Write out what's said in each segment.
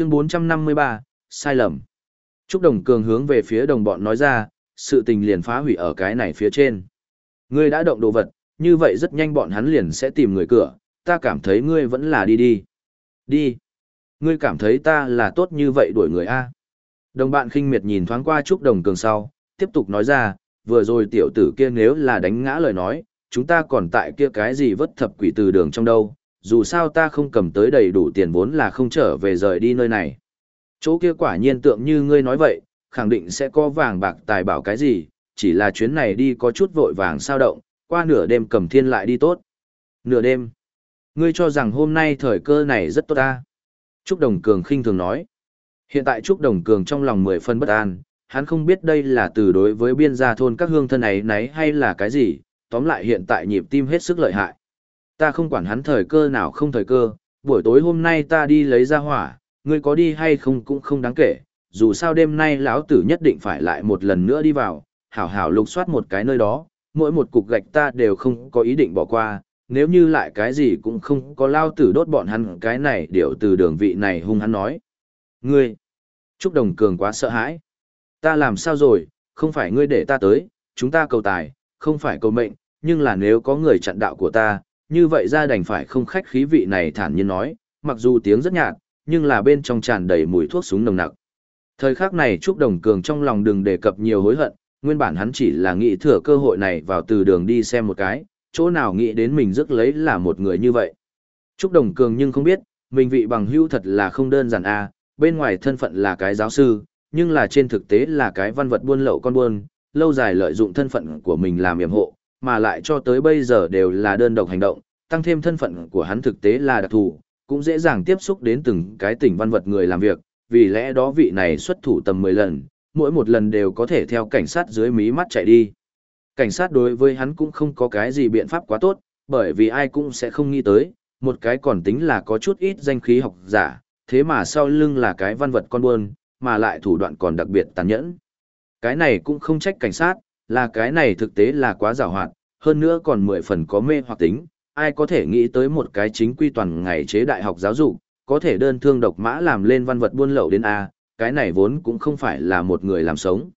Chương 453, sai lầm. Trúc Đồng Cường hướng về phía đồng bọn nói ra, sự tình liền phá hủy ở cái này phía trên. Ngươi đã động đồ vật, như vậy rất nhanh bọn hắn liền sẽ tìm người cửa, ta cảm thấy ngươi vẫn là đi đi. Đi. Ngươi cảm thấy ta là tốt như vậy đuổi người A. Đồng bạn khinh miệt nhìn thoáng qua Trúc Đồng Cường sau, tiếp tục nói ra, vừa rồi tiểu tử kia nếu là đánh ngã lời nói, chúng ta còn tại kia cái gì vất thập quỷ từ đường trong đâu, dù sao ta không cầm tới đầy đủ tiền vốn là không trở về rời đi nơi này. Chỗ kia quả nhiên tượng như ngươi nói vậy, khẳng định sẽ có vàng bạc tài bảo cái gì, chỉ là chuyến này đi có chút vội vàng sao động, qua nửa đêm cầm thiên lại đi tốt. Nửa đêm. Ngươi cho rằng hôm nay thời cơ này rất tốt ta. Trúc Đồng Cường khinh thường nói. Hiện tại Trúc Đồng Cường trong lòng mười phân bất an, hắn không biết đây là từ đối với biên gia thôn các hương thân ấy nấy hay là cái gì, tóm lại hiện tại nhịp tim hết sức lợi hại. Ta không quản hắn thời cơ nào không thời cơ, buổi tối hôm nay ta đi lấy ra hỏa, ngươi có đi hay không cũng không đáng kể, dù sao đêm nay lão tử nhất định phải lại một lần nữa đi vào, hảo hảo lục soát một cái nơi đó, mỗi một cục gạch ta đều không có ý định bỏ qua, nếu như lại cái gì cũng không có lao tử đốt bọn hắn cái này điệu từ đường vị này hung hắn nói. Ngươi, Trúc Đồng Cường quá sợ hãi. Ta làm sao rồi, không phải ngươi để ta tới, chúng ta cầu tài, không phải cầu mệnh, nhưng là nếu có người chặn đạo của ta, như vậy ra đành phải không khách khí vị này thản nhiên nói, mặc dù tiếng rất nhạt, nhưng là bên trong tràn đầy mùi thuốc súng nồng nặc. Thời khắc này Trúc Đồng Cường trong lòng đừng đề cập nhiều hối hận, nguyên bản hắn chỉ là nghĩ thừa cơ hội này vào từ đường đi xem một cái, chỗ nào nghĩ đến mình rước lấy là một người như vậy. Trúc Đồng Cường nhưng không biết, mình vị bằng hữu thật là không đơn giản a, bên ngoài thân phận là cái giáo sư, nhưng là trên thực tế là cái văn vật buôn lậu con buôn, lâu dài lợi dụng thân phận của mình làm yểm hộ, mà lại cho tới bây giờ đều là đơn độc hành động, tăng thêm thân phận của hắn thực tế là đặc thù, cũng dễ dàng tiếp xúc đến từng cái tỉnh văn vật người làm việc, vì lẽ đó vị này xuất thủ tầm 10 lần, mỗi một lần đều có thể theo cảnh sát dưới mí mắt chạy đi. Cảnh sát đối với hắn cũng không có cái gì biện pháp quá tốt, bởi vì ai cũng sẽ không nghĩ tới, một cái còn tính là có chút ít danh khí học giả, thế mà sau lưng là cái văn vật con buôn, mà lại thủ đoạn còn đặc biệt tàn nhẫn. Cái này cũng không trách cảnh sát, là cái này thực tế là quá giảo hoạt, hơn nữa còn mười phần có mê hoặc tính, ai có thể nghĩ tới một cái chính quy toàn ngày chế đại học giáo dục, có thể đơn thương độc mã làm lên văn vật buôn lậu đến A, cái này vốn cũng không phải là một người làm sống.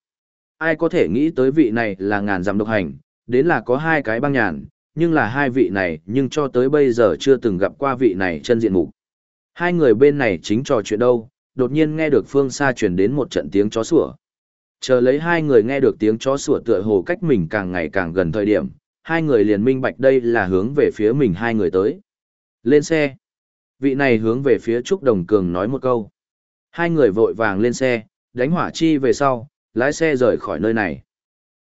Ai có thể nghĩ tới vị này là ngàn dặm độc hành, đến là có hai cái băng nhàn, nhưng là hai vị này nhưng cho tới bây giờ chưa từng gặp qua vị này chân diện mục. Hai người bên này chính trò chuyện đâu, đột nhiên nghe được phương xa truyền đến một trận tiếng chó sủa. Chờ lấy hai người nghe được tiếng chó sủa tựa hồ cách mình càng ngày càng gần thời điểm, hai người liền minh bạch đây là hướng về phía mình hai người tới. Lên xe. Vị này hướng về phía Trúc Đồng Cường nói một câu. Hai người vội vàng lên xe, đánh hỏa chi về sau, lái xe rời khỏi nơi này.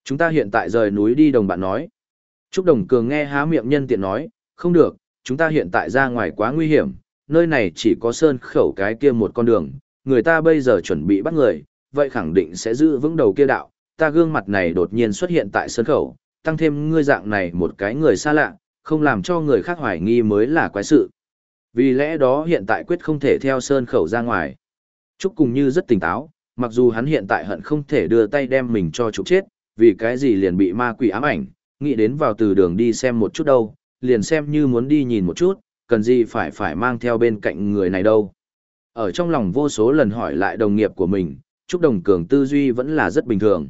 Chúng ta hiện tại rời núi đi đồng bạn nói. Trúc Đồng Cường nghe há miệng nhân tiện nói, không được, chúng ta hiện tại ra ngoài quá nguy hiểm, nơi này chỉ có sơn khẩu cái kia một con đường, người ta bây giờ chuẩn bị bắt người, vậy khẳng định sẽ giữ vững đầu kia đạo, ta gương mặt này đột nhiên xuất hiện tại sơn khẩu, tăng thêm ngươi dạng này một cái người xa lạ, không làm cho người khác hoài nghi mới là quái sự. Vì lẽ đó hiện tại quyết không thể theo sơn khẩu ra ngoài. Trúc cùng như rất tỉnh táo, mặc dù hắn hiện tại hận không thể đưa tay đem mình cho trục chết, vì cái gì liền bị ma quỷ ám ảnh, nghĩ đến vào từ đường đi xem một chút đâu, liền xem như muốn đi nhìn một chút, cần gì phải phải mang theo bên cạnh người này đâu. Ở trong lòng vô số lần hỏi lại đồng nghiệp của mình, Trúc Đồng Cường tư duy vẫn là rất bình thường.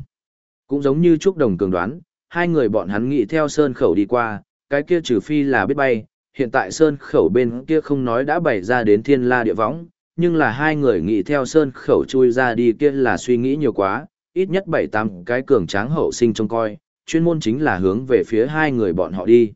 Cũng giống như Trúc Đồng Cường đoán, hai người bọn hắn nghĩ theo sơn khẩu đi qua, cái kia trừ phi là biết bay, hiện tại sơn khẩu bên kia không nói đã bày ra đến thiên la địa võng, nhưng là hai người nghĩ theo sơn khẩu chui ra đi kia là suy nghĩ nhiều quá, ít nhất bảy tám cái cường tráng hậu sinh trông coi, chuyên môn chính là hướng về phía hai người bọn họ đi.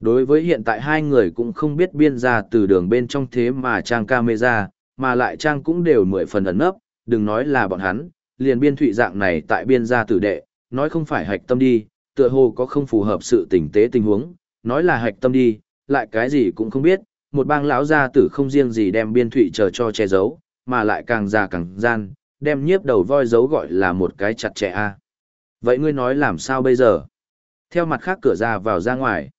Đối với hiện tại hai người cũng không biết biên ra từ đường bên trong thế mà trang camera, mà lại trang cũng đều mười phần ẩn nấp, đừng nói là bọn hắn, liền biên thụy dạng này tại biên gia tử đệ, nói không phải hạch tâm đi, tựa hồ có không phù hợp sự tình tế tình huống, nói là hạch tâm đi, lại cái gì cũng không biết, một bang lão gia tử không riêng gì đem biên thụy chờ cho che giấu, mà lại càng già càng gian, đem nhiếp đầu voi giấu gọi là một cái chặt chẽ a. Vậy ngươi nói làm sao bây giờ? Theo mặt khác cửa ra vào ra ngoài.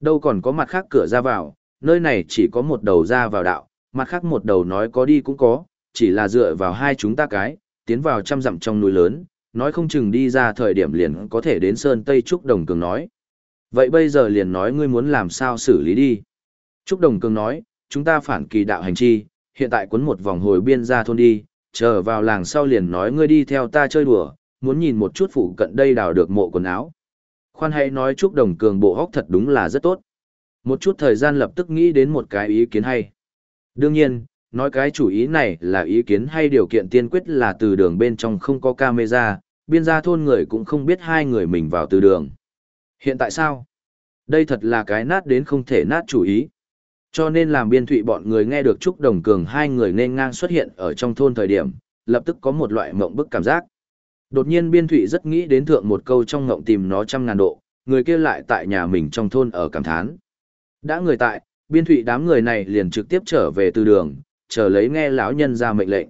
Đâu còn có mặt khác cửa ra vào, nơi này chỉ có một đầu ra vào đạo, mặt khác một đầu nói có đi cũng có, chỉ là dựa vào hai chúng ta cái, tiến vào trăm dặm trong núi lớn, nói không chừng đi ra thời điểm liền có thể đến Sơn Tây Trúc Đồng Cường nói. Vậy bây giờ liền nói ngươi muốn làm sao xử lý đi. Trúc Đồng Cường nói, chúng ta phản kỳ đạo hành chi, hiện tại cuốn một vòng hồi biên ra thôn đi, chờ vào làng sau liền nói ngươi đi theo ta chơi đùa, muốn nhìn một chút phụ cận đây đào được mộ quần áo. Khoan hãy nói trúc đồng cường bộ hóc thật đúng là rất tốt. Một chút thời gian lập tức nghĩ đến một cái ý kiến hay. Đương nhiên, nói cái chủ ý này là ý kiến hay điều kiện tiên quyết là từ đường bên trong không có camera, biên gia thôn người cũng không biết hai người mình vào từ đường. Hiện tại sao? Đây thật là cái nát đến không thể nát chủ ý. Cho nên làm biên thụy bọn người nghe được Trúc Đồng Cường hai người nên ngang xuất hiện ở trong thôn thời điểm, lập tức có một loại mộng bức cảm giác. Đột nhiên biên thụy rất nghĩ đến thượng một câu trong ngộng tìm nó trăm ngàn độ, người kia lại tại nhà mình trong thôn ở cảm thán. Đã người tại, biên thụy đám người này liền trực tiếp trở về từ đường, chờ lấy nghe lão nhân ra mệnh lệnh.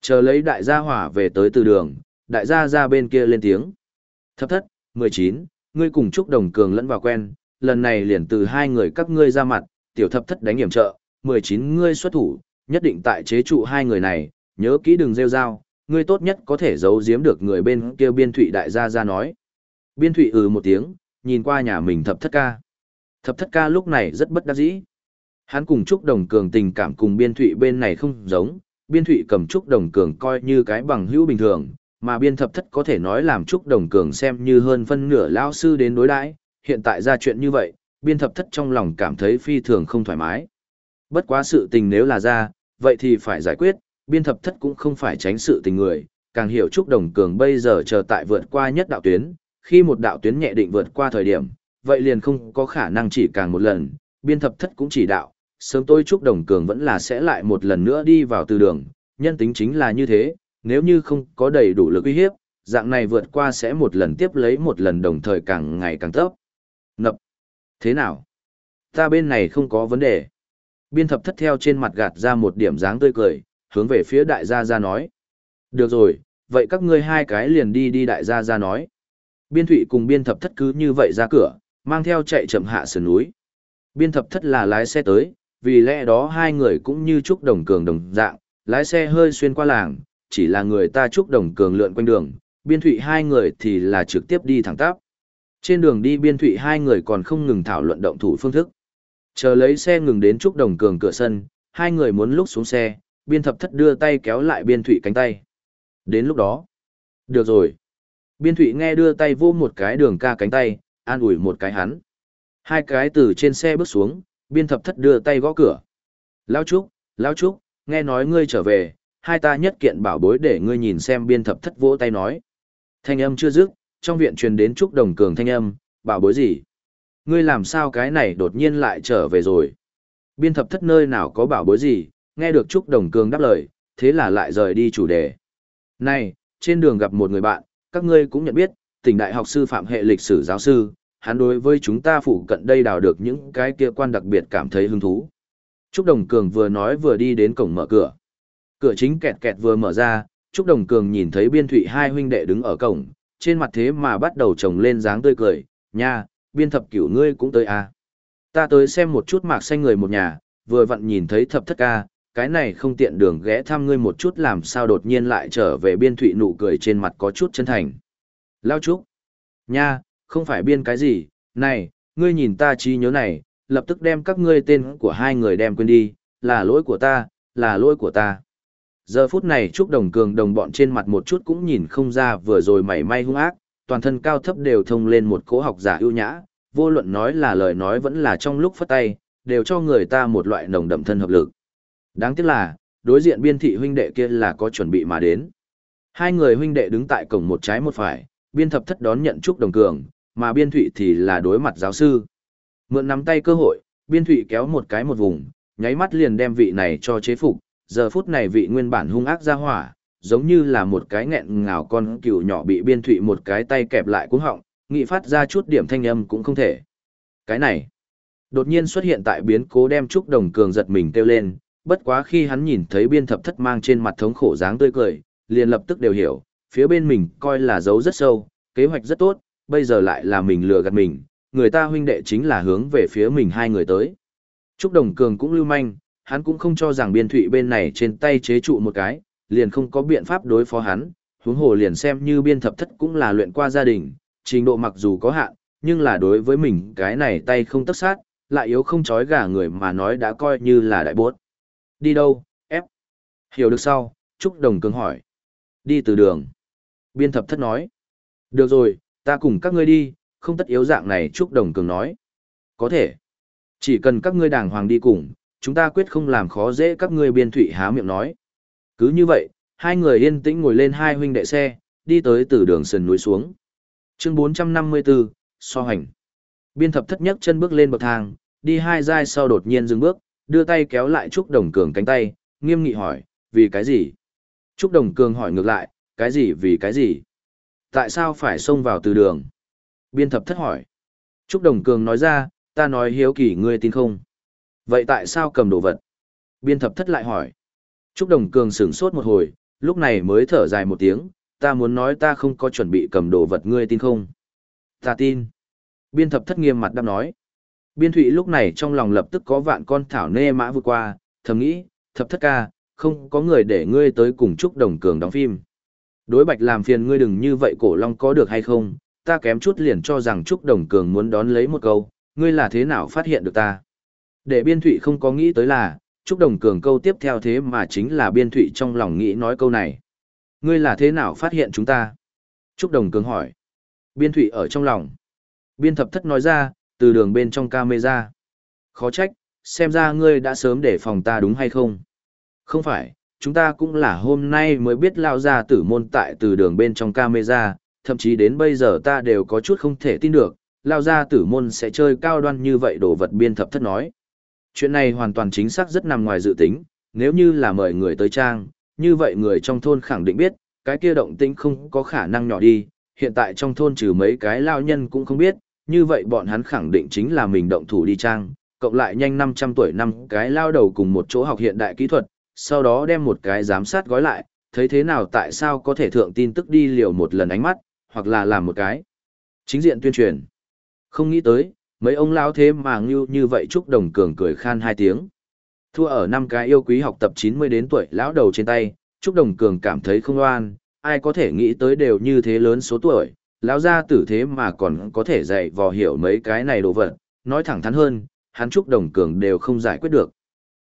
Chờ lấy đại gia hỏa về tới từ đường, đại gia ra bên kia lên tiếng. Thập thất, 19, ngươi cùng Trúc Đồng Cường lẫn vào quen, lần này liền từ hai người các ngươi ra mặt, tiểu thập thất đánh hiểm trợ, 19 ngươi xuất thủ, nhất định tại chế trụ hai người này, nhớ kỹ đừng rêu rao, ngươi tốt nhất có thể giấu giếm được người bên kia biên thụy đại gia ra nói. Biên thụy ừ một tiếng, nhìn qua nhà mình thập thất ca. Thập thất ca lúc này rất bất đắc dĩ. Hắn cùng Trúc Đồng Cường tình cảm cùng biên thụy bên này không giống, biên thụy cầm Trúc Đồng Cường coi như cái bằng hữu bình thường, mà biên thập thất có thể nói làm Trúc Đồng Cường xem như hơn phân nửa lao sư đến đối đãi hiện tại ra chuyện như vậy, biên thập thất trong lòng cảm thấy phi thường không thoải mái. Bất quá sự tình nếu là ra, vậy thì phải giải quyết, biên thập thất cũng không phải tránh sự tình người, càng hiểu Trúc Đồng Cường bây giờ chờ tại vượt qua nhất đạo tuyến, khi một đạo tuyến nhẹ định vượt qua thời điểm, vậy liền không có khả năng chỉ càng một lần, biên thập thất cũng chỉ đạo, sớm tôi chúc Đồng Cường vẫn là sẽ lại một lần nữa đi vào từ đường, nhân tính chính là như thế, nếu như không có đầy đủ lực uy hiếp, dạng này vượt qua sẽ một lần tiếp lấy một lần đồng thời càng ngày càng thấp. Nập. Thế nào? Ta bên này không có vấn đề. Biên thập thất theo trên mặt gạt ra một điểm dáng tươi cười, hướng về phía đại gia gia nói. Được rồi, vậy các ngươi hai cái liền đi đi đại gia gia nói. Biên thụy cùng biên thập thất cứ như vậy ra cửa, mang theo chạy chậm hạ sườn núi. Biên thập thất là lái xe tới, vì lẽ đó hai người cũng như trúc đồng cường đồng dạng, lái xe hơi xuyên qua làng, chỉ là người ta trúc đồng cường lượn quanh đường, biên thụy hai người thì là trực tiếp đi thẳng tắp. Trên đường đi biên thụy hai người còn không ngừng thảo luận động thủ phương thức. Chờ lấy xe ngừng đến trúc đồng cường cửa sân, hai người muốn lúc xuống xe, biên thập thất đưa tay kéo lại biên thụy cánh tay. Đến lúc đó. Được rồi. Biên thụy nghe đưa tay vô một cái đường ca cánh tay, an ủi một cái hắn. Hai cái từ trên xe bước xuống, biên thập thất đưa tay gõ cửa. Lao Trúc, Lao Trúc, nghe nói ngươi trở về, hai ta nhất kiện bảo bối để ngươi nhìn xem biên thập thất vỗ tay nói. Thanh âm chưa dứt, trong viện truyền đến Trúc Đồng Cường thanh âm, bảo bối gì? Ngươi làm sao cái này đột nhiên lại trở về rồi? Biên thập thất nơi nào có bảo bối gì, nghe được Trúc Đồng Cường đáp lời, thế là lại rời đi chủ đề. Này, trên đường gặp một người bạn, các ngươi cũng nhận biết, tỉnh đại học sư phạm hệ lịch sử giáo sư, hắn đối với chúng ta phụ cận đây đào được những cái kia quan đặc biệt cảm thấy hứng thú. Trúc Đồng Cường vừa nói vừa đi đến cổng mở cửa. Cửa chính kẹt kẹt vừa mở ra, Trúc Đồng Cường nhìn thấy biên thụy hai huynh đệ đứng ở cổng, trên mặt thế mà bắt đầu trồng lên dáng tươi cười, nha, biên thập cửu ngươi cũng tới à. Ta tới xem một chút mạc xanh người một nhà, vừa vặn nhìn thấy thập thất ca, cái này không tiện đường ghé thăm ngươi một chút làm sao đột nhiên lại trở về biên thụy nụ cười trên mặt có chút chân thành. Lao Trúc, nha, không phải biên cái gì, này, ngươi nhìn ta trí nhớ này, lập tức đem các ngươi tên của hai người đem quên đi, là lỗi của ta, là lỗi của ta. Giờ phút này Trúc Đồng Cường đồng bọn trên mặt một chút cũng nhìn không ra vừa rồi mảy may hung ác, toàn thân cao thấp đều thông lên một cỗ học giả ưu nhã, vô luận nói là lời nói vẫn là trong lúc phất tay, đều cho người ta một loại nồng đậm thân hợp lực. Đáng tiếc là, đối diện biên thị huynh đệ kia là có chuẩn bị mà đến. Hai người huynh đệ đứng tại cổng một trái một phải, biên thập thất đón nhận Trúc Đồng Cường, mà biên thụy thì là đối mặt giáo sư. Mượn nắm tay cơ hội, biên thụy kéo một cái một vùng, nháy mắt liền đem vị này cho chế phục, giờ phút này vị nguyên bản hung ác ra hỏa, giống như là một cái nghẹn ngào con cừu nhỏ bị biên thụy một cái tay kẹp lại cuống họng, nghị phát ra chút điểm thanh âm cũng không thể. Cái này, đột nhiên xuất hiện tại biến cố đem Trúc Đồng Cường giật mình kêu lên, bất quá khi hắn nhìn thấy biên thập thất mang trên mặt thống khổ dáng tươi cười, liền lập tức đều hiểu, phía bên mình coi là dấu rất sâu, kế hoạch rất tốt, bây giờ lại là mình lừa gạt mình, người ta huynh đệ chính là hướng về phía mình hai người tới. Trúc Đồng Cường cũng lưu manh, hắn cũng không cho rằng biên thụy bên này trên tay chế trụ một cái, liền không có biện pháp đối phó hắn, huống hồ liền xem như biên thập thất cũng là luyện qua gia đình, trình độ mặc dù có hạn, nhưng là đối với mình cái này tay không tất sát, lại yếu không chói gà người mà nói đã coi như là đại bốt. Đi đâu, ép Hiểu được sau, Trúc Đồng Cường hỏi. Đi từ đường. Biên thập thất nói. Được rồi, ta cùng các ngươi đi, không tất yếu dạng này Trúc Đồng Cường nói. Có thể. Chỉ cần các ngươi đàng hoàng đi cùng, chúng ta quyết không làm khó dễ các ngươi biên thụy há miệng nói. Cứ như vậy, hai người yên tĩnh ngồi lên hai huynh đệ xe, đi tới từ đường sườn núi xuống. Chương 454, so hành. Biên thập thất nhất chân bước lên bậc thang, đi hai giai sau đột nhiên dừng bước, đưa tay kéo lại Trúc Đồng Cường cánh tay, nghiêm nghị hỏi, vì cái gì? Trúc Đồng Cường hỏi ngược lại, cái gì vì cái gì? Tại sao phải xông vào từ đường? Biên thập thất hỏi. Trúc Đồng Cường nói ra, ta nói hiếu kỳ ngươi tin không? Vậy tại sao cầm đồ vật? Biên thập thất lại hỏi. Trúc Đồng Cường sửng sốt một hồi, lúc này mới thở dài một tiếng, ta muốn nói ta không có chuẩn bị cầm đồ vật ngươi tin không? Ta tin. Biên thập thất nghiêm mặt đáp nói. Biên thụy lúc này trong lòng lập tức có vạn con thảo nê mã vượt qua, thầm nghĩ, thập thất ca, không có người để ngươi tới cùng Trúc Đồng Cường đóng phim. Đối bạch làm phiền ngươi đừng như vậy cổ long có được hay không, ta kém chút liền cho rằng Trúc Đồng Cường muốn đón lấy một câu, ngươi là thế nào phát hiện được ta. Để biên thụy không có nghĩ tới là, Trúc Đồng Cường câu tiếp theo thế mà chính là biên thụy trong lòng nghĩ nói câu này. Ngươi là thế nào phát hiện chúng ta? Trúc Đồng Cường hỏi. Biên thụy ở trong lòng. Biên thập thất nói ra, từ đường bên trong camera. Khó trách, xem ra ngươi đã sớm để phòng ta đúng hay không? Không phải, chúng ta cũng là hôm nay mới biết lao ra tử môn tại từ đường bên trong camera, thậm chí đến bây giờ ta đều có chút không thể tin được, lao ra tử môn sẽ chơi cao đoan như vậy đồ vật biên thập thất nói. Chuyện này hoàn toàn chính xác rất nằm ngoài dự tính, nếu như là mời người tới trang, như vậy người trong thôn khẳng định biết, cái kia động tĩnh không có khả năng nhỏ đi, hiện tại trong thôn trừ mấy cái lao nhân cũng không biết, như vậy bọn hắn khẳng định chính là mình động thủ đi trang, cộng lại nhanh 500 tuổi năm cái lao đầu cùng một chỗ học hiện đại kỹ thuật, sau đó đem một cái giám sát gói lại, thấy thế nào tại sao có thể thượng tin tức đi liều một lần ánh mắt, hoặc là làm một cái chính diện tuyên truyền. Không nghĩ tới, mấy ông lão thế mà ngưu như vậy chúc đồng cường cười khan hai tiếng. Thua ở năm cái yêu quý học tập 90 đến tuổi lão đầu trên tay, Trúc Đồng Cường cảm thấy không oan, ai có thể nghĩ tới đều như thế lớn số tuổi, lão gia tử thế mà còn có thể dạy vò hiểu mấy cái này đồ vật, nói thẳng thắn hơn, hắn Trúc Đồng Cường đều không giải quyết được.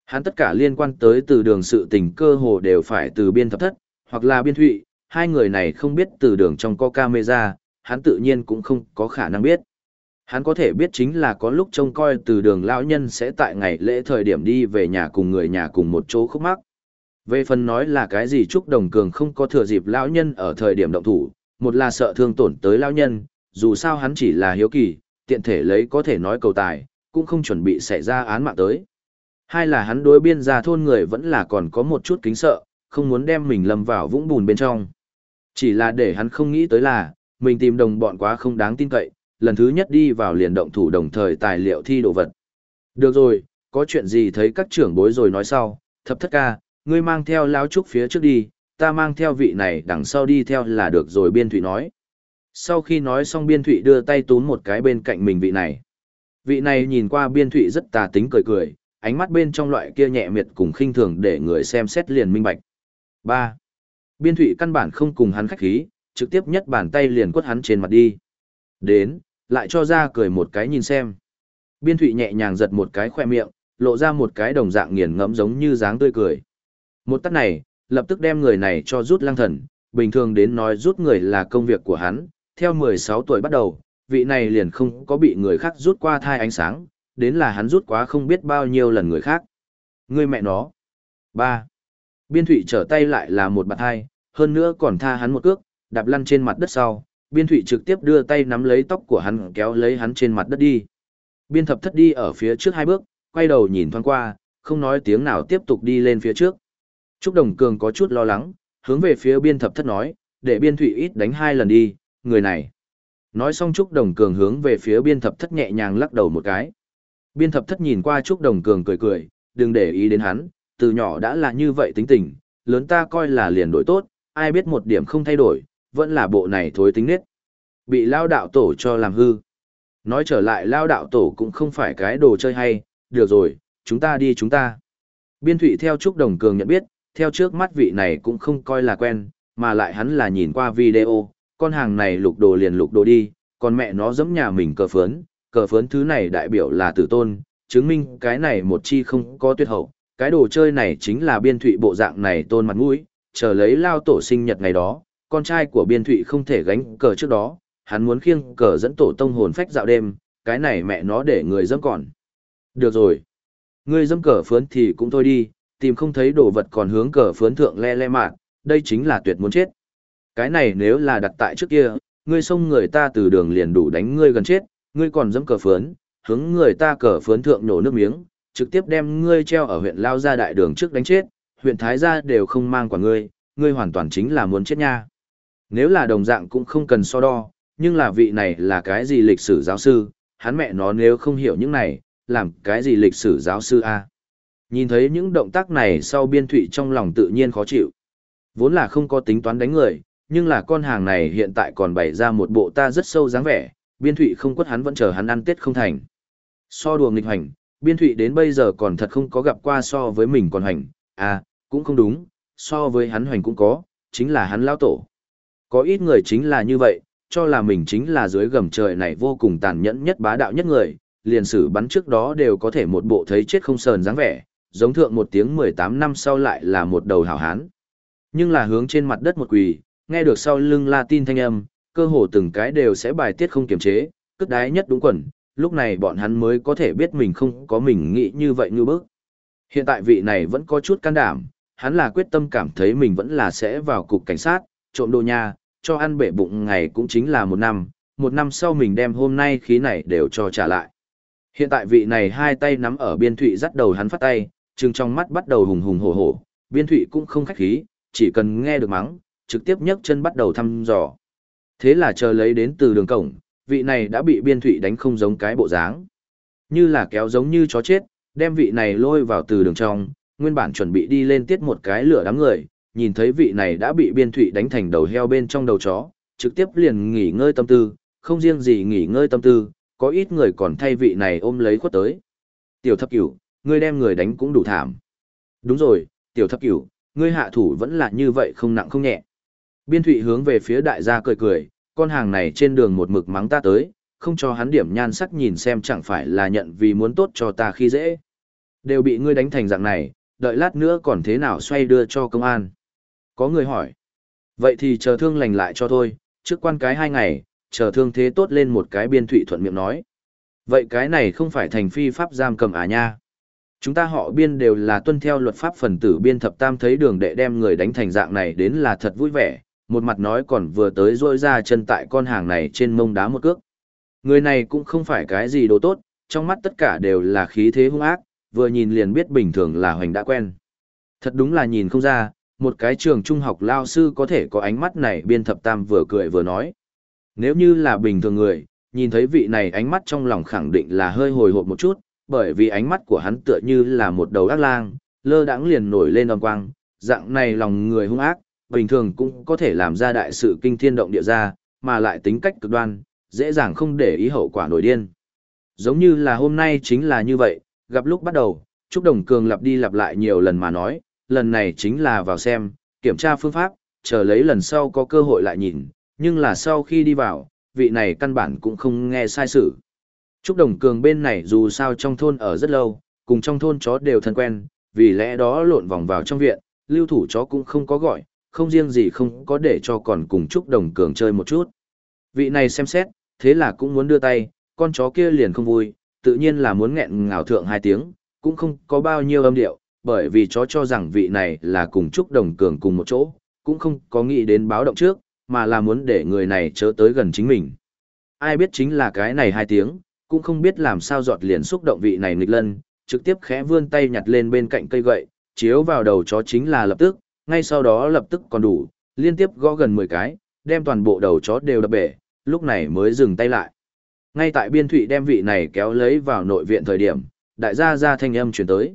Hắn tất cả liên quan tới từ đường sự tình cơ hồ đều phải từ biên thập thất, hoặc là biên thụy, hai người này không biết từ đường trong có camera, hắn tự nhiên cũng không có khả năng biết. Hắn có thể biết chính là có lúc trông coi từ đường lão nhân sẽ tại ngày lễ thời điểm đi về nhà cùng người nhà cùng một chỗ khúc mắc. Về phần nói là cái gì Trúc Đồng Cường không có thừa dịp lão nhân ở thời điểm động thủ, một là sợ thương tổn tới lão nhân, dù sao hắn chỉ là hiếu kỳ, tiện thể lấy có thể nói cầu tài, cũng không chuẩn bị xảy ra án mạng tới. Hai là hắn đối biên gia thôn người vẫn là còn có một chút kính sợ, không muốn đem mình lầm vào vũng bùn bên trong. Chỉ là để hắn không nghĩ tới là, mình tìm đồng bọn quá không đáng tin cậy, lần thứ nhất đi vào liền động thủ đồng thời tài liệu thi đồ vật. Được rồi, có chuyện gì thấy các trưởng bối rồi nói sau, thập thất ca, ngươi mang theo láo trúc phía trước đi, ta mang theo vị này đằng sau đi theo là được rồi biên thụy nói. Sau khi nói xong biên thụy đưa tay túm một cái bên cạnh mình vị này. Vị này nhìn qua biên thụy rất tà tính cười cười, ánh mắt bên trong loại kia nhẹ miệt cùng khinh thường để người xem xét liền minh bạch. 3. Biên thụy căn bản không cùng hắn khách khí, trực tiếp nhất bàn tay liền quất hắn trên mặt đi. Đến, lại cho ra cười một cái nhìn xem. Biên thụy nhẹ nhàng giật một cái khoe miệng, lộ ra một cái đồng dạng nghiền ngẫm giống như dáng tươi cười. Một tắt này, lập tức đem người này cho rút lang thần, bình thường đến nói rút người là công việc của hắn, theo 16 tuổi bắt đầu, vị này liền không có bị người khác rút qua thai ánh sáng, đến là hắn rút quá không biết bao nhiêu lần người khác. Người mẹ nó. 3. Biên thụy trở tay lại là một bạt hai, hơn nữa còn tha hắn một cước, đạp lăn trên mặt đất sau, biên thụy trực tiếp đưa tay nắm lấy tóc của hắn kéo lấy hắn trên mặt đất đi. Biên thập thất đi ở phía trước hai bước, quay đầu nhìn thoáng qua, không nói tiếng nào tiếp tục đi lên phía trước. Trúc Đồng Cường có chút lo lắng, hướng về phía biên thập thất nói, để biên thụy ít đánh hai lần đi, người này. Nói xong Trúc Đồng Cường hướng về phía biên thập thất nhẹ nhàng lắc đầu một cái. Biên thập thất nhìn qua Trúc Đồng Cường cười cười, đừng để ý đến hắn, từ nhỏ đã là như vậy tính tình, lớn ta coi là liền đổi tốt, ai biết một điểm không thay đổi, vẫn là bộ này thối tính nết. Bị lao đạo tổ cho làm hư. Nói trở lại lao đạo tổ cũng không phải cái đồ chơi hay, được rồi, chúng ta đi chúng ta. Biên thủy theo Trúc Đồng Cường nhận biết, theo trước mắt vị này cũng không coi là quen, mà lại hắn là nhìn qua video, con hàng này lục đồ liền lục đồ đi, còn mẹ nó giẫm nhà mình cờ phớn, cờ phớn thứ này đại biểu là tử tôn, chứng minh cái này một chi không có tuyệt hậu, cái đồ chơi này chính là biên thụy bộ dạng này tôn mặt mũi, chờ lấy lao tổ sinh nhật ngày đó, con trai của biên thụy không thể gánh cờ trước đó, hắn muốn khiêng cờ dẫn tổ tông hồn phách dạo đêm, cái này mẹ nó để người dâm còn. Được rồi. Ngươi dâm cờ phướn thì cũng thôi đi, tìm không thấy đồ vật còn hướng cờ phướn thượng le le mạt đây chính là tuyệt muốn chết. Cái này nếu là đặt tại trước kia, ngươi xông người ta từ đường liền đủ đánh ngươi gần chết, ngươi còn dẫm cờ phướn, hướng người ta cờ phướn thượng nổ nước miếng, trực tiếp đem ngươi treo ở huyện lao gia đại đường trước đánh chết, huyện thái gia đều không mang quả ngươi, ngươi hoàn toàn chính là muốn chết nha. Nếu là đồng dạng cũng không cần so đo, nhưng là vị này là cái gì lịch sử giáo sư, hắn mẹ nó nếu không hiểu những này, làm cái gì lịch sử giáo sư a Nhìn thấy những động tác này sau biên thụy trong lòng tự nhiên khó chịu. Vốn là không có tính toán đánh người, nhưng là con hàng này hiện tại còn bày ra một bộ ta rất sâu dáng vẻ, biên thụy không quất hắn vẫn chờ hắn ăn tết không thành. So đùa nghịch hành, biên thụy đến bây giờ còn thật không có gặp qua so với mình còn hành, à, cũng không đúng, so với hắn hoành cũng có, chính là hắn lao tổ. Có ít người chính là như vậy, cho là mình chính là dưới gầm trời này vô cùng tàn nhẫn nhất bá đạo nhất người, liền sử bắn trước đó đều có thể một bộ thấy chết không sờn dáng vẻ, giống thượng một tiếng 18 năm sau lại là một đầu hảo hán. Nhưng là hướng trên mặt đất một quỳ, nghe được sau lưng la tin thanh âm, cơ hồ từng cái đều sẽ bài tiết không kiềm chế, cất đái nhất đúng quần, lúc này bọn hắn mới có thể biết mình không có mình nghĩ như vậy như bước. Hiện tại vị này vẫn có chút can đảm, hắn là quyết tâm cảm thấy mình vẫn là sẽ vào cục cảnh sát, trộm đồ nha, cho ăn bể bụng ngày cũng chính là một năm, một năm sau mình đem hôm nay khí này đều cho trả lại. Hiện tại vị này hai tay nắm ở biên thụy dắt đầu hắn phát tay, trừng trong mắt bắt đầu hùng hùng hổ hổ, biên thụy cũng không khách khí, chỉ cần nghe được mắng, trực tiếp nhấc chân bắt đầu thăm dò. Thế là chờ lấy đến từ đường cổng, vị này đã bị biên thụy đánh không giống cái bộ dáng. Như là kéo giống như chó chết, đem vị này lôi vào từ đường trong, nguyên bản chuẩn bị đi lên tiết một cái lửa đám người, nhìn thấy vị này đã bị biên thụy đánh thành đầu heo bên trong đầu chó, trực tiếp liền nghỉ ngơi tâm tư, không riêng gì nghỉ ngơi tâm tư, có ít người còn thay vị này ôm lấy khuất tới. Tiểu thập cửu, ngươi đem người đánh cũng đủ thảm. Đúng rồi, tiểu thập cửu, ngươi hạ thủ vẫn là như vậy không nặng không nhẹ. Biên thụy hướng về phía đại gia cười cười, con hàng này trên đường một mực mắng ta tới, không cho hắn điểm nhan sắc nhìn xem chẳng phải là nhận vì muốn tốt cho ta khi dễ. Đều bị ngươi đánh thành dạng này, đợi lát nữa còn thế nào xoay đưa cho công an. Có người hỏi. Vậy thì chờ thương lành lại cho thôi, trước quan cái hai ngày, chờ thương thế tốt lên một cái biên thụy thuận miệng nói. Vậy cái này không phải thành phi pháp giam cầm à nha. Chúng ta họ biên đều là tuân theo luật pháp phần tử biên thập tam thấy đường đệ đem người đánh thành dạng này đến là thật vui vẻ, một mặt nói còn vừa tới rôi ra chân tại con hàng này trên mông đá một cước. Người này cũng không phải cái gì đồ tốt, trong mắt tất cả đều là khí thế hung ác, vừa nhìn liền biết bình thường là hoành đã quen. Thật đúng là nhìn không ra, một cái trường trung học lao sư có thể có ánh mắt này biên thập tam vừa cười vừa nói. Nếu như là bình thường người, nhìn thấy vị này ánh mắt trong lòng khẳng định là hơi hồi hộp một chút, bởi vì ánh mắt của hắn tựa như là một đầu ác lang, lơ đãng liền nổi lên âm quang, dạng này lòng người hung ác, bình thường cũng có thể làm ra đại sự kinh thiên động địa ra, mà lại tính cách cực đoan, dễ dàng không để ý hậu quả nổi điên. Giống như là hôm nay chính là như vậy, gặp lúc bắt đầu, Trúc Đồng Cường lặp đi lặp lại nhiều lần mà nói, lần này chính là vào xem, kiểm tra phương pháp, chờ lấy lần sau có cơ hội lại nhìn, nhưng là sau khi đi vào, vị này căn bản cũng không nghe sai sự. Trúc Đồng Cường bên này dù sao trong thôn ở rất lâu, cùng trong thôn chó đều thân quen, vì lẽ đó lộn vòng vào trong viện, lưu thủ chó cũng không có gọi, không riêng gì không có để cho còn cùng Trúc Đồng Cường chơi một chút. Vị này xem xét, thế là cũng muốn đưa tay, con chó kia liền không vui, tự nhiên là muốn nghẹn ngào thượng hai tiếng, cũng không có bao nhiêu âm điệu, bởi vì chó cho rằng vị này là cùng Trúc Đồng Cường cùng một chỗ, cũng không có nghĩ đến báo động trước, mà là muốn để người này chớ tới gần chính mình. Ai biết chính là cái này hai tiếng, cũng không biết làm sao giọt liền xúc động vị này nghịch lân, trực tiếp khẽ vươn tay nhặt lên bên cạnh cây gậy, chiếu vào đầu chó chính là lập tức, ngay sau đó lập tức còn đủ, liên tiếp gõ gần 10 cái, đem toàn bộ đầu chó đều đập bể, lúc này mới dừng tay lại. Ngay tại biên thụy đem vị này kéo lấy vào nội viện thời điểm, đại gia ra thanh âm chuyển tới.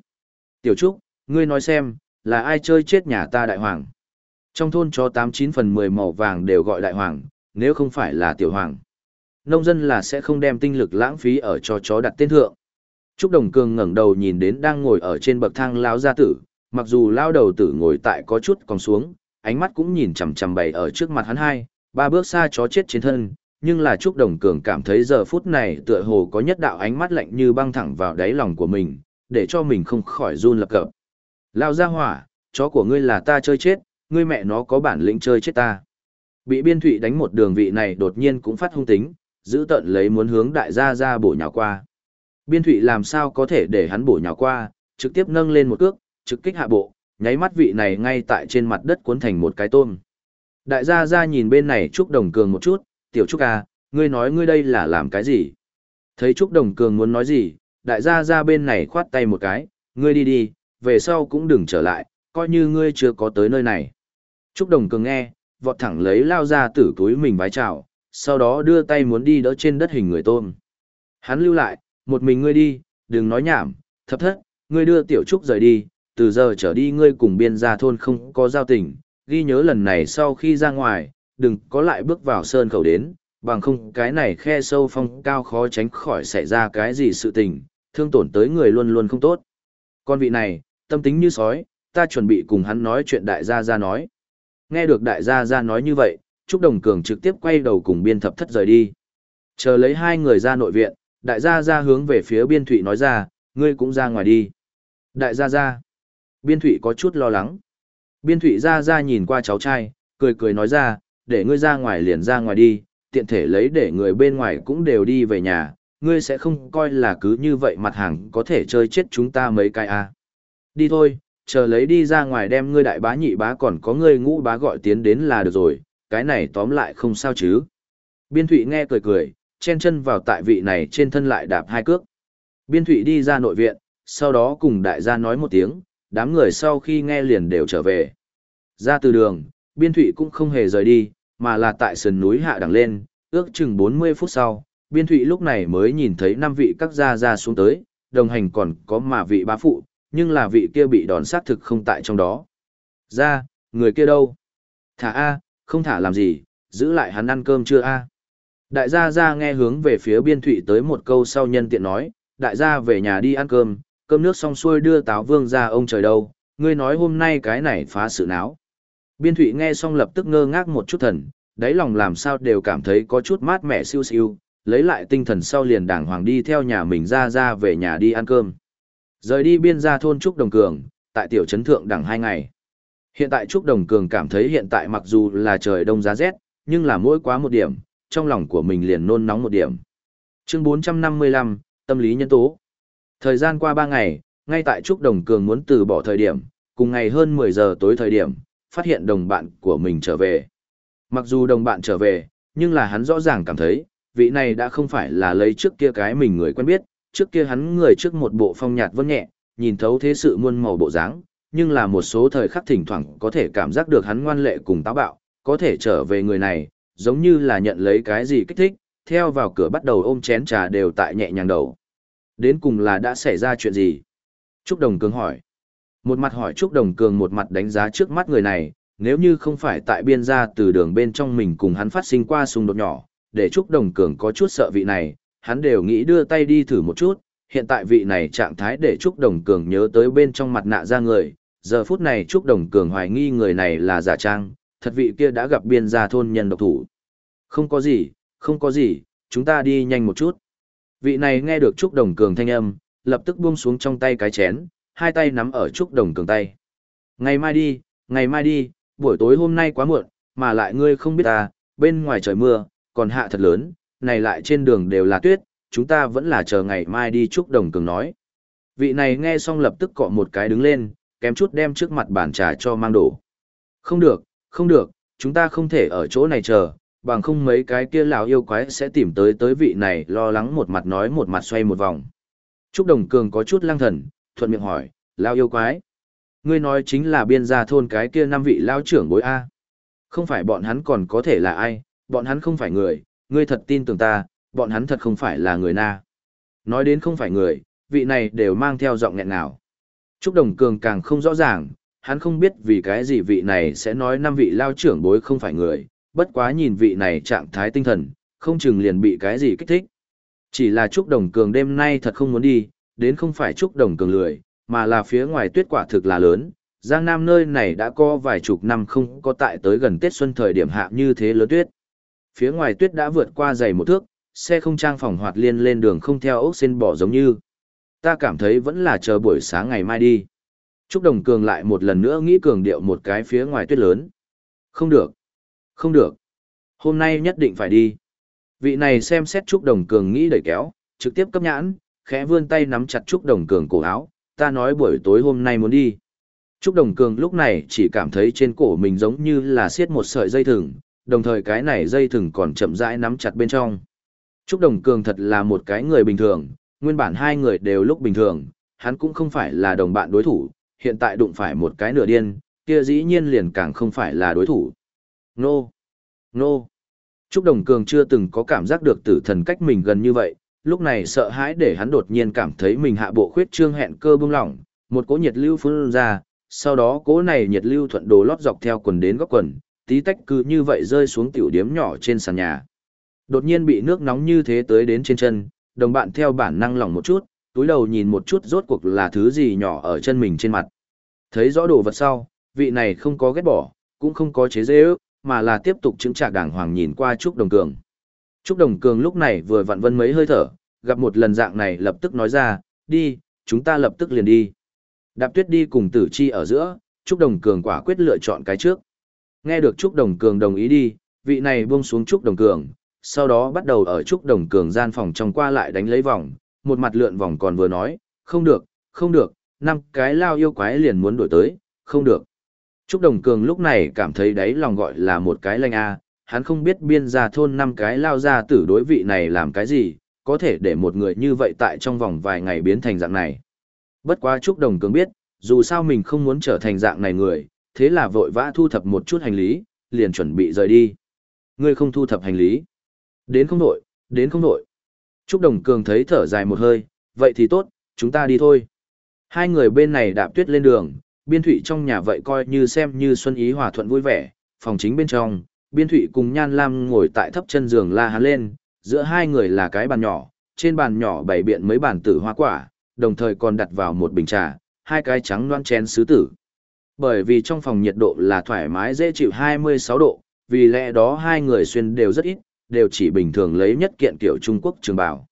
Tiểu Trúc, ngươi nói xem, là ai chơi chết nhà ta đại hoàng? Trong thôn chó 89 phần 10 màu vàng đều gọi đại hoàng, nếu không phải là tiểu hoàng. Nông dân là sẽ không đem tinh lực lãng phí ở cho chó đặt tên thượng. Trúc Đồng Cường ngẩng đầu nhìn đến đang ngồi ở trên bậc thang lão gia tử, mặc dù lao đầu tử ngồi tại có chút còn xuống, ánh mắt cũng nhìn chằm chằm bày ở trước mặt hắn hai, ba bước xa chó chết trên thân, nhưng là Trúc Đồng Cường cảm thấy giờ phút này tựa hồ có nhất đạo ánh mắt lạnh như băng thẳng vào đáy lòng của mình, để cho mình không khỏi run lập cập. Lao ra hỏa, chó của ngươi là ta chơi chết, ngươi mẹ nó có bản lĩnh chơi chết ta. Bị biên thụy đánh một đường vị này đột nhiên cũng phát hung tính, giữ tận lấy muốn hướng đại gia ra bổ nhào qua. Biên thụy làm sao có thể để hắn bổ nhào qua, trực tiếp nâng lên một cước, trực kích hạ bộ, nháy mắt vị này ngay tại trên mặt đất cuốn thành một cái tôm. Đại gia ra nhìn bên này Trúc Đồng Cường một chút, tiểu Trúc à, ngươi nói ngươi đây là làm cái gì? Thấy Trúc Đồng Cường muốn nói gì, đại gia ra bên này khoát tay một cái, ngươi đi đi, về sau cũng đừng trở lại, coi như ngươi chưa có tới nơi này. Trúc Đồng Cường nghe, vọt thẳng lấy lao ra tử túi mình vái chào, sau đó đưa tay muốn đi đỡ trên đất hình người tôm. Hắn lưu lại, một mình ngươi đi, đừng nói nhảm, thập thất, ngươi đưa tiểu trúc rời đi, từ giờ trở đi ngươi cùng biên gia thôn không có giao tình, ghi nhớ lần này sau khi ra ngoài, đừng có lại bước vào sơn khẩu đến, bằng không cái này khe sâu phong cao khó tránh khỏi xảy ra cái gì sự tình, thương tổn tới người luôn luôn không tốt. Con vị này, tâm tính như sói, ta chuẩn bị cùng hắn nói chuyện đại gia gia nói. Nghe được đại gia gia nói như vậy, Trúc Đồng Cường trực tiếp quay đầu cùng biên thập thất rời đi. Chờ lấy hai người ra nội viện, đại gia gia hướng về phía biên thụy nói ra, ngươi cũng ra ngoài đi. Đại gia gia. Biên thụy có chút lo lắng. Biên thụy ra ra nhìn qua cháu trai, cười cười nói ra, để ngươi ra ngoài liền ra ngoài đi, tiện thể lấy để người bên ngoài cũng đều đi về nhà, ngươi sẽ không coi là cứ như vậy mặt hàng có thể chơi chết chúng ta mấy cái à. Đi thôi, chờ lấy đi ra ngoài đem ngươi đại bá nhị bá còn có ngươi ngũ bá gọi tiến đến là được rồi, cái này tóm lại không sao chứ. Biên thụy nghe cười cười, chen chân vào tại vị này trên thân lại đạp hai cước. Biên thụy đi ra nội viện, sau đó cùng đại gia nói một tiếng, đám người sau khi nghe liền đều trở về. Ra từ đường, biên thụy cũng không hề rời đi, mà là tại sườn núi hạ đằng lên, ước chừng 40 phút sau, biên thụy lúc này mới nhìn thấy năm vị các gia gia xuống tới, đồng hành còn có mà vị bá phụ, nhưng là vị kia bị đòn sát thực không tại trong đó. Ra, người kia đâu? Thả A, không thả làm gì, giữ lại hắn ăn cơm chưa A. Đại gia gia nghe hướng về phía biên thụy tới một câu sau nhân tiện nói, đại gia về nhà đi ăn cơm, cơm nước xong xuôi đưa táo vương ra ông trời đâu, ngươi nói hôm nay cái này phá sự náo. Biên thụy nghe xong lập tức ngơ ngác một chút thần, đáy lòng làm sao đều cảm thấy có chút mát mẻ siêu siêu, lấy lại tinh thần sau liền đàng hoàng đi theo nhà mình ra ra về nhà đi ăn cơm. Rời đi biên gia thôn Trúc Đồng Cường, tại tiểu trấn thượng đẳng hai ngày. Hiện tại Trúc Đồng Cường cảm thấy hiện tại mặc dù là trời đông giá rét, nhưng là mỗi quá một điểm, trong lòng của mình liền nôn nóng một điểm. Chương 455, Tâm lý nhân tố. Thời gian qua ba ngày, ngay tại Trúc Đồng Cường muốn từ bỏ thời điểm, cùng ngày hơn 10 giờ tối thời điểm, phát hiện đồng bạn của mình trở về. Mặc dù đồng bạn trở về, nhưng là hắn rõ ràng cảm thấy, vị này đã không phải là lấy trước kia cái mình người quen biết, trước kia hắn người trước một bộ phong nhạt vân nhẹ, nhìn thấu thế sự muôn màu bộ dáng, nhưng là một số thời khắc thỉnh thoảng có thể cảm giác được hắn ngoan lệ cùng táo bạo, có thể trở về người này, giống như là nhận lấy cái gì kích thích, theo vào cửa bắt đầu ôm chén trà đều tại nhẹ nhàng đầu. Đến cùng là đã xảy ra chuyện gì? Trúc Đồng Cường hỏi. Một mặt hỏi Trúc Đồng Cường một mặt đánh giá trước mắt người này, nếu như không phải tại biên gia từ đường bên trong mình cùng hắn phát sinh qua xung đột nhỏ, để Trúc Đồng Cường có chút sợ vị này, hắn đều nghĩ đưa tay đi thử một chút, hiện tại vị này trạng thái để Trúc Đồng Cường nhớ tới bên trong mặt nạ ra người, giờ phút này Trúc Đồng Cường hoài nghi người này là giả trang, thật vị kia đã gặp biên gia thôn nhân độc thủ. Không có gì, không có gì, chúng ta đi nhanh một chút. Vị này nghe được Trúc Đồng Cường thanh âm, lập tức buông xuống trong tay cái chén, hai tay nắm ở Trúc Đồng Cường tay. Ngày mai đi, ngày mai đi, buổi tối hôm nay quá muộn, mà lại ngươi không biết ta, bên ngoài trời mưa, còn hạ thật lớn, này lại trên đường đều là tuyết, chúng ta vẫn là chờ ngày mai đi Trúc Đồng Cường nói. Vị này nghe xong lập tức cọ một cái đứng lên, kém chút đem trước mặt bàn trà cho mang đổ. Không được, không được, chúng ta không thể ở chỗ này chờ, bằng không mấy cái kia lão yêu quái sẽ tìm tới tới vị này lo lắng một mặt nói một mặt xoay một vòng. Trúc Đồng Cường có chút lăng thần, thuận miệng hỏi, lão yêu quái. Ngươi nói chính là biên gia thôn cái kia năm vị lão trưởng bối A. Không phải bọn hắn còn có thể là ai, bọn hắn không phải người, ngươi thật tin tưởng ta, bọn hắn thật không phải là người na. Nói đến không phải người, vị này đều mang theo giọng nghẹn nào. Trúc Đồng Cường càng không rõ ràng, hắn không biết vì cái gì vị này sẽ nói năm vị lao trưởng bối không phải người, bất quá nhìn vị này trạng thái tinh thần, không chừng liền bị cái gì kích thích. Chỉ là Trúc Đồng Cường đêm nay thật không muốn đi, đến không phải Trúc Đồng Cường lười, mà là phía ngoài tuyết quả thực là lớn. Giang Nam nơi này đã có vài chục năm không có tại tới gần Tết Xuân thời điểm hạ như thế lớn tuyết. Phía ngoài tuyết đã vượt qua dày một thước, xe không trang phòng hoạt liên lên đường không theo ốc xin bỏ giống như. Ta cảm thấy vẫn là chờ buổi sáng ngày mai đi. Trúc Đồng Cường lại một lần nữa nghĩ cường điệu một cái phía ngoài tuyết lớn. Không được. Không được. Hôm nay nhất định phải đi. Vị này xem xét Trúc Đồng Cường nghĩ đẩy kéo, trực tiếp cấp nhãn, khẽ vươn tay nắm chặt Trúc Đồng Cường cổ áo, ta nói buổi tối hôm nay muốn đi. Trúc Đồng Cường lúc này chỉ cảm thấy trên cổ mình giống như là siết một sợi dây thừng, đồng thời cái này dây thừng còn chậm rãi nắm chặt bên trong. Trúc Đồng Cường thật là một cái người bình thường, nguyên bản hai người đều lúc bình thường, hắn cũng không phải là đồng bạn đối thủ, hiện tại đụng phải một cái nửa điên, kia dĩ nhiên liền càng không phải là đối thủ. Nô! Nô! Trúc Đồng Cường chưa từng có cảm giác được tử thần cách mình gần như vậy, lúc này sợ hãi để hắn đột nhiên cảm thấy mình hạ bộ khuyết trương hẹn cơ bung lỏng, một cỗ nhiệt lưu phun ra, sau đó cỗ này nhiệt lưu thuận đồ lót dọc theo quần đến góc quần, tí tách cứ như vậy rơi xuống tiểu điếm nhỏ trên sàn nhà. Đột nhiên bị nước nóng như thế tới đến trên chân, đồng bạn theo bản năng lỏng một chút, túi đầu nhìn một chút rốt cuộc là thứ gì nhỏ ở chân mình trên mặt. Thấy rõ đồ vật sau, vị này không có ghét bỏ, cũng không có chế dễ ước, mà là tiếp tục chứng trạc đàng hoàng nhìn qua Trúc Đồng Cường. Trúc Đồng Cường lúc này vừa vặn vân mấy hơi thở, gặp một lần dạng này lập tức nói ra, đi, chúng ta lập tức liền đi. Đạp tuyết đi cùng tử chi ở giữa, Trúc Đồng Cường quả quyết lựa chọn cái trước. Nghe được Trúc Đồng Cường đồng ý đi, vị này buông xuống Trúc Đồng Cường, sau đó bắt đầu ở Trúc Đồng Cường gian phòng trong qua lại đánh lấy vòng, một mặt lượn vòng còn vừa nói, không được, không được, năm cái lao yêu quái liền muốn đổi tới, không được. Trúc Đồng Cường lúc này cảm thấy đấy lòng gọi là một cái lanh a, hắn không biết biên gia thôn năm cái lao ra tử đối vị này làm cái gì, có thể để một người như vậy tại trong vòng vài ngày biến thành dạng này. Bất quá Trúc Đồng Cường biết, dù sao mình không muốn trở thành dạng này người, thế là vội vã thu thập một chút hành lý, liền chuẩn bị rời đi. Ngươi không thu thập hành lý. Đến không đội, đến không đội. Trúc Đồng Cường thấy thở dài một hơi, vậy thì tốt, chúng ta đi thôi. Hai người bên này đạp tuyết lên đường, biên thụy trong nhà vậy coi như xem như xuân ý hòa thuận vui vẻ, phòng chính bên trong, biên thụy cùng Nhan Lam ngồi tại thấp chân giường la hán lên, giữa hai người là cái bàn nhỏ, trên bàn nhỏ bày biện mấy bàn tử hoa quả, đồng thời còn đặt vào một bình trà, hai cái trắng loan chén sứ tử. Bởi vì trong phòng nhiệt độ là thoải mái dễ chịu 26 độ, vì lẽ đó hai người xuyên đều rất ít, đều chỉ bình thường lấy nhất kiện kiểu Trung Quốc trường bào.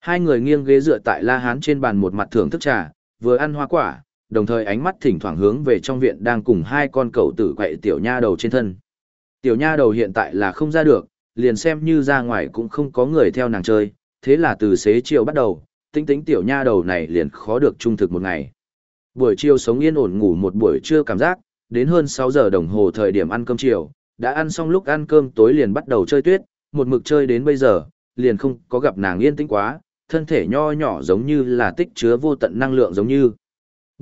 Hai người nghiêng ghế dựa tại La Hán trên bàn một mặt thưởng thức trà, vừa ăn hoa quả, đồng thời ánh mắt thỉnh thoảng hướng về trong viện đang cùng hai con cậu tử quậy tiểu nha đầu trên thân. Tiểu nha đầu hiện tại là không ra được, liền xem như ra ngoài cũng không có người theo nàng chơi, thế là từ xế chiều bắt đầu, tinh tính tiểu nha đầu này liền khó được trung thực một ngày. Buổi chiều sống yên ổn ngủ một buổi trưa cảm giác, đến hơn 6 giờ đồng hồ thời điểm ăn cơm chiều, đã ăn xong lúc ăn cơm tối liền bắt đầu chơi tuyết, một mực chơi đến bây giờ, liền không có gặp nàng yên tĩnh quá, thân thể nho nhỏ giống như là tích chứa vô tận năng lượng giống như.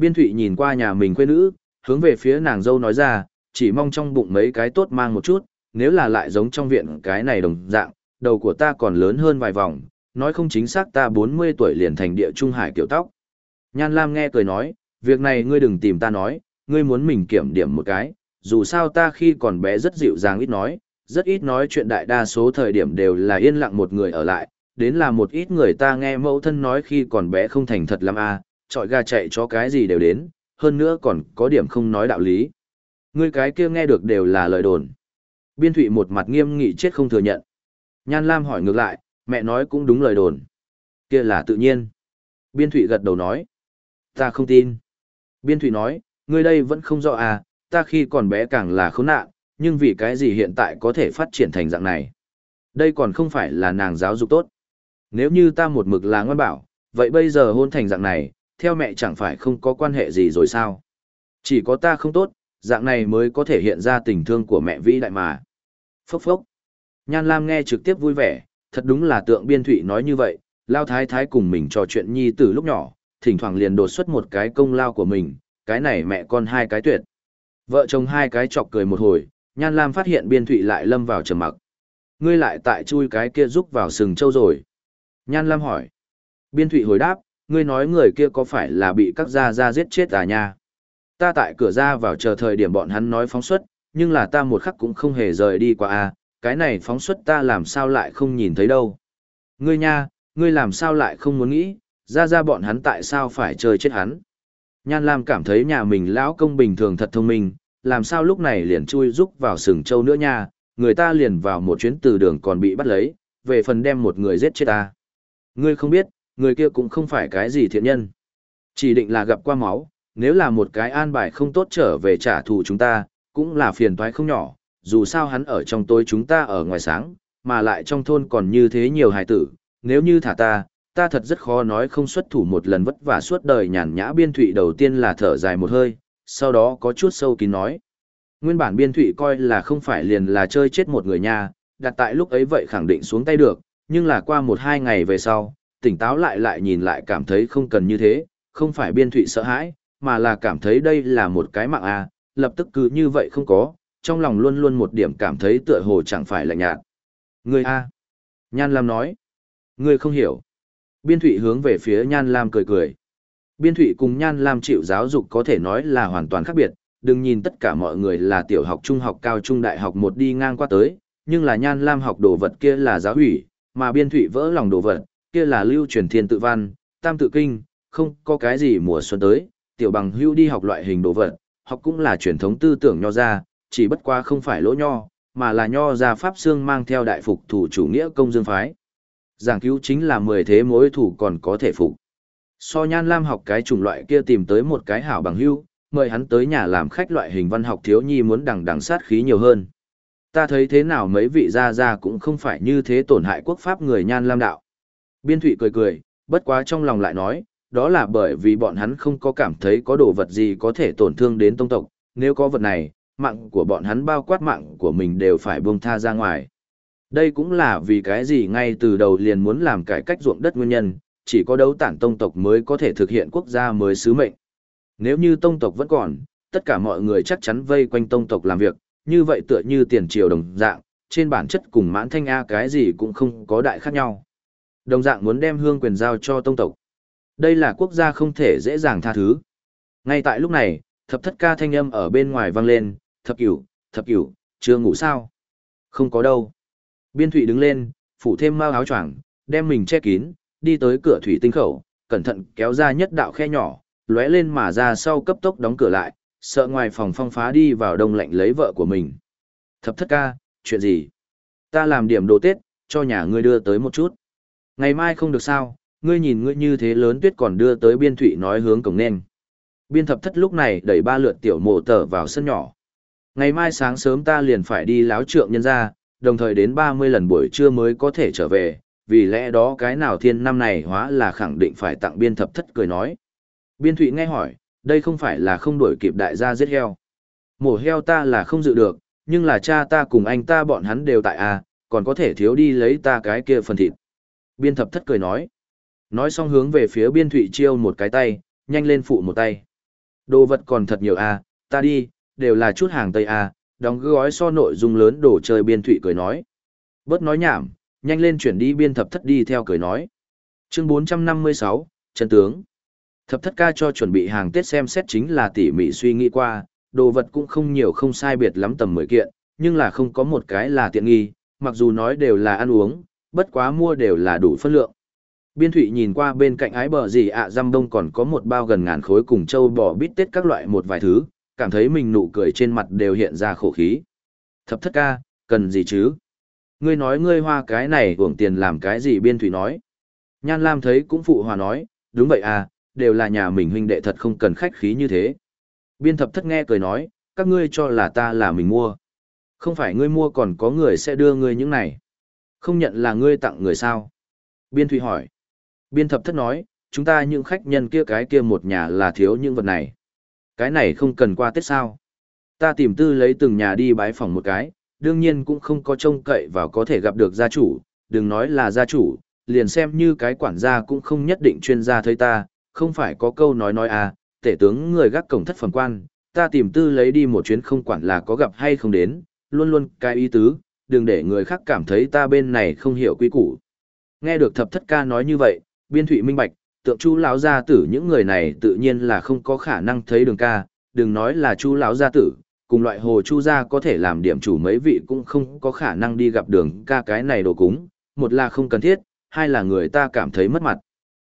Biên Thụy nhìn qua nhà mình quê nữ, hướng về phía nàng dâu nói ra, chỉ mong trong bụng mấy cái tốt mang một chút, nếu là lại giống trong viện cái này đồng dạng, đầu của ta còn lớn hơn vài vòng, nói không chính xác ta 40 tuổi liền thành địa trung hải kiểu tóc. Nhan Lam nghe cười nói, việc này ngươi đừng tìm ta nói, ngươi muốn mình kiểm điểm một cái, dù sao ta khi còn bé rất dịu dàng ít nói, rất ít nói chuyện đại đa số thời điểm đều là yên lặng một người ở lại, đến là một ít người ta nghe mẫu thân nói khi còn bé không thành thật lắm à, trọi gà chạy cho cái gì đều đến, hơn nữa còn có điểm không nói đạo lý. Ngươi cái kia nghe được đều là lời đồn. Biên thụy một mặt nghiêm nghị chết không thừa nhận. Nhan Lam hỏi ngược lại, mẹ nói cũng đúng lời đồn. Kia là tự nhiên. Biên thụy gật đầu nói. Ta không tin. Biên thụy nói, ngươi đây vẫn không rõ à, ta khi còn bé càng là khốn nạn, nhưng vì cái gì hiện tại có thể phát triển thành dạng này. Đây còn không phải là nàng giáo dục tốt. Nếu như ta một mực là ngoan bảo, vậy bây giờ hôn thành dạng này, theo mẹ chẳng phải không có quan hệ gì rồi sao? Chỉ có ta không tốt, dạng này mới có thể hiện ra tình thương của mẹ vĩ đại mà. Phốc phốc. Nhan Lam nghe trực tiếp vui vẻ, thật đúng là tượng biên thụy nói như vậy, lao thái thái cùng mình trò chuyện nhi từ lúc nhỏ, thỉnh thoảng liền đột xuất một cái công lao của mình, cái này mẹ con hai cái tuyệt. Vợ chồng hai cái chọc cười một hồi, Nhan Lam phát hiện biên thụy lại lâm vào trầm mặc. Ngươi lại tại chui cái kia rúc vào sừng châu rồi. Nhan Lam hỏi. Biên thụy hồi đáp, ngươi nói người kia có phải là bị các gia gia giết chết à nha? Ta tại cửa ra vào chờ thời điểm bọn hắn nói phóng xuất, nhưng là ta một khắc cũng không hề rời đi qua à? cái này phóng xuất ta làm sao lại không nhìn thấy đâu. Ngươi nha, ngươi làm sao lại không muốn nghĩ, ra ra bọn hắn tại sao phải chơi chết hắn. Nhan Lam cảm thấy nhà mình lão công bình thường thật thông minh, làm sao lúc này liền chui rúc vào sừng châu nữa nha, người ta liền vào một chuyến từ đường còn bị bắt lấy, về phần đem một người giết chết ta. Ngươi không biết, người kia cũng không phải cái gì thiện nhân. Chỉ định là gặp qua máu, nếu là một cái an bài không tốt trở về trả thù chúng ta, cũng là phiền toái không nhỏ, dù sao hắn ở trong tối chúng ta ở ngoài sáng, mà lại trong thôn còn như thế nhiều hài tử, nếu như thả ta, ta thật rất khó nói không xuất thủ một lần vất vả suốt đời nhàn nhã biên thụy đầu tiên là thở dài một hơi, sau đó có chút sâu kín nói. Nguyên bản biên thụy coi là không phải liền là chơi chết một người nha, đặt tại lúc ấy vậy khẳng định xuống tay được, nhưng là qua một hai ngày về sau, tỉnh táo lại lại nhìn lại cảm thấy không cần như thế, không phải biên thụy sợ hãi, mà là cảm thấy đây là một cái mạng a lập tức cứ như vậy không có, trong lòng luôn luôn một điểm cảm thấy tựa hồ chẳng phải là nhạt. Người a Nhan Lam nói. Người không hiểu. Biên thụy hướng về phía Nhan Lam cười cười. Biên thụy cùng Nhan Lam chịu giáo dục có thể nói là hoàn toàn khác biệt, đừng nhìn tất cả mọi người là tiểu học trung học cao trung đại học một đi ngang qua tới, nhưng là Nhan Lam học đồ vật kia là giáo hủy, mà biên thụy vỡ lòng đồ vật, kia là lưu truyền thiên tự văn, tam tự kinh, không có cái gì mùa xuân tới, tiểu bằng hưu đi học loại hình đồ vật, học cũng là truyền thống tư tưởng nho ra, chỉ bất quá không phải lỗ nho, mà là nho ra pháp xương mang theo đại phục thủ chủ nghĩa công dương phái. Giảng cứu chính là mười thế mối thủ còn có thể phục. So nhan lam học cái chủng loại kia tìm tới một cái hảo bằng hưu, mời hắn tới nhà làm khách loại hình văn học thiếu nhi muốn đằng đằng sát khí nhiều hơn. Ta thấy thế nào mấy vị gia gia cũng không phải như thế tổn hại quốc pháp người nhan lam đạo. Biên thụy cười cười, bất quá trong lòng lại nói, đó là bởi vì bọn hắn không có cảm thấy có đồ vật gì có thể tổn thương đến tông tộc, nếu có vật này, mạng của bọn hắn bao quát mạng của mình đều phải buông tha ra ngoài. Đây cũng là vì cái gì ngay từ đầu liền muốn làm cải cách ruộng đất nguyên nhân, chỉ có đấu tản tông tộc mới có thể thực hiện quốc gia mới sứ mệnh. Nếu như tông tộc vẫn còn, tất cả mọi người chắc chắn vây quanh tông tộc làm việc, như vậy tựa như tiền triều đồng dạng, trên bản chất cùng mãn thanh A cái gì cũng không có đại khác nhau. Đồng dạng muốn đem hương quyền giao cho tông tộc. Đây là quốc gia không thể dễ dàng tha thứ. Ngay tại lúc này, thập thất ca thanh âm ở bên ngoài vang lên, thập cửu, thập cửu, chưa ngủ sao? Không có đâu. Biên thủy đứng lên, phủ thêm mau áo choàng, đem mình che kín, đi tới cửa thủy tinh khẩu, cẩn thận kéo ra nhất đạo khe nhỏ, lóe lên mà ra sau cấp tốc đóng cửa lại, sợ ngoài phòng phong phá đi vào đông lạnh lấy vợ của mình. Thập thất ca, chuyện gì? Ta làm điểm đồ Tết, cho nhà ngươi đưa tới một chút. Ngày mai không được sao, ngươi nhìn ngươi như thế lớn tuyết còn đưa tới biên thụy nói hướng cổng nên. Biên thập thất lúc này đẩy ba lượt tiểu mộ tờ vào sân nhỏ. Ngày mai sáng sớm ta liền phải đi láo trượng nhân ra, đồng thời đến 30 lần buổi trưa mới có thể trở về, vì lẽ đó cái nào thiên năm này hóa là khẳng định phải tặng biên thập thất cười nói. Biên thụy nghe hỏi, đây không phải là không đổi kịp đại gia giết heo. Mổ heo ta là không dự được, nhưng là cha ta cùng anh ta bọn hắn đều tại a còn có thể thiếu đi lấy ta cái kia phần thịt. Biên thập thất cười nói. Nói xong hướng về phía biên thụy chiêu một cái tay, nhanh lên phụ một tay. Đồ vật còn thật nhiều a ta đi, đều là chút hàng Tây a đóng gói so nội dung lớn đồ chơi biên thụy cười nói. Bớt nói nhảm, nhanh lên chuyển đi biên thập thất đi theo cười nói. Chương 456, chân tướng. Thập thất ca cho chuẩn bị hàng Tết xem xét chính là tỉ mỉ suy nghĩ qua, đồ vật cũng không nhiều không sai biệt lắm tầm 10 kiện, nhưng là không có một cái là tiện nghi, mặc dù nói đều là ăn uống, bất quá mua đều là đủ phân lượng. Biên thụy nhìn qua bên cạnh ái bờ gì ạ à, răm đông còn có một bao gần ngàn khối cùng châu bò bít tết các loại một vài thứ, cảm thấy mình nụ cười trên mặt đều hiện ra khổ khí. Thập thất ca, cần gì chứ? Ngươi nói ngươi hoa cái này hưởng tiền làm cái gì biên thụy nói. Nhan Lam thấy cũng phụ hòa nói, đúng vậy à, đều là nhà mình huynh đệ thật không cần khách khí như thế. Biên thập thất nghe cười nói, các ngươi cho là ta là mình mua. Không phải ngươi mua còn có người sẽ đưa ngươi những này. Không nhận là ngươi tặng người sao? Biên Thụy hỏi. Biên thập thất nói, chúng ta những khách nhân kia cái kia một nhà là thiếu những vật này. Cái này không cần qua Tết sao. Ta tìm tư lấy từng nhà đi bái phòng một cái, đương nhiên cũng không có trông cậy vào có thể gặp được gia chủ, đừng nói là gia chủ, liền xem như cái quản gia cũng không nhất định chuyên gia thấy ta, không phải có câu nói nói à, tể tướng người gác cổng thất phẩm quan, ta tìm tư lấy đi một chuyến không quản là có gặp hay không đến, luôn luôn cái ý tứ, đừng để người khác cảm thấy ta bên này không hiểu quy củ. Nghe được thập thất ca nói như vậy, biên thụy minh bạch, tượng chu lão gia tử những người này tự nhiên là không có khả năng thấy đường ca, đừng nói là chu lão gia tử, cùng loại hồ chu gia có thể làm điểm chủ mấy vị cũng không có khả năng đi gặp đường ca cái này đồ cúng, một là không cần thiết, hai là người ta cảm thấy mất mặt.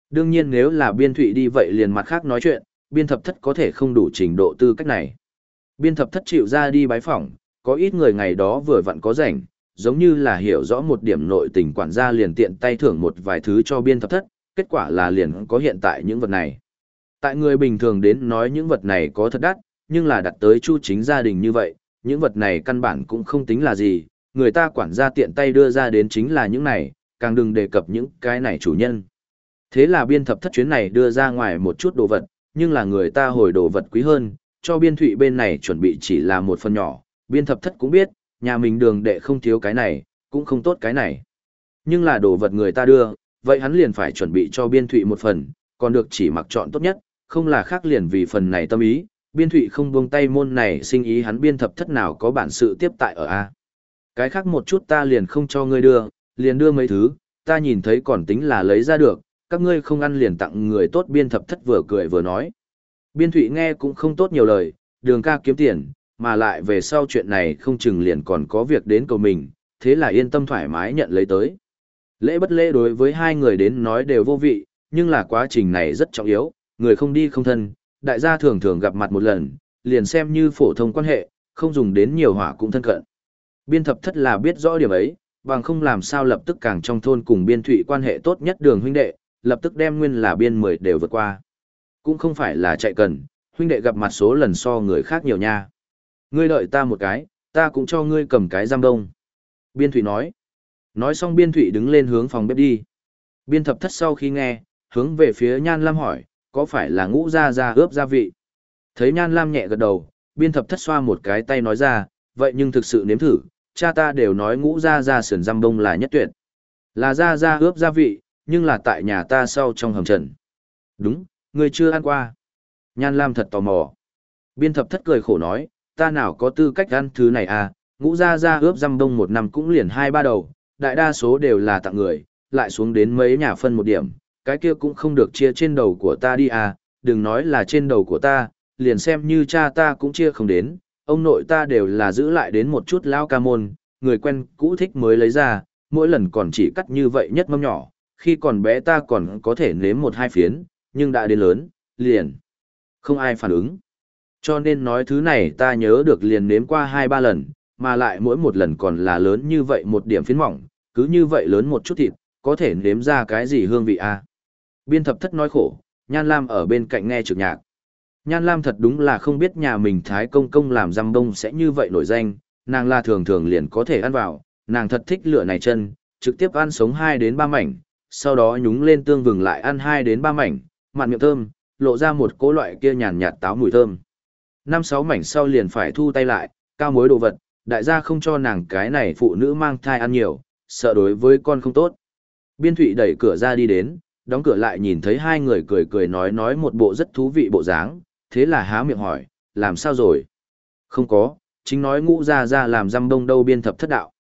Đương nhiên nếu là biên thụy đi vậy liền mặt khác nói chuyện, biên thập thất có thể không đủ trình độ tư cách này. Biên thập thất chịu ra đi bái phỏng, có ít người ngày đó vừa vặn có rảnh, giống như là hiểu rõ một điểm nội tình quản gia liền tiện tay thưởng một vài thứ cho biên thập thất, kết quả là liền có hiện tại những vật này. Tại người bình thường đến nói những vật này có thật đắt, nhưng là đặt tới chu chính gia đình như vậy, những vật này căn bản cũng không tính là gì, người ta quản gia tiện tay đưa ra đến chính là những này, càng đừng đề cập những cái này chủ nhân. Thế là biên thập thất chuyến này đưa ra ngoài một chút đồ vật, nhưng là người ta hồi đồ vật quý hơn, cho biên thụy bên này chuẩn bị chỉ là một phần nhỏ, biên thập thất cũng biết, nhà mình đường đệ không thiếu cái này, cũng không tốt cái này. Nhưng là đồ vật người ta đưa, vậy hắn liền phải chuẩn bị cho biên thụy một phần, còn được chỉ mặc chọn tốt nhất, không là khác liền vì phần này tâm ý, biên thụy không buông tay môn này sinh ý hắn biên thập thất nào có bản sự tiếp tại ở A. Cái khác một chút ta liền không cho ngươi đưa, liền đưa mấy thứ, ta nhìn thấy còn tính là lấy ra được, các ngươi không ăn liền tặng người tốt biên thập thất vừa cười vừa nói. Biên thụy nghe cũng không tốt nhiều lời, đường ca kiếm tiền, mà lại về sau chuyện này không chừng liền còn có việc đến cầu mình, thế là yên tâm thoải mái nhận lấy tới. Lễ bất lễ đối với hai người đến nói đều vô vị, nhưng là quá trình này rất trọng yếu, người không đi không thân, đại gia thường thường gặp mặt một lần, liền xem như phổ thông quan hệ, không dùng đến nhiều hỏa cũng thân cận. Biên thập thất là biết rõ điểm ấy, bằng không làm sao lập tức càng trong thôn cùng biên thụy quan hệ tốt nhất đường huynh đệ, lập tức đem nguyên là biên mười đều vượt qua. Cũng không phải là chạy cần, huynh đệ gặp mặt số lần so người khác nhiều nha. Ngươi đợi ta một cái, ta cũng cho ngươi cầm cái giam đông. Biên thụy nói. Nói xong biên thụy đứng lên hướng phòng bếp đi. Biên thập thất sau khi nghe, hướng về phía Nhan Lam hỏi, có phải là ngũ gia gia ướp gia vị? Thấy Nhan Lam nhẹ gật đầu, biên thập thất xoa một cái tay nói ra, vậy nhưng thực sự nếm thử, cha ta đều nói ngũ gia gia sườn giam bông là nhất tuyệt. Là gia gia ướp gia vị, nhưng là tại nhà ta sau trong hầm trần. Đúng, người chưa ăn qua. Nhan Lam thật tò mò. Biên thập thất cười khổ nói, ta nào có tư cách ăn thứ này à, ngũ gia gia ướp răm bông một năm cũng liền hai ba đầu, đại đa số đều là tặng người, lại xuống đến mấy nhà phân một điểm, cái kia cũng không được chia trên đầu của ta đi à, đừng nói là trên đầu của ta, liền xem như cha ta cũng chia không đến, ông nội ta đều là giữ lại đến một chút lao ca môn, người quen cũ thích mới lấy ra, mỗi lần còn chỉ cắt như vậy nhất mâm nhỏ, khi còn bé ta còn có thể nếm một hai phiến, nhưng đã đến lớn, liền. Không ai phản ứng. Cho nên nói thứ này ta nhớ được liền nếm qua hai ba lần, mà lại mỗi một lần còn là lớn như vậy một điểm phiến mỏng, cứ như vậy lớn một chút thịt, có thể nếm ra cái gì hương vị à. Biên thập thất nói khổ, Nhan Lam ở bên cạnh nghe trực nhạc. Nhan Lam thật đúng là không biết nhà mình Thái Công Công làm răm bông sẽ như vậy nổi danh, nàng là thường thường liền có thể ăn vào, nàng thật thích lựa này chân, trực tiếp ăn sống 2 đến 3 mảnh, sau đó nhúng lên tương vừng lại ăn 2 đến 3 mảnh, mặn miệng thơm, lộ ra một cỗ loại kia nhàn nhạt táo mùi thơm. Năm sáu mảnh sau liền phải thu tay lại, cao mối đồ vật, đại gia không cho nàng cái này phụ nữ mang thai ăn nhiều, sợ đối với con không tốt. Biên Thụy đẩy cửa ra đi đến, đóng cửa lại nhìn thấy hai người cười cười nói nói một bộ rất thú vị bộ dáng, thế là há miệng hỏi, làm sao rồi? Không có, chính nói ngũ ra ra làm giam đông đâu biên thập thất đạo.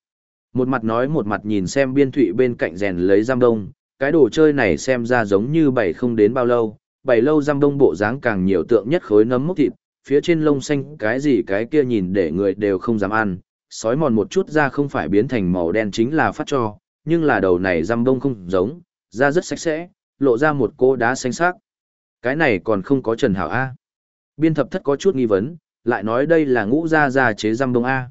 Một mặt nói một mặt nhìn xem biên thụy bên cạnh rèn lấy giam đông, cái đồ chơi này xem ra giống như bảy không đến bao lâu, bảy lâu giam đông bộ dáng càng nhiều tượng nhất khối nấm mốc thịt, phía trên lông xanh cái gì cái kia nhìn để người đều không dám ăn, sói mòn một chút da không phải biến thành màu đen chính là phát cho, nhưng là đầu này răm đông không giống, da rất sạch sẽ, lộ ra một cô đá xanh sắc. Cái này còn không có Trần Hảo A. Biên thập thất có chút nghi vấn, lại nói đây là ngũ gia gia chế răm đông A.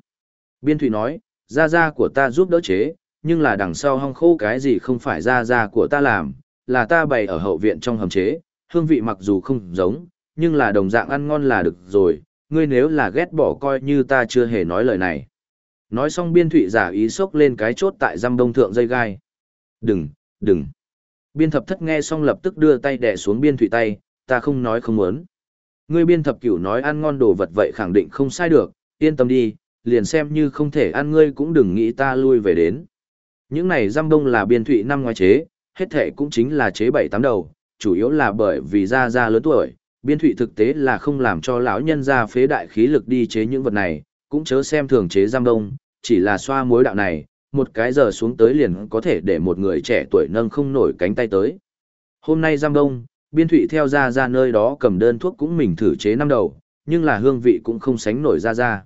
Biên thủy nói, gia gia của ta giúp đỡ chế, nhưng là đằng sau hong khô cái gì không phải gia gia của ta làm, là ta bày ở hậu viện trong hầm chế, hương vị mặc dù không giống, nhưng là đồng dạng ăn ngon là được rồi, ngươi nếu là ghét bỏ coi như ta chưa hề nói lời này. Nói xong biên thụy giả ý sốc lên cái chốt tại răm đông thượng dây gai. Đừng, đừng. Biên thập thất nghe xong lập tức đưa tay đè xuống biên thụy tay, ta không nói không muốn. Ngươi biên thập cửu nói ăn ngon đồ vật vậy khẳng định không sai được, yên tâm đi, liền xem như không thể ăn ngươi cũng đừng nghĩ ta lui về đến. Những này răm đông là biên thụy năm ngoài chế, hết thể cũng chính là chế bảy tám đầu, chủ yếu là bởi vì ra ra lớn tuổi, biên thụy thực tế là không làm cho lão nhân ra phế đại khí lực đi chế những vật này, cũng chớ xem thường chế giam đông, chỉ là xoa mối đạo này, một cái giờ xuống tới liền có thể để một người trẻ tuổi nâng không nổi cánh tay tới. Hôm nay giam đông, biên thụy theo ra ra nơi đó cầm đơn thuốc cũng mình thử chế năm đầu, nhưng là hương vị cũng không sánh nổi ra ra.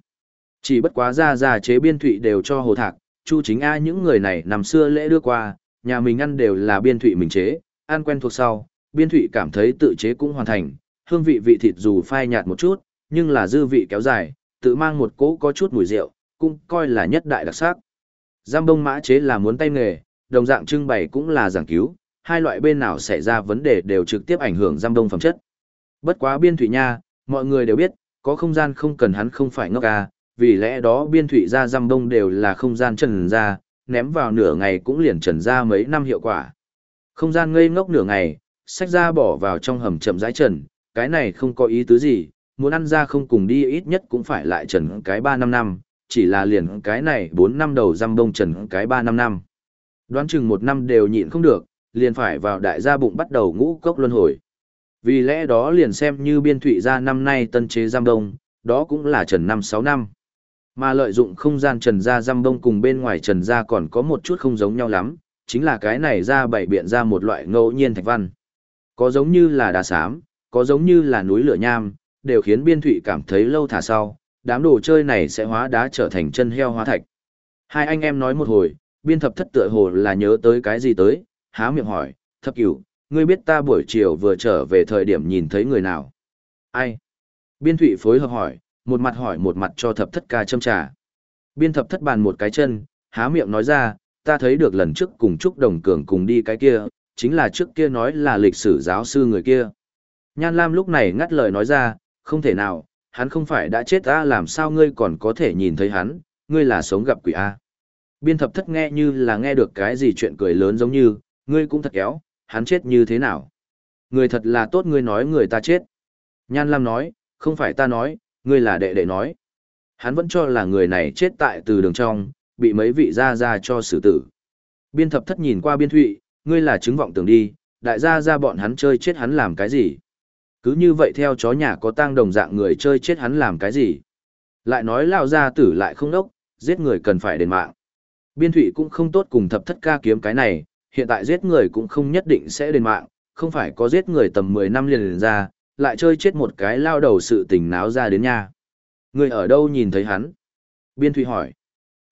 Chỉ bất quá ra ra chế biên thụy đều cho hồ thạc, chu chính A những người này nằm xưa lễ đưa qua, nhà mình ăn đều là biên thụy mình chế, ăn quen thuộc sau, biên thụy cảm thấy tự chế cũng hoàn thành, hương vị vị thịt dù phai nhạt một chút, nhưng là dư vị kéo dài, tự mang một cỗ có chút mùi rượu, cũng coi là nhất đại đặc sắc. Giam đông mã chế là muốn tay nghề, đồng dạng trưng bày cũng là giảng cứu, hai loại bên nào xảy ra vấn đề đều trực tiếp ảnh hưởng giam đông phẩm chất. Bất quá biên thủy nha, mọi người đều biết, có không gian không cần hắn không phải ngốc à, vì lẽ đó biên thủy ra giam đông đều là không gian trần ra, ném vào nửa ngày cũng liền trần ra mấy năm hiệu quả. Không gian ngây ngốc nửa ngày, sách ra bỏ vào trong hầm chậm rãi trần, cái này không có ý tứ gì, muốn ăn ra không cùng đi ít nhất cũng phải lại trần cái 3 năm năm, chỉ là liền cái này 4 năm đầu răm bông trần cái 3 năm năm. Đoán chừng một năm đều nhịn không được, liền phải vào đại gia bụng bắt đầu ngũ cốc luân hồi. Vì lẽ đó liền xem như biên thủy gia năm nay tân chế giam đông, đó cũng là trần năm 6 năm. Mà lợi dụng không gian trần gia giam đông cùng bên ngoài trần gia còn có một chút không giống nhau lắm, chính là cái này ra bảy biện ra một loại ngẫu nhiên thạch văn. Có giống như là đá xám, có giống như là núi lửa nham, đều khiến biên thụy cảm thấy lâu thả sau, đám đồ chơi này sẽ hóa đá trở thành chân heo hóa thạch. Hai anh em nói một hồi, biên thập thất tựa hồ là nhớ tới cái gì tới, há miệng hỏi, thập cửu, ngươi biết ta buổi chiều vừa trở về thời điểm nhìn thấy người nào? Ai? Biên thụy phối hợp hỏi, một mặt hỏi một mặt cho thập thất ca châm trà. Biên thập thất bàn một cái chân, há miệng nói ra, ta thấy được lần trước cùng Trúc Đồng Cường cùng đi cái kia, chính là trước kia nói là lịch sử giáo sư người kia. Nhan Lam lúc này ngắt lời nói ra, không thể nào, hắn không phải đã chết ta làm sao ngươi còn có thể nhìn thấy hắn, ngươi là sống gặp quỷ A. Biên thập thất nghe như là nghe được cái gì chuyện cười lớn giống như, ngươi cũng thật kéo, hắn chết như thế nào? Người thật là tốt ngươi nói người ta chết. Nhan Lam nói, không phải ta nói, ngươi là đệ đệ nói. Hắn vẫn cho là người này chết tại từ đường trong, bị mấy vị gia gia cho xử tử. Biên thập thất nhìn qua biên thụy, ngươi là chứng vọng tưởng đi, đại gia gia bọn hắn chơi chết hắn làm cái gì? Cứ như vậy theo chó nhà có tang đồng dạng người chơi chết hắn làm cái gì? Lại nói lao gia tử lại không đốc, giết người cần phải đền mạng. Biên thụy cũng không tốt cùng thập thất ca kiếm cái này, hiện tại giết người cũng không nhất định sẽ đền mạng, không phải có giết người tầm 10 năm liền, liền ra, lại chơi chết một cái lao đầu sự tình náo ra đến nhà. Người ở đâu nhìn thấy hắn? Biên Thụy hỏi.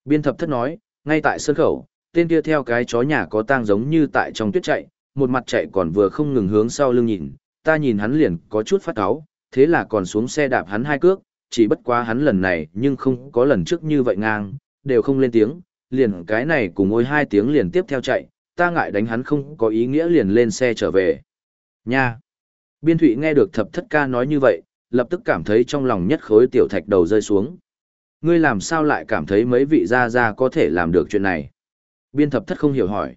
Biên thập thất nói, ngay tại sân khẩu, tên kia theo cái chó nhà có tang giống như tại trong tuyết chạy, một mặt chạy còn vừa không ngừng hướng sau lưng nhìn, ta nhìn hắn liền có chút phát áo, thế là còn xuống xe đạp hắn hai cước, chỉ bất quá hắn lần này nhưng không có lần trước như vậy ngang, đều không lên tiếng, liền cái này cùng ngôi hai tiếng liền tiếp theo chạy, ta ngại đánh hắn không có ý nghĩa liền lên xe trở về. Nha! Biên thụy nghe được thập thất ca nói như vậy, lập tức cảm thấy trong lòng nhất khối tiểu thạch đầu rơi xuống. Ngươi làm sao lại cảm thấy mấy vị gia gia có thể làm được chuyện này? Biên thập thất không hiểu hỏi.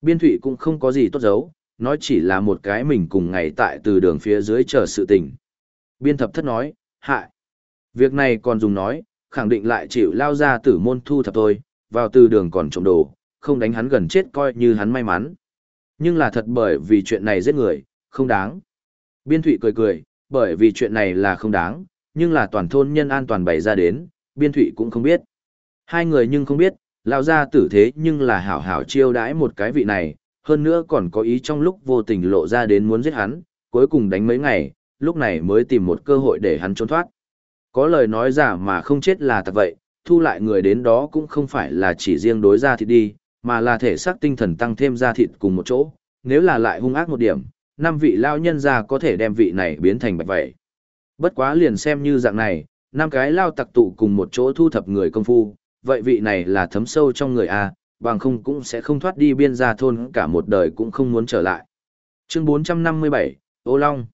Biên thụy cũng không có gì tốt giấu, nói chỉ là một cái mình cùng ngày tại từ đường phía dưới chờ sự tình. Biên thập thất nói, hại. Việc này còn dùng nói, khẳng định lại chịu lao ra tử môn thu thập thôi, vào từ đường còn trộm đồ, không đánh hắn gần chết coi như hắn may mắn. Nhưng là thật bởi vì chuyện này giết người, không đáng. Biên Thụy cười cười, bởi vì chuyện này là không đáng, nhưng là toàn thôn nhân an toàn bày ra đến, Biên Thụy cũng không biết. Hai người nhưng không biết, lao ra tử thế nhưng là hảo hảo chiêu đãi một cái vị này, hơn nữa còn có ý trong lúc vô tình lộ ra đến muốn giết hắn, cuối cùng đánh mấy ngày, lúc này mới tìm một cơ hội để hắn trốn thoát. Có lời nói giả mà không chết là thật vậy, thu lại người đến đó cũng không phải là chỉ riêng đối ra thịt đi, mà là thể xác tinh thần tăng thêm ra thịt cùng một chỗ, nếu là lại hung ác một điểm, năm vị lao nhân ra có thể đem vị này biến thành bạch vậy. Bất quá liền xem như dạng này, năm cái lao tặc tụ cùng một chỗ thu thập người công phu, vậy vị này là thấm sâu trong người A, bằng không cũng sẽ không thoát đi biên gia thôn cả một đời cũng không muốn trở lại. Chương 457, Ô Long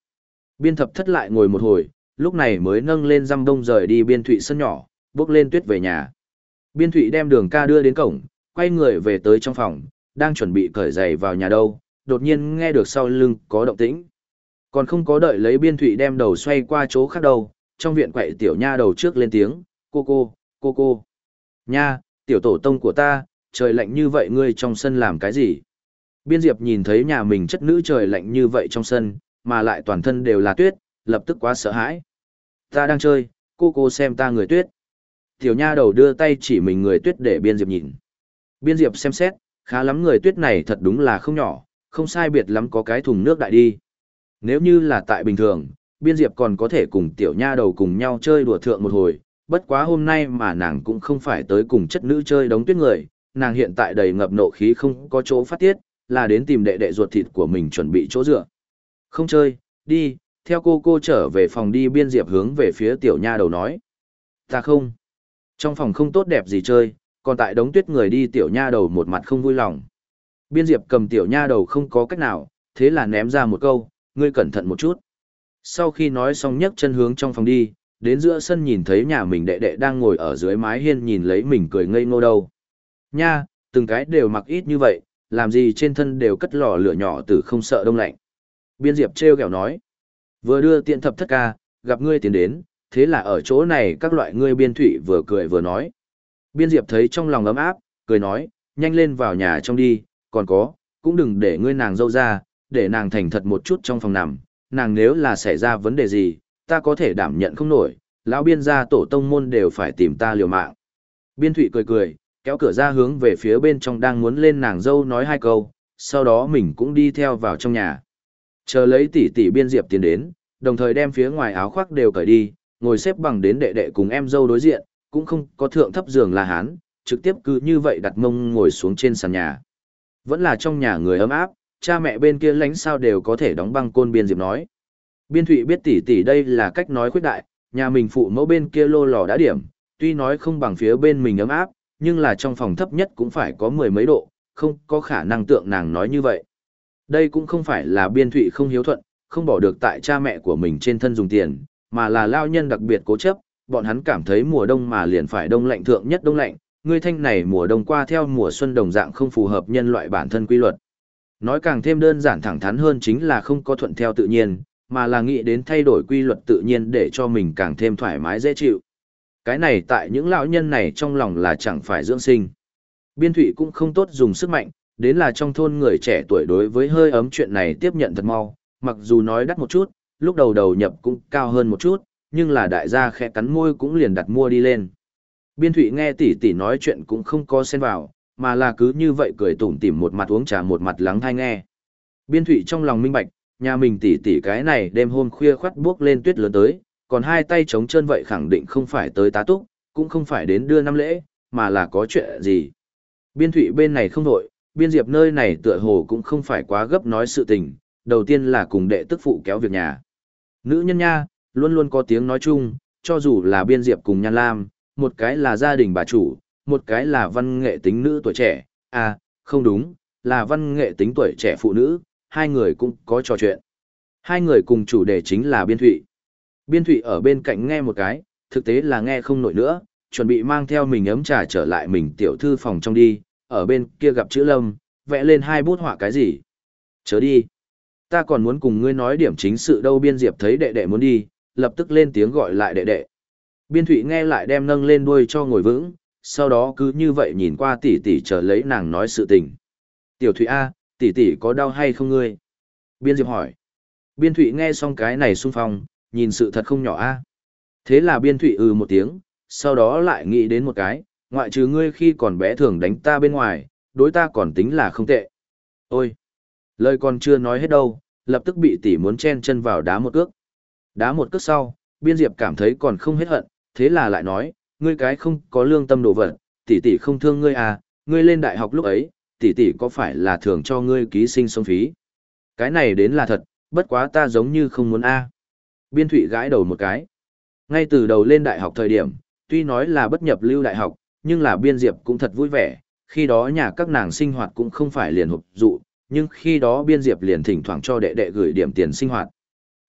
Biên thập thất lại ngồi một hồi, lúc này mới nâng lên răm đông rời đi biên thụy sân nhỏ, bước lên tuyết về nhà. Biên thụy đem đường ca đưa đến cổng, quay người về tới trong phòng, đang chuẩn bị cởi giày vào nhà đâu, đột nhiên nghe được sau lưng có động tĩnh. Còn không có đợi lấy biên thụy đem đầu xoay qua chỗ khác đâu, trong viện quậy tiểu nha đầu trước lên tiếng, cô cô, cô cô. Nha, tiểu tổ tông của ta, trời lạnh như vậy ngươi trong sân làm cái gì? Biên diệp nhìn thấy nhà mình chất nữ trời lạnh như vậy trong sân, mà lại toàn thân đều là tuyết, lập tức quá sợ hãi. Ta đang chơi, cô cô xem ta người tuyết. Tiểu nha đầu đưa tay chỉ mình người tuyết để biên diệp nhìn. Biên diệp xem xét, khá lắm người tuyết này thật đúng là không nhỏ, không sai biệt lắm có cái thùng nước đại đi. Nếu như là tại bình thường, biên diệp còn có thể cùng tiểu nha đầu cùng nhau chơi đùa thượng một hồi, bất quá hôm nay mà nàng cũng không phải tới cùng chất nữ chơi đống tuyết người, nàng hiện tại đầy ngập nộ khí không có chỗ phát tiết, là đến tìm đệ đệ ruột thịt của mình chuẩn bị chỗ dựa. Không chơi, đi, theo cô cô trở về phòng đi biên diệp hướng về phía tiểu nha đầu nói. Ta không. Trong phòng không tốt đẹp gì chơi, còn tại đống tuyết người đi tiểu nha đầu một mặt không vui lòng. Biên diệp cầm tiểu nha đầu không có cách nào, thế là ném ra một câu, ngươi cẩn thận một chút. sau khi nói xong nhấc chân hướng trong phòng đi, đến giữa sân nhìn thấy nhà mình đệ đệ đang ngồi ở dưới mái hiên nhìn lấy mình cười ngây ngô đâu. Nha, từng cái đều mặc ít như vậy, làm gì trên thân đều cất lò lửa nhỏ từ không sợ đông lạnh. Biên Diệp treo kẹo nói, vừa đưa tiện thập thất ca, gặp ngươi tiến đến, thế là ở chỗ này các loại ngươi biên thủy vừa cười vừa nói. Biên Diệp thấy trong lòng ấm áp, cười nói, nhanh lên vào nhà trong đi, còn có, cũng đừng để ngươi nàng dâu ra, để nàng thành thật một chút trong phòng nằm, nàng nếu là xảy ra vấn đề gì, ta có thể đảm nhận không nổi, lão biên gia tổ tông môn đều phải tìm ta liều mạng. Biên Thụy cười cười, kéo cửa ra hướng về phía bên trong đang muốn lên nàng dâu nói hai câu, sau đó mình cũng đi theo vào trong nhà. Chờ lấy tỷ tỷ biên diệp tiến đến, đồng thời đem phía ngoài áo khoác đều cởi đi, ngồi xếp bằng đến đệ đệ cùng em dâu đối diện, cũng không có thượng thấp giường là hán, trực tiếp cứ như vậy đặt mông ngồi xuống trên sàn nhà. Vẫn là trong nhà người ấm áp, cha mẹ bên kia lánh sao đều có thể đóng băng côn biên diệp nói. Biên thụy biết tỷ tỷ đây là cách nói khuyết đại, nhà mình phụ mẫu bên kia lô lò đã điểm, tuy nói không bằng phía bên mình ấm áp, nhưng là trong phòng thấp nhất cũng phải có mười mấy độ, không có khả năng tượng nàng nói như vậy. Đây cũng không phải là biên thụy không hiếu thuận, không bỏ được tại cha mẹ của mình trên thân dùng tiền, mà là lao nhân đặc biệt cố chấp, bọn hắn cảm thấy mùa đông mà liền phải đông lạnh thượng nhất đông lạnh, ngươi thanh này mùa đông qua theo mùa xuân đồng dạng không phù hợp nhân loại bản thân quy luật. Nói càng thêm đơn giản thẳng thắn hơn chính là không có thuận theo tự nhiên, mà là nghĩ đến thay đổi quy luật tự nhiên để cho mình càng thêm thoải mái dễ chịu. Cái này tại những lão nhân này trong lòng là chẳng phải dưỡng sinh. Biên thủy cũng không tốt dùng sức mạnh, đến là trong thôn người trẻ tuổi đối với hơi ấm chuyện này tiếp nhận thật mau, mặc dù nói đắt một chút, lúc đầu đầu nhập cũng cao hơn một chút, nhưng là đại gia khẽ cắn môi cũng liền đặt mua đi lên. Biên thủy nghe tỷ tỷ nói chuyện cũng không có xen vào, mà là cứ như vậy cười tủm tỉm một mặt uống trà một mặt lắng thai nghe. Biên thủy trong lòng minh bạch, nhà mình tỷ tỷ cái này đêm hôm khuya khoắt bước lên tuyết lớn tới, còn hai tay chống chân vậy khẳng định không phải tới tá túc, cũng không phải đến đưa năm lễ, mà là có chuyện gì. Biên thủy bên này không đổi, biên diệp nơi này tựa hồ cũng không phải quá gấp nói sự tình, đầu tiên là cùng đệ tức phụ kéo việc nhà. Nữ nhân nha, luôn luôn có tiếng nói chung, cho dù là biên diệp cùng nhan lam, một cái là gia đình bà chủ, một cái là văn nghệ tính nữ tuổi trẻ, à, không đúng, là văn nghệ tính tuổi trẻ phụ nữ, hai người cũng có trò chuyện. Hai người cùng chủ đề chính là biên thụy. Biên thụy ở bên cạnh nghe một cái, thực tế là nghe không nổi nữa, chuẩn bị mang theo mình ấm trà trở lại mình tiểu thư phòng trong đi, ở bên kia gặp chữ lâm, vẽ lên hai bút họa cái gì. Chớ đi. Ta còn muốn cùng ngươi nói điểm chính sự đâu biên diệp thấy đệ đệ muốn đi, lập tức lên tiếng gọi lại đệ đệ. Biên thụy nghe lại đem nâng lên đuôi cho ngồi vững, sau đó cứ như vậy nhìn qua tỷ tỷ chờ lấy nàng nói sự tình. Tiểu thụy A, tỷ tỷ có đau hay không ngươi? Biên diệp hỏi. Biên thụy nghe xong cái này xung phong, nhìn sự thật không nhỏ A. Thế là biên thụy ừ một tiếng, sau đó lại nghĩ đến một cái, ngoại trừ ngươi khi còn bé thường đánh ta bên ngoài, đối ta còn tính là không tệ. Ôi! Lời còn chưa nói hết đâu, lập tức bị tỷ muốn chen chân vào đá một cước. Đá một cước sau, biên diệp cảm thấy còn không hết hận, thế là lại nói, ngươi cái không có lương tâm đồ vật, tỷ tỷ không thương ngươi à, ngươi lên đại học lúc ấy, tỷ tỷ có phải là thường cho ngươi ký sinh sống phí? Cái này đến là thật, bất quá ta giống như không muốn a. Biên Thụy gãi đầu một cái. Ngay từ đầu lên đại học thời điểm, tuy nói là bất nhập lưu đại học, nhưng là biên diệp cũng thật vui vẻ, khi đó nhà các nàng sinh hoạt cũng không phải liền hộp dụ, nhưng khi đó biên diệp liền thỉnh thoảng cho đệ đệ gửi điểm tiền sinh hoạt.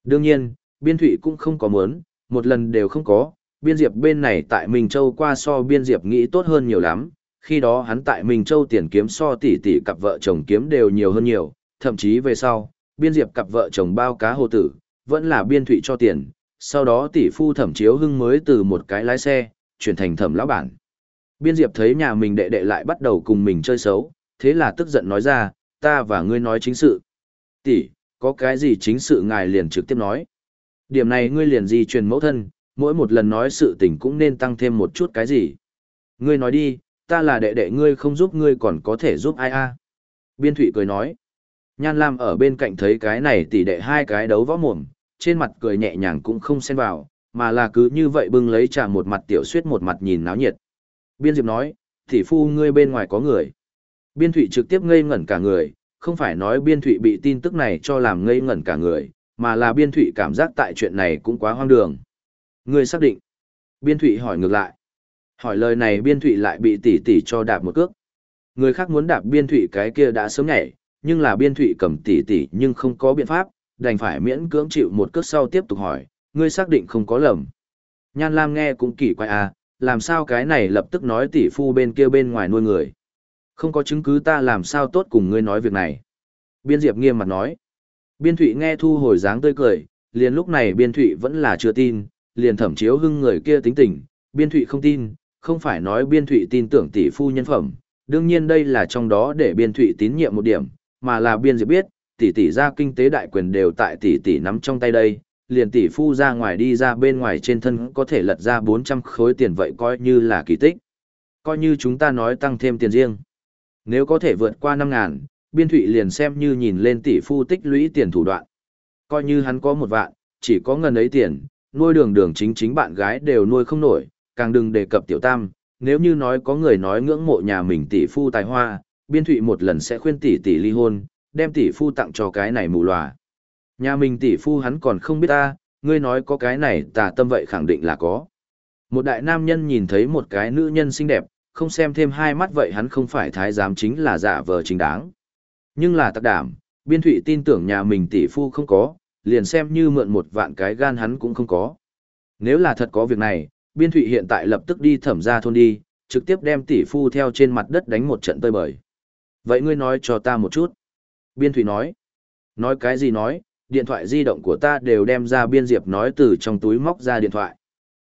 Đương nhiên, biên thụy cũng không có muốn, một lần đều không có, biên diệp bên này tại Minh Châu qua so biên diệp nghĩ tốt hơn nhiều lắm, khi đó hắn tại Minh Châu tiền kiếm so tỷ tỷ cặp vợ chồng kiếm đều nhiều hơn nhiều, thậm chí về sau, biên diệp cặp vợ chồng bao cá hồ tử, vẫn là biên thụy cho tiền, sau đó tỷ phu thẩm chiếu hưng mới từ một cái lái xe, chuyển thành thẩm lão bản. Biên diệp thấy nhà mình đệ đệ lại bắt đầu cùng mình chơi xấu, thế là tức giận nói ra, ta và ngươi nói chính sự. Tỷ, có cái gì chính sự ngài liền trực tiếp nói. Điểm này ngươi liền di truyền mẫu thân, mỗi một lần nói sự tình cũng nên tăng thêm một chút cái gì. Ngươi nói đi, ta là đệ đệ ngươi không giúp ngươi còn có thể giúp ai a Biên Thụy cười nói. Nhan Lam ở bên cạnh thấy cái này tỷ đệ hai cái đấu võ mồm, trên mặt cười nhẹ nhàng cũng không xen vào, mà là cứ như vậy bưng lấy trà một mặt tiểu suyết một mặt nhìn náo nhiệt. Biên Diệp nói, tỷ phu ngươi bên ngoài có người. Biên Thụy trực tiếp ngây ngẩn cả người, không phải nói Biên Thụy bị tin tức này cho làm ngây ngẩn cả người, mà là Biên Thụy cảm giác tại chuyện này cũng quá hoang đường. Ngươi xác định. Biên Thụy hỏi ngược lại. Hỏi lời này biên thụy lại bị tỷ tỷ cho đạp một cước. Người khác muốn đạp biên thụy cái kia đã sớm nhảy, nhưng là biên thụy cầm tỷ tỷ nhưng không có biện pháp, đành phải miễn cưỡng chịu một cước sau tiếp tục hỏi, ngươi xác định không có lầm. Nhan Lam nghe cũng kỳ quái à, làm sao cái này lập tức nói tỷ phu bên kia bên ngoài nuôi người. Không có chứng cứ ta làm sao tốt cùng ngươi nói việc này. Biên Diệp nghiêm mặt nói. Biên Thụy nghe thu hồi dáng tươi cười, liền lúc này Biên Thụy vẫn là chưa tin, liền thẩm chiếu hưng người kia tính tình, Biên Thụy không tin, không phải nói Biên Thụy tin tưởng tỷ phu nhân phẩm, đương nhiên đây là trong đó để Biên Thụy tín nhiệm một điểm, mà là Biên Diệp biết, tỷ tỷ ra kinh tế đại quyền đều tại tỷ tỷ nắm trong tay đây, liền tỷ phu ra ngoài đi ra bên ngoài trên thân có thể lật ra 400 khối tiền vậy coi như là kỳ tích. Coi như chúng ta nói tăng thêm tiền riêng. Nếu có thể vượt qua 5 ngàn, biên thụy liền xem như nhìn lên tỷ phu tích lũy tiền thủ đoạn. Coi như hắn có một vạn, chỉ có ngần ấy tiền, nuôi đường đường chính chính bạn gái đều nuôi không nổi, càng đừng đề cập tiểu tam. Nếu như nói có người nói ngưỡng mộ nhà mình tỷ phu tài hoa, biên thụy một lần sẽ khuyên tỷ tỷ ly hôn, đem tỷ phu tặng cho cái này mù lòa. Nhà mình tỷ phu hắn còn không biết ta, ngươi nói có cái này tà tâm vậy khẳng định là có. Một đại nam nhân nhìn thấy một cái nữ nhân xinh đẹp, không xem thêm hai mắt vậy hắn không phải thái giám chính là giả vờ chính đáng. Nhưng là tặc đảm, biên thụy tin tưởng nhà mình tỷ phu không có, liền xem như mượn một vạn cái gan hắn cũng không có. Nếu là thật có việc này, biên thụy hiện tại lập tức đi thẩm ra thôn đi, trực tiếp đem tỷ phu theo trên mặt đất đánh một trận tơi bời. Vậy ngươi nói cho ta một chút. Biên thụy nói. Nói cái gì nói, điện thoại di động của ta đều đem ra biên diệp nói từ trong túi móc ra điện thoại.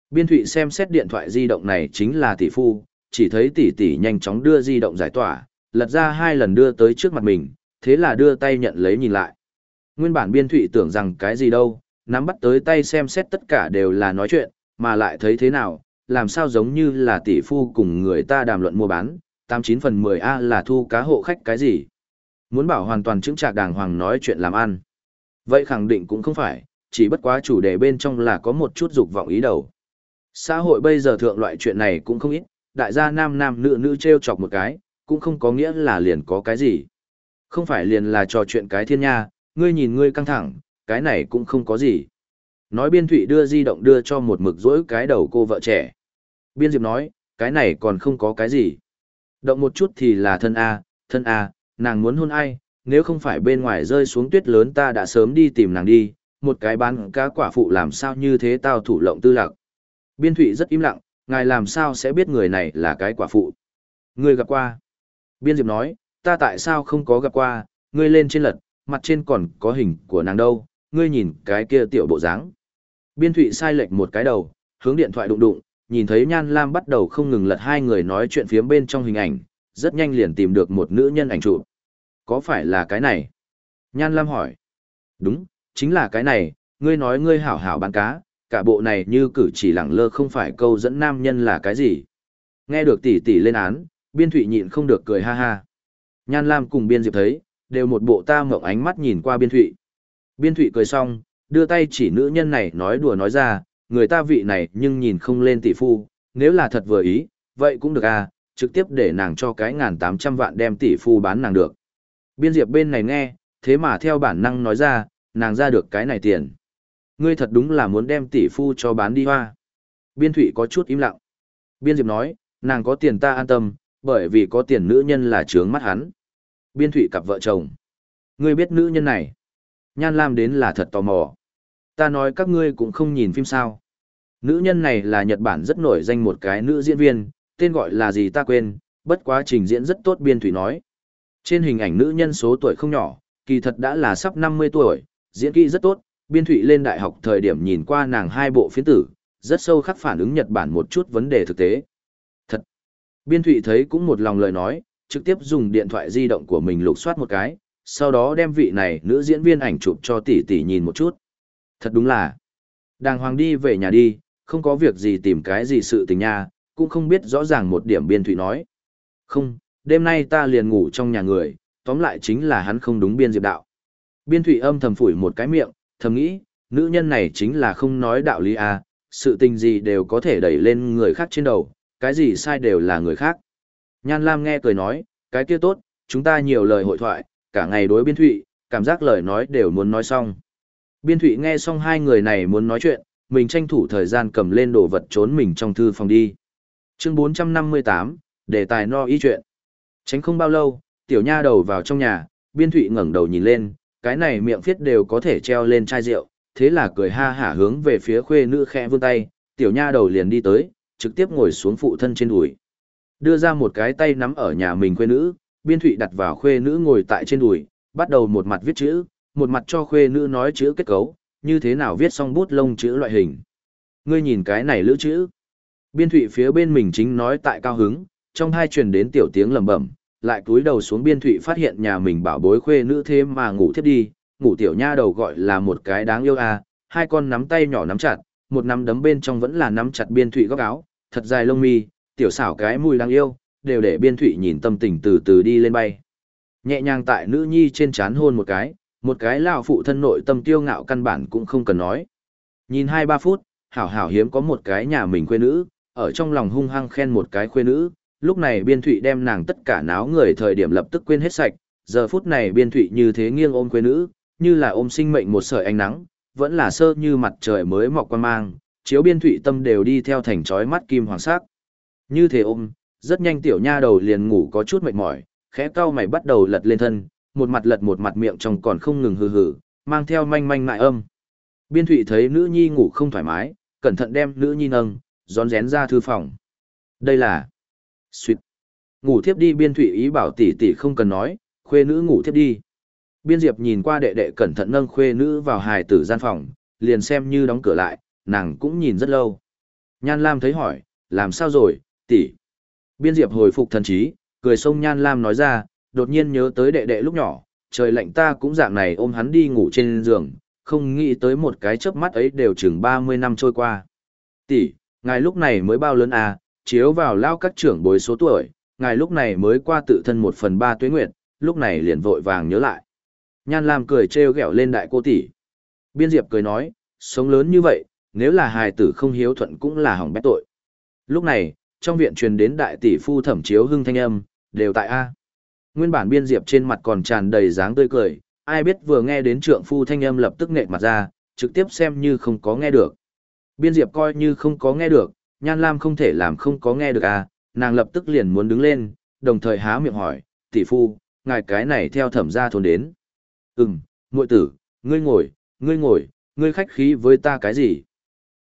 Biên thụy xem xét điện thoại di động này chính là tỷ phu, chỉ thấy tỷ tỷ nhanh chóng đưa di động giải tỏa, lật ra hai lần đưa tới trước mặt mình, thế là đưa tay nhận lấy nhìn lại. Nguyên bản biên thụy tưởng rằng cái gì đâu, nắm bắt tới tay xem xét tất cả đều là nói chuyện, mà lại thấy thế nào, làm sao giống như là tỷ phu cùng người ta đàm luận mua bán, 89 phần 10A là thu cá hộ khách cái gì. Muốn bảo hoàn toàn chứng trạc đàng hoàng nói chuyện làm ăn. Vậy khẳng định cũng không phải, chỉ bất quá chủ đề bên trong là có một chút dục vọng ý đầu. Xã hội bây giờ thượng loại chuyện này cũng không ít, đại gia nam nam nữ nữ treo chọc một cái, cũng không có nghĩa là liền có cái gì. Không phải liền là trò chuyện cái thiên nha, ngươi nhìn ngươi căng thẳng, cái này cũng không có gì. Nói biên thụy đưa di động đưa cho một mực rỗi cái đầu cô vợ trẻ. Biên diệp nói, cái này còn không có cái gì. Động một chút thì là thân A, thân A, nàng muốn hôn ai, nếu không phải bên ngoài rơi xuống tuyết lớn ta đã sớm đi tìm nàng đi, một cái bán cá quả phụ làm sao như thế tao thủ lộng tư lạc. Biên thụy rất im lặng, ngài làm sao sẽ biết người này là cái quả phụ. Người gặp qua. Biên diệp nói, ta tại sao không có gặp qua, ngươi lên trên lật, mặt trên còn có hình của nàng đâu, ngươi nhìn cái kia tiểu bộ dáng. Biên thụy sai lệch một cái đầu, hướng điện thoại đụng đụng, nhìn thấy Nhan Lam bắt đầu không ngừng lật hai người nói chuyện phía bên trong hình ảnh, rất nhanh liền tìm được một nữ nhân ảnh chụp. Có phải là cái này? Nhan Lam hỏi. Đúng, chính là cái này, ngươi nói ngươi hảo hảo bán cá, cả bộ này như cử chỉ lẳng lơ không phải câu dẫn nam nhân là cái gì. Nghe được tỷ tỷ lên án, biên thụy nhịn không được cười ha ha. Nhan Lam cùng biên diệp thấy, đều một bộ ta mộng ánh mắt nhìn qua biên thụy. Biên thụy cười xong, đưa tay chỉ nữ nhân này nói đùa nói ra, người ta vị này nhưng nhìn không lên tỷ phu, nếu là thật vừa ý, vậy cũng được à, trực tiếp để nàng cho cái ngàn tám trăm vạn đem tỷ phu bán nàng được. Biên diệp bên này nghe, thế mà theo bản năng nói ra, nàng ra được cái này tiền. Ngươi thật đúng là muốn đem tỷ phu cho bán đi hoa. Biên thụy có chút im lặng. Biên diệp nói, nàng có tiền ta an tâm, bởi vì có tiền nữ nhân là trướng mắt hắn. Biên thụy cặp vợ chồng. Ngươi biết nữ nhân này. Nhan Lam đến là thật tò mò. Ta nói các ngươi cũng không nhìn phim sao. Nữ nhân này là Nhật Bản rất nổi danh một cái nữ diễn viên, tên gọi là gì ta quên, bất quá trình diễn rất tốt biên thủy nói. Trên hình ảnh nữ nhân số tuổi không nhỏ, kỳ thật đã là sắp 50 tuổi, diễn kỹ rất tốt, biên thủy lên đại học thời điểm nhìn qua nàng hai bộ phiến tử, rất sâu khắc phản ứng Nhật Bản một chút vấn đề thực tế. Thật! Biên thủy thấy cũng một lòng lời nói, trực tiếp dùng điện thoại di động của mình lục soát một cái, sau đó đem vị này nữ diễn viên ảnh chụp cho tỷ tỷ nhìn một chút. Thật đúng là, đàng hoàng đi về nhà đi, không có việc gì tìm cái gì sự tình nha, cũng không biết rõ ràng một điểm biên thủy nói. Không, đêm nay ta liền ngủ trong nhà người, tóm lại chính là hắn không đúng biên diệp đạo. Biên thủy âm thầm phủi một cái miệng, thầm nghĩ, nữ nhân này chính là không nói đạo lý à, sự tình gì đều có thể đẩy lên người khác trên đầu, cái gì sai đều là người khác. Nhan Lam nghe cười nói, cái kia tốt, chúng ta nhiều lời hội thoại, cả ngày đối biên thụy, cảm giác lời nói đều muốn nói xong. Biên thụy nghe xong hai người này muốn nói chuyện, mình tranh thủ thời gian cầm lên đồ vật trốn mình trong thư phòng đi. Chương 458, đề tài no ý chuyện. Tránh không bao lâu, tiểu nha đầu vào trong nhà, biên thụy ngẩng đầu nhìn lên, cái này miệng phiết đều có thể treo lên chai rượu, thế là cười ha hả hướng về phía khuê nữ khẽ vươn tay, tiểu nha đầu liền đi tới, trực tiếp ngồi xuống phụ thân trên đùi. Đưa ra một cái tay nắm ở nhà mình khuê nữ, biên thụy đặt vào khuê nữ ngồi tại trên đùi, bắt đầu một mặt viết chữ, một mặt cho khuê nữ nói chữ kết cấu, như thế nào viết xong bút lông chữ loại hình. Ngươi nhìn cái này lữ chữ. Biên thụy phía bên mình chính nói tại cao hứng, trong hai truyền đến tiểu tiếng lầm bẩm lại cúi đầu xuống biên thụy phát hiện nhà mình bảo bối khuê nữ thế mà ngủ thiếp đi, ngủ tiểu nha đầu gọi là một cái đáng yêu à, hai con nắm tay nhỏ nắm chặt, một nắm đấm bên trong vẫn là nắm chặt biên thụy góc áo, thật dài lông mi, tiểu xảo cái mùi đáng yêu, đều để biên thụy nhìn tâm tình từ từ đi lên bay. Nhẹ nhàng tại nữ nhi trên chán hôn một cái, một cái lao phụ thân nội tâm tiêu ngạo căn bản cũng không cần nói. Nhìn hai ba phút, hảo hảo hiếm có một cái nhà mình khuê nữ, ở trong lòng hung hăng khen một cái khuê nữ, lúc này biên thụy đem nàng tất cả náo người thời điểm lập tức quên hết sạch, giờ phút này biên thụy như thế nghiêng ôm quê nữ, như là ôm sinh mệnh một sợi ánh nắng, vẫn là sơ như mặt trời mới mọc quan mang, chiếu biên thụy tâm đều đi theo thành chói mắt kim hoàng sắc. Như thế ôm, rất nhanh tiểu nha đầu liền ngủ có chút mệt mỏi, khẽ cau mày bắt đầu lật lên thân, một mặt lật một mặt miệng trong còn không ngừng hừ hừ, mang theo manh manh mại âm. Biên thụy thấy nữ nhi ngủ không thoải mái, cẩn thận đem nữ nhi nâng, rón rén ra thư phòng. Đây là... Xuyệt. Ngủ thiếp đi biên thụy ý bảo tỷ tỷ không cần nói, khuê nữ ngủ thiếp đi. Biên diệp nhìn qua đệ đệ cẩn thận nâng khuê nữ vào hài tử gian phòng, liền xem như đóng cửa lại, nàng cũng nhìn rất lâu. Nhan Lam thấy hỏi, làm sao rồi, tỷ? Biên diệp hồi phục thần trí, cười xông Nhan Lam nói ra, đột nhiên nhớ tới đệ đệ lúc nhỏ, trời lạnh ta cũng dạng này ôm hắn đi ngủ trên giường, không nghĩ tới một cái chớp mắt ấy đều chừng 30 năm trôi qua. Tỷ, ngài lúc này mới bao lớn à, chiếu vào lao các trưởng bối số tuổi, ngài lúc này mới qua tự thân một phần ba tuế nguyệt, lúc này liền vội vàng nhớ lại. Nhan Lam cười trêu ghẹo lên đại cô tỷ. Biên Diệp cười nói, sống lớn như vậy, nếu là hài tử không hiếu thuận cũng là hỏng bét tội. Lúc này, trong viện truyền đến đại tỷ phu thẩm chiếu hưng thanh âm, đều tại A. Nguyên bản biên diệp trên mặt còn tràn đầy dáng tươi cười, ai biết vừa nghe đến trượng phu thanh âm lập tức nệ mặt ra, trực tiếp xem như không có nghe được. Biên diệp coi như không có nghe được, nhan lam không thể làm không có nghe được à, nàng lập tức liền muốn đứng lên, đồng thời há miệng hỏi, tỷ phu, ngài cái này theo thẩm gia thôn đến. Ừm, muội tử, ngươi ngồi, ngươi ngồi, ngươi khách khí với ta cái gì?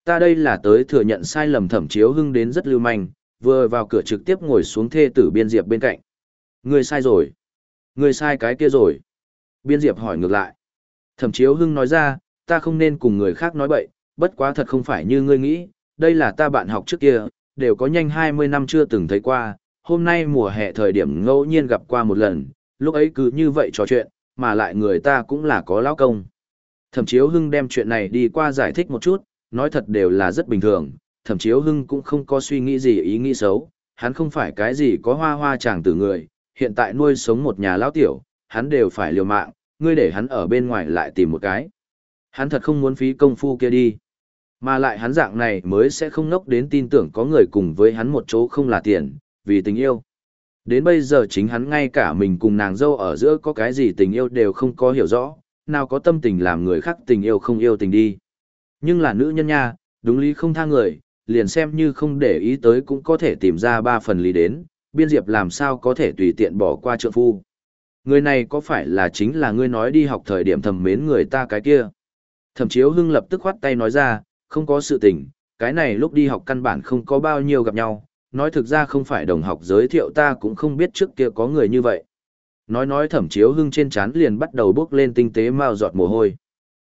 Ta đây là tới thừa nhận sai lầm thẩm chiếu hưng đến rất lưu manh, vừa vào cửa trực tiếp ngồi xuống thê tử biên diệp bên cạnh. Ngươi sai rồi. Ngươi sai cái kia rồi. Biên diệp hỏi ngược lại. Thẩm chiếu hưng nói ra, ta không nên cùng người khác nói bậy, bất quá thật không phải như ngươi nghĩ, đây là ta bạn học trước kia, đều có nhanh 20 năm chưa từng thấy qua, hôm nay mùa hè thời điểm ngẫu nhiên gặp qua một lần, lúc ấy cứ như vậy trò chuyện, mà lại người ta cũng là có lão công. Thẩm chiếu hưng đem chuyện này đi qua giải thích một chút, nói thật đều là rất bình thường, thẩm chiếu hưng cũng không có suy nghĩ gì ý nghĩ xấu, hắn không phải cái gì có hoa hoa chàng tử người, hiện tại nuôi sống một nhà lão tiểu, hắn đều phải liều mạng, ngươi để hắn ở bên ngoài lại tìm một cái. Hắn thật không muốn phí công phu kia đi. Mà lại hắn dạng này mới sẽ không nốc đến tin tưởng có người cùng với hắn một chỗ không là tiền, vì tình yêu. Đến bây giờ chính hắn ngay cả mình cùng nàng dâu ở giữa có cái gì tình yêu đều không có hiểu rõ, nào có tâm tình làm người khác tình yêu không yêu tình đi. Nhưng là nữ nhân nha, đúng lý không tha người, liền xem như không để ý tới cũng có thể tìm ra ba phần lý đến, biên diệp làm sao có thể tùy tiện bỏ qua trượng phu. Người này có phải là chính là ngươi nói đi học thời điểm thầm mến người ta cái kia? Thẩm chiếu hưng lập tức khoát tay nói ra, không có sự tình, cái này lúc đi học căn bản không có bao nhiêu gặp nhau, nói thực ra không phải đồng học giới thiệu ta cũng không biết trước kia có người như vậy. Nói nói thẩm chiếu hưng trên chán liền bắt đầu bước lên tinh tế mau giọt mồ hôi.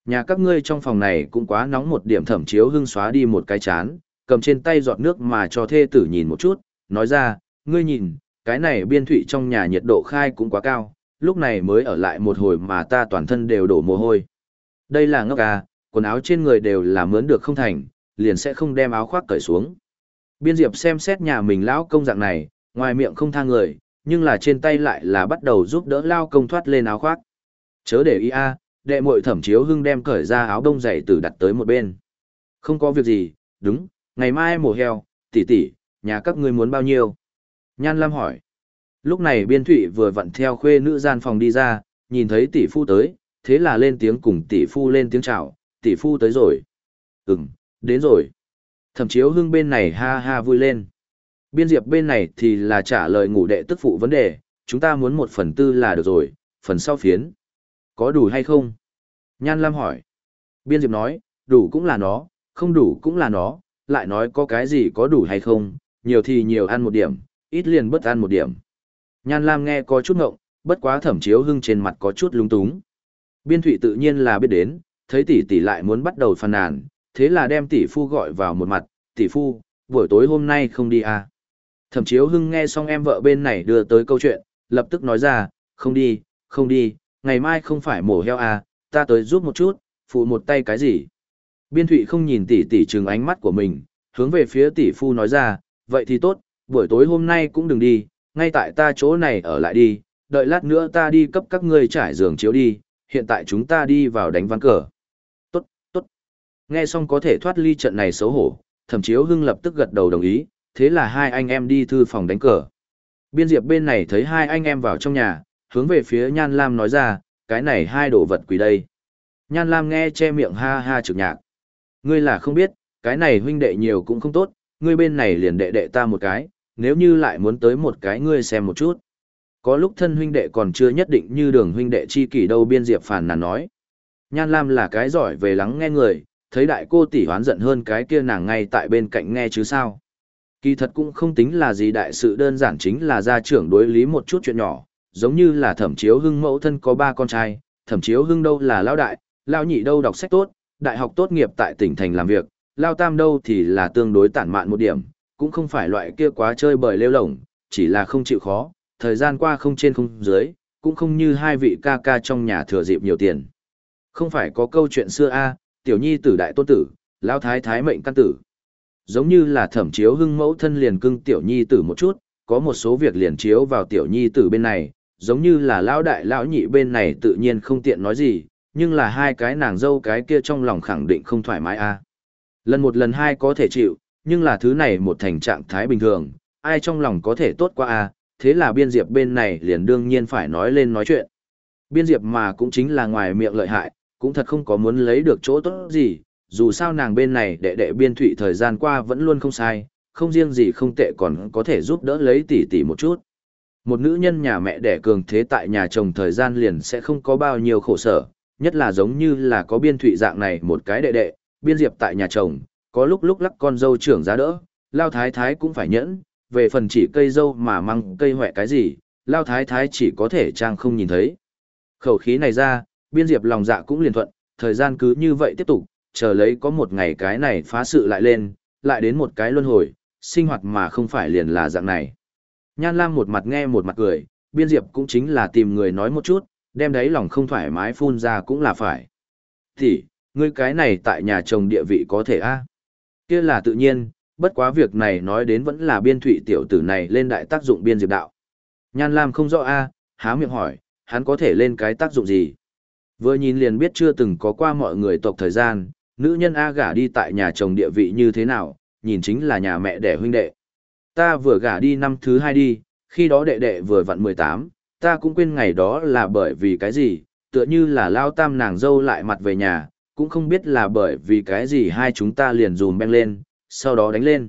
Nhà các ngươi trong phòng này cũng quá nóng một điểm thẩm chiếu hưng xóa đi một cái chán, cầm trên tay giọt nước mà cho thê tử nhìn một chút, nói ra, ngươi nhìn, cái này biên thủy trong nhà nhiệt độ khai cũng quá cao, lúc này mới ở lại một hồi mà ta toàn thân đều đổ mồ hôi. Đây là ngốc à, quần áo trên người đều là mướn được không thành, liền sẽ không đem áo khoác cởi xuống. Biên Diệp xem xét nhà mình lão công dạng này, ngoài miệng không tha người, nhưng là trên tay lại là bắt đầu giúp đỡ lao công thoát lên áo khoác. Chớ để ý a, đệ muội thẩm chiếu hưng đem cởi ra áo đông dày từ đặt tới một bên. Không có việc gì, đúng, ngày mai mổ heo, tỷ tỷ, nhà các ngươi muốn bao nhiêu? Nhan Lam hỏi. Lúc này biên thụy vừa vặn theo khuê nữ gian phòng đi ra, nhìn thấy tỷ phu tới, thế là lên tiếng cùng tỷ phu lên tiếng chào, tỷ phu tới rồi. Ừm, đến rồi. Thẩm chiếu hưng bên này ha ha vui lên. Biên diệp bên này thì là trả lời ngủ đệ tức phụ vấn đề, chúng ta muốn một phần tư là được rồi, phần sau phiến. Có đủ hay không? Nhan Lam hỏi. Biên Diệp nói, đủ cũng là nó, không đủ cũng là nó, lại nói có cái gì có đủ hay không, nhiều thì nhiều ăn một điểm, ít liền bất ăn một điểm. Nhan Lam nghe có chút ngộng, bất quá thẩm chiếu hưng trên mặt có chút lung túng. Biên Thụy tự nhiên là biết đến, thấy tỷ tỷ lại muốn bắt đầu phàn nàn, thế là đem tỷ phu gọi vào một mặt, tỷ phu, buổi tối hôm nay không đi à. Thẩm chiếu hưng nghe xong em vợ bên này đưa tới câu chuyện, lập tức nói ra, không đi, không đi, ngày mai không phải mổ heo à, ta tới giúp một chút, phụ một tay cái gì. Biên thụy không nhìn tỷ tỷ trừng ánh mắt của mình, hướng về phía tỷ phu nói ra, vậy thì tốt, buổi tối hôm nay cũng đừng đi, ngay tại ta chỗ này ở lại đi, đợi lát nữa ta đi cấp các ngươi trải giường chiếu đi, hiện tại chúng ta đi vào đánh ván cờ. Nghe xong có thể thoát ly trận này xấu hổ, thẩm chiếu hưng lập tức gật đầu đồng ý, thế là hai anh em đi thư phòng đánh cờ. Biên diệp bên này thấy hai anh em vào trong nhà, hướng về phía Nhan Lam nói ra, cái này hai đồ vật quỷ đây. Nhan Lam nghe che miệng ha ha trực nhạc. Ngươi là không biết, cái này huynh đệ nhiều cũng không tốt, ngươi bên này liền đệ đệ ta một cái, nếu như lại muốn tới một cái ngươi xem một chút. Có lúc thân huynh đệ còn chưa nhất định như đường huynh đệ chi kỷ đâu biên diệp phàn nàn nói. Nhan Lam là cái giỏi về lắng nghe người, thấy đại cô tỷ hoán giận hơn cái kia nàng ngay tại bên cạnh nghe chứ sao. Kỳ thật cũng không tính là gì đại sự đơn giản chính là gia trưởng đối lý một chút chuyện nhỏ, giống như là thẩm chiếu hưng mẫu thân có ba con trai, thẩm chiếu hưng đâu là lao đại, lao nhị đâu đọc sách tốt, đại học tốt nghiệp tại tỉnh thành làm việc, lao tam đâu thì là tương đối tản mạn một điểm, cũng không phải loại kia quá chơi bời lêu lổng, chỉ là không chịu khó, thời gian qua không trên không dưới, cũng không như hai vị ca ca trong nhà thừa dịp nhiều tiền. Không phải có câu chuyện xưa a, tiểu nhi tử đại tôn tử, lao thái thái mệnh căn tử. Giống như là thẩm chiếu hưng mẫu thân liền cưng tiểu nhi tử một chút, có một số việc liền chiếu vào tiểu nhi tử bên này, giống như là lão đại lão nhị bên này tự nhiên không tiện nói gì, nhưng là hai cái nàng dâu cái kia trong lòng khẳng định không thoải mái a. Lần một lần hai có thể chịu, nhưng là thứ này một thành trạng thái bình thường, ai trong lòng có thể tốt qua a, thế là biên diệp bên này liền đương nhiên phải nói lên nói chuyện. Biên diệp mà cũng chính là ngoài miệng lợi hại, cũng thật không có muốn lấy được chỗ tốt gì, dù sao nàng bên này đệ đệ biên thụy thời gian qua vẫn luôn không sai, không riêng gì không tệ còn có thể giúp đỡ lấy tỷ tỷ một chút. Một nữ nhân nhà mẹ đẻ cường thế tại nhà chồng thời gian liền sẽ không có bao nhiêu khổ sở, nhất là giống như là có biên thụy dạng này một cái đệ đệ, biên diệp tại nhà chồng, có lúc lúc lắc con dâu trưởng ra đỡ, lao thái thái cũng phải nhẫn, về phần chỉ cây dâu mà măng cây hỏe cái gì, lao thái thái chỉ có thể trang không nhìn thấy. Khẩu khí này ra, biên diệp lòng dạ cũng liền thuận, thời gian cứ như vậy tiếp tục, chờ lấy có một ngày cái này phá sự lại lên, lại đến một cái luân hồi, sinh hoạt mà không phải liền là dạng này. Nhan Lam một mặt nghe một mặt cười, biên diệp cũng chính là tìm người nói một chút, đem đấy lòng không thoải mái phun ra cũng là phải. Thì, ngươi cái này tại nhà chồng địa vị có thể a kia là tự nhiên, bất quá việc này nói đến vẫn là biên thụy tiểu tử này lên đại tác dụng biên diệp đạo. Nhan Lam không rõ a há miệng hỏi, hắn có thể lên cái tác dụng gì? Vừa nhìn liền biết chưa từng có qua mọi người tộc thời gian, nữ nhân A gả đi tại nhà chồng địa vị như thế nào, nhìn chính là nhà mẹ đẻ huynh đệ. Ta vừa gả đi năm thứ hai đi, khi đó đệ đệ vừa vặn 18, ta cũng quên ngày đó là bởi vì cái gì, tựa như là lao tam nàng dâu lại mặt về nhà, cũng không biết là bởi vì cái gì hai chúng ta liền dùm beng lên, sau đó đánh lên.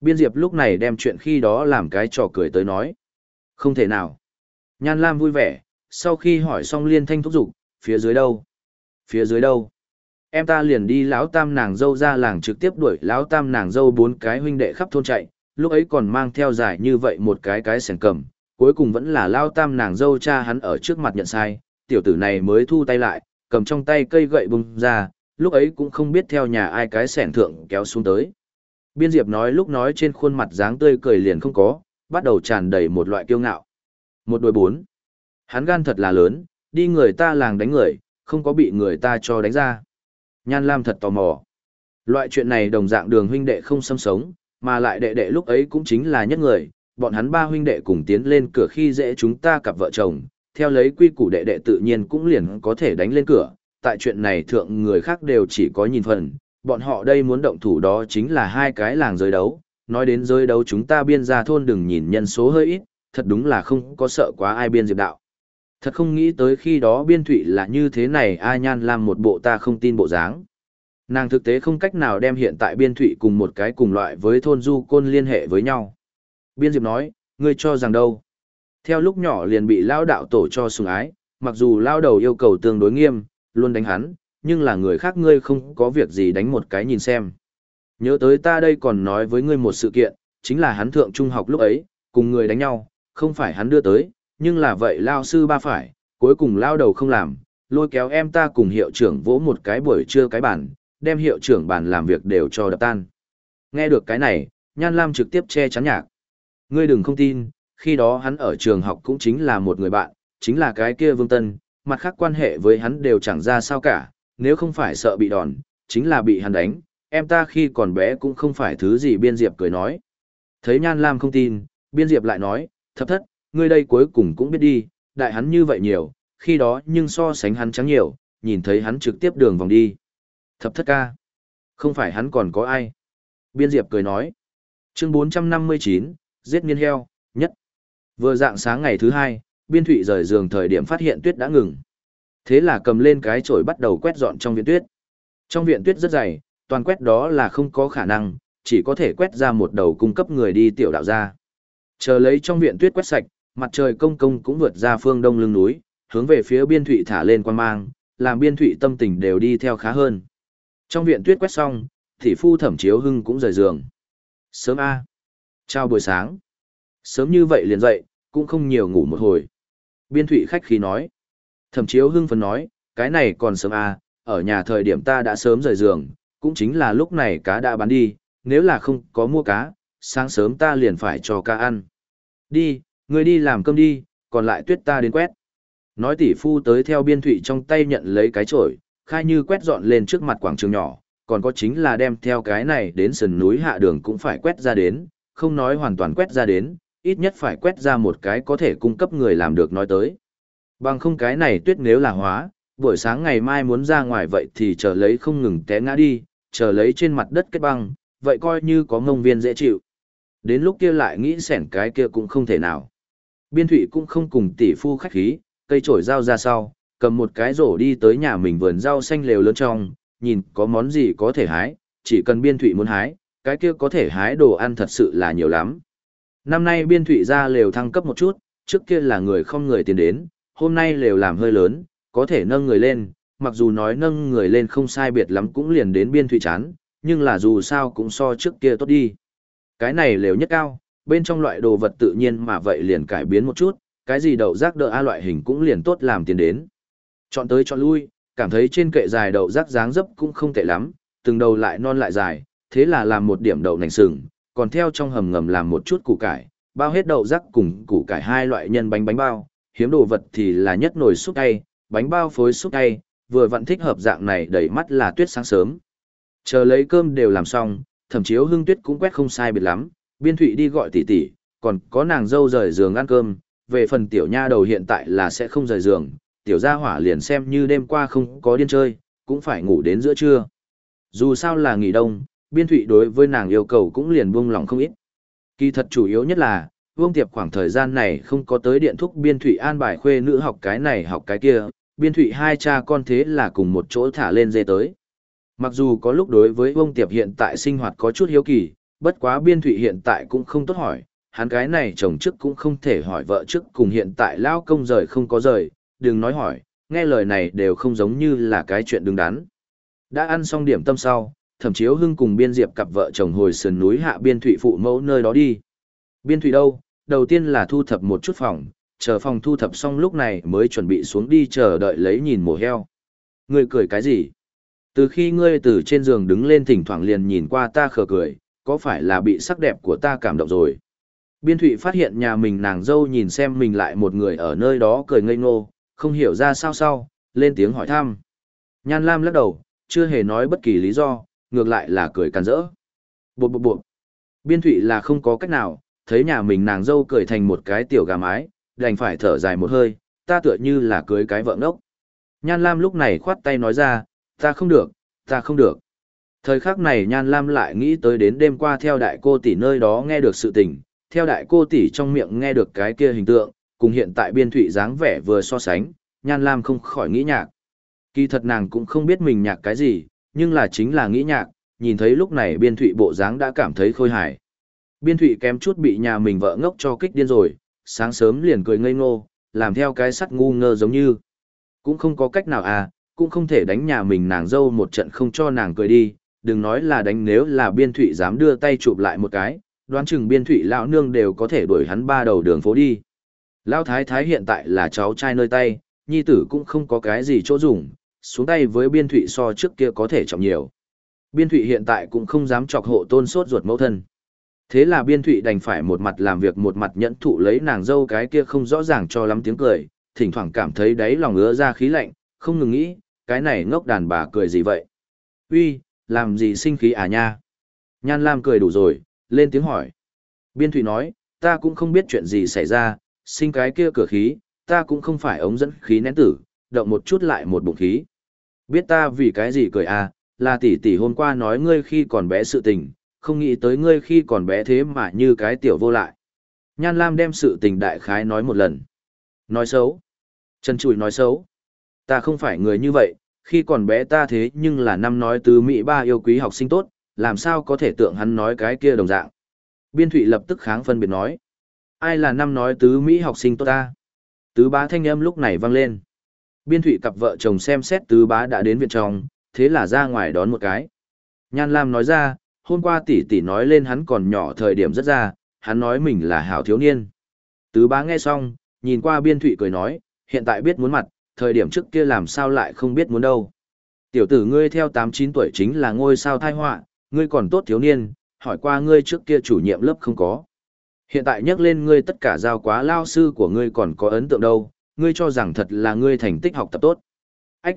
Biên Diệp lúc này đem chuyện khi đó làm cái trò cười tới nói. Không thể nào. Nhan Lam vui vẻ, sau khi hỏi xong liên thanh thúc giục, phía dưới đâu? Phía dưới đâu? Em ta liền đi lão tam nàng dâu ra làng trực tiếp đuổi lão tam nàng dâu bốn cái huynh đệ khắp thôn chạy, lúc ấy còn mang theo giải như vậy một cái cái sẻn cầm, cuối cùng vẫn là lao tam nàng dâu cha hắn ở trước mặt nhận sai, tiểu tử này mới thu tay lại, cầm trong tay cây gậy bung ra, lúc ấy cũng không biết theo nhà ai cái sẻn thượng kéo xuống tới. Biên Diệp nói lúc nói trên khuôn mặt dáng tươi cười liền không có, bắt đầu tràn đầy một loại kiêu ngạo. Một đôi bốn. Hắn gan thật là lớn, đi người ta làng đánh người, không có bị người ta cho đánh ra. Nhan Lam thật tò mò. Loại chuyện này đồng dạng đường huynh đệ không xâm sống, mà lại đệ đệ lúc ấy cũng chính là nhất người, bọn hắn ba huynh đệ cùng tiến lên cửa khi dễ chúng ta cặp vợ chồng, theo lấy quy củ đệ đệ tự nhiên cũng liền có thể đánh lên cửa, tại chuyện này thượng người khác đều chỉ có nhìn phần, bọn họ đây muốn động thủ đó chính là hai cái làng giới đấu, nói đến giới đấu chúng ta biên ra thôn đừng nhìn nhân số hơi ít, thật đúng là không có sợ quá ai biên diệp đạo. Thật không nghĩ tới khi đó biên thụy là như thế này a nhan làm một bộ ta không tin bộ dáng. Nàng thực tế không cách nào đem hiện tại biên thụy cùng một cái cùng loại với thôn du côn liên hệ với nhau. Biên diệp nói, ngươi cho rằng đâu. Theo lúc nhỏ liền bị lao đạo tổ cho sùng ái, mặc dù lao đầu yêu cầu tương đối nghiêm, luôn đánh hắn, nhưng là người khác ngươi không có việc gì đánh một cái nhìn xem. Nhớ tới ta đây còn nói với ngươi một sự kiện, chính là hắn thượng trung học lúc ấy, cùng người đánh nhau, không phải hắn đưa tới, nhưng là vậy lao sư ba phải, cuối cùng lao đầu không làm, lôi kéo em ta cùng hiệu trưởng vỗ một cái buổi trưa cái bản, đem hiệu trưởng bản làm việc đều cho đập tan. Nghe được cái này, Nhan Lam trực tiếp che chắn nhạc. Ngươi đừng không tin, khi đó hắn ở trường học cũng chính là một người bạn, chính là cái kia Vương Tân, mặt khác quan hệ với hắn đều chẳng ra sao cả, nếu không phải sợ bị đòn, chính là bị hắn đánh, em ta khi còn bé cũng không phải thứ gì Biên Diệp cười nói. Thấy Nhan Lam không tin, Biên Diệp lại nói, thập thất, ngươi đây cuối cùng cũng biết đi, đại hắn như vậy nhiều, khi đó nhưng so sánh hắn trắng nhiều, nhìn thấy hắn trực tiếp đường vòng đi. Thập thất ca. Không phải hắn còn có ai. Biên Diệp cười nói. Chương 459, giết nghiên heo, nhất. Vừa dạng sáng ngày thứ hai, Biên Thụy rời giường thời điểm phát hiện tuyết đã ngừng. Thế là cầm lên cái chổi bắt đầu quét dọn trong viện tuyết. Trong viện tuyết rất dày, toàn quét đó là không có khả năng, chỉ có thể quét ra một đầu cung cấp người đi tiểu đạo ra. Chờ lấy trong viện tuyết quét sạch, mặt trời công công cũng vượt ra phương đông lưng núi, hướng về phía biên thụy thả lên quan mang, làm biên thụy tâm tình đều đi theo khá hơn. Trong viện tuyết quét xong, thị phu thẩm chiếu hưng cũng rời giường. Sớm A. Chào buổi sáng. Sớm như vậy liền dậy, cũng không nhiều ngủ một hồi. Biên thụy khách khí nói. Thẩm chiếu hưng phấn nói, cái này còn sớm A, ở nhà thời điểm ta đã sớm rời giường, cũng chính là lúc này cá đã bán đi, nếu là không có mua cá, sáng sớm ta liền phải cho cá ăn. Đi, người đi làm cơm đi, còn lại tuyết ta đến quét. Nói tỷ phu tới theo biên thụy trong tay nhận lấy cái chổi, khai như quét dọn lên trước mặt quảng trường nhỏ, còn có chính là đem theo cái này đến sườn núi hạ đường cũng phải quét ra đến, không nói hoàn toàn quét ra đến, ít nhất phải quét ra một cái có thể cung cấp người làm được nói tới. Bằng không cái này tuyết nếu là hóa, buổi sáng ngày mai muốn ra ngoài vậy thì chờ lấy không ngừng té ngã đi, chờ lấy trên mặt đất kết băng, vậy coi như có mông viên dễ chịu. Đến lúc kia lại nghĩ sẻn cái kia cũng không thể nào. Biên thủy cũng không cùng tỷ phu khách khí, cây trổi dao ra sau, cầm một cái rổ đi tới nhà mình vườn rau xanh lều lớn trong, nhìn có món gì có thể hái, chỉ cần biên thủy muốn hái, cái kia có thể hái đồ ăn thật sự là nhiều lắm. Năm nay biên thủy ra lều thăng cấp một chút, trước kia là người không người tiền đến, hôm nay lều làm hơi lớn, có thể nâng người lên, mặc dù nói nâng người lên không sai biệt lắm cũng liền đến biên thủy chán, nhưng là dù sao cũng so trước kia tốt đi. Cái này lều nhất cao, bên trong loại đồ vật tự nhiên mà vậy liền cải biến một chút, cái gì đậu rác đỡ A loại hình cũng liền tốt làm tiền đến. Chọn tới chọn lui, cảm thấy trên kệ dài đậu rác dáng dấp cũng không tệ lắm, từng đầu lại non lại dài, thế là làm một điểm đậu nành sừng, còn theo trong hầm ngầm làm một chút củ cải, bao hết đậu rác cùng củ cải hai loại nhân bánh bánh bao, hiếm đồ vật thì là nhất nồi xúc tay, bánh bao phối xúc tay, vừa vẫn thích hợp dạng này đầy mắt là tuyết sáng sớm. Chờ lấy cơm đều làm xong, thậm chiếu hương tuyết cũng quét không sai biệt lắm, biên thụy đi gọi tỷ tỷ, còn có nàng dâu rời giường ăn cơm, về phần tiểu nha đầu hiện tại là sẽ không rời giường, tiểu gia hỏa liền xem như đêm qua không có điên chơi, cũng phải ngủ đến giữa trưa. Dù sao là nghỉ đông, biên thụy đối với nàng yêu cầu cũng liền buông lòng không ít. Kỳ thật chủ yếu nhất là, Vương Tiệp khoảng thời gian này không có tới điện thúc biên thụy an bài khuê nữ học cái này học cái kia, biên thụy hai cha con thế là cùng một chỗ thả lên dê tới. Mặc dù có lúc đối với Vương Tiệp hiện tại sinh hoạt có chút hiếu kỳ, bất quá biên thụy hiện tại cũng không tốt hỏi, hắn cái này chồng trước cũng không thể hỏi vợ trước cùng hiện tại lao công rời không có rời, đừng nói hỏi, nghe lời này đều không giống như là cái chuyện đứng đắn. Đã ăn xong điểm tâm sau, thẩm chiếu hưng cùng biên diệp cặp vợ chồng hồi sườn núi hạ biên thụy phụ mẫu nơi đó đi. Biên thụy đâu? Đầu tiên là thu thập một chút phòng, chờ phòng thu thập xong lúc này mới chuẩn bị xuống đi chờ đợi lấy nhìn mổ heo. Ngươi cười cái gì? Từ khi ngươi từ trên giường đứng lên thỉnh thoảng liền nhìn qua ta khờ cười, có phải là bị sắc đẹp của ta cảm động rồi? Biên Thụy phát hiện nhà mình nàng dâu nhìn xem mình lại một người ở nơi đó cười ngây ngô, không hiểu ra sao sao, lên tiếng hỏi thăm. Nhan Lam lắc đầu, chưa hề nói bất kỳ lý do, ngược lại là cười càn rỡ. Bụt bụt bụt. Biên Thụy là không có cách nào, thấy nhà mình nàng dâu cười thành một cái tiểu gà mái, đành phải thở dài một hơi, ta tựa như là cưới cái vợ ngốc. Nhan Lam lúc này khoát tay nói ra, ta không được, ta không được. Thời khắc này Nhan Lam lại nghĩ tới đến đêm qua theo đại cô tỷ nơi đó nghe được sự tình, theo đại cô tỷ trong miệng nghe được cái kia hình tượng, cùng hiện tại biên thụy dáng vẻ vừa so sánh, Nhan Lam không khỏi nghĩ nhạc. Kỳ thật nàng cũng không biết mình nhạc cái gì, nhưng là chính là nghĩ nhạc, nhìn thấy lúc này biên thụy bộ dáng đã cảm thấy khôi hài. Biên thụy kém chút bị nhà mình vợ ngốc cho kích điên rồi, sáng sớm liền cười ngây ngô, làm theo cái sắt ngu ngơ giống như, Cũng không có cách nào à, cũng không thể đánh nhà mình nàng dâu một trận không cho nàng cười đi, đừng nói là đánh nếu là biên thụy dám đưa tay chụp lại một cái, đoán chừng biên thụy lão nương đều có thể đuổi hắn ba đầu đường phố đi. Lão thái thái hiện tại là cháu trai nơi tay, nhi tử cũng không có cái gì chỗ dùng, xuống tay với biên thụy so trước kia có thể trọng nhiều. Biên thụy hiện tại cũng không dám chọc hộ tôn sốt ruột mẫu thân. Thế là biên thụy đành phải một mặt làm việc một mặt nhẫn thụ lấy nàng dâu cái kia không rõ ràng cho lắm tiếng cười, thỉnh thoảng cảm thấy đáy lòng ứa ra khí lạnh, không ngừng nghĩ, cái này ngốc đàn bà cười gì vậy? Uy, làm gì sinh khí à nha? Nhan Lam cười đủ rồi, lên tiếng hỏi. Biên Thụy nói, ta cũng không biết chuyện gì xảy ra, sinh cái kia cửa khí, ta cũng không phải ống dẫn khí nén tử, động một chút lại một bụng khí. Biết ta vì cái gì cười à, là tỷ tỷ hôm qua nói ngươi khi còn bé sự tình, không nghĩ tới ngươi khi còn bé thế mà như cái tiểu vô lại. Nhan Lam đem sự tình đại khái nói một lần. Nói xấu. Trần Chùi nói xấu. Ta không phải người như vậy, khi còn bé ta thế nhưng là năm nói tứ Mỹ ba yêu quý học sinh tốt, làm sao có thể tượng hắn nói cái kia đồng dạng. Biên Thụy lập tức kháng phân biệt nói. Ai là năm nói tứ Mỹ học sinh tốt ta? Tứ bá thanh âm lúc này vang lên. Biên Thụy cặp vợ chồng xem xét tứ bá đã đến viện trong, thế là ra ngoài đón một cái. Nhan Lam nói ra, hôm qua tỷ tỷ nói lên hắn còn nhỏ thời điểm rất ra, hắn nói mình là hảo thiếu niên. Tứ bá nghe xong, nhìn qua biên thụy cười nói, hiện tại biết muốn mặt, thời điểm trước kia làm sao lại không biết muốn đâu. Tiểu tử ngươi theo 8-9 tuổi chính là ngôi sao thai họa, ngươi còn tốt thiếu niên, hỏi qua ngươi trước kia chủ nhiệm lớp không có. Hiện tại nhắc lên ngươi tất cả giao quá lao sư của ngươi còn có ấn tượng đâu, ngươi cho rằng thật là ngươi thành tích học tập tốt. Ách!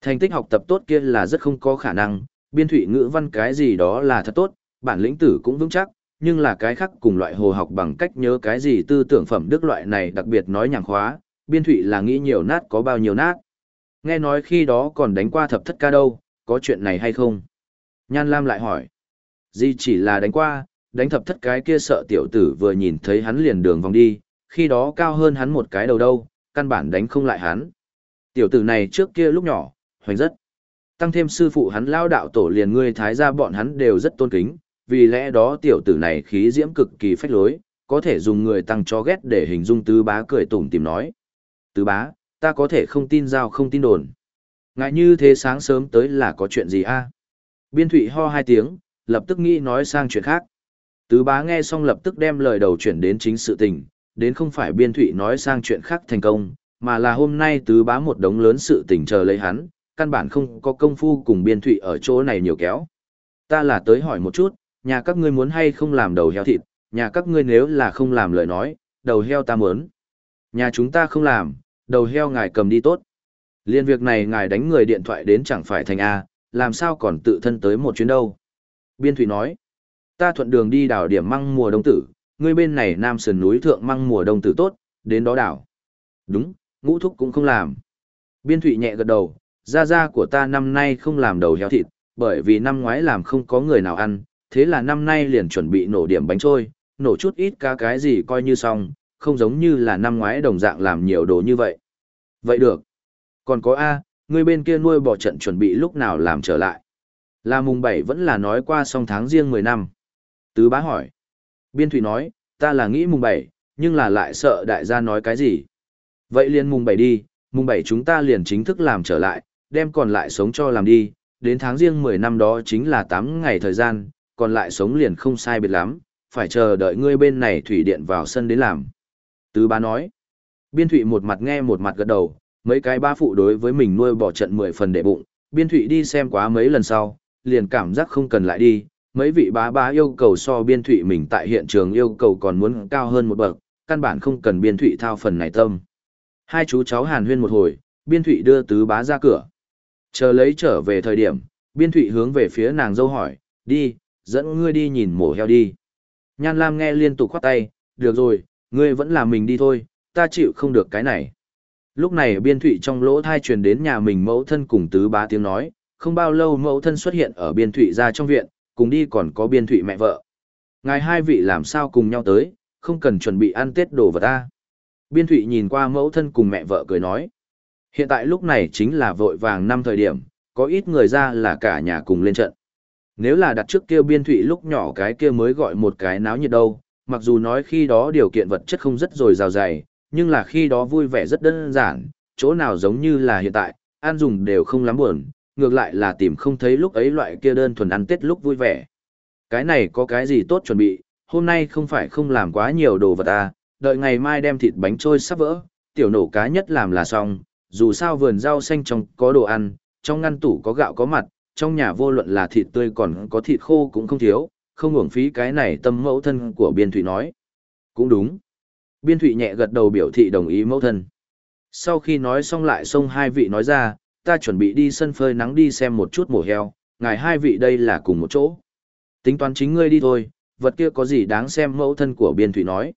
Thành tích học tập tốt kia là rất không có khả năng, biên thủy ngữ văn cái gì đó là thật tốt, bản lĩnh tử cũng vững chắc, nhưng là cái khác cùng loại hồ học bằng cách nhớ cái gì tư tưởng phẩm đức loại này đặc biệt nói nhàng khóa, biên thụy là nghĩ nhiều nát có bao nhiêu nát. Nghe nói khi đó còn đánh qua thập thất ca đâu, có chuyện này hay không? Nhan Lam lại hỏi. Di chỉ là đánh qua, đánh thập thất cái kia sợ tiểu tử vừa nhìn thấy hắn liền đường vòng đi, khi đó cao hơn hắn một cái đầu đâu, căn bản đánh không lại hắn. Tiểu tử này trước kia lúc nhỏ, hoành rất. Tăng thêm sư phụ hắn lao đạo tổ liền ngươi thái ra bọn hắn đều rất tôn kính, vì lẽ đó tiểu tử này khí diễm cực kỳ phách lối, có thể dùng người tăng cho ghét để hình dung tứ bá cười tủm tìm nói. Tứ bá, ta có thể không tin giao không tin đồn. Ngại như thế sáng sớm tới là có chuyện gì a? Biên thụy ho hai tiếng, lập tức nghĩ nói sang chuyện khác. Tứ bá nghe xong lập tức đem lời đầu chuyển đến chính sự tình, đến không phải biên thụy nói sang chuyện khác thành công, mà là hôm nay tứ bá một đống lớn sự tình chờ lấy hắn, căn bản không có công phu cùng biên thụy ở chỗ này nhiều kéo. Ta là tới hỏi một chút, nhà các ngươi muốn hay không làm đầu heo thịt, nhà các ngươi nếu là không làm lời nói, đầu heo ta muốn. Nhà chúng ta không làm, đầu heo ngài cầm đi tốt. Liên việc này ngài đánh người điện thoại đến chẳng phải thành A, làm sao còn tự thân tới một chuyến đâu. Biên Thủy nói, ta thuận đường đi đảo điểm măng mùa đông tử, ngươi bên này nam sườn núi thượng măng mùa đông tử tốt, đến đó đảo. Đúng, ngũ thúc cũng không làm. Biên Thụy nhẹ gật đầu, gia gia của ta năm nay không làm đầu heo thịt, bởi vì năm ngoái làm không có người nào ăn, thế là năm nay liền chuẩn bị nổ điểm bánh trôi, nổ chút ít cá cái gì coi như xong, không giống như là năm ngoái đồng dạng làm nhiều đồ như vậy. Vậy được. Còn có A, người bên kia nuôi bò trận chuẩn bị lúc nào làm trở lại. Là mùng 7 vẫn là nói qua xong tháng riêng 10 năm. Tứ bá hỏi. Biên Thủy nói, ta là nghĩ mùng 7, nhưng là lại sợ đại gia nói cái gì. Vậy liền mùng 7 đi, mùng 7 chúng ta liền chính thức làm trở lại, đem còn lại sống cho làm đi, đến tháng riêng 10 năm đó chính là 8 ngày thời gian, còn lại sống liền không sai biệt lắm, phải chờ đợi ngươi bên này thủy điện vào sân đến làm. Tứ bá nói, biên thụy một mặt nghe một mặt gật đầu, mấy cái ba phụ đối với mình nuôi bỏ trận 10 phần để bụng, biên thụy đi xem quá mấy lần sau, liền cảm giác không cần lại đi, mấy vị bá bá yêu cầu so biên thụy mình tại hiện trường yêu cầu còn muốn cao hơn một bậc, căn bản không cần biên thụy thao phần này tâm. Hai chú cháu hàn huyên một hồi, biên thụy đưa tứ bá ra cửa. Chờ lấy trở về thời điểm, biên thụy hướng về phía nàng dâu hỏi, đi, dẫn ngươi đi nhìn mổ heo đi. Nhan Lam nghe liên tục khoát tay, được rồi, ngươi vẫn là mình đi thôi, ta chịu không được cái này. Lúc này biên thụy trong lỗ thai truyền đến nhà mình mẫu thân cùng tứ bá tiếng nói, không bao lâu mẫu thân xuất hiện ở biên thụy ra trong viện, cùng đi còn có biên thụy mẹ vợ. Ngài hai vị làm sao cùng nhau tới, không cần chuẩn bị ăn tết đồ vật ta. Biên thụy nhìn qua mẫu thân cùng mẹ vợ cười nói. Hiện tại lúc này chính là vội vàng năm thời điểm, có ít người ra là cả nhà cùng lên trận. Nếu là đặt trước kia biên thụy lúc nhỏ cái kia mới gọi một cái náo nhiệt đâu, mặc dù nói khi đó điều kiện vật chất không rất dồi dào dày, nhưng là khi đó vui vẻ rất đơn giản, chỗ nào giống như là hiện tại, ăn dùng đều không lắm buồn, ngược lại là tìm không thấy lúc ấy loại kia đơn thuần ăn tết lúc vui vẻ. Cái này có cái gì tốt chuẩn bị, hôm nay không phải không làm quá nhiều đồ vật à, đợi ngày mai đem thịt bánh trôi sắp vỡ, tiểu nổ cá nhất làm là xong, dù sao vườn rau xanh trong có đồ ăn, trong ngăn tủ có gạo có mặt, trong nhà vô luận là thịt tươi còn có thịt khô cũng không thiếu, không uổng phí cái này tâm mẫu thân của biên thụy nói. Cũng đúng. Biên thụy nhẹ gật đầu biểu thị đồng ý mẫu thân. Sau khi nói xong lại xông hai vị nói ra, ta chuẩn bị đi sân phơi nắng đi xem một chút mổ heo, ngài hai vị đây là cùng một chỗ. Tính toán chính ngươi đi thôi, vật kia có gì đáng xem mẫu thân của biên thụy nói.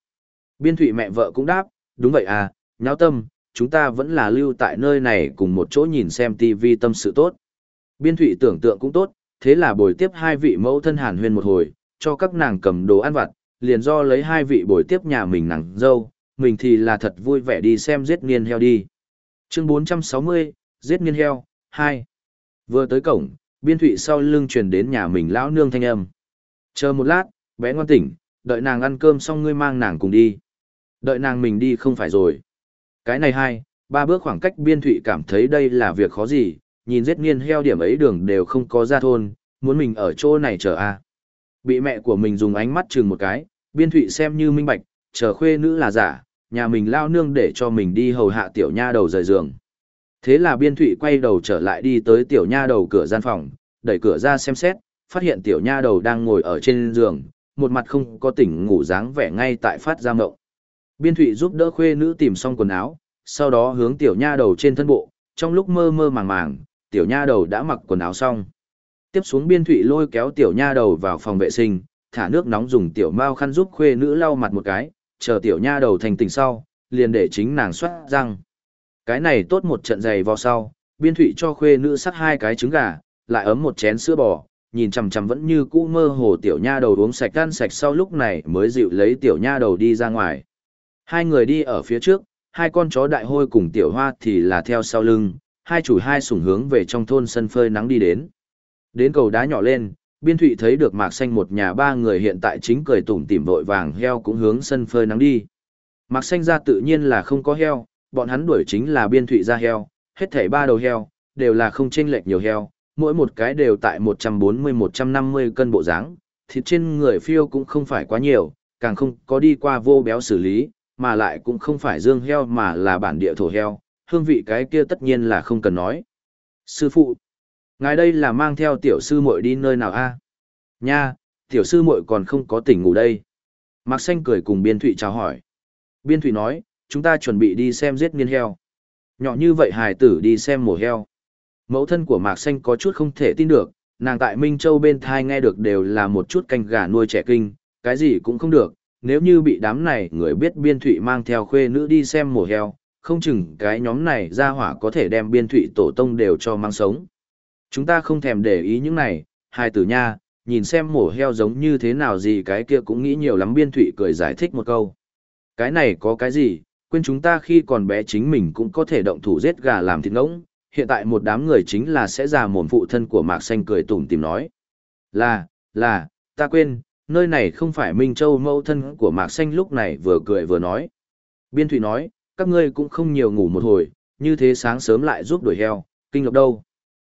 Biên thụy mẹ vợ cũng đáp, đúng vậy à, nháo tâm, chúng ta vẫn là lưu tại nơi này cùng một chỗ nhìn xem tivi tâm sự tốt. Biên thủy tưởng tượng cũng tốt, thế là bồi tiếp hai vị mẫu thân hàn huyên một hồi, cho các nàng cầm đồ ăn vặt, liền do lấy hai vị bồi tiếp nhà mình nàng dâu, mình thì là thật vui vẻ đi xem giết niên heo đi. Chương 460, giết niên heo, 2. Vừa tới cổng, biên thụy sau lưng truyền đến nhà mình lão nương thanh âm. Chờ một lát, bé ngoan tỉnh, đợi nàng ăn cơm xong ngươi mang nàng cùng đi. Đợi nàng mình đi không phải rồi. Cái này hai, ba bước khoảng cách biên thụy cảm thấy đây là việc khó gì, nhìn giết niên heo điểm ấy đường đều không có ra thôn, muốn mình ở chỗ này chờ a Bị mẹ của mình dùng ánh mắt chừng một cái, biên thụy xem như minh bạch, chờ khuê nữ là giả, nhà mình lao nương để cho mình đi hầu hạ tiểu nha đầu rời giường. Thế là biên thụy quay đầu trở lại đi tới tiểu nha đầu cửa gian phòng, đẩy cửa ra xem xét, phát hiện tiểu nha đầu đang ngồi ở trên giường, một mặt không có tỉnh ngủ dáng vẻ ngay tại phát ra mộng. Biên thụy giúp đỡ khuê nữ tìm xong quần áo, sau đó hướng tiểu nha đầu trên thân bộ, trong lúc mơ mơ màng màng, tiểu nha đầu đã mặc quần áo xong. Tiếp xuống biên thụy lôi kéo tiểu nha đầu vào phòng vệ sinh, thả nước nóng dùng tiểu mao khăn giúp khuê nữ lau mặt một cái, chờ tiểu nha đầu thành tình sau, liền để chính nàng xoát răng. Cái này tốt một trận giày vào sau, biên thụy cho khuê nữ sắt hai cái trứng gà, lại ấm một chén sữa bò, nhìn chằm chằm vẫn như cũ mơ hồ tiểu nha đầu uống sạch ăn sạch sau lúc này mới dịu lấy tiểu nha đầu đi ra ngoài. Hai người đi ở phía trước, hai con chó đại hôi cùng tiểu hoa thì là theo sau lưng, hai chủ hai sủng hướng về trong thôn sân phơi nắng đi đến. Đến cầu đá nhỏ lên, biên thụy thấy được mạc xanh một nhà ba người hiện tại chính cười tủm tỉm vội vàng heo cũng hướng sân phơi nắng đi. Mạc xanh ra tự nhiên là không có heo, bọn hắn đuổi chính là biên thụy ra heo, hết thảy ba đầu heo, đều là không chênh lệch nhiều heo, mỗi một cái đều tại 140-150 cân bộ dáng thịt trên người phiêu cũng không phải quá nhiều, càng không có đi qua vô béo xử lý, mà lại cũng không phải dương heo mà là bản địa thổ heo, hương vị cái kia tất nhiên là không cần nói. Sư phụ, ngài đây là mang theo tiểu sư muội đi nơi nào a? Nha, tiểu sư muội còn không có tỉnh ngủ đây. Mạc Xanh cười cùng Biên Thụy chào hỏi. Biên Thụy nói, chúng ta chuẩn bị đi xem giết niên heo. Nhỏ như vậy hài tử đi xem mổ heo. Mẫu thân của Mạc Xanh có chút không thể tin được, nàng tại Minh Châu bên thai nghe được đều là một chút canh gà nuôi trẻ kinh, cái gì cũng không được. Nếu như bị đám này người biết biên thụy mang theo khuê nữ đi xem mổ heo, không chừng cái nhóm này ra hỏa có thể đem biên thụy tổ tông đều cho mang sống. Chúng ta không thèm để ý những này, hai tử nha, nhìn xem mổ heo giống như thế nào gì cái kia cũng nghĩ nhiều lắm biên thụy cười giải thích một câu. Cái này có cái gì, quên chúng ta khi còn bé chính mình cũng có thể động thủ giết gà làm thịt ngỗng, hiện tại một đám người chính là sẽ già mồm phụ thân của Mạc Xanh cười tủm tìm nói. Là, là, ta quên, nơi này không phải Minh Châu mẫu thân của Mạc Xanh lúc này vừa cười vừa nói. Biên Thụy nói, các ngươi cũng không nhiều ngủ một hồi, như thế sáng sớm lại giúp đuổi heo, kinh lộc đâu.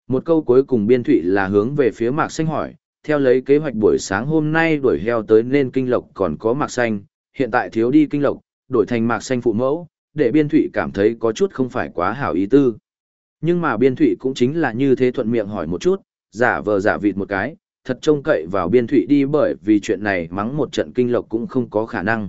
Một câu cuối cùng Biên Thụy là hướng về phía Mạc Xanh hỏi, theo lấy kế hoạch buổi sáng hôm nay đuổi heo tới nên kinh lộc còn có Mạc Xanh, hiện tại thiếu đi kinh lộc, đổi thành Mạc Xanh phụ mẫu, để Biên Thụy cảm thấy có chút không phải quá hảo ý tư. Nhưng mà biên thụy cũng chính là như thế thuận miệng hỏi một chút, giả vờ giả vịt một cái, thật trông cậy vào biên thụy đi bởi vì chuyện này mắng một trận kinh lộc cũng không có khả năng.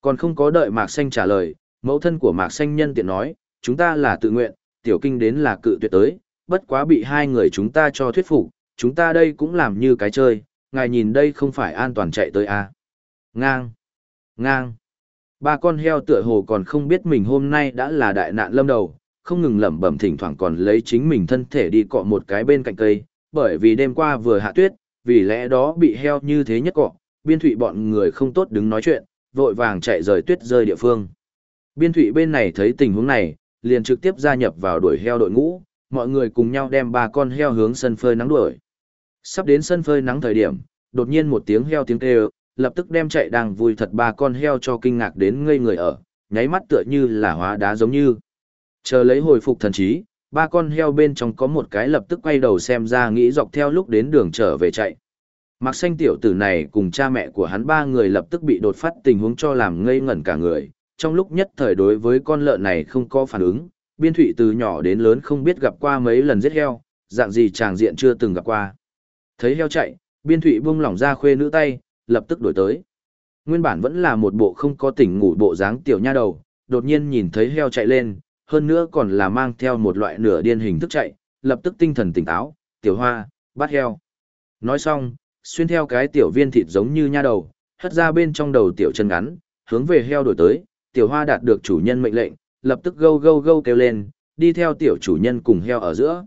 Còn không có đợi Mạc Xanh trả lời, mẫu thân của Mạc Xanh nhân tiện nói, chúng ta là tự nguyện, tiểu kinh đến là cự tuyệt tới, bất quá bị hai người chúng ta cho thuyết phục, chúng ta đây cũng làm như cái chơi, ngài nhìn đây không phải an toàn chạy tới à. Ngang, ngang. Ba con heo tựa hồ còn không biết mình hôm nay đã là đại nạn lâm đầu, không ngừng lẩm bẩm thỉnh thoảng còn lấy chính mình thân thể đi cọ một cái bên cạnh cây, bởi vì đêm qua vừa hạ tuyết, vì lẽ đó bị heo như thế nhất cọ, biên thụy bọn người không tốt đứng nói chuyện, vội vàng chạy rời tuyết rơi địa phương. Biên thụy bên này thấy tình huống này, liền trực tiếp gia nhập vào đuổi heo đội ngũ, mọi người cùng nhau đem ba con heo hướng sân phơi nắng đuổi. Sắp đến sân phơi nắng thời điểm, đột nhiên một tiếng heo tiếng kêu, lập tức đem chạy đang vui thật ba con heo cho kinh ngạc đến ngây người ở, nháy mắt tựa như là hóa đá giống như. Chờ lấy hồi phục thần trí, ba con heo bên trong có một cái lập tức quay đầu xem ra nghĩ dọc theo lúc đến đường trở về chạy. Mạc xanh tiểu tử này cùng cha mẹ của hắn ba người lập tức bị đột phát tình huống cho làm ngây ngẩn cả người. Trong lúc nhất thời đối với con lợn này không có phản ứng, biên thụy từ nhỏ đến lớn không biết gặp qua mấy lần giết heo, dạng gì chàng diện chưa từng gặp qua. Thấy heo chạy, biên thụy buông lỏng ra khuê nữ tay, lập tức đổi tới. Nguyên bản vẫn là một bộ không có tỉnh ngủ bộ dáng tiểu nha đầu, đột nhiên nhìn thấy heo chạy lên, hơn nữa còn là mang theo một loại nửa điên hình thức chạy, lập tức tinh thần tỉnh táo, tiểu hoa, bắt heo. Nói xong, xuyên theo cái tiểu viên thịt giống như nha đầu, hất ra bên trong đầu tiểu chân ngắn, hướng về heo đổi tới, tiểu hoa đạt được chủ nhân mệnh lệnh, lập tức gâu gâu gâu kêu lên, đi theo tiểu chủ nhân cùng heo ở giữa.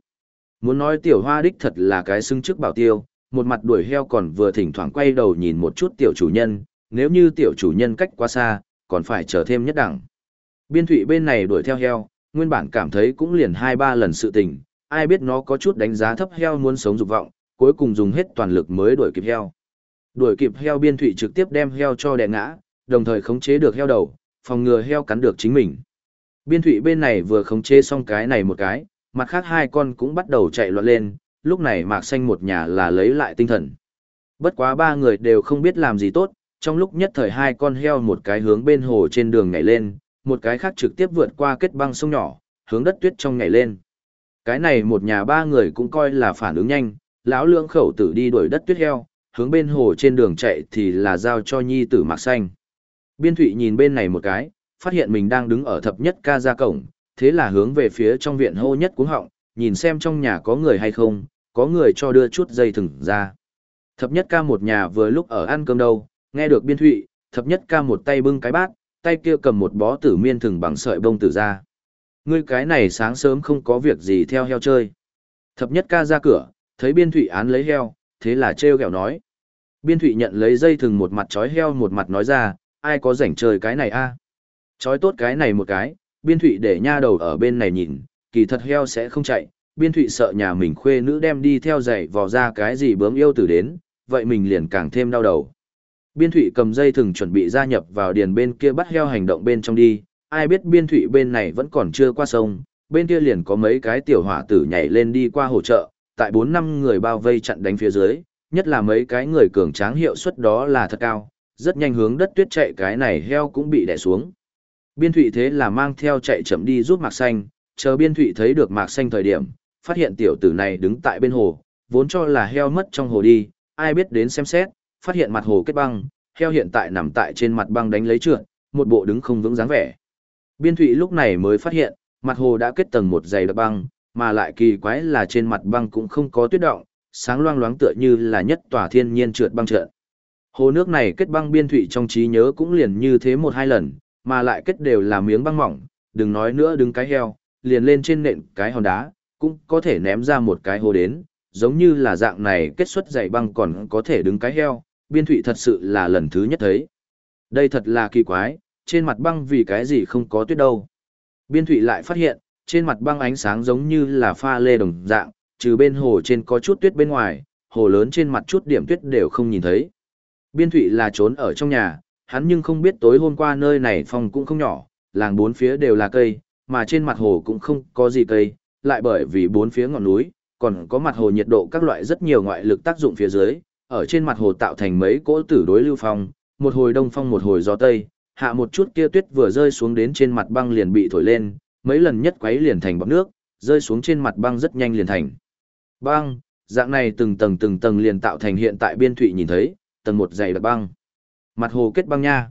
Muốn nói tiểu hoa đích thật là cái xưng trước bảo tiêu, một mặt đuổi heo còn vừa thỉnh thoảng quay đầu nhìn một chút tiểu chủ nhân, nếu như tiểu chủ nhân cách quá xa, còn phải chờ thêm nhất đẳng. Biên thụy bên này đuổi theo heo, nguyên bản cảm thấy cũng liền hai ba lần sự tình, ai biết nó có chút đánh giá thấp heo muốn sống dục vọng, cuối cùng dùng hết toàn lực mới đuổi kịp heo. Đuổi kịp heo biên thụy trực tiếp đem heo cho đè ngã, đồng thời khống chế được heo đầu, phòng ngừa heo cắn được chính mình. Biên thủy bên này vừa khống chế xong cái này một cái, mặt khác hai con cũng bắt đầu chạy loạn lên, lúc này mạc xanh một nhà là lấy lại tinh thần. Bất quá ba người đều không biết làm gì tốt, trong lúc nhất thời hai con heo một cái hướng bên hồ trên đường nhảy lên, một cái khác trực tiếp vượt qua kết băng sông nhỏ, hướng đất tuyết trong nhảy lên. Cái này một nhà ba người cũng coi là phản ứng nhanh, lão lưỡng khẩu tử đi đuổi đất tuyết heo, hướng bên hồ trên đường chạy thì là giao cho nhi tử mạc xanh. Biên thụy nhìn bên này một cái, phát hiện mình đang đứng ở thập nhất ca ra cổng, thế là hướng về phía trong viện hô nhất cuống họng, nhìn xem trong nhà có người hay không, có người cho đưa chút dây thừng ra. Thập nhất ca một nhà vừa lúc ở ăn cơm đâu, nghe được biên thụy, thập nhất ca một tay bưng cái bát, tay kia cầm một bó tử miên thừng bằng sợi bông tử ra. Ngươi cái này sáng sớm không có việc gì theo heo chơi. Thập nhất ca ra cửa, thấy biên thụy án lấy heo, thế là trêu ghẹo nói. Biên thụy nhận lấy dây thừng một mặt chói heo một mặt nói ra, ai có rảnh chơi cái này a? Chói tốt cái này một cái, biên thụy để nha đầu ở bên này nhìn, kỳ thật heo sẽ không chạy, biên thụy sợ nhà mình khuê nữ đem đi theo giày vò ra cái gì bướm yêu tử đến, vậy mình liền càng thêm đau đầu. Biên thụy cầm dây thừng chuẩn bị gia nhập vào điền bên kia bắt heo hành động bên trong đi, ai biết biên thụy bên này vẫn còn chưa qua sông, bên kia liền có mấy cái tiểu hỏa tử nhảy lên đi qua hỗ trợ, tại 4 năm người bao vây chặn đánh phía dưới, nhất là mấy cái người cường tráng hiệu suất đó là thật cao, rất nhanh hướng đất tuyết chạy cái này heo cũng bị đè xuống. Biên thụy thế là mang theo chạy chậm đi giúp mạc xanh, chờ biên thụy thấy được mạc xanh thời điểm, phát hiện tiểu tử này đứng tại bên hồ, vốn cho là heo mất trong hồ đi, ai biết đến xem xét, phát hiện mặt hồ kết băng, heo hiện tại nằm tại trên mặt băng đánh lấy trượt, một bộ đứng không vững dáng vẻ. Biên thụy lúc này mới phát hiện, mặt hồ đã kết tầng một dày đặc băng, mà lại kỳ quái là trên mặt băng cũng không có tuyết động, sáng loang loáng tựa như là nhất tòa thiên nhiên trượt băng trượt. Hồ nước này kết băng biên thụy trong trí nhớ cũng liền như thế một hai lần, mà lại kết đều là miếng băng mỏng, đừng nói nữa đứng cái heo, liền lên trên nện cái hòn đá, cũng có thể ném ra một cái hồ đến, giống như là dạng này kết xuất dày băng còn có thể đứng cái heo, biên thụy thật sự là lần thứ nhất thấy. Đây thật là kỳ quái, trên mặt băng vì cái gì không có tuyết đâu. Biên thụy lại phát hiện, trên mặt băng ánh sáng giống như là pha lê đồng dạng, trừ bên hồ trên có chút tuyết bên ngoài, hồ lớn trên mặt chút điểm tuyết đều không nhìn thấy. Biên thụy là trốn ở trong nhà, hắn nhưng không biết tối hôm qua nơi này phòng cũng không nhỏ, làng bốn phía đều là cây, mà trên mặt hồ cũng không có gì cây, lại bởi vì bốn phía ngọn núi, còn có mặt hồ nhiệt độ các loại rất nhiều ngoại lực tác dụng phía dưới, ở trên mặt hồ tạo thành mấy cỗ tử đối lưu phong, một hồi đông phong một hồi gió tây, hạ một chút kia tuyết vừa rơi xuống đến trên mặt băng liền bị thổi lên, mấy lần nhất quấy liền thành bọt nước, rơi xuống trên mặt băng rất nhanh liền thành. Băng, dạng này từng tầng từng tầng liền tạo thành hiện tại biên thụy nhìn thấy, tầng một dày đặc băng. Mặt hồ kết băng nha.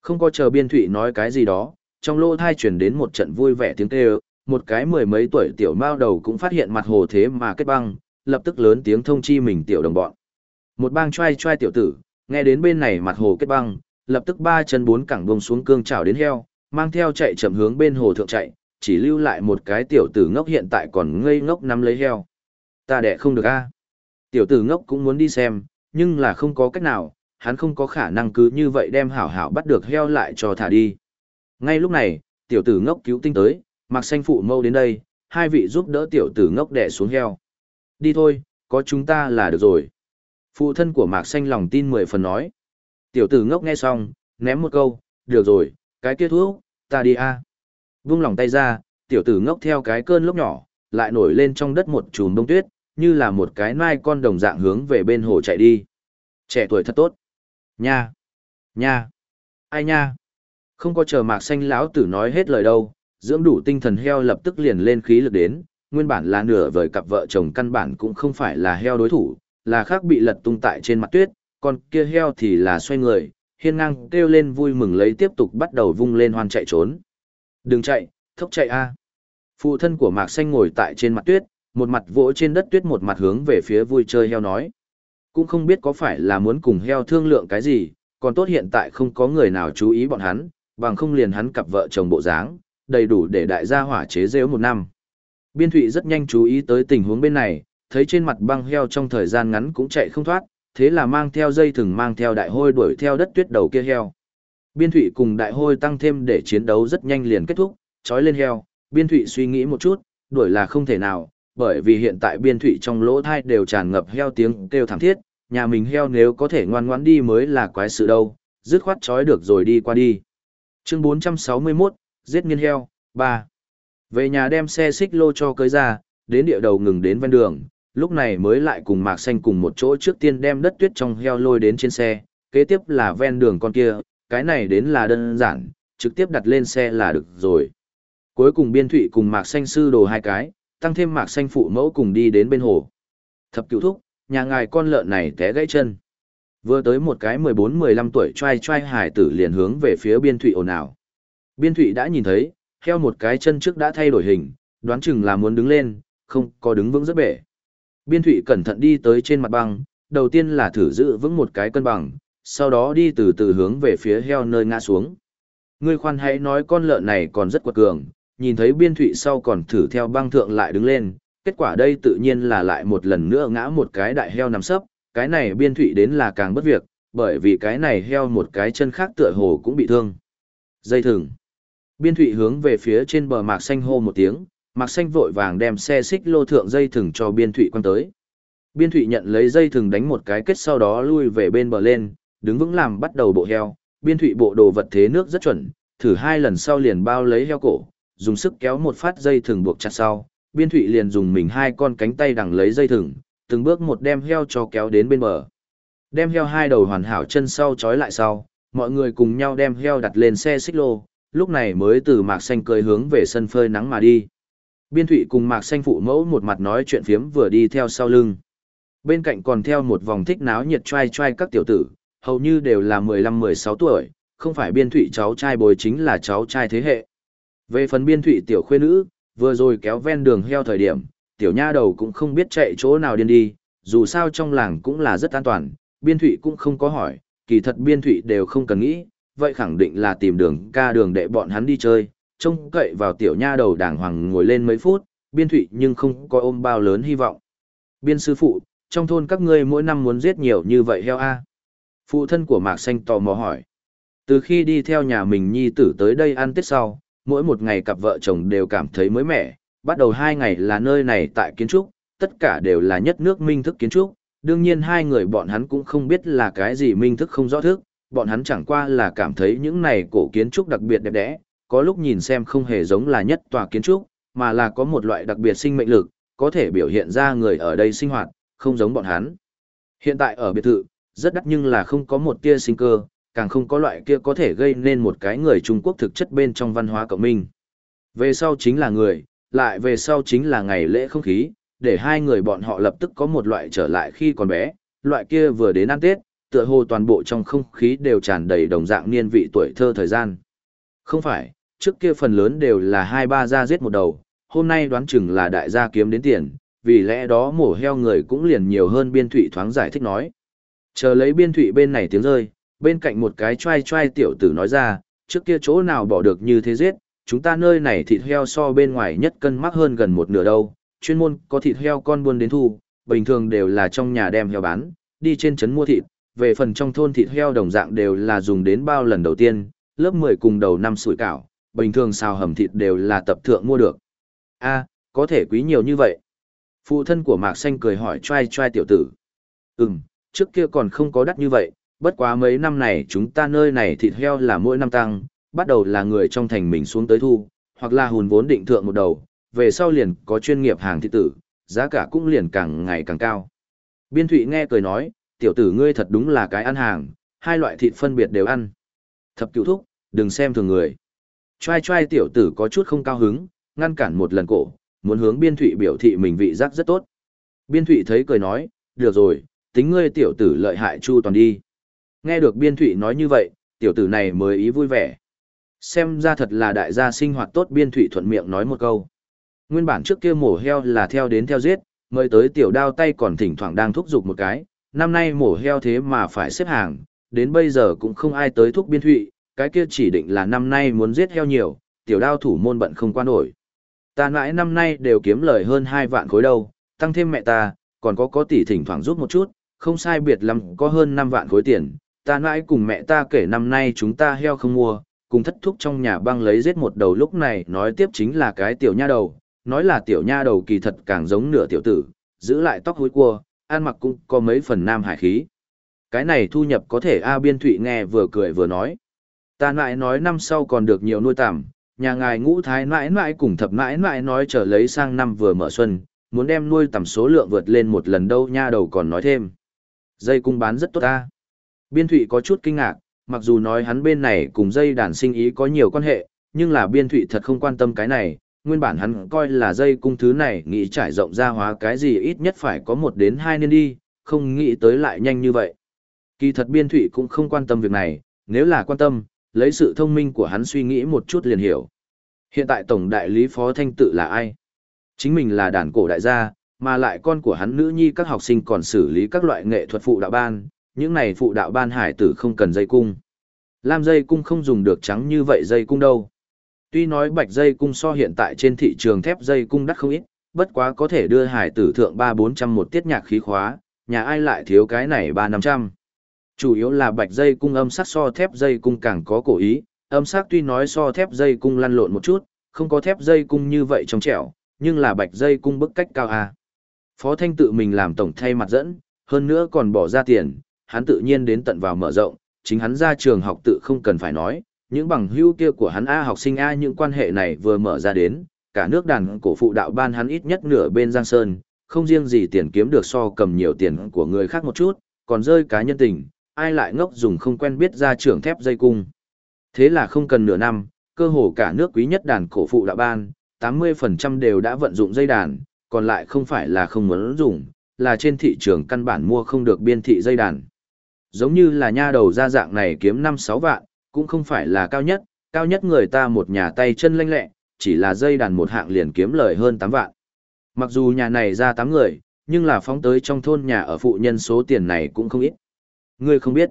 Không có chờ biên thụy nói cái gì đó, trong lô thai chuyển đến một trận vui vẻ tiếng kêu, một cái mười mấy tuổi tiểu mao đầu cũng phát hiện mặt hồ thế mà kết băng, lập tức lớn tiếng thông chi mình tiểu đồng bọn. Một bang trai trai tiểu tử, nghe đến bên này mặt hồ kết băng, lập tức ba chân bốn cẳng bông xuống cương trào đến heo, mang theo chạy chậm hướng bên hồ thượng chạy, chỉ lưu lại một cái tiểu tử ngốc hiện tại còn ngây ngốc nắm lấy heo. Ta đẻ không được a Tiểu tử ngốc cũng muốn đi xem, nhưng là không có cách nào, hắn không có khả năng cứ như vậy đem hảo hảo bắt được heo lại cho thả đi. Ngay lúc này, tiểu tử ngốc cứu tinh tới, mặc xanh phụ mâu đến đây, hai vị giúp đỡ tiểu tử ngốc đẻ xuống heo. Đi thôi, có chúng ta là được rồi. Phụ thân của Mạc Xanh lòng tin mười phần nói. Tiểu tử ngốc nghe xong, ném một câu, được rồi, cái kia thuốc, ta đi a. Vung lòng tay ra, tiểu tử ngốc theo cái cơn lốc nhỏ, lại nổi lên trong đất một chùm bông tuyết, như là một cái nai con đồng dạng hướng về bên hồ chạy đi. Trẻ tuổi thật tốt. Nha. Nha. Ai nha. Không có chờ mạc xanh lão tử nói hết lời đâu, dưỡng đủ tinh thần heo lập tức liền lên khí lực đến, nguyên bản là nửa vời cặp vợ chồng căn bản cũng không phải là heo đối thủ, là khác bị lật tung tại trên mặt tuyết, còn kia heo thì là xoay người, hiên ngang kêu lên vui mừng lấy tiếp tục bắt đầu vung lên hoan chạy trốn. Đừng chạy, thốc chạy a. Phụ thân của Mạc Xanh ngồi tại trên mặt tuyết, một mặt vỗ trên đất tuyết một mặt hướng về phía vui chơi heo nói. Cũng không biết có phải là muốn cùng heo thương lượng cái gì, còn tốt hiện tại không có người nào chú ý bọn hắn, bằng không liền hắn cặp vợ chồng bộ dáng, đầy đủ để đại gia hỏa chế rêu một năm. Biên thụy rất nhanh chú ý tới tình huống bên này, thấy trên mặt băng heo trong thời gian ngắn cũng chạy không thoát, thế là mang theo dây thừng mang theo đại hôi đuổi theo đất tuyết đầu kia heo. Biên thụy cùng đại hôi tăng thêm để chiến đấu rất nhanh liền kết thúc, trói lên heo, biên thụy suy nghĩ một chút, đuổi là không thể nào, bởi vì hiện tại biên thụy trong lỗ thai đều tràn ngập heo tiếng kêu thảm thiết, nhà mình heo nếu có thể ngoan ngoãn đi mới là quái sự đâu, dứt khoát trói được rồi đi qua đi. Chương 461, giết nghiên heo, 3. Về nhà đem xe xích lô cho cưới ra, đến địa đầu ngừng đến ven đường, lúc này mới lại cùng Mạc Xanh cùng một chỗ trước tiên đem đất tuyết trong heo lôi đến trên xe, kế tiếp là ven đường con kia, cái này đến là đơn giản, trực tiếp đặt lên xe là được rồi. Cuối cùng biên thụy cùng Mạc Xanh sư đồ hai cái, tăng thêm Mạc Xanh phụ mẫu cùng đi đến bên hồ. Thập cựu thúc, nhà ngài con lợn này té gãy chân. Vừa tới một cái 14-15 tuổi trai trai hải tử liền hướng về phía biên thụy ồn ào. Biên thụy đã nhìn thấy, heo một cái chân trước đã thay đổi hình, đoán chừng là muốn đứng lên, không có đứng vững rất bể. Biên thụy cẩn thận đi tới trên mặt băng, đầu tiên là thử giữ vững một cái cân bằng, sau đó đi từ từ hướng về phía heo nơi ngã xuống. Ngươi khoan hãy nói con lợn này còn rất quật cường, nhìn thấy biên thụy sau còn thử theo băng thượng lại đứng lên, kết quả đây tự nhiên là lại một lần nữa ngã một cái đại heo nằm sấp, cái này biên thụy đến là càng bất việc, bởi vì cái này heo một cái chân khác tựa hồ cũng bị thương. Dây thừng. Biên thụy hướng về phía trên bờ mạc xanh hô một tiếng, mạc xanh vội vàng đem xe xích lô thượng dây thừng cho biên thụy quăng tới. Biên thụy nhận lấy dây thừng đánh một cái kết sau đó lui về bên bờ lên, đứng vững làm bắt đầu bộ heo, biên thụy bộ đồ vật thế nước rất chuẩn, thử hai lần sau liền bao lấy heo cổ, dùng sức kéo một phát dây thừng buộc chặt sau, biên thụy liền dùng mình hai con cánh tay đằng lấy dây thừng, từng bước một đem heo cho kéo đến bên bờ. Đem heo hai đầu hoàn hảo chân sau trói lại sau, mọi người cùng nhau đem heo đặt lên xe xích lô, lúc này mới từ mạc xanh cười hướng về sân phơi nắng mà đi. Biên thụy cùng mạc xanh phụ mẫu một mặt nói chuyện phiếm vừa đi theo sau lưng. Bên cạnh còn theo một vòng thích náo nhiệt trai trai các tiểu tử, hầu như đều là 15-16 tuổi, không phải biên thụy cháu trai bồi chính là cháu trai thế hệ. Về phần biên thụy tiểu khuê nữ, vừa rồi kéo ven đường heo thời điểm, tiểu nha đầu cũng không biết chạy chỗ nào điên đi, dù sao trong làng cũng là rất an toàn, biên thụy cũng không có hỏi, kỳ thật biên thụy đều không cần nghĩ, vậy khẳng định là tìm đường ca đường để bọn hắn đi chơi, trông cậy vào tiểu nha đầu đàng hoàng ngồi lên mấy phút, biên thụy nhưng không có ôm bao lớn hy vọng. Biên sư phụ, trong thôn các ngươi mỗi năm muốn giết nhiều như vậy heo a Phụ thân của Mạc Xanh tò mò hỏi. Từ khi đi theo nhà mình nhi tử tới đây ăn Tết sau, mỗi một ngày cặp vợ chồng đều cảm thấy mới mẻ, bắt đầu hai ngày là nơi này tại kiến trúc, tất cả đều là nhất nước minh thức kiến trúc, đương nhiên hai người bọn hắn cũng không biết là cái gì minh thức không rõ thức, bọn hắn chẳng qua là cảm thấy những này cổ kiến trúc đặc biệt đẹp đẽ, có lúc nhìn xem không hề giống là nhất tòa kiến trúc, mà là có một loại đặc biệt sinh mệnh lực, có thể biểu hiện ra người ở đây sinh hoạt, không giống bọn hắn. Hiện tại ở biệt thự, rất đắt nhưng là không có một tia sinh cơ, càng không có loại kia có thể gây nên một cái người Trung Quốc thực chất bên trong văn hóa cộng minh. Về sau chính là người, lại về sau chính là ngày lễ không khí, để hai người bọn họ lập tức có một loại trở lại khi còn bé, loại kia vừa đến ăn Tết, tựa hồ toàn bộ trong không khí đều tràn đầy đồng dạng niên vị tuổi thơ thời gian. Không phải, trước kia phần lớn đều là hai ba gia giết một đầu, hôm nay đoán chừng là đại gia kiếm đến tiền, vì lẽ đó mổ heo người cũng liền nhiều hơn biên thụy thoáng giải thích nói. Chờ lấy biên thụy bên này tiếng rơi, bên cạnh một cái trai trai tiểu tử nói ra, trước kia chỗ nào bỏ được như thế giết, chúng ta nơi này thịt heo so bên ngoài nhất cân mắc hơn gần một nửa đâu, chuyên môn có thịt heo con buôn đến thu, bình thường đều là trong nhà đem heo bán, đi trên trấn mua thịt, về phần trong thôn thịt heo đồng dạng đều là dùng đến bao lần đầu tiên, lớp 10 cùng đầu năm sủi cảo, bình thường xào hầm thịt đều là tập thượng mua được. a có thể quý nhiều như vậy. Phụ thân của Mạc Xanh cười hỏi trai trai tiểu tử. Ừm, trước kia còn không có đắt như vậy, bất quá mấy năm này chúng ta nơi này thịt heo là mỗi năm tăng, bắt đầu là người trong thành mình xuống tới thu, hoặc là hùn vốn định thượng một đầu, về sau liền có chuyên nghiệp hàng thị tử, giá cả cũng liền càng ngày càng cao. Biên Thụy nghe cười nói, tiểu tử ngươi thật đúng là cái ăn hàng, hai loại thịt phân biệt đều ăn. Thập cựu thúc, đừng xem thường người. Trai trai tiểu tử có chút không cao hứng, ngăn cản một lần cổ, muốn hướng biên thụy biểu thị mình vị giác rất tốt. Biên thụy thấy cười nói, được rồi, tính ngươi tiểu tử lợi hại chu toàn đi. Nghe được biên thụy nói như vậy, tiểu tử này mới ý vui vẻ. Xem ra thật là đại gia sinh hoạt tốt biên thụy thuận miệng nói một câu. Nguyên bản trước kia mổ heo là theo đến theo giết, mời tới tiểu đao tay còn thỉnh thoảng đang thúc giục một cái, năm nay mổ heo thế mà phải xếp hàng, đến bây giờ cũng không ai tới thúc biên thụy, cái kia chỉ định là năm nay muốn giết heo nhiều, tiểu đao thủ môn bận không quan nổi. Ta mãi năm nay đều kiếm lời hơn 2 vạn khối đâu, tăng thêm mẹ ta, còn có có tỷ thỉnh thoảng giúp một chút, không sai biệt lắm có hơn 5 vạn khối tiền. Ta nãi cùng mẹ ta kể năm nay chúng ta heo không mua, cùng thất thúc trong nhà băng lấy giết một đầu lúc này nói tiếp chính là cái tiểu nha đầu, nói là tiểu nha đầu kỳ thật càng giống nửa tiểu tử, giữ lại tóc hối cua, ăn mặc cũng có mấy phần nam hải khí. Cái này thu nhập có thể A Biên Thụy nghe vừa cười vừa nói. Ta nãi nói năm sau còn được nhiều nuôi tạm, nhà ngài ngũ thái nãi nãi cùng thập nãi nãi nói trở lấy sang năm vừa mở xuân, muốn đem nuôi tầm số lượng vượt lên một lần đâu nha đầu còn nói thêm. Dây cung bán rất tốt ta. Biên thụy có chút kinh ngạc, mặc dù nói hắn bên này cùng dây đàn sinh ý có nhiều quan hệ, nhưng là biên thụy thật không quan tâm cái này, nguyên bản hắn coi là dây cung thứ này nghĩ trải rộng ra hóa cái gì ít nhất phải có một đến hai niên đi, không nghĩ tới lại nhanh như vậy. Kỳ thật biên thụy cũng không quan tâm việc này, nếu là quan tâm, lấy sự thông minh của hắn suy nghĩ một chút liền hiểu. Hiện tại tổng đại lý phó thanh tự là ai? Chính mình là đàn cổ đại gia, mà lại con của hắn nữ nhi các học sinh còn xử lý các loại nghệ thuật phụ đạo ban, những này phụ đạo ban hải tử không cần dây cung. Lam dây cung không dùng được trắng như vậy dây cung đâu. Tuy nói bạch dây cung so hiện tại trên thị trường thép dây cung đắt không ít, bất quá có thể đưa hải tử thượng 3-400 một tiết nhạc khí khóa, nhà ai lại thiếu cái này 3-500. Chủ yếu là bạch dây cung âm sắc so thép dây cung càng có cổ ý, âm sắc tuy nói so thép dây cung lăn lộn một chút, không có thép dây cung như vậy trong trẻo, nhưng là bạch dây cung bức cách cao à. Phó Thanh tự mình làm tổng thay mặt dẫn, hơn nữa còn bỏ ra tiền, hắn tự nhiên đến tận vào mở rộng, chính hắn ra trường học tự không cần phải nói, những bằng hữu kia của hắn A học sinh A những quan hệ này vừa mở ra đến, cả nước đàn cổ phụ đạo ban hắn ít nhất nửa bên Giang Sơn, không riêng gì tiền kiếm được so cầm nhiều tiền của người khác một chút, còn rơi cá nhân tình, ai lại ngốc dùng không quen biết ra trưởng thép dây cung. Thế là không cần nửa năm, cơ hồ cả nước quý nhất đàn cổ phụ đạo ban, 80% đều đã vận dụng dây đàn, còn lại không phải là không muốn dùng, là trên thị trường căn bản mua không được biên thị dây đàn. Giống như là nha đầu ra dạng này kiếm 5-6 vạn, cũng không phải là cao nhất, cao nhất người ta một nhà tay chân lanh lẹ, chỉ là dây đàn một hạng liền kiếm lời hơn 8 vạn. Mặc dù nhà này ra 8 người, nhưng là phóng tới trong thôn nhà ở phụ nhân số tiền này cũng không ít. Ngươi không biết.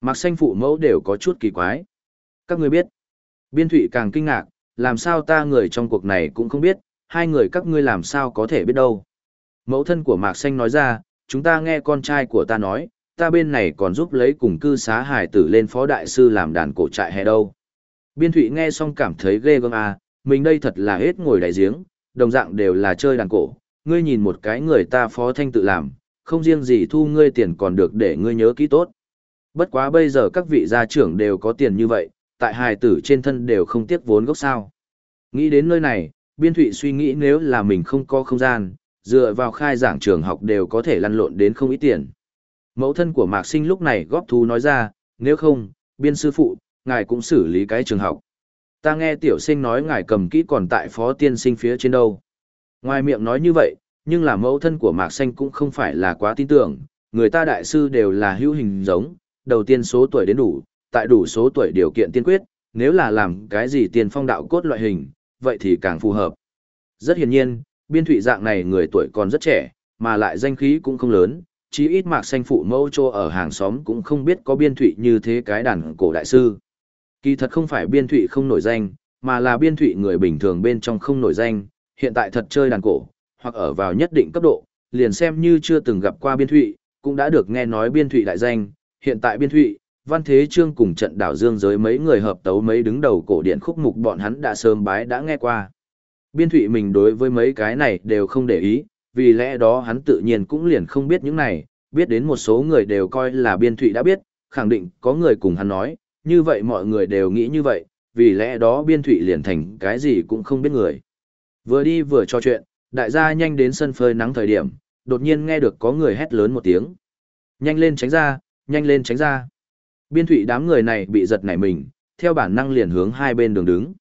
Mặc xanh phụ mẫu đều có chút kỳ quái. Các ngươi biết. Biên thủy càng kinh ngạc, làm sao ta người trong cuộc này cũng không biết, hai người các ngươi làm sao có thể biết đâu. Mẫu thân của Mạc Xanh nói ra, chúng ta nghe con trai của ta nói, ta bên này còn giúp lấy cùng cư xá hải tử lên phó đại sư làm đàn cổ trại hè đâu. Biên thụy nghe xong cảm thấy ghê gớm à, mình đây thật là hết ngồi đại giếng, đồng dạng đều là chơi đàn cổ, ngươi nhìn một cái người ta phó thanh tự làm, không riêng gì thu ngươi tiền còn được để ngươi nhớ kỹ tốt. Bất quá bây giờ các vị gia trưởng đều có tiền như vậy, tại hài tử trên thân đều không tiếc vốn gốc sao. Nghĩ đến nơi này, biên thụy suy nghĩ nếu là mình không có không gian, dựa vào khai giảng trường học đều có thể lăn lộn đến không ít tiền. Mẫu thân của Mạc Sinh lúc này góp thú nói ra, nếu không, biên sư phụ, ngài cũng xử lý cái trường học. Ta nghe tiểu sinh nói ngài cầm kỹ còn tại phó tiên sinh phía trên đâu. Ngoài miệng nói như vậy, nhưng là mẫu thân của Mạc Xanh cũng không phải là quá tin tưởng, người ta đại sư đều là hữu hình giống, đầu tiên số tuổi đến đủ, tại đủ số tuổi điều kiện tiên quyết, nếu là làm cái gì tiền phong đạo cốt loại hình, vậy thì càng phù hợp. Rất hiển nhiên, biên thụy dạng này người tuổi còn rất trẻ, mà lại danh khí cũng không lớn, chí ít Mạc Xanh phụ mẫu cho ở hàng xóm cũng không biết có biên thụy như thế cái đàn cổ đại sư. Kỳ thật không phải biên thụy không nổi danh, mà là biên thụy người bình thường bên trong không nổi danh, hiện tại thật chơi đàn cổ, hoặc ở vào nhất định cấp độ, liền xem như chưa từng gặp qua biên thụy, cũng đã được nghe nói biên thụy đại danh, hiện tại biên thụy, văn thế trương cùng trận đảo dương giới mấy người hợp tấu mấy đứng đầu cổ điển khúc mục bọn hắn đã sớm bái đã nghe qua. Biên thụy mình đối với mấy cái này đều không để ý, vì lẽ đó hắn tự nhiên cũng liền không biết những này, biết đến một số người đều coi là biên thụy đã biết, khẳng định có người cùng hắn nói, như vậy mọi người đều nghĩ như vậy, vì lẽ đó biên thụy liền thành cái gì cũng không biết người. Vừa đi vừa trò chuyện, đại gia nhanh đến sân phơi nắng thời điểm, đột nhiên nghe được có người hét lớn một tiếng. Nhanh lên tránh ra, nhanh lên tránh ra. Biên thụy đám người này bị giật nảy mình, theo bản năng liền hướng hai bên đường đứng.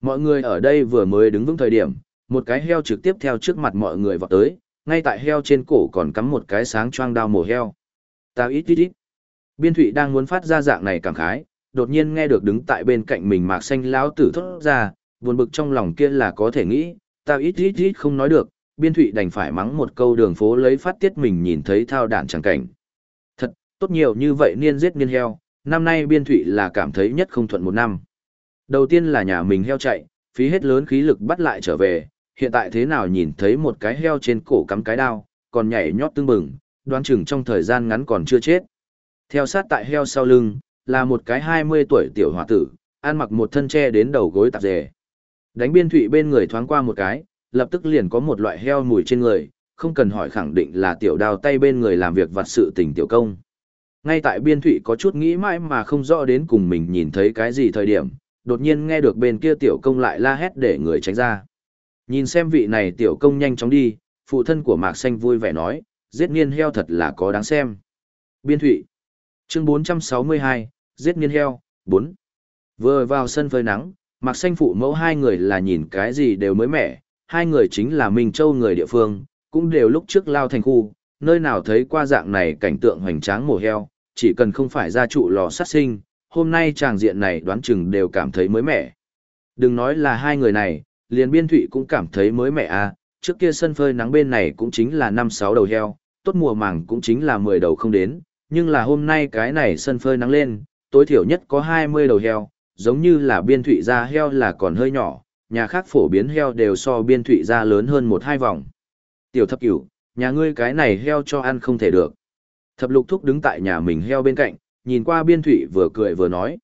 Mọi người ở đây vừa mới đứng vững thời điểm, một cái heo trực tiếp theo trước mặt mọi người vọt tới, ngay tại heo trên cổ còn cắm một cái sáng choang đao mổ heo. Tao ít ít ít. Biên thụy đang muốn phát ra dạng này cảm khái, đột nhiên nghe được đứng tại bên cạnh mình mạc xanh lão tử thốt ra, buồn bực trong lòng kia là có thể nghĩ, tao ít ít ít không nói được, biên thụy đành phải mắng một câu đường phố lấy phát tiết mình nhìn thấy thao đạn chẳng cảnh. Thật, tốt nhiều như vậy niên giết niên heo, năm nay biên thụy là cảm thấy nhất không thuận một năm. Đầu tiên là nhà mình heo chạy, phí hết lớn khí lực bắt lại trở về, hiện tại thế nào nhìn thấy một cái heo trên cổ cắm cái đao, còn nhảy nhót tương bừng, đoán chừng trong thời gian ngắn còn chưa chết. Theo sát tại heo sau lưng, là một cái 20 tuổi tiểu hòa tử, ăn mặc một thân tre đến đầu gối tạp dề. Đánh biên thụy bên người thoáng qua một cái, lập tức liền có một loại heo mùi trên người, không cần hỏi khẳng định là tiểu đào tay bên người làm việc vặt sự tình tiểu công. Ngay tại biên thụy có chút nghĩ mãi mà không rõ đến cùng mình nhìn thấy cái gì thời điểm, đột nhiên nghe được bên kia tiểu công lại la hét để người tránh ra. Nhìn xem vị này tiểu công nhanh chóng đi, phụ thân của Mạc Xanh vui vẻ nói, giết niên heo thật là có đáng xem. Biên thụy Chương 462, giết niên heo, 4. Vừa vào sân phơi nắng, Mạc Xanh phụ mẫu hai người là nhìn cái gì đều mới mẻ, hai người chính là Minh Châu người địa phương, cũng đều lúc trước lao thành khu, nơi nào thấy qua dạng này cảnh tượng hoành tráng mổ heo, chỉ cần không phải ra trụ lò sát sinh, hôm nay tràng diện này đoán chừng đều cảm thấy mới mẻ. Đừng nói là hai người này, liền biên thụy cũng cảm thấy mới mẻ à, trước kia sân phơi nắng bên này cũng chính là 5-6 đầu heo, tốt mùa màng cũng chính là 10 đầu không đến, nhưng là hôm nay cái này sân phơi nắng lên, tối thiểu nhất có 20 đầu heo, giống như là biên thụy ra heo là còn hơi nhỏ, nhà khác phổ biến heo đều so biên thụy ra lớn hơn một hai vòng. Tiểu thập cửu, nhà ngươi cái này heo cho ăn không thể được. Thập lục thúc đứng tại nhà mình heo bên cạnh, nhìn qua biên thụy vừa cười vừa nói.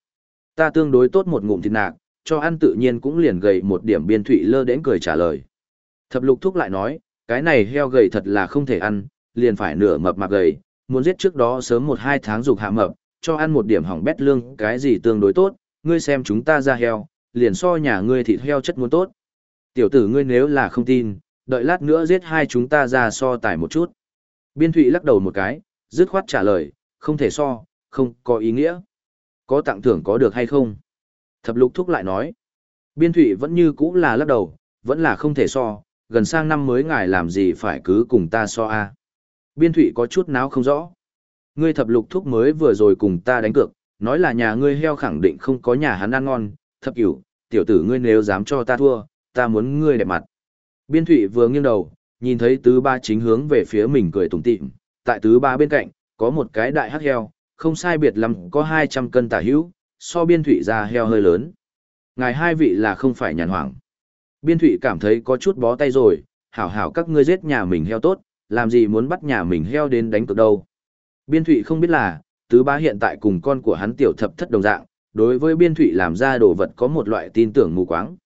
Ta tương đối tốt một ngụm thịt nạc, cho ăn tự nhiên cũng liền gầy một điểm biên thụy lơ đến cười trả lời. Thập lục thúc lại nói, cái này heo gầy thật là không thể ăn, liền phải nửa mập mạp gầy, muốn giết trước đó sớm một hai tháng dục hạ mập, cho ăn một điểm hỏng bét lương, cái gì tương đối tốt, ngươi xem chúng ta ra heo, liền so nhà ngươi thịt heo chất muốn tốt. Tiểu tử ngươi nếu là không tin, đợi lát nữa giết hai chúng ta ra so tải một chút. Biên thụy lắc đầu một cái, dứt khoát trả lời, không thể so, không có ý nghĩa. Có tặng thưởng có được hay không? Thập lục thúc lại nói. Biên thụy vẫn như cũ là lắc đầu, vẫn là không thể so, gần sang năm mới ngài làm gì phải cứ cùng ta so a Biên thụy có chút náo không rõ. Ngươi thập lục thúc mới vừa rồi cùng ta đánh cược, nói là nhà ngươi heo khẳng định không có nhà hắn ăn ngon, thập cửu, tiểu tử ngươi nếu dám cho ta thua, ta muốn ngươi đẹp mặt. Biên thụy vừa nghiêng đầu, nhìn thấy tứ ba chính hướng về phía mình cười tủm tỉm, tại tứ ba bên cạnh, có một cái đại hắc heo, không sai biệt lắm có 200 cân tả hữu, so biên thụy ra heo hơi lớn. Ngài hai vị là không phải nhàn hoảng. Biên thụy cảm thấy có chút bó tay rồi, hảo hảo các ngươi giết nhà mình heo tốt, làm gì muốn bắt nhà mình heo đến đánh cực đâu. Biên thụy không biết là, tứ bá hiện tại cùng con của hắn tiểu thập thất đồng dạng, đối với biên thụy làm ra đồ vật có một loại tin tưởng mù quáng.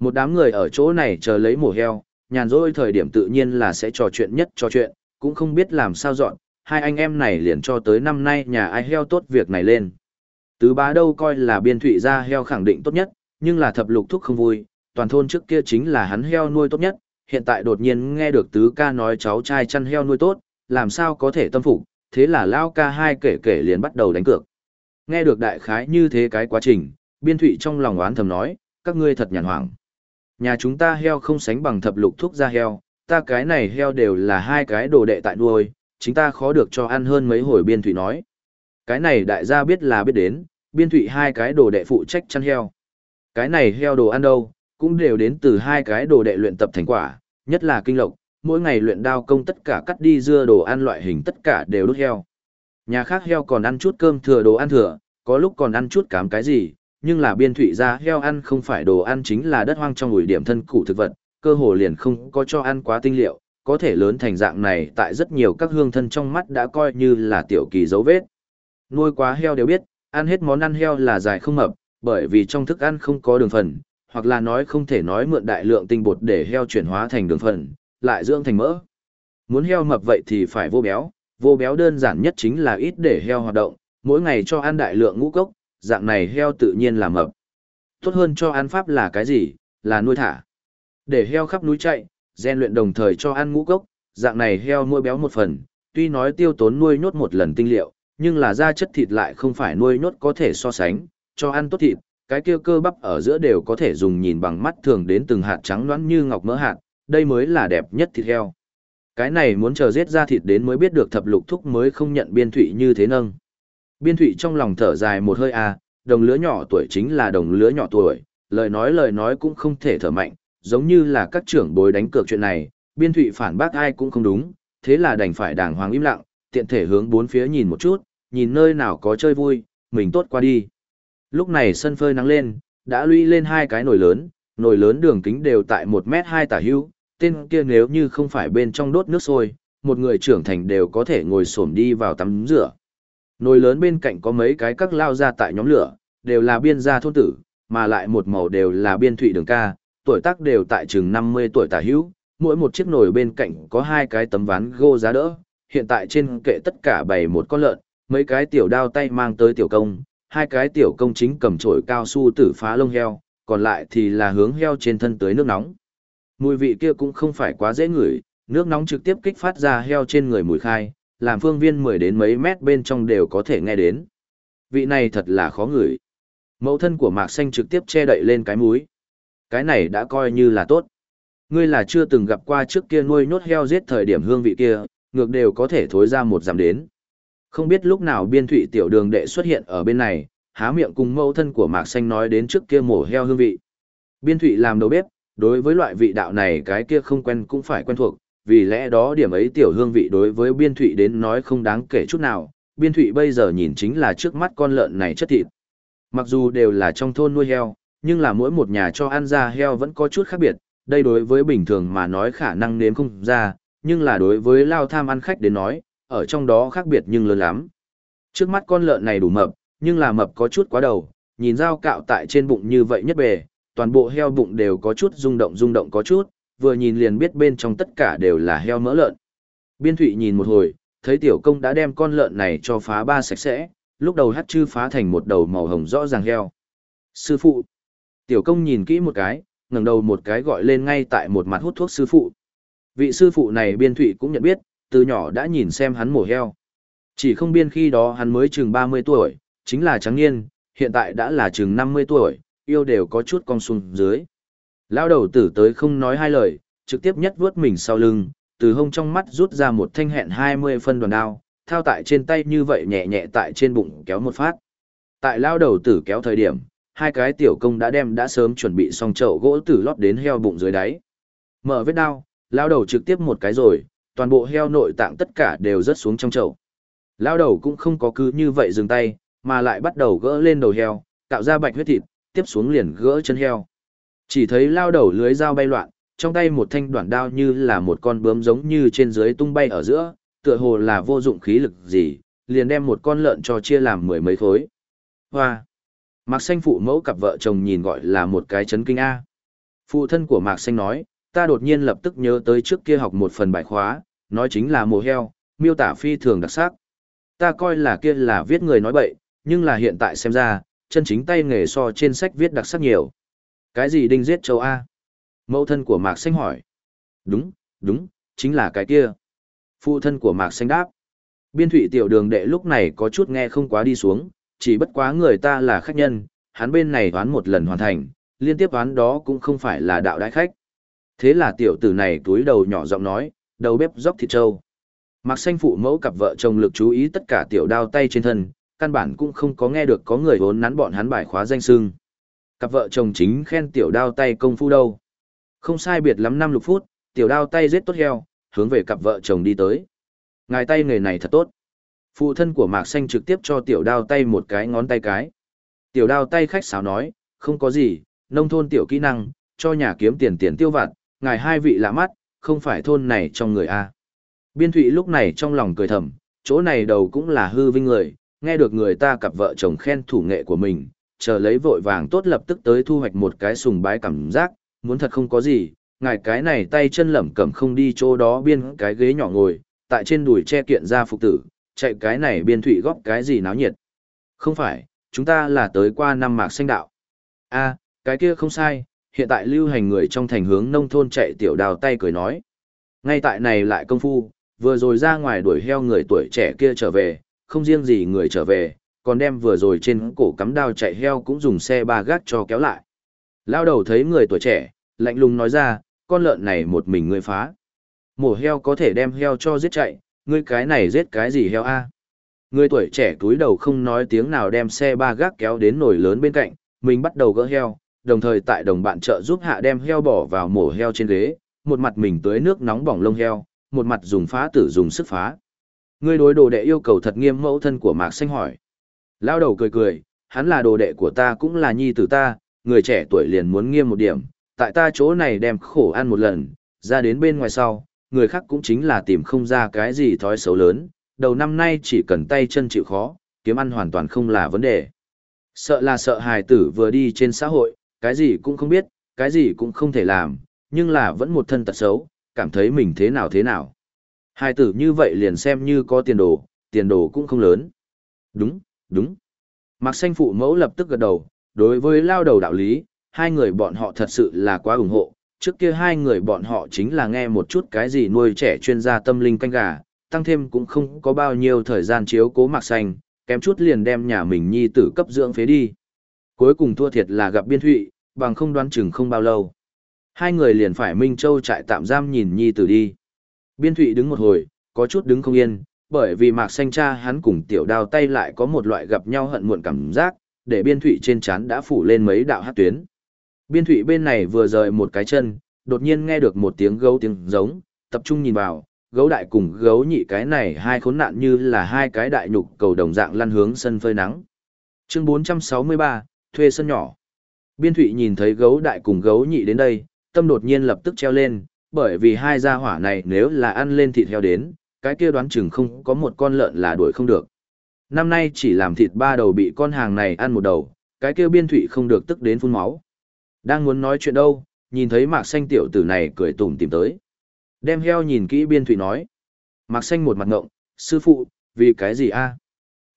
Một đám người ở chỗ này chờ lấy mổ heo, nhàn rỗi thời điểm tự nhiên là sẽ trò chuyện nhất trò chuyện, cũng không biết làm sao dọn, hai anh em này liền cho tới năm nay nhà ai heo tốt việc này lên. Tứ bá đâu coi là biên thụy ra heo khẳng định tốt nhất, nhưng là thập lục thúc không vui, toàn thôn trước kia chính là hắn heo nuôi tốt nhất, hiện tại đột nhiên nghe được tứ ca nói cháu trai chăn heo nuôi tốt, làm sao có thể tâm phục, thế là lao ca hai kể kể liền bắt đầu đánh cược. Nghe được đại khái như thế cái quá trình, biên thụy trong lòng oán thầm nói, các ngươi thật nhàn hoảng. Nhà chúng ta heo không sánh bằng thập lục thuốc ra heo, ta cái này heo đều là hai cái đồ đệ tại nuôi, chính ta khó được cho ăn hơn mấy hồi biên thụy nói. Cái này đại gia biết là biết đến, biên thụy hai cái đồ đệ phụ trách chăn heo. Cái này heo đồ ăn đâu, cũng đều đến từ hai cái đồ đệ luyện tập thành quả, nhất là kinh lộc, mỗi ngày luyện đao công tất cả cắt đi dưa đồ ăn loại hình tất cả đều đút heo. Nhà khác heo còn ăn chút cơm thừa đồ ăn thừa, có lúc còn ăn chút cám cái gì, nhưng là biên thụy ra heo ăn không phải đồ ăn chính là đất hoang trong ủi điểm thân củ thực vật, cơ hồ liền không có cho ăn quá tinh liệu, có thể lớn thành dạng này tại rất nhiều các hương thân trong mắt đã coi như là tiểu kỳ dấu vết. Nuôi quá heo đều biết, ăn hết món ăn heo là dài không mập, bởi vì trong thức ăn không có đường phần, hoặc là nói không thể nói mượn đại lượng tinh bột để heo chuyển hóa thành đường phần, lại dưỡng thành mỡ. Muốn heo mập vậy thì phải vô béo, vô béo đơn giản nhất chính là ít để heo hoạt động, mỗi ngày cho ăn đại lượng ngũ cốc, dạng này heo tự nhiên là mập. Tốt hơn cho ăn pháp là cái gì, là nuôi thả. Để heo khắp núi chạy, gen luyện đồng thời cho ăn ngũ cốc, dạng này heo nuôi béo một phần, tuy nói tiêu tốn nuôi nhốt một lần tinh liệu, nhưng là da chất thịt lại không phải nuôi nhốt có thể so sánh, cho ăn tốt thịt, cái kia cơ bắp ở giữa đều có thể dùng nhìn bằng mắt thường đến từng hạt trắng loãng như ngọc mỡ hạt, đây mới là đẹp nhất thịt heo. Cái này muốn chờ giết ra thịt đến mới biết được thập lục thúc mới không nhận biên thụy như thế nâng. Biên thụy trong lòng thở dài một hơi à, đồng lứa nhỏ tuổi chính là đồng lứa nhỏ tuổi, lời nói lời nói cũng không thể thở mạnh, giống như là các trưởng bối đánh cược chuyện này, biên thụy phản bác ai cũng không đúng, thế là đành phải đàng hoàng im lặng, tiện thể hướng bốn phía nhìn một chút, nhìn nơi nào có chơi vui, mình tốt qua đi. Lúc này sân phơi nắng lên, đã lũy lên hai cái nồi lớn, nồi lớn đường kính đều tại một mét hai tả hữu, tên kia nếu như không phải bên trong đốt nước sôi, một người trưởng thành đều có thể ngồi xổm đi vào tắm rửa. Nồi lớn bên cạnh có mấy cái các lao ra tại nhóm lửa, đều là biên gia thôn tử, mà lại một màu đều là biên thụy đường ca, tuổi tác đều tại chừng 50 tuổi tả hữu, mỗi một chiếc nồi bên cạnh có hai cái tấm ván gô giá đỡ, hiện tại trên kệ tất cả bày một con lợn, mấy cái tiểu đao tay mang tới tiểu công, hai cái tiểu công chính cầm chổi cao su tử phá lông heo, còn lại thì là hướng heo trên thân tới nước nóng. Mùi vị kia cũng không phải quá dễ ngửi, nước nóng trực tiếp kích phát ra heo trên người mùi khai, làm phương viên 10 đến mấy mét bên trong đều có thể nghe đến. Vị này thật là khó ngửi. Mẫu thân của Mạc Xanh trực tiếp che đậy lên cái mũi. Cái này đã coi như là tốt. Ngươi là chưa từng gặp qua trước kia nuôi nhốt heo giết thời điểm hương vị kia, ngược đều có thể thối ra một giảm đến. Không biết lúc nào biên thụy tiểu đường đệ xuất hiện ở bên này, há miệng cùng mẫu thân của Mạc Xanh nói đến trước kia mổ heo hương vị. Biên thụy làm đầu bếp, đối với loại vị đạo này cái kia không quen cũng phải quen thuộc, vì lẽ đó điểm ấy tiểu hương vị đối với biên thụy đến nói không đáng kể chút nào, biên thụy bây giờ nhìn chính là trước mắt con lợn này chất thịt. Mặc dù đều là trong thôn nuôi heo, nhưng là mỗi một nhà cho ăn ra heo vẫn có chút khác biệt, đây đối với bình thường mà nói khả năng nếm không ra, nhưng là đối với lao tham ăn khách đến nói, ở trong đó khác biệt nhưng lớn lắm. Trước mắt con lợn này đủ mập, nhưng là mập có chút quá đầu, nhìn dao cạo tại trên bụng như vậy nhất bề, toàn bộ heo bụng đều có chút rung động rung động có chút, vừa nhìn liền biết bên trong tất cả đều là heo mỡ lợn. Biên thụy nhìn một hồi, thấy tiểu công đã đem con lợn này cho phá ba sạch sẽ, lúc đầu hắt chư phá thành một đầu màu hồng rõ ràng heo. Sư phụ. Tiểu công nhìn kỹ một cái, ngẩng đầu một cái gọi lên ngay tại một mặt hút thuốc sư phụ. Vị sư phụ này biên thụy cũng nhận biết, từ nhỏ đã nhìn xem hắn mổ heo. Chỉ không biên khi đó hắn mới chừng 30 tuổi, chính là trắng niên, hiện tại đã là chừng 50 tuổi, yêu đều có chút cong xuống dưới. Lao đầu tử tới không nói hai lời, trực tiếp nhất vuốt mình sau lưng, từ hông trong mắt rút ra một thanh hẹn 20 phân đoàn đao, thao tại trên tay như vậy nhẹ nhẹ tại trên bụng kéo một phát. Tại lao đầu tử kéo thời điểm, hai cái tiểu công đã đem đã sớm chuẩn bị xong chậu gỗ tử lót đến heo bụng dưới đáy. Mở vết đao, lao đầu trực tiếp một cái rồi, toàn bộ heo nội tạng tất cả đều rớt xuống trong chậu. Lao đầu cũng không có cứ như vậy dừng tay, mà lại bắt đầu gỡ lên đầu heo, tạo ra bạch huyết thịt, tiếp xuống liền gỡ chân heo. Chỉ thấy lao đầu lưới dao bay loạn, trong tay một thanh đoạn đao như là một con bướm giống như trên dưới tung bay ở giữa, tựa hồ là vô dụng khí lực gì, liền đem một con lợn cho chia làm mười mấy khối. Hoa! Mạc Xanh phụ mẫu cặp vợ chồng nhìn gọi là một cái chấn kinh A. Phụ thân của Mạc Xanh nói, ta đột nhiên lập tức nhớ tới trước kia học một phần bài khóa, nói chính là mồ heo, miêu tả phi thường đặc sắc. Ta coi là kia là viết người nói bậy, nhưng là hiện tại xem ra, chân chính tay nghề so trên sách viết đặc sắc nhiều. Cái gì đinh giết châu A? Mẫu thân của Mạc Xanh hỏi. Đúng, đúng, chính là cái kia. Phụ thân của Mạc Xanh đáp. Biên thủy tiểu đường đệ lúc này có chút nghe không quá đi xuống, chỉ bất quá người ta là khách nhân, hắn bên này đoán một lần hoàn thành, liên tiếp đoán đó cũng không phải là đạo đại khách. Thế là tiểu tử này túi đầu nhỏ giọng nói, đầu bếp dốc thịt trâu. Mạc xanh phụ mẫu cặp vợ chồng lực chú ý tất cả tiểu đao tay trên thân, căn bản cũng không có nghe được có người vốn nắn bọn hắn bài khóa danh sưng. Cặp vợ chồng chính khen tiểu đao tay công phu đâu. Không sai biệt lắm năm lục phút, tiểu đao tay giết tốt heo, hướng về cặp vợ chồng đi tới. Ngài tay nghề này thật tốt. Phụ thân của Mạc Xanh trực tiếp cho tiểu đao tay một cái ngón tay cái. Tiểu đao tay khách sáo nói, không có gì, nông thôn tiểu kỹ năng, cho nhà kiếm tiền tiền tiêu vặt, ngài hai vị lạ mắt, không phải thôn này trong người A. Biên thụy lúc này trong lòng cười thầm, chỗ này đầu cũng là hư vinh người, nghe được người ta cặp vợ chồng khen thủ nghệ của mình, chờ lấy vội vàng tốt lập tức tới thu hoạch một cái sùng bái cảm giác, muốn thật không có gì, ngài cái này tay chân lẩm cẩm không đi chỗ đó biên cái ghế nhỏ ngồi, tại trên đùi che kiện ra phục tử, chạy cái này biên thủy góp cái gì náo nhiệt. Không phải, chúng ta là tới qua năm mạc xanh đạo. a cái kia không sai, hiện tại lưu hành người trong thành hướng nông thôn chạy tiểu đào tay cười nói. Ngay tại này lại công phu, vừa rồi ra ngoài đuổi heo người tuổi trẻ kia trở về, không riêng gì người trở về, còn đem vừa rồi trên cổ cắm đao chạy heo cũng dùng xe ba gác cho kéo lại. Lao đầu thấy người tuổi trẻ, lạnh lùng nói ra, con lợn này một mình ngươi phá. Mổ heo có thể đem heo cho giết chạy, ngươi cái này giết cái gì heo a? Người tuổi trẻ túi đầu không nói tiếng nào đem xe ba gác kéo đến nồi lớn bên cạnh, mình bắt đầu gỡ heo, đồng thời tại đồng bạn trợ giúp hạ đem heo bỏ vào mổ heo trên ghế, một mặt mình tưới nước nóng bỏng lông heo, một mặt dùng phá tử dùng sức phá. Người đối đồ đệ yêu cầu thật nghiêm mẫu thân của Mạc Xanh hỏi. Lao đầu cười cười, hắn là đồ đệ của ta cũng là nhi tử ta, người trẻ tuổi liền muốn nghiêm một điểm, tại ta chỗ này đem khổ ăn một lần, ra đến bên ngoài sau, người khác cũng chính là tìm không ra cái gì thói xấu lớn, đầu năm nay chỉ cần tay chân chịu khó, kiếm ăn hoàn toàn không là vấn đề. Sợ là sợ hài tử vừa đi trên xã hội, cái gì cũng không biết, cái gì cũng không thể làm, nhưng là vẫn một thân tật xấu, cảm thấy mình thế nào thế nào. Hai tử như vậy liền xem như có tiền đồ, tiền đồ cũng không lớn. Đúng, đúng. Mạc xanh phụ mẫu lập tức gật đầu, đối với lao đầu đạo lý, hai người bọn họ thật sự là quá ủng hộ. Trước kia hai người bọn họ chính là nghe một chút cái gì nuôi trẻ chuyên gia tâm linh canh gà, tăng thêm cũng không có bao nhiêu thời gian chiếu cố Mạc xanh, kém chút liền đem nhà mình nhi tử cấp dưỡng phế đi. Cuối cùng thua thiệt là gặp biên thụy, bằng không đoán chừng không bao lâu. Hai người liền phải Minh Châu trại tạm giam nhìn nhi tử đi. Biên thụy đứng một hồi, có chút đứng không yên, bởi vì mạc xanh cha hắn cùng tiểu đao tay lại có một loại gặp nhau hận muộn cảm giác, để biên thụy trên chán đã phủ lên mấy đạo hát tuyến. Biên thụy bên này vừa rời một cái chân, đột nhiên nghe được một tiếng gấu tiếng giống, tập trung nhìn vào, gấu đại cùng gấu nhị cái này hai khốn nạn như là hai cái đại nhục cầu đồng dạng lăn hướng sân phơi nắng. Chương 463, thuê sân nhỏ. Biên thụy nhìn thấy gấu đại cùng gấu nhị đến đây, tâm đột nhiên lập tức treo lên, bởi vì hai gia hỏa này nếu là ăn lên thịt heo đến, cái kia đoán chừng không có một con lợn là đuổi không được. Năm nay chỉ làm thịt ba đầu bị con hàng này ăn một đầu, cái kia biên thụy không được tức đến phun máu. Đang muốn nói chuyện đâu, nhìn thấy mạc xanh tiểu tử này cười tủm tìm tới. Đem heo nhìn kỹ biên thụy nói. Mạc xanh một mặt ngộng, sư phụ, vì cái gì a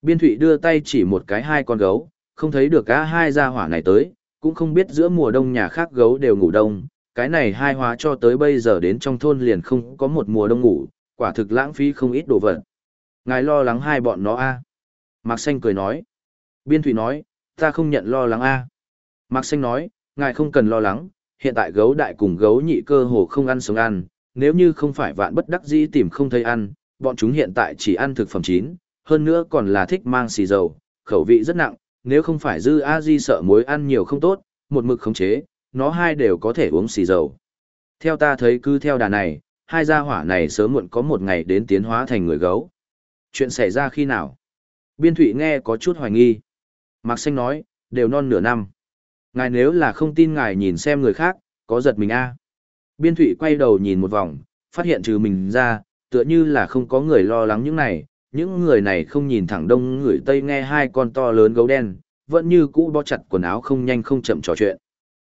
Biên thụy đưa tay chỉ một cái hai con gấu, không thấy được cả hai gia hỏa này tới, cũng không biết giữa mùa đông nhà khác gấu đều ngủ đông, cái này hai hóa cho tới bây giờ đến trong thôn liền không có một mùa đông ngủ, quả thực lãng phí không ít đồ vật. Ngài lo lắng hai bọn nó a Mạc Xanh cười nói. Biên Thủy nói, ta không nhận lo lắng a Mạc Xanh nói, ngài không cần lo lắng, hiện tại gấu đại cùng gấu nhị cơ hồ không ăn sống ăn, nếu như không phải vạn bất đắc dĩ tìm không thấy ăn, bọn chúng hiện tại chỉ ăn thực phẩm chín, hơn nữa còn là thích mang xì dầu, khẩu vị rất nặng, nếu không phải dư a di sợ muối ăn nhiều không tốt, một mực khống chế, nó hai đều có thể uống xì dầu. Theo ta thấy cứ theo đà này, hai gia hỏa này sớm muộn có một ngày đến tiến hóa thành người gấu. Chuyện xảy ra khi nào? Biên Thụy nghe có chút hoài nghi. Mạc Xanh nói, đều non nửa năm. Ngài nếu là không tin ngài nhìn xem người khác, có giật mình a Biên Thụy quay đầu nhìn một vòng, phát hiện trừ mình ra, tựa như là không có người lo lắng những này, những người này không nhìn thẳng đông người tây nghe hai con to lớn gấu đen, vẫn như cũ bó chặt quần áo không nhanh không chậm trò chuyện.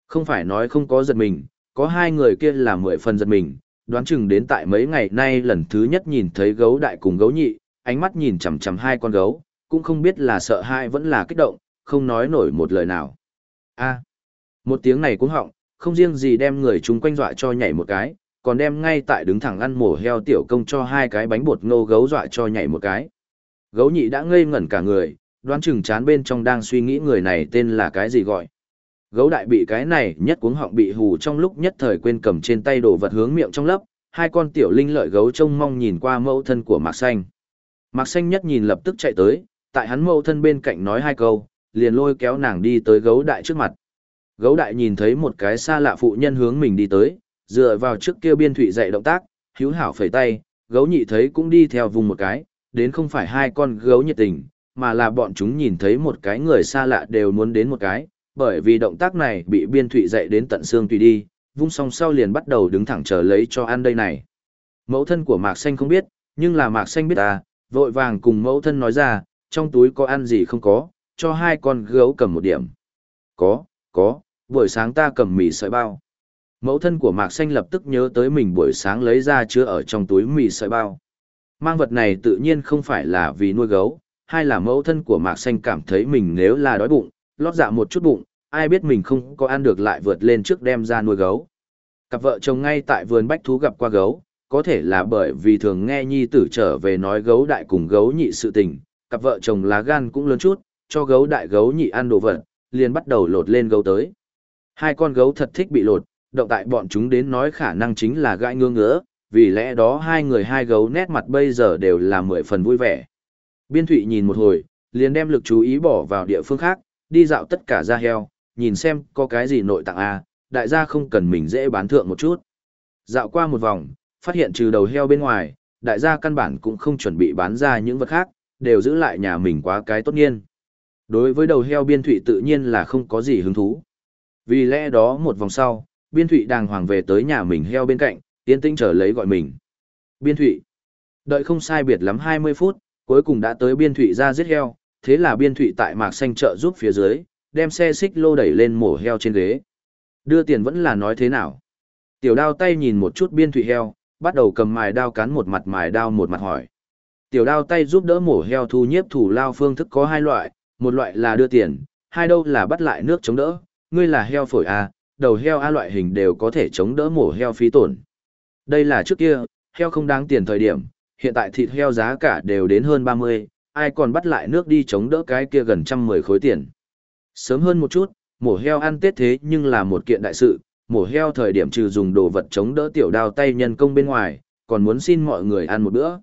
Không phải nói không có giật mình, có hai người kia là mười phần giật mình, đoán chừng đến tại mấy ngày nay lần thứ nhất nhìn thấy gấu đại cùng gấu nhị, ánh mắt nhìn chằm chằm hai con gấu, cũng không biết là sợ hai vẫn là kích động, không nói nổi một lời nào. A, một tiếng này cũng họng, không riêng gì đem người chúng quanh dọa cho nhảy một cái, còn đem ngay tại đứng thẳng ăn mổ heo tiểu công cho hai cái bánh bột ngô gấu dọa cho nhảy một cái. Gấu nhị đã ngây ngẩn cả người, đoán chừng chán bên trong đang suy nghĩ người này tên là cái gì gọi. Gấu đại bị cái này nhất cuống họng bị hù trong lúc nhất thời quên cầm trên tay đồ vật hướng miệng trong lấp, hai con tiểu linh lợi gấu trông mong nhìn qua mẫu thân của Mạc Xanh. Mạc Xanh nhất nhìn lập tức chạy tới, tại hắn mẫu thân bên cạnh nói hai câu, liền lôi kéo nàng đi tới gấu đại trước mặt. Gấu đại nhìn thấy một cái xa lạ phụ nhân hướng mình đi tới, dựa vào trước kia biên thụy dạy động tác, hữu hảo phẩy tay, gấu nhị thấy cũng đi theo vùng một cái, đến không phải hai con gấu nhiệt tình, mà là bọn chúng nhìn thấy một cái người xa lạ đều muốn đến một cái, bởi vì động tác này bị biên thụy dạy đến tận xương tùy đi, vung song sau liền bắt đầu đứng thẳng chờ lấy cho ăn đây này. Mẫu thân của Mạc Xanh không biết, nhưng là Mạc Xanh biết à, vội vàng cùng mẫu thân nói ra, trong túi có ăn gì không có, cho hai con gấu cầm một điểm. Có, có, buổi sáng ta cầm mì sợi bao. Mẫu thân của Mạc Xanh lập tức nhớ tới mình buổi sáng lấy ra chứa ở trong túi mì sợi bao. Mang vật này tự nhiên không phải là vì nuôi gấu, hay là mẫu thân của Mạc Xanh cảm thấy mình nếu là đói bụng, lót dạ một chút bụng, ai biết mình không có ăn được lại vượt lên trước đem ra nuôi gấu. Cặp vợ chồng ngay tại vườn bách thú gặp qua gấu, có thể là bởi vì thường nghe nhi tử trở về nói gấu đại cùng gấu nhị sự tình, cặp vợ chồng lá gan cũng lớn chút, cho gấu đại gấu nhị ăn đồ vật, liền bắt đầu lột lên gấu tới. Hai con gấu thật thích bị lột, động tại bọn chúng đến nói khả năng chính là gãi ngứa ngứa, vì lẽ đó hai người hai gấu nét mặt bây giờ đều là mười phần vui vẻ. Biên thụy nhìn một hồi, liền đem lực chú ý bỏ vào địa phương khác, đi dạo tất cả da heo, nhìn xem có cái gì nội tạng A, đại gia không cần mình dễ bán thượng một chút. Dạo qua một vòng, phát hiện trừ đầu heo bên ngoài, đại gia căn bản cũng không chuẩn bị bán ra những vật khác, đều giữ lại nhà mình quá cái tốt nhiên. Đối với đầu heo biên thụy tự nhiên là không có gì hứng thú. Vì lẽ đó một vòng sau, biên thụy đàng hoàng về tới nhà mình heo bên cạnh, tiến tinh trở lấy gọi mình. Biên thụy. Đợi không sai biệt lắm 20 phút, cuối cùng đã tới biên thụy ra giết heo, thế là biên thụy tại mạc xanh chợ giúp phía dưới, đem xe xích lô đẩy lên mổ heo trên ghế. Đưa tiền vẫn là nói thế nào. Tiểu đao tay nhìn một chút biên thụy heo, bắt đầu cầm mài đao cắn một mặt mài đao một mặt hỏi. Tiểu đao tay giúp đỡ mổ heo thu nhiếp thủ lao phương thức có hai loại, một loại là đưa tiền, hai đâu là bắt lại nước chống đỡ, ngươi là heo phổi à? Đầu heo A loại hình đều có thể chống đỡ mổ heo phí tổn. Đây là trước kia, heo không đáng tiền thời điểm, hiện tại thịt heo giá cả đều đến hơn 30, ai còn bắt lại nước đi chống đỡ cái kia gần trăm mười khối tiền. Sớm hơn một chút, mổ heo ăn tết thế nhưng là một kiện đại sự, mổ heo thời điểm trừ dùng đồ vật chống đỡ tiểu đao tay nhân công bên ngoài, còn muốn xin mọi người ăn một bữa.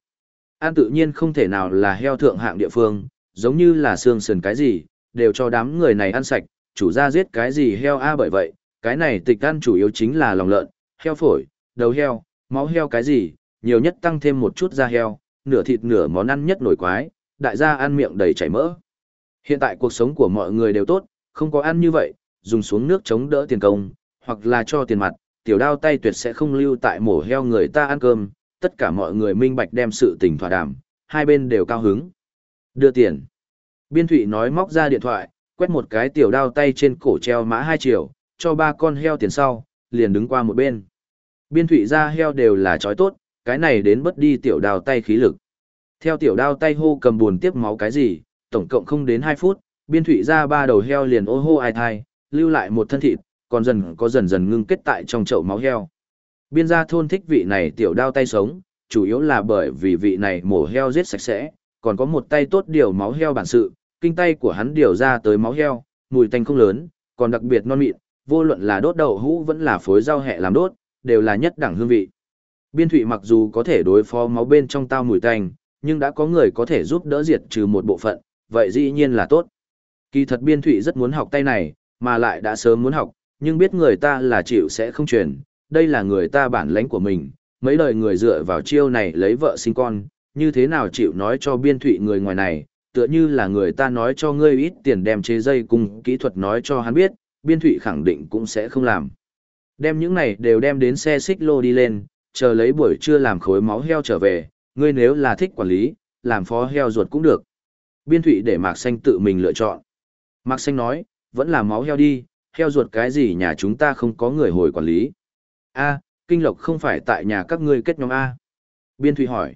Ăn tự nhiên không thể nào là heo thượng hạng địa phương, giống như là xương sườn cái gì, đều cho đám người này ăn sạch, chủ gia giết cái gì heo a bởi vậy, cái này tịch ăn chủ yếu chính là lòng lợn, heo phổi, đầu heo, máu heo cái gì, nhiều nhất tăng thêm một chút da heo, nửa thịt nửa món ăn nhất nổi quái, đại gia ăn miệng đầy chảy mỡ. Hiện tại cuộc sống của mọi người đều tốt, không có ăn như vậy, dùng xuống nước chống đỡ tiền công, hoặc là cho tiền mặt, tiểu đao tay tuyệt sẽ không lưu tại mổ heo người ta ăn cơm, tất cả mọi người minh bạch đem sự tình thỏa đàm, hai bên đều cao hứng. Đưa tiền. Biên thụy nói móc ra điện thoại, quét một cái tiểu đao tay trên cổ treo mã hai triệu, cho ba con heo tiền sau, liền đứng qua một bên. Biên thủy ra heo đều là chói tốt, cái này đến bất đi tiểu đào tay khí lực. Theo tiểu đao tay hô cầm buồn tiếp máu cái gì, tổng cộng không đến 2 phút, biên thủy ra ba đầu heo liền ô hô ai thai, lưu lại một thân thịt, còn dần có dần dần ngưng kết tại trong chậu máu heo. Biên gia thôn thích vị này tiểu đao tay sống, chủ yếu là bởi vì vị này mổ heo giết sạch sẽ, còn có một tay tốt điều máu heo bản sự, kinh tay của hắn điều ra tới máu heo, mùi tanh không lớn, còn đặc biệt non mịn, vô luận là đốt đậu hũ vẫn là phối rau hẹ làm đốt, đều là nhất đẳng hương vị. Biên thủy mặc dù có thể đối phó máu bên trong tao mùi tanh, nhưng đã có người có thể giúp đỡ diệt trừ một bộ phận, vậy dĩ nhiên là tốt. Kỳ thật biên thủy rất muốn học tay này, mà lại đã sớm muốn học, nhưng biết người ta là chịu sẽ không truyền, đây là người ta bản lãnh của mình, mấy đời người dựa vào chiêu này lấy vợ sinh con, như thế nào chịu nói cho biên thủy người ngoài này, tựa như là người ta nói cho ngươi ít tiền đem chế dây cùng kỹ thuật nói cho hắn biết, biên thụy khẳng định cũng sẽ không làm. Đem những này đều đem đến xe xích lô đi lên, chờ lấy buổi trưa làm khối máu heo trở về, ngươi nếu là thích quản lý, làm phó heo ruột cũng được. Biên thụy để Mạc Xanh tự mình lựa chọn. Mạc Xanh nói, vẫn là máu heo đi, heo ruột cái gì nhà chúng ta không có người hồi quản lý. A, kinh lộc không phải tại nhà các ngươi kết nhóm A. Biên thụy hỏi.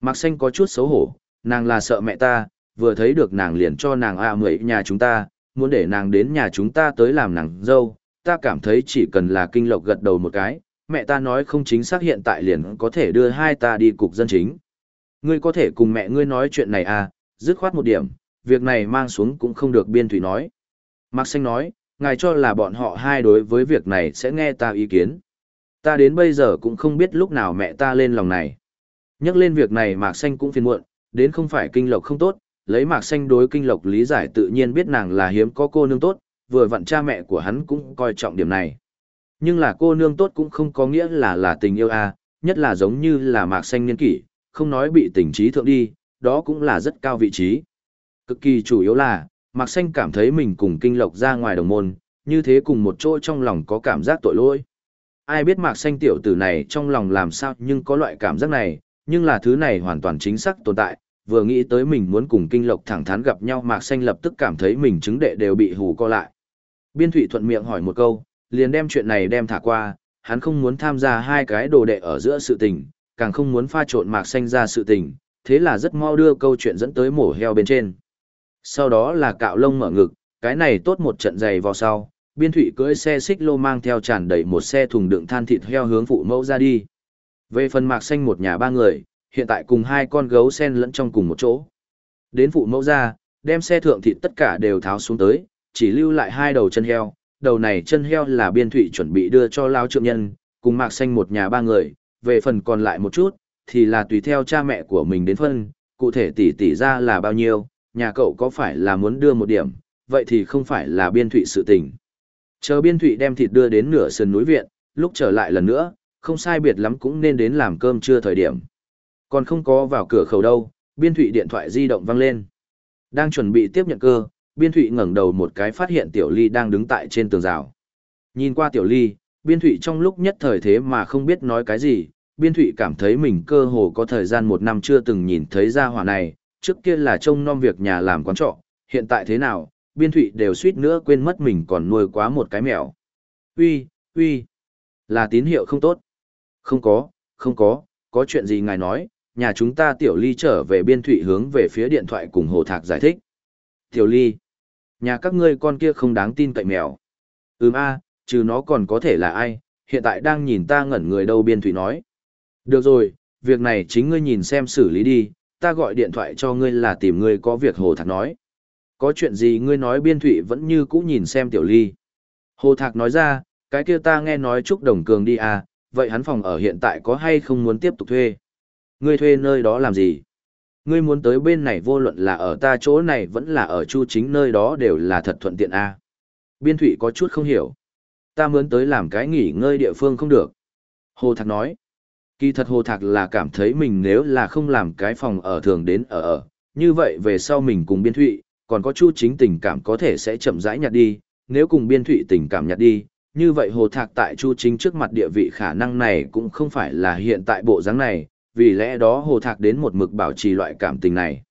Mạc Xanh có chút xấu hổ, nàng là sợ mẹ ta, vừa thấy được nàng liền cho nàng A mười nhà chúng ta, muốn để nàng đến nhà chúng ta tới làm nàng dâu, ta cảm thấy chỉ cần là kinh lộc gật đầu một cái, mẹ ta nói không chính xác hiện tại liền có thể đưa hai ta đi cục dân chính. Ngươi có thể cùng mẹ ngươi nói chuyện này à, dứt khoát một điểm, việc này mang xuống cũng không được biên thủy nói. Mạc Xanh nói, ngài cho là bọn họ hai đối với việc này sẽ nghe ta ý kiến. Ta đến bây giờ cũng không biết lúc nào mẹ ta lên lòng này. Nhắc lên việc này Mạc Xanh cũng phiền muộn, đến không phải kinh lộc không tốt, lấy Mạc Xanh đối kinh lộc lý giải tự nhiên biết nàng là hiếm có cô nương tốt, vừa vặn cha mẹ của hắn cũng coi trọng điểm này. Nhưng là cô nương tốt cũng không có nghĩa là là tình yêu a, nhất là giống như là Mạc Xanh niên kỷ, không nói bị tình trí thượng đi, đó cũng là rất cao vị trí. Cực kỳ chủ yếu là, Mạc Xanh cảm thấy mình cùng kinh lộc ra ngoài đồng môn, như thế cùng một chỗ trong lòng có cảm giác tội lỗi. Ai biết Mạc Xanh tiểu tử này trong lòng làm sao nhưng có loại cảm giác này, nhưng là thứ này hoàn toàn chính xác tồn tại, vừa nghĩ tới mình muốn cùng kinh lộc thẳng thắn gặp nhau Mạc Xanh lập tức cảm thấy mình chứng đệ đều bị hù co lại. Biên Thụy thuận miệng hỏi một câu, liền đem chuyện này đem thả qua, hắn không muốn tham gia hai cái đồ đệ ở giữa sự tình, càng không muốn pha trộn Mạc Xanh ra sự tình, thế là rất mau đưa câu chuyện dẫn tới mổ heo bên trên. Sau đó là cạo lông mở ngực, Cái này tốt một trận giày vào sau, biên thụy cưỡi xe xích lô mang theo tràn đầy một xe thùng đựng than thịt heo hướng phụ mẫu ra đi. Về phần mạc xanh một nhà ba người, hiện tại cùng hai con gấu sen lẫn trong cùng một chỗ. Đến phụ mẫu ra, đem xe thượng thịt tất cả đều tháo xuống tới, chỉ lưu lại hai đầu chân heo. Đầu này chân heo là biên thụy chuẩn bị đưa cho lao trượng nhân, cùng mạc xanh một nhà ba người, về phần còn lại một chút, thì là tùy theo cha mẹ của mình đến phân, cụ thể tỷ tỷ ra là bao nhiêu, nhà cậu có phải là muốn đưa một điểm, vậy thì không phải là biên thụy sự tình. Chờ biên thụy đem thịt đưa đến nửa sườn núi viện, lúc trở lại lần nữa, không sai biệt lắm cũng nên đến làm cơm trưa thời điểm. Còn không có vào cửa khẩu đâu, biên thụy điện thoại di động vang lên. Đang chuẩn bị tiếp nhận cơ, biên thụy ngẩng đầu một cái phát hiện tiểu ly đang đứng tại trên tường rào. Nhìn qua tiểu ly, biên thụy trong lúc nhất thời thế mà không biết nói cái gì, biên thụy cảm thấy mình cơ hồ có thời gian một năm chưa từng nhìn thấy ra hỏa này, trước kia là trông nom việc nhà làm quán trọ, hiện tại thế nào, biên thụy đều suýt nữa quên mất mình còn nuôi quá một cái mèo. Uy, uy, là tín hiệu không tốt. Không có, không có, có chuyện gì ngài nói, nhà chúng ta tiểu ly trở về biên thụy hướng về phía điện thoại cùng hồ thạc giải thích. Tiểu ly, nhà các ngươi con kia không đáng tin cậy mèo. Ừm a, trừ nó còn có thể là ai, hiện tại đang nhìn ta ngẩn người đâu biên thụy nói. Được rồi, việc này chính ngươi nhìn xem xử lý đi, ta gọi điện thoại cho ngươi là tìm ngươi có việc hồ thạc nói. Có chuyện gì ngươi nói biên thụy vẫn như cũ nhìn xem tiểu ly. Hồ thạc nói ra, cái kia ta nghe nói chúc đồng cường đi à, vậy hắn phòng ở hiện tại có hay không muốn tiếp tục thuê? Ngươi thuê nơi đó làm gì? Ngươi muốn tới bên này vô luận là ở ta chỗ này vẫn là ở chu chính nơi đó đều là thật thuận tiện à. Biên thụy có chút không hiểu. Ta muốn tới làm cái nghỉ ngơi địa phương không được. Hồ Thạc nói. Kỳ thật Hồ Thạc là cảm thấy mình nếu là không làm cái phòng ở thường đến ở ở, như vậy về sau mình cùng biên thụy, còn có chu chính tình cảm có thể sẽ chậm rãi nhạt đi, nếu cùng biên thụy tình cảm nhạt đi, như vậy hồ thạc tại chu chính trước mặt địa vị khả năng này cũng không phải là hiện tại bộ dáng này, vì lẽ đó hồ thạc đến một mực bảo trì loại cảm tình này.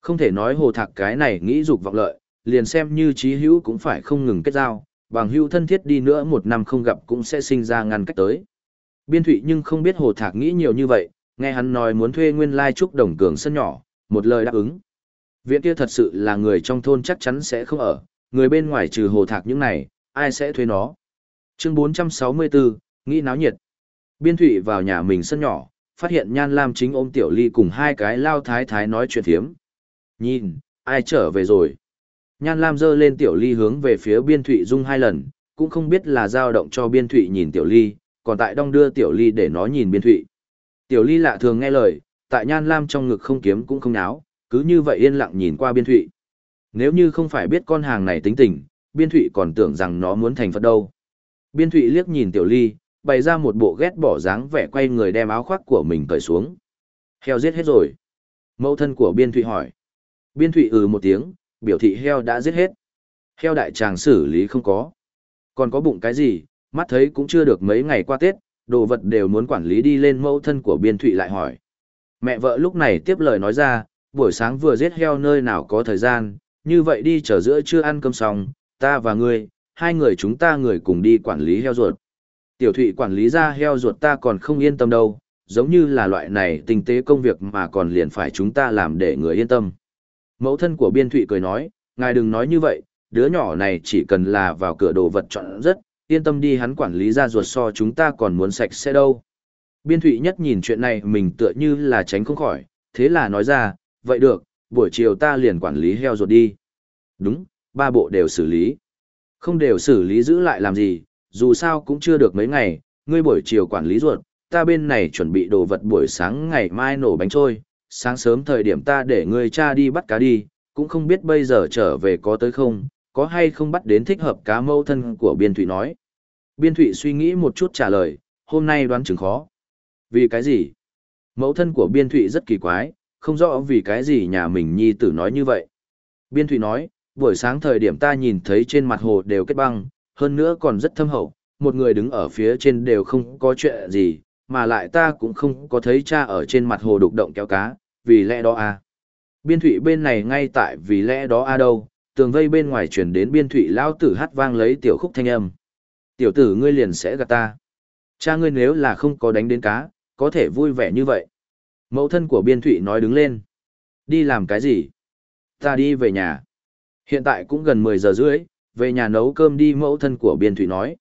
Không thể nói hồ thạc cái này nghĩ dục vọng lợi, liền xem như trí hữu cũng phải không ngừng kết giao, bằng hữu thân thiết đi nữa một năm không gặp cũng sẽ sinh ra ngăn cách tới. Biên thụy nhưng không biết hồ thạc nghĩ nhiều như vậy, nghe hắn nói muốn thuê nguyên lai trúc đồng cường sân nhỏ, một lời đáp ứng. Viện kia thật sự là người trong thôn chắc chắn sẽ không ở, người bên ngoài trừ hồ thạc những này, ai sẽ thuê nó. Chương 464, nghĩ náo nhiệt. Biên thụy vào nhà mình sân nhỏ, phát hiện Nhan Lam chính ôm Tiểu Ly cùng hai cái lao thái thái nói chuyện thiếm. Nhìn, ai trở về rồi. Nhan Lam giơ lên Tiểu Ly hướng về phía biên thụy dung hai lần, cũng không biết là dao động cho biên thụy nhìn Tiểu Ly, còn tại đong đưa Tiểu Ly để nó nhìn biên thụy Tiểu Ly lạ thường nghe lời, tại Nhan Lam trong ngực không kiếm cũng không náo, cứ như vậy yên lặng nhìn qua biên thụy. Nếu như không phải biết con hàng này tính tình, biên thụy còn tưởng rằng nó muốn thành Phật đâu. Biên thụy liếc nhìn tiểu ly, bày ra một bộ ghét bỏ dáng vẻ quay người đem áo khoác của mình cởi xuống. Heo giết hết rồi. Mẫu thân của biên thụy hỏi. Biên thụy ừ một tiếng, biểu thị heo đã giết hết. Heo đại tràng xử lý không có. Còn có bụng cái gì, mắt thấy cũng chưa được mấy ngày qua Tết, đồ vật đều muốn quản lý đi lên mẫu thân của biên thụy lại hỏi. Mẹ vợ lúc này tiếp lời nói ra, buổi sáng vừa giết heo nơi nào có thời gian, như vậy đi chờ giữa chưa ăn cơm xong, ta và ngươi, hai người chúng ta người cùng đi quản lý heo ruột. Tiểu thụy quản lý ra heo ruột ta còn không yên tâm đâu, giống như là loại này tinh tế công việc mà còn liền phải chúng ta làm để người yên tâm. Mẫu thân của biên thụy cười nói, ngài đừng nói như vậy, đứa nhỏ này chỉ cần là vào cửa đồ vật chọn rất, yên tâm đi hắn quản lý ra ruột so chúng ta còn muốn sạch sẽ đâu. Biên thụy nhất nhìn chuyện này mình tựa như là tránh không khỏi, thế là nói ra, vậy được, buổi chiều ta liền quản lý heo ruột đi. Đúng, ba bộ đều xử lý. Không đều xử lý giữ lại làm gì, dù sao cũng chưa được mấy ngày, ngươi buổi chiều quản lý ruột, ta bên này chuẩn bị đồ vật buổi sáng ngày mai nổ bánh trôi, sáng sớm thời điểm ta để ngươi cha đi bắt cá đi, cũng không biết bây giờ trở về có tới không, có hay không bắt đến thích hợp cá mâu thân của Biên Thụy nói. Biên Thụy suy nghĩ một chút trả lời, hôm nay đoán chừng khó. Vì cái gì? Mẫu thân của Biên Thụy rất kỳ quái, không rõ vì cái gì nhà mình nhi tử nói như vậy. Biên Thụy nói, buổi sáng thời điểm ta nhìn thấy trên mặt hồ đều kết băng, hơn nữa còn rất thâm hậu, một người đứng ở phía trên đều không có chuyện gì, mà lại ta cũng không có thấy cha ở trên mặt hồ đục động kéo cá, vì lẽ đó à. Biên Thụy bên này ngay tại vì lẽ đó a à đâu, tường vây bên ngoài chuyển đến Biên Thụy lao tử hát vang lấy tiểu khúc thanh âm. Tiểu tử ngươi liền sẽ gạt ta. Cha ngươi nếu là không có đánh đến cá, có thể vui vẻ như vậy. Mẫu thân của biên thụy nói đứng lên. Đi làm cái gì? Ta đi về nhà. Hiện tại cũng gần 10 giờ rưỡi, về nhà nấu cơm đi mẫu thân của Biên Thụy nói.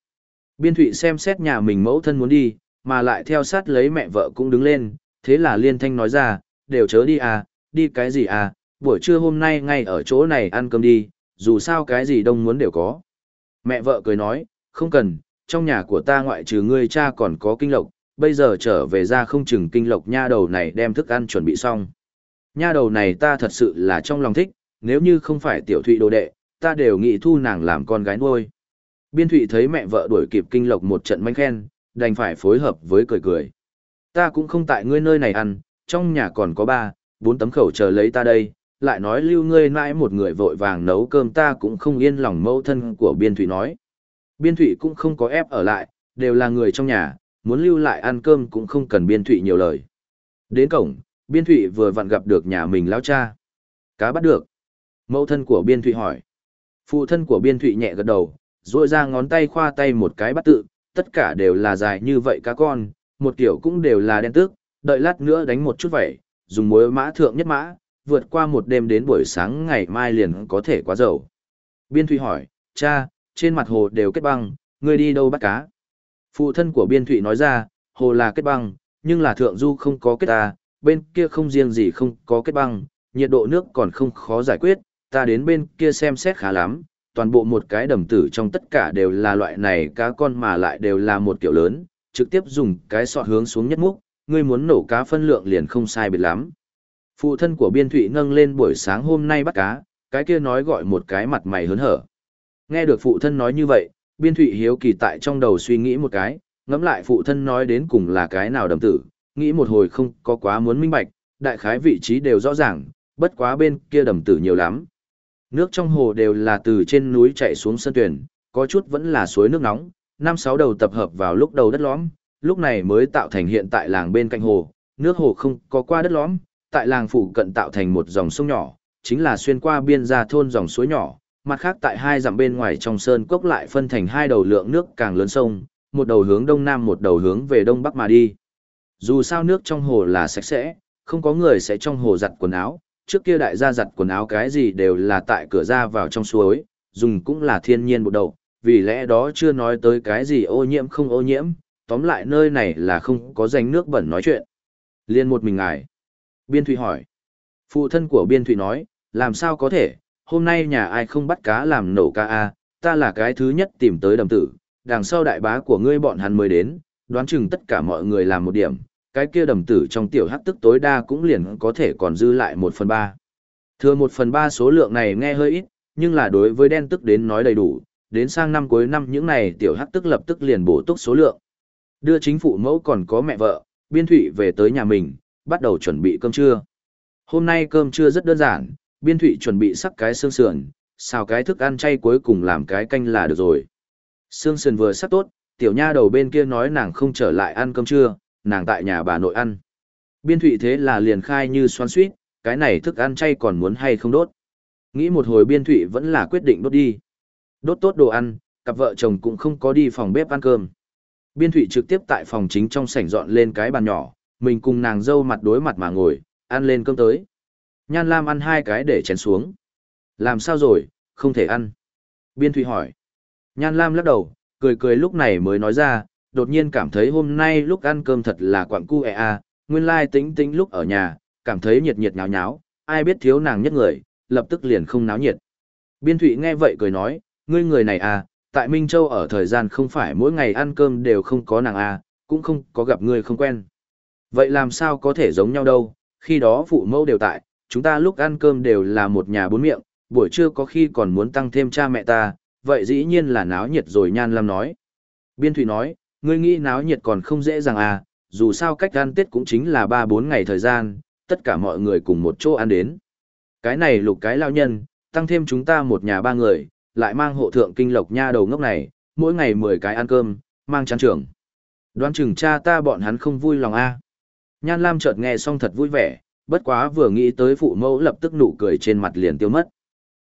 Biên Thụy xem xét nhà mình mẫu thân muốn đi, mà lại theo sát lấy mẹ vợ cũng đứng lên, thế là liên thanh nói ra, đều chớ đi à, đi cái gì à, buổi trưa hôm nay ngay ở chỗ này ăn cơm đi, dù sao cái gì đông muốn đều có. Mẹ vợ cười nói, không cần, trong nhà của ta ngoại trừ ngươi cha còn có kinh lộc, bây giờ trở về ra không chừng kinh lộc nha đầu này đem thức ăn chuẩn bị xong. Nha đầu này ta thật sự là trong lòng thích, nếu như không phải tiểu thụy đồ đệ, ta đều nghĩ thu nàng làm con gái nuôi. Biên thụy thấy mẹ vợ đuổi kịp kinh lộc một trận manh khen, đành phải phối hợp với cười cười. Ta cũng không tại ngươi nơi này ăn, trong nhà còn có ba, bốn tấm khẩu chờ lấy ta đây, lại nói lưu ngươi mãi một người vội vàng nấu cơm ta cũng không yên lòng mâu thân của biên thụy nói. Biên thụy cũng không có ép ở lại, đều là người trong nhà, muốn lưu lại ăn cơm cũng không cần biên thụy nhiều lời. Đến cổng, biên thụy vừa vặn gặp được nhà mình lão cha. Cá bắt được. Mẫu thân của biên thụy hỏi. Phụ thân của biên thụy nhẹ gật đầu, rồi ra ngón tay khoa tay một cái bắt tự, tất cả đều là dài như vậy cá con, một kiểu cũng đều là đen tước, đợi lát nữa đánh một chút vậy, dùng muối mã thượng nhất mã, vượt qua một đêm đến buổi sáng ngày mai liền có thể quá dầu. Biên Thụy hỏi, cha, trên mặt hồ đều kết băng, ngươi đi đâu bắt cá? Phụ thân của Biên Thụy nói ra, hồ là kết băng, nhưng là thượng du không có kết ta, bên kia không riêng gì không có kết băng, nhiệt độ nước còn không khó giải quyết, ta đến bên kia xem xét khá lắm, toàn bộ một cái đầm tử trong tất cả đều là loại này cá con mà lại đều là một kiểu lớn, trực tiếp dùng cái sọt hướng xuống nhất múc, ngươi muốn nổ cá phân lượng liền không sai biệt lắm. Phụ thân của Biên Thụy nâng lên buổi sáng hôm nay bắt cá, cái kia nói gọi một cái mặt mày hớn hở. Nghe được phụ thân nói như vậy, Biên Thụy hiếu kỳ tại trong đầu suy nghĩ một cái, ngẫm lại phụ thân nói đến cùng là cái nào đầm tử, nghĩ một hồi không có quá muốn minh bạch, đại khái vị trí đều rõ ràng, bất quá bên kia đầm tử nhiều lắm. Nước trong hồ đều là từ trên núi chạy xuống sân tuyển, có chút vẫn là suối nước nóng, năm sáu đầu tập hợp vào lúc đầu đất lõm, lúc này mới tạo thành hiện tại làng bên cạnh hồ, nước hồ không có qua đất lõm, tại làng phụ cận tạo thành một dòng sông nhỏ, chính là xuyên qua biên gia thôn dòng suối nhỏ, mặt khác tại hai dặm bên ngoài trong sơn cốc lại phân thành hai đầu lượng nước càng lớn sông, một đầu hướng đông nam một đầu hướng về đông bắc mà đi. Dù sao nước trong hồ là sạch sẽ, không có người sẽ trong hồ giặt quần áo, trước kia đại gia giặt quần áo cái gì đều là tại cửa ra vào trong suối, dùng cũng là thiên nhiên bộ đầu, vì lẽ đó chưa nói tới cái gì ô nhiễm không ô nhiễm, tóm lại nơi này là không có danh nước bẩn nói chuyện. Liên một mình ngài. Biên Thụy hỏi. Phụ thân của Biên Thụy nói, làm sao có thể, hôm nay nhà ai không bắt cá làm nổ ca a ta là cái thứ nhất tìm tới đầm tử, đằng sau đại bá của ngươi bọn hắn mới đến, đoán chừng tất cả mọi người làm một điểm, cái kia đầm tử trong tiểu hắc tức tối đa cũng liền có thể còn dư lại một phần ba. Thừa một phần ba số lượng này nghe hơi ít, nhưng là đối với đen tức đến nói đầy đủ, đến sang năm cuối năm những này tiểu hắc tức lập tức liền bổ túc số lượng. Đưa chính phụ mẫu còn có mẹ vợ, biên thủy về tới nhà mình, bắt đầu chuẩn bị cơm trưa. Hôm nay cơm trưa rất đơn giản, biên thủy chuẩn bị sắc cái xương sườn, xào cái thức ăn chay cuối cùng làm cái canh là được rồi. Xương sườn vừa sắc tốt, tiểu nha đầu bên kia nói nàng không trở lại ăn cơm trưa, nàng tại nhà bà nội ăn. Biên thụy thế là liền khai như xoan suýt, cái này thức ăn chay còn muốn hay không đốt. Nghĩ một hồi biên thụy vẫn là quyết định đốt đi. Đốt tốt đồ ăn, cặp vợ chồng cũng không có đi phòng bếp ăn cơm. Biên thụy trực tiếp tại phòng chính trong sảnh dọn lên cái bàn nhỏ, mình cùng nàng dâu mặt đối mặt mà ngồi, ăn lên cơm tới. Nhan Lam ăn hai cái để chén xuống. Làm sao rồi, không thể ăn. Biên thụy hỏi. Nhan Lam lắc đầu, cười cười lúc này mới nói ra, đột nhiên cảm thấy hôm nay lúc ăn cơm thật là quặng cu e a, nguyên lai tính tính lúc ở nhà, cảm thấy nhiệt nhiệt nháo nháo, ai biết thiếu nàng nhất người, lập tức liền không náo nhiệt. Biên Thụy nghe vậy cười nói, ngươi người này à, tại Minh Châu ở thời gian không phải mỗi ngày ăn cơm đều không có nàng à, cũng không có gặp ngươi không quen. Vậy làm sao có thể giống nhau đâu, khi đó phụ mẫu đều tại, chúng ta lúc ăn cơm đều là một nhà bốn miệng, buổi trưa có khi còn muốn tăng thêm cha mẹ ta, vậy dĩ nhiên là náo nhiệt rồi Nhan Lam nói. Biên Thụy nói, ngươi nghĩ náo nhiệt còn không dễ dàng à, dù sao cách ăn Tết cũng chính là 3-4 ngày thời gian, tất cả mọi người cùng một chỗ ăn đến. Cái này lục cái lao nhân, tăng thêm chúng ta một nhà ba người, lại mang hộ thượng kinh lộc nha đầu ngốc này, mỗi ngày 10 cái ăn cơm, mang chán trưởng. Đoán chừng cha ta bọn hắn không vui lòng a. À. Nhan Lam chợt nghe xong thật vui vẻ, bất quá vừa nghĩ tới phụ mẫu lập tức nụ cười trên mặt liền tiêu mất.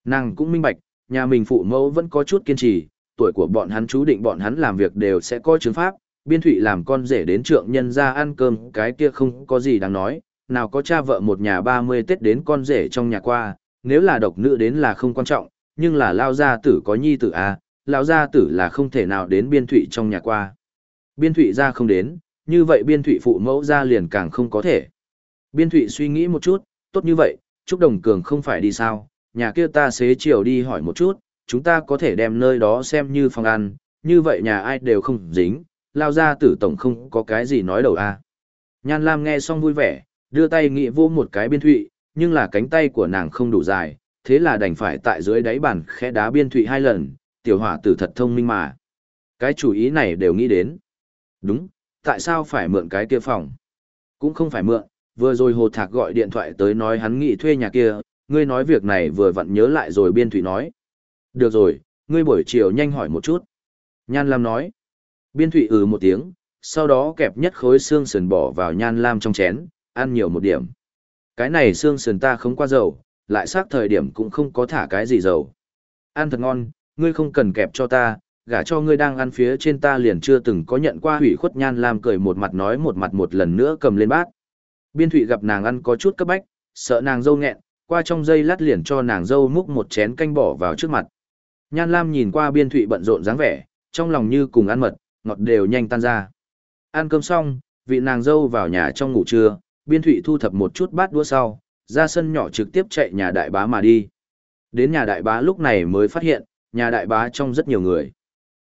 Nàng cũng minh bạch, nhà mình phụ mẫu vẫn có chút kiên trì, tuổi của bọn hắn chú định bọn hắn làm việc đều sẽ có chứng pháp, biên thụy làm con rể đến trượng nhân ra ăn cơm cái kia không có gì đáng nói, nào có cha vợ một nhà 30 Tết đến con rể trong nhà qua, nếu là độc nữ đến là không quan trọng, nhưng là lao gia tử có nhi tử à, lao gia tử là không thể nào đến biên thụy trong nhà qua. Biên thụy ra không đến, như vậy biên thụy phụ mẫu ra liền càng không có thể. Biên thụy suy nghĩ một chút, tốt như vậy, Trúc Đồng Cường không phải đi sao, nhà kia ta xế chiều đi hỏi một chút, chúng ta có thể đem nơi đó xem như phòng ăn, như vậy nhà ai đều không dính, lao ra tử tổng không có cái gì nói đầu a. Nhan Lam nghe xong vui vẻ, đưa tay nghĩ vô một cái biên thụy, nhưng là cánh tay của nàng không đủ dài, thế là đành phải tại dưới đáy bàn khẽ đá biên thụy hai lần, tiểu hỏa tử thật thông minh mà. Cái chủ ý này đều nghĩ đến. Đúng, tại sao phải mượn cái kia phòng? Cũng không phải mượn, vừa rồi Hồ Thạc gọi điện thoại tới nói hắn nghị thuê nhà kia, ngươi nói việc này vừa vặn nhớ lại rồi biên thụy nói. Được rồi, ngươi buổi chiều nhanh hỏi một chút. Nhan Lam nói. Biên thụy ừ một tiếng, sau đó kẹp nhất khối xương sườn bỏ vào Nhan Lam trong chén, ăn nhiều một điểm. Cái này xương sườn ta không qua dầu, lại xác thời điểm cũng không có thả cái gì dầu. Ăn thật ngon, ngươi không cần kẹp cho ta, gả cho ngươi đang ăn phía trên ta liền chưa từng có nhận qua hủy khuất Nhan Lam cười một mặt nói một mặt một lần nữa cầm lên bát. Biên thụy gặp nàng ăn có chút cấp bách, sợ nàng dâu nghẹn, qua trong dây lát liền cho nàng dâu múc một chén canh bỏ vào trước mặt. Nhan Lam nhìn qua biên thụy bận rộn dáng vẻ, trong lòng như cùng ăn mật, ngọt đều nhanh tan ra. Ăn cơm xong, vị nàng dâu vào nhà trong ngủ trưa, biên thụy thu thập một chút bát đũa sau, ra sân nhỏ trực tiếp chạy nhà đại bá mà đi. Đến nhà đại bá lúc này mới phát hiện, nhà đại bá trong rất nhiều người.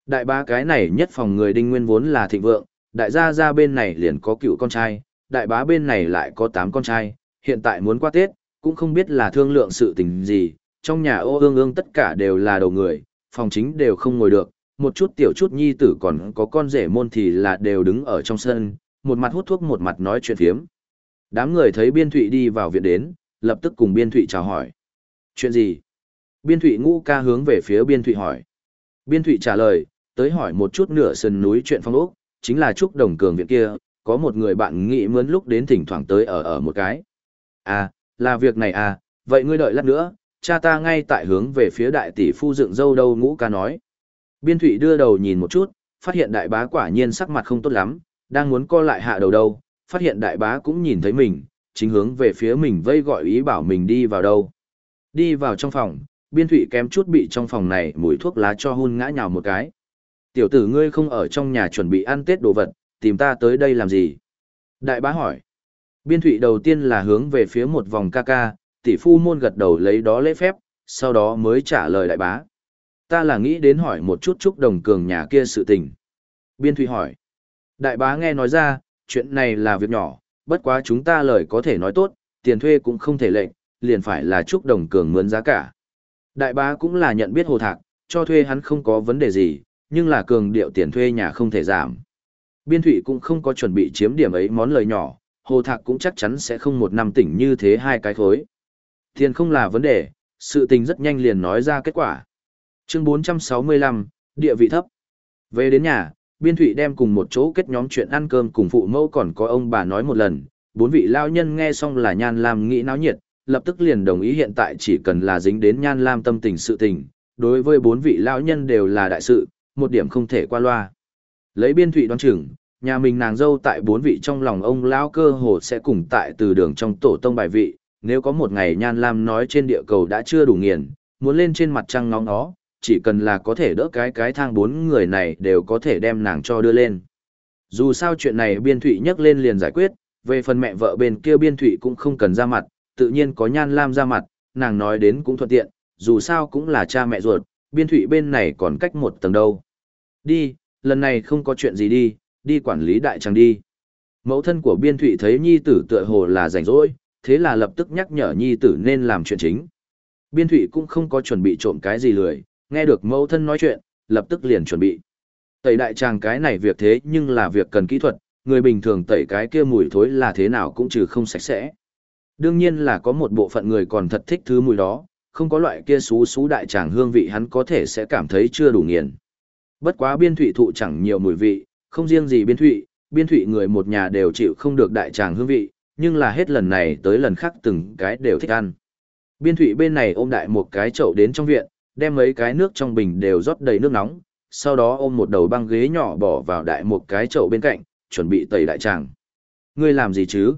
Đại bá cái này nhất phòng người đinh nguyên vốn là thịnh vượng, đại gia ra bên này liền có cựu con trai, đại bá bên này lại có 8 con trai, hiện tại muốn qua Tết, cũng không biết là thương lượng sự tình gì, trong nhà ô ương ương tất cả đều là đầu người, phòng chính đều không ngồi được, một chút tiểu chút nhi tử còn có con rể môn thì là đều đứng ở trong sân, một mặt hút thuốc một mặt nói chuyện phiếm. Đám người thấy biên thụy đi vào viện đến, lập tức cùng biên thụy chào hỏi. Chuyện gì? Biên thụy ngũ ca hướng về phía biên thụy hỏi. Biên thụy trả lời, tới hỏi một chút nửa sân núi chuyện phong ốc, chính là Trúc Đồng Cường viện kia, có một người bạn nghĩ mướn lúc đến thỉnh thoảng tới ở ở một cái. À, là việc này à, vậy ngươi đợi lát nữa, cha ta ngay tại hướng về phía đại tỷ phu dựng dâu đâu ngũ ca nói. Biên thủy đưa đầu nhìn một chút, phát hiện đại bá quả nhiên sắc mặt không tốt lắm, đang muốn co lại hạ đầu đâu, phát hiện đại bá cũng nhìn thấy mình, chính hướng về phía mình vây gọi ý bảo mình đi vào đâu. Đi vào trong phòng, biên thủy kém chút bị trong phòng này mùi thuốc lá cho hun ngã nhào một cái. Tiểu tử ngươi không ở trong nhà chuẩn bị ăn tết đồ vật, tìm ta tới đây làm gì? Đại bá hỏi. Biên thủy đầu tiên là hướng về phía một vòng ca ca, tỷ phu môn gật đầu lấy đó lễ phép, sau đó mới trả lời đại bá. Ta là nghĩ đến hỏi một chút chúc đồng cường nhà kia sự tình. Biên thụy hỏi. Đại bá nghe nói ra, chuyện này là việc nhỏ, bất quá chúng ta lời có thể nói tốt, tiền thuê cũng không thể lệnh, liền phải là chúc đồng cường mướn giá cả. Đại bá cũng là nhận biết hồ thạc, cho thuê hắn không có vấn đề gì, nhưng là cường điệu tiền thuê nhà không thể giảm. Biên Thụy cũng không có chuẩn bị chiếm điểm ấy món lời nhỏ, Hồ Thạc cũng chắc chắn sẽ không một năm tỉnh như thế hai cái khối. Tiền không là vấn đề, sự tình rất nhanh liền nói ra kết quả. Chương 465, địa vị thấp. Về đến nhà, Biên Thụy đem cùng một chỗ kết nhóm chuyện ăn cơm cùng phụ mẫu còn có ông bà nói một lần. Bốn vị lao nhân nghe xong là Nhan Lam nghĩ náo nhiệt, lập tức liền đồng ý hiện tại chỉ cần là dính đến Nhan Lam tâm tình sự tình. Đối với bốn vị lao nhân đều là đại sự, một điểm không thể qua loa. Lấy Biên Thụy đoán chừng, nhà mình nàng dâu tại bốn vị trong lòng ông lão cơ hồ sẽ cùng tại từ đường trong tổ tông bài vị, nếu có một ngày Nhan Lam nói trên địa cầu đã chưa đủ nghiền, muốn lên trên mặt trăng ngóng nó, chỉ cần là có thể đỡ cái cái thang bốn người này đều có thể đem nàng cho đưa lên. Dù sao chuyện này biên thụy nhắc lên liền giải quyết, về phần mẹ vợ bên kia biên thụy cũng không cần ra mặt, tự nhiên có Nhan Lam ra mặt, nàng nói đến cũng thuận tiện, dù sao cũng là cha mẹ ruột, biên thụy bên này còn cách một tầng đâu. Đi, lần này không có chuyện gì đi, đi quản lý đại trang đi. Mẫu thân của biên thụy thấy nhi tử tựa hồ là rảnh rỗi, thế là lập tức nhắc nhở nhi tử nên làm chuyện chính. Biên thủy cũng không có chuẩn bị trộm cái gì lười, nghe được mẫu thân nói chuyện, lập tức liền chuẩn bị. Tẩy đại tràng cái này việc thế nhưng là việc cần kỹ thuật, người bình thường tẩy cái kia mùi thối là thế nào cũng trừ không sạch sẽ. Đương nhiên là có một bộ phận người còn thật thích thứ mùi đó, không có loại kia xú xú đại tràng hương vị hắn có thể sẽ cảm thấy chưa đủ nghiền. Bất quá biên thủy thụ chẳng nhiều mùi vị, không riêng gì biên thủy, biên thủy người một nhà đều chịu không được đại tràng hương vị, nhưng là hết lần này tới lần khác từng cái đều thích ăn. Biên thủy bên này ôm đại một cái chậu đến trong viện, đem mấy cái nước trong bình đều rót đầy nước nóng, sau đó ôm một đầu băng ghế nhỏ bỏ vào đại một cái chậu bên cạnh, chuẩn bị tẩy đại tràng. Ngươi làm gì chứ?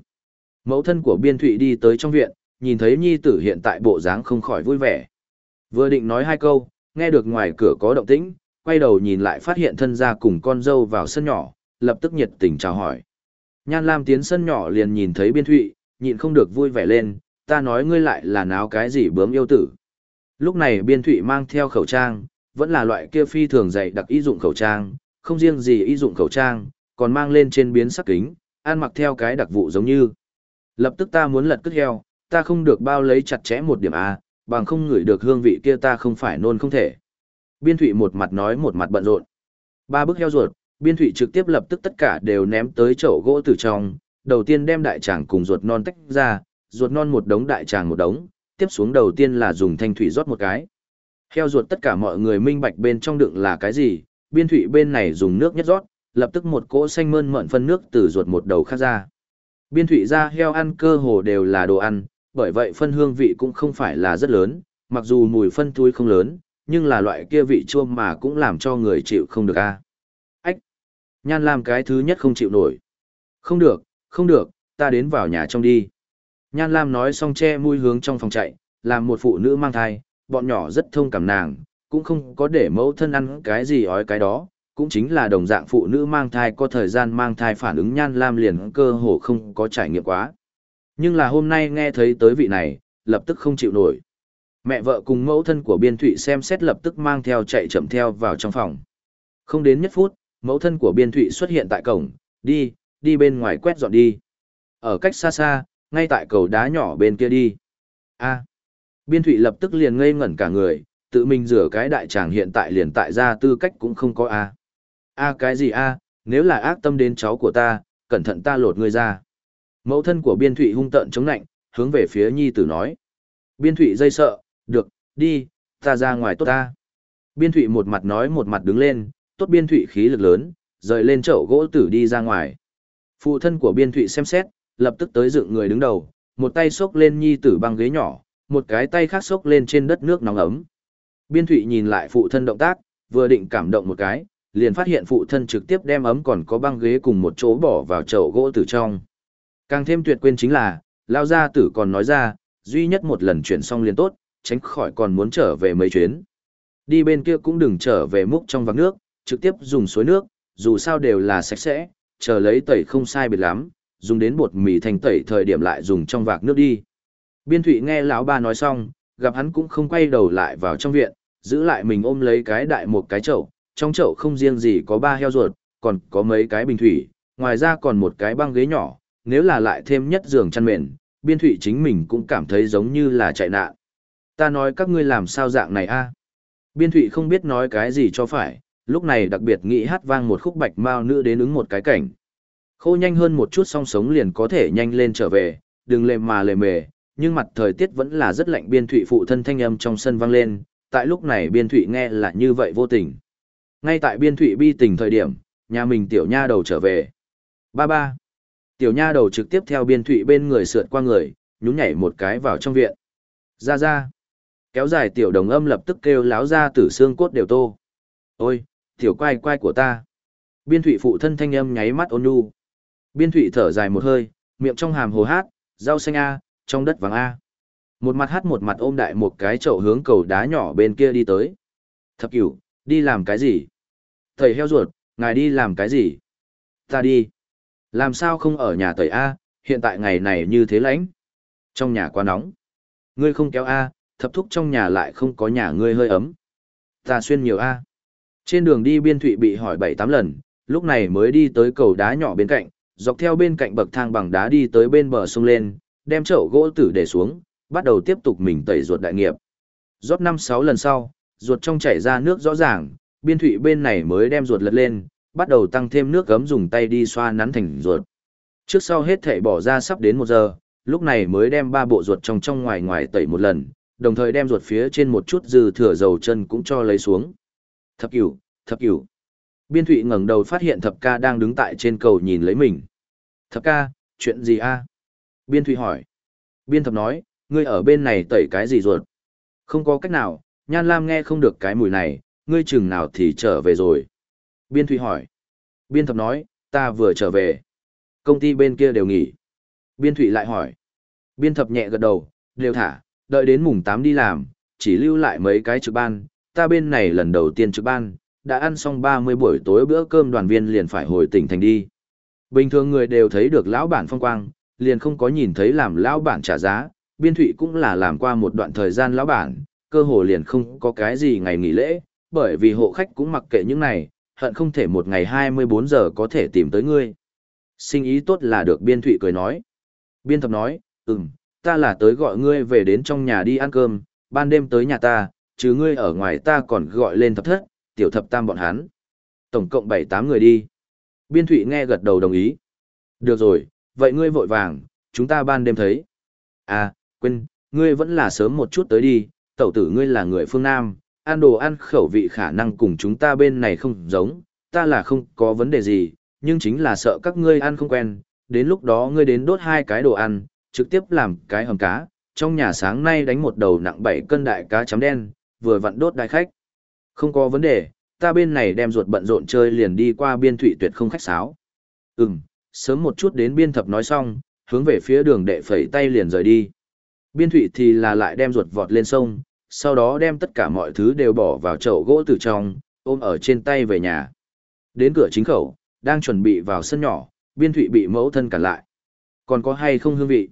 Mẫu thân của biên thụy đi tới trong viện, nhìn thấy nhi tử hiện tại bộ dáng không khỏi vui vẻ. Vừa định nói hai câu, nghe được ngoài cửa có động tĩnh, quay đầu nhìn lại phát hiện thân gia cùng con dâu vào sân nhỏ, lập tức nhiệt tình chào hỏi. Nhan Lam tiến sân nhỏ liền nhìn thấy biên thụy, nhịn không được vui vẻ lên, ta nói ngươi lại là náo cái gì bướm yêu tử. Lúc này biên thụy mang theo khẩu trang, vẫn là loại kia phi thường dày đặc y dụng khẩu trang, không riêng gì y dụng khẩu trang, còn mang lên trên biến sắc kính, ăn mặc theo cái đặc vụ giống như. Lập tức ta muốn lật cất heo, ta không được bao lấy chặt chẽ một điểm A, bằng không ngửi được hương vị kia ta không phải nôn không thể. Biên thụy một mặt nói một mặt bận rộn. Ba bức heo ruột, biên thụy trực tiếp lập tức tất cả đều ném tới chậu gỗ từ trong, đầu tiên đem đại tràng cùng ruột non tách ra, ruột non một đống đại tràng một đống, tiếp xuống đầu tiên là dùng thanh thủy rót một cái. Heo ruột tất cả mọi người minh bạch bên trong đựng là cái gì, biên thủy bên này dùng nước nhất rót, lập tức một cỗ xanh mơn mận phân nước từ ruột một đầu khác ra. Biên thủy ra heo ăn cơ hồ đều là đồ ăn, bởi vậy phân hương vị cũng không phải là rất lớn, mặc dù mùi phân túi không lớn, nhưng là loại kia vị chua mà cũng làm cho người chịu không được a. Nhan Lam cái thứ nhất không chịu nổi. Không được, không được, ta đến vào nhà trong đi. Nhan Lam nói xong che mũi hướng trong phòng chạy, làm một phụ nữ mang thai, bọn nhỏ rất thông cảm nàng, cũng không có để mẫu thân ăn cái gì ói cái đó, cũng chính là đồng dạng phụ nữ mang thai có thời gian mang thai phản ứng Nhan Lam liền cơ hồ không có trải nghiệm quá. Nhưng là hôm nay nghe thấy tới vị này, lập tức không chịu nổi. Mẹ vợ cùng mẫu thân của Biên Thụy xem xét lập tức mang theo chạy chậm theo vào trong phòng. Không đến nhất phút, mẫu thân của Biên Thụy xuất hiện tại cổng, đi, đi bên ngoài quét dọn đi. Ở cách xa xa, ngay tại cầu đá nhỏ bên kia đi. A. Biên Thụy lập tức liền ngây ngẩn cả người, tự mình rửa cái đại tràng hiện tại liền tại ra tư cách cũng không có A. A cái gì A, nếu là ác tâm đến cháu của ta, cẩn thận ta lột người ra. Mẫu thân của Biên Thụy hung tợn chống nạnh, hướng về phía nhi tử nói. Biên Thụy dây sợ, được, đi, ta ra ngoài tốt ta. Biên Thụy một mặt nói một mặt đứng lên, tốt Biên Thụy khí lực lớn, rời lên chậu gỗ tử đi ra ngoài. Phụ thân của Biên Thụy xem xét, lập tức tới dựng người đứng đầu, một tay xốc lên nhi tử băng ghế nhỏ, một cái tay khác xốc lên trên đất nước nóng ấm. Biên Thụy nhìn lại phụ thân động tác, vừa định cảm động một cái, liền phát hiện phụ thân trực tiếp đem ấm còn có băng ghế cùng một chỗ bỏ vào chậu gỗ tử trong. Càng thêm tuyệt quên chính là, lao gia tử còn nói ra, duy nhất một lần chuyển xong liền tốt, tránh khỏi còn muốn trở về mấy chuyến. Đi bên kia cũng đừng trở về múc trong vắng nước, trực tiếp dùng suối nước, dù sao đều là sạch sẽ, chờ lấy tẩy không sai biệt lắm, dùng đến bột mì thành tẩy thời điểm lại dùng trong vạc nước đi. Biên Thụy nghe lão ba nói xong, gặp hắn cũng không quay đầu lại vào trong viện, giữ lại mình ôm lấy cái đại một cái chậu, trong chậu không riêng gì có ba heo ruột, còn có mấy cái bình thủy, ngoài ra còn một cái băng ghế nhỏ, nếu là lại thêm nhất giường chăn mền, Biên Thụy chính mình cũng cảm thấy giống như là chạy nạn. Ta nói các ngươi làm sao dạng này a Biên Thụy không biết nói cái gì cho phải, lúc này đặc biệt nghĩ hát vang một khúc bạch mao nữ đến ứng một cái cảnh. Khô nhanh hơn một chút song sống liền có thể nhanh lên trở về, đừng lề mà lề mề, nhưng mặt thời tiết vẫn là rất lạnh biên thụy phụ thân thanh âm trong sân vang lên, tại lúc này biên thụy nghe là như vậy vô tình. Ngay tại biên thụy bi tình thời điểm, nhà mình tiểu nha đầu trở về. Ba ba. Tiểu nha đầu trực tiếp theo biên thụy bên người sượt qua người, nhún nhảy một cái vào trong viện. Ra ra. Kéo dài tiểu đồng âm lập tức kêu láo ra tử xương cốt đều tô. Ôi, tiểu quai quai của ta. Biên thủy phụ thân thanh âm nháy mắt ôn nhu. Biên thủy thở dài một hơi, miệng trong hàm hồ hát, rau xanh A, trong đất vàng A. Một mặt hát một mặt ôm đại một cái chậu hướng cầu đá nhỏ bên kia đi tới. Thập cửu, đi làm cái gì? Thầy heo ruột, ngài đi làm cái gì? Ta đi. Làm sao không ở nhà tẩy A, hiện tại ngày này như thế lãnh. Trong nhà quá nóng. Ngươi không kéo A, thập thúc trong nhà lại không có nhà ngươi hơi ấm. Ta xuyên nhiều A. Trên đường đi biên thụy bị hỏi bảy tám lần, lúc này mới đi tới cầu đá nhỏ bên cạnh, dọc theo bên cạnh bậc thang bằng đá đi tới bên bờ sông lên, đem chậu gỗ tử để xuống, bắt đầu tiếp tục mình tẩy ruột đại nghiệp. Rót năm sáu lần sau, ruột trong chảy ra nước rõ ràng, biên thụy bên này mới đem ruột lật lên, bắt đầu tăng thêm nước gấm dùng tay đi xoa nắn thành ruột. Trước sau hết thể bỏ ra sắp đến một giờ, lúc này mới đem ba bộ ruột trong trong ngoài ngoài tẩy một lần, đồng thời đem ruột phía trên một chút dư thừa dầu chân cũng cho lấy xuống. Thập cửu, thập cửu. Biên thụy ngẩng đầu phát hiện thập ca đang đứng tại trên cầu nhìn lấy mình. Thập ca, chuyện gì a Biên thụy hỏi. Biên thập nói, ngươi ở bên này tẩy cái gì ruột? Không có cách nào, Nhan Lam nghe không được cái mùi này, ngươi chừng nào thì trở về rồi. Biên thụy hỏi. Biên thập nói, ta vừa trở về. Công ty bên kia đều nghỉ. Biên thụy lại hỏi. Biên thập nhẹ gật đầu, đều thả, đợi đến mùng 8 đi làm, chỉ lưu lại mấy cái trực ban, ta bên này lần đầu tiên trực ban, đã ăn xong 30 buổi tối bữa cơm đoàn viên liền phải hồi tỉnh thành đi. Bình thường người đều thấy được lão bản phong quang, liền không có nhìn thấy làm lão bản trả giá, biên thụy cũng là làm qua một đoạn thời gian lão bản, cơ hồ liền không có cái gì ngày nghỉ lễ, bởi vì hộ khách cũng mặc kệ những này, hận không thể một ngày 24 giờ có thể tìm tới ngươi. Sinh ý tốt là được biên thụy cười nói. Biên thập nói, ừm, ta là tới gọi ngươi về đến trong nhà đi ăn cơm, ban đêm tới nhà ta, chứ ngươi ở ngoài ta còn gọi lên thập thất, tiểu thập tam bọn hắn. Tổng cộng 7-8 người đi. Biên thụy nghe gật đầu đồng ý. Được rồi, vậy ngươi vội vàng, chúng ta ban đêm thấy. À, quên, ngươi vẫn là sớm một chút tới đi, tẩu tử ngươi là người phương Nam, ăn đồ ăn khẩu vị khả năng cùng chúng ta bên này không giống, ta là không có vấn đề gì, nhưng chính là sợ các ngươi ăn không quen, đến lúc đó ngươi đến đốt hai cái đồ ăn, trực tiếp làm cái hầm cá, trong nhà sáng nay đánh một đầu nặng 7 cân đại cá chấm đen, vừa vặn đốt đại khách. Không có vấn đề, ta bên này đem ruột bận rộn chơi liền đi qua biên thụy tuyệt không khách sáo. Ừm, sớm một chút đến biên thập nói xong, hướng về phía đường đệ phẩy tay liền rời đi. Biên thụy thì là lại đem ruột vọt lên sông, sau đó đem tất cả mọi thứ đều bỏ vào chậu gỗ từ trong, ôm ở trên tay về nhà. Đến cửa chính khẩu, đang chuẩn bị vào sân nhỏ, biên thụy bị mẫu thân cản lại. Còn có hay không hương vị?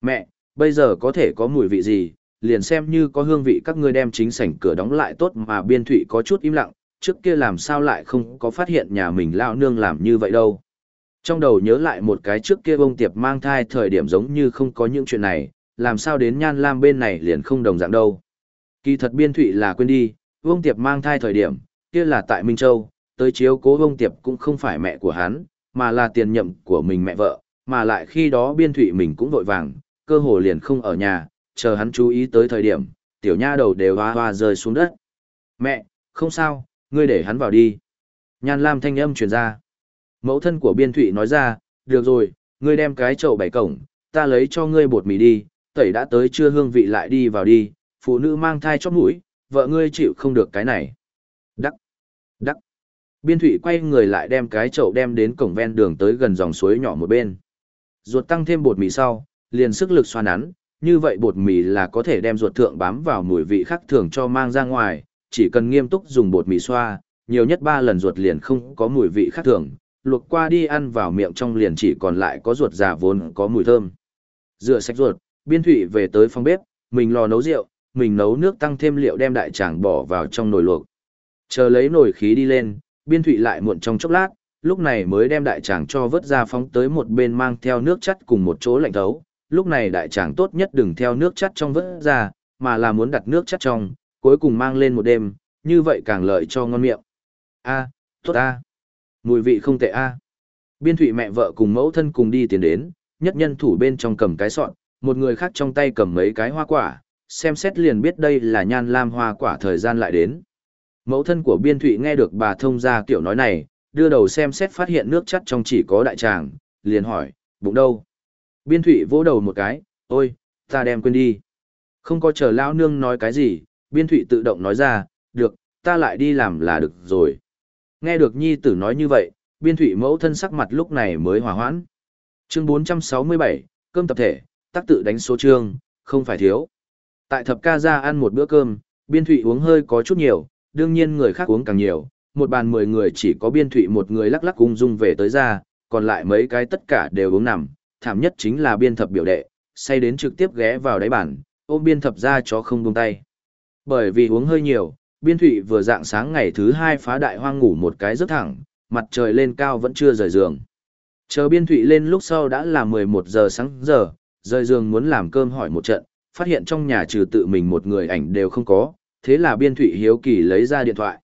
Mẹ, bây giờ có thể có mùi vị gì, liền xem như có hương vị các ngươi đem chính sảnh cửa đóng lại tốt mà biên thụy có chút im lặng, trước kia làm sao lại không có phát hiện nhà mình lao nương làm như vậy đâu. Trong đầu nhớ lại một cái trước kia bông tiệp mang thai thời điểm giống như không có những chuyện này, làm sao đến nhan lam bên này liền không đồng dạng đâu. Kỳ thật biên thụy là quên đi, bông tiệp mang thai thời điểm, kia là tại Minh Châu, tới chiếu cố bông tiệp cũng không phải mẹ của hắn, mà là tiền nhậm của mình mẹ vợ, mà lại khi đó biên thụy mình cũng vội vàng, cơ hồ liền không ở nhà, chờ hắn chú ý tới thời điểm, tiểu nha đầu đều hoa hoa rơi xuống đất. Mẹ, không sao, ngươi để hắn vào đi. Nhan Lam thanh âm truyền ra. Mẫu thân của biên thụy nói ra, được rồi, ngươi đem cái chậu bảy cổng, ta lấy cho ngươi bột mì đi, tẩy đã tới chưa hương vị lại đi vào đi, phụ nữ mang thai chóp mũi, vợ ngươi chịu không được cái này. Đắc, đắc. Biên thụy quay người lại đem cái chậu đem đến cổng ven đường tới gần dòng suối nhỏ một bên. Ruột tăng thêm bột mì sau, liền sức lực xoa nắn, như vậy bột mì là có thể đem ruột thượng bám vào mùi vị khác thường cho mang ra ngoài, chỉ cần nghiêm túc dùng bột mì xoa, nhiều nhất 3 lần ruột liền không có mùi vị khác thường, luộc qua đi ăn vào miệng trong liền chỉ còn lại có ruột già vốn có mùi thơm. Rửa sạch ruột, biên thủy về tới phòng bếp, mình lò nấu rượu, mình nấu nước tăng thêm liệu đem đại tràng bỏ vào trong nồi luộc. Chờ lấy nồi khí đi lên, biên thủy lại muộn trong chốc lát, lúc này mới đem đại tràng cho vớt ra phóng tới một bên mang theo nước chắt cùng một chỗ lạnh thấu. Lúc này đại tràng tốt nhất đừng theo nước chắt trong vớt ra, mà là muốn đặt nước chắt trong, cuối cùng mang lên một đêm, như vậy càng lợi cho ngon miệng. A, tốt a. Mùi vị không tệ a. Biên thụy mẹ vợ cùng mẫu thân cùng đi tiến đến, nhất nhân thủ bên trong cầm cái sọn, một người khác trong tay cầm mấy cái hoa quả, xem xét liền biết đây là nhan lam hoa quả thời gian lại đến. Mẫu thân của biên thụy nghe được bà thông ra kiểu nói này, đưa đầu xem xét phát hiện nước chắt trong chỉ có đại tràng, liền hỏi, bụng đâu? Biên thụy vỗ đầu một cái, ôi, ta đem quên đi. Không có chờ lao nương nói cái gì, biên thụy tự động nói ra, được, ta lại đi làm là được rồi. Nghe được nhi tử nói như vậy, biên thụy mẫu thân sắc mặt lúc này mới hòa hoãn. Chương 467, cơm tập thể, tác tự đánh số chương, không phải thiếu. Tại thập ca ra ăn một bữa cơm, biên thụy uống hơi có chút nhiều, đương nhiên người khác uống càng nhiều, một bàn 10 người chỉ có biên thụy một người lắc lắc cung dung về tới ra, còn lại mấy cái tất cả đều uống nằm, thảm nhất chính là biên thập biểu đệ, say đến trực tiếp ghé vào đáy bàn, ôm biên thập ra cho không buông tay. Bởi vì uống hơi nhiều, biên thụy vừa dạng sáng ngày thứ hai phá đại hoang ngủ một cái rất thẳng, mặt trời lên cao vẫn chưa rời giường. Chờ biên thụy lên lúc sau đã là 11 giờ sáng giờ, rời giường muốn làm cơm hỏi một trận, phát hiện trong nhà trừ tự mình một người ảnh đều không có, thế là biên thụy hiếu kỳ lấy ra điện thoại.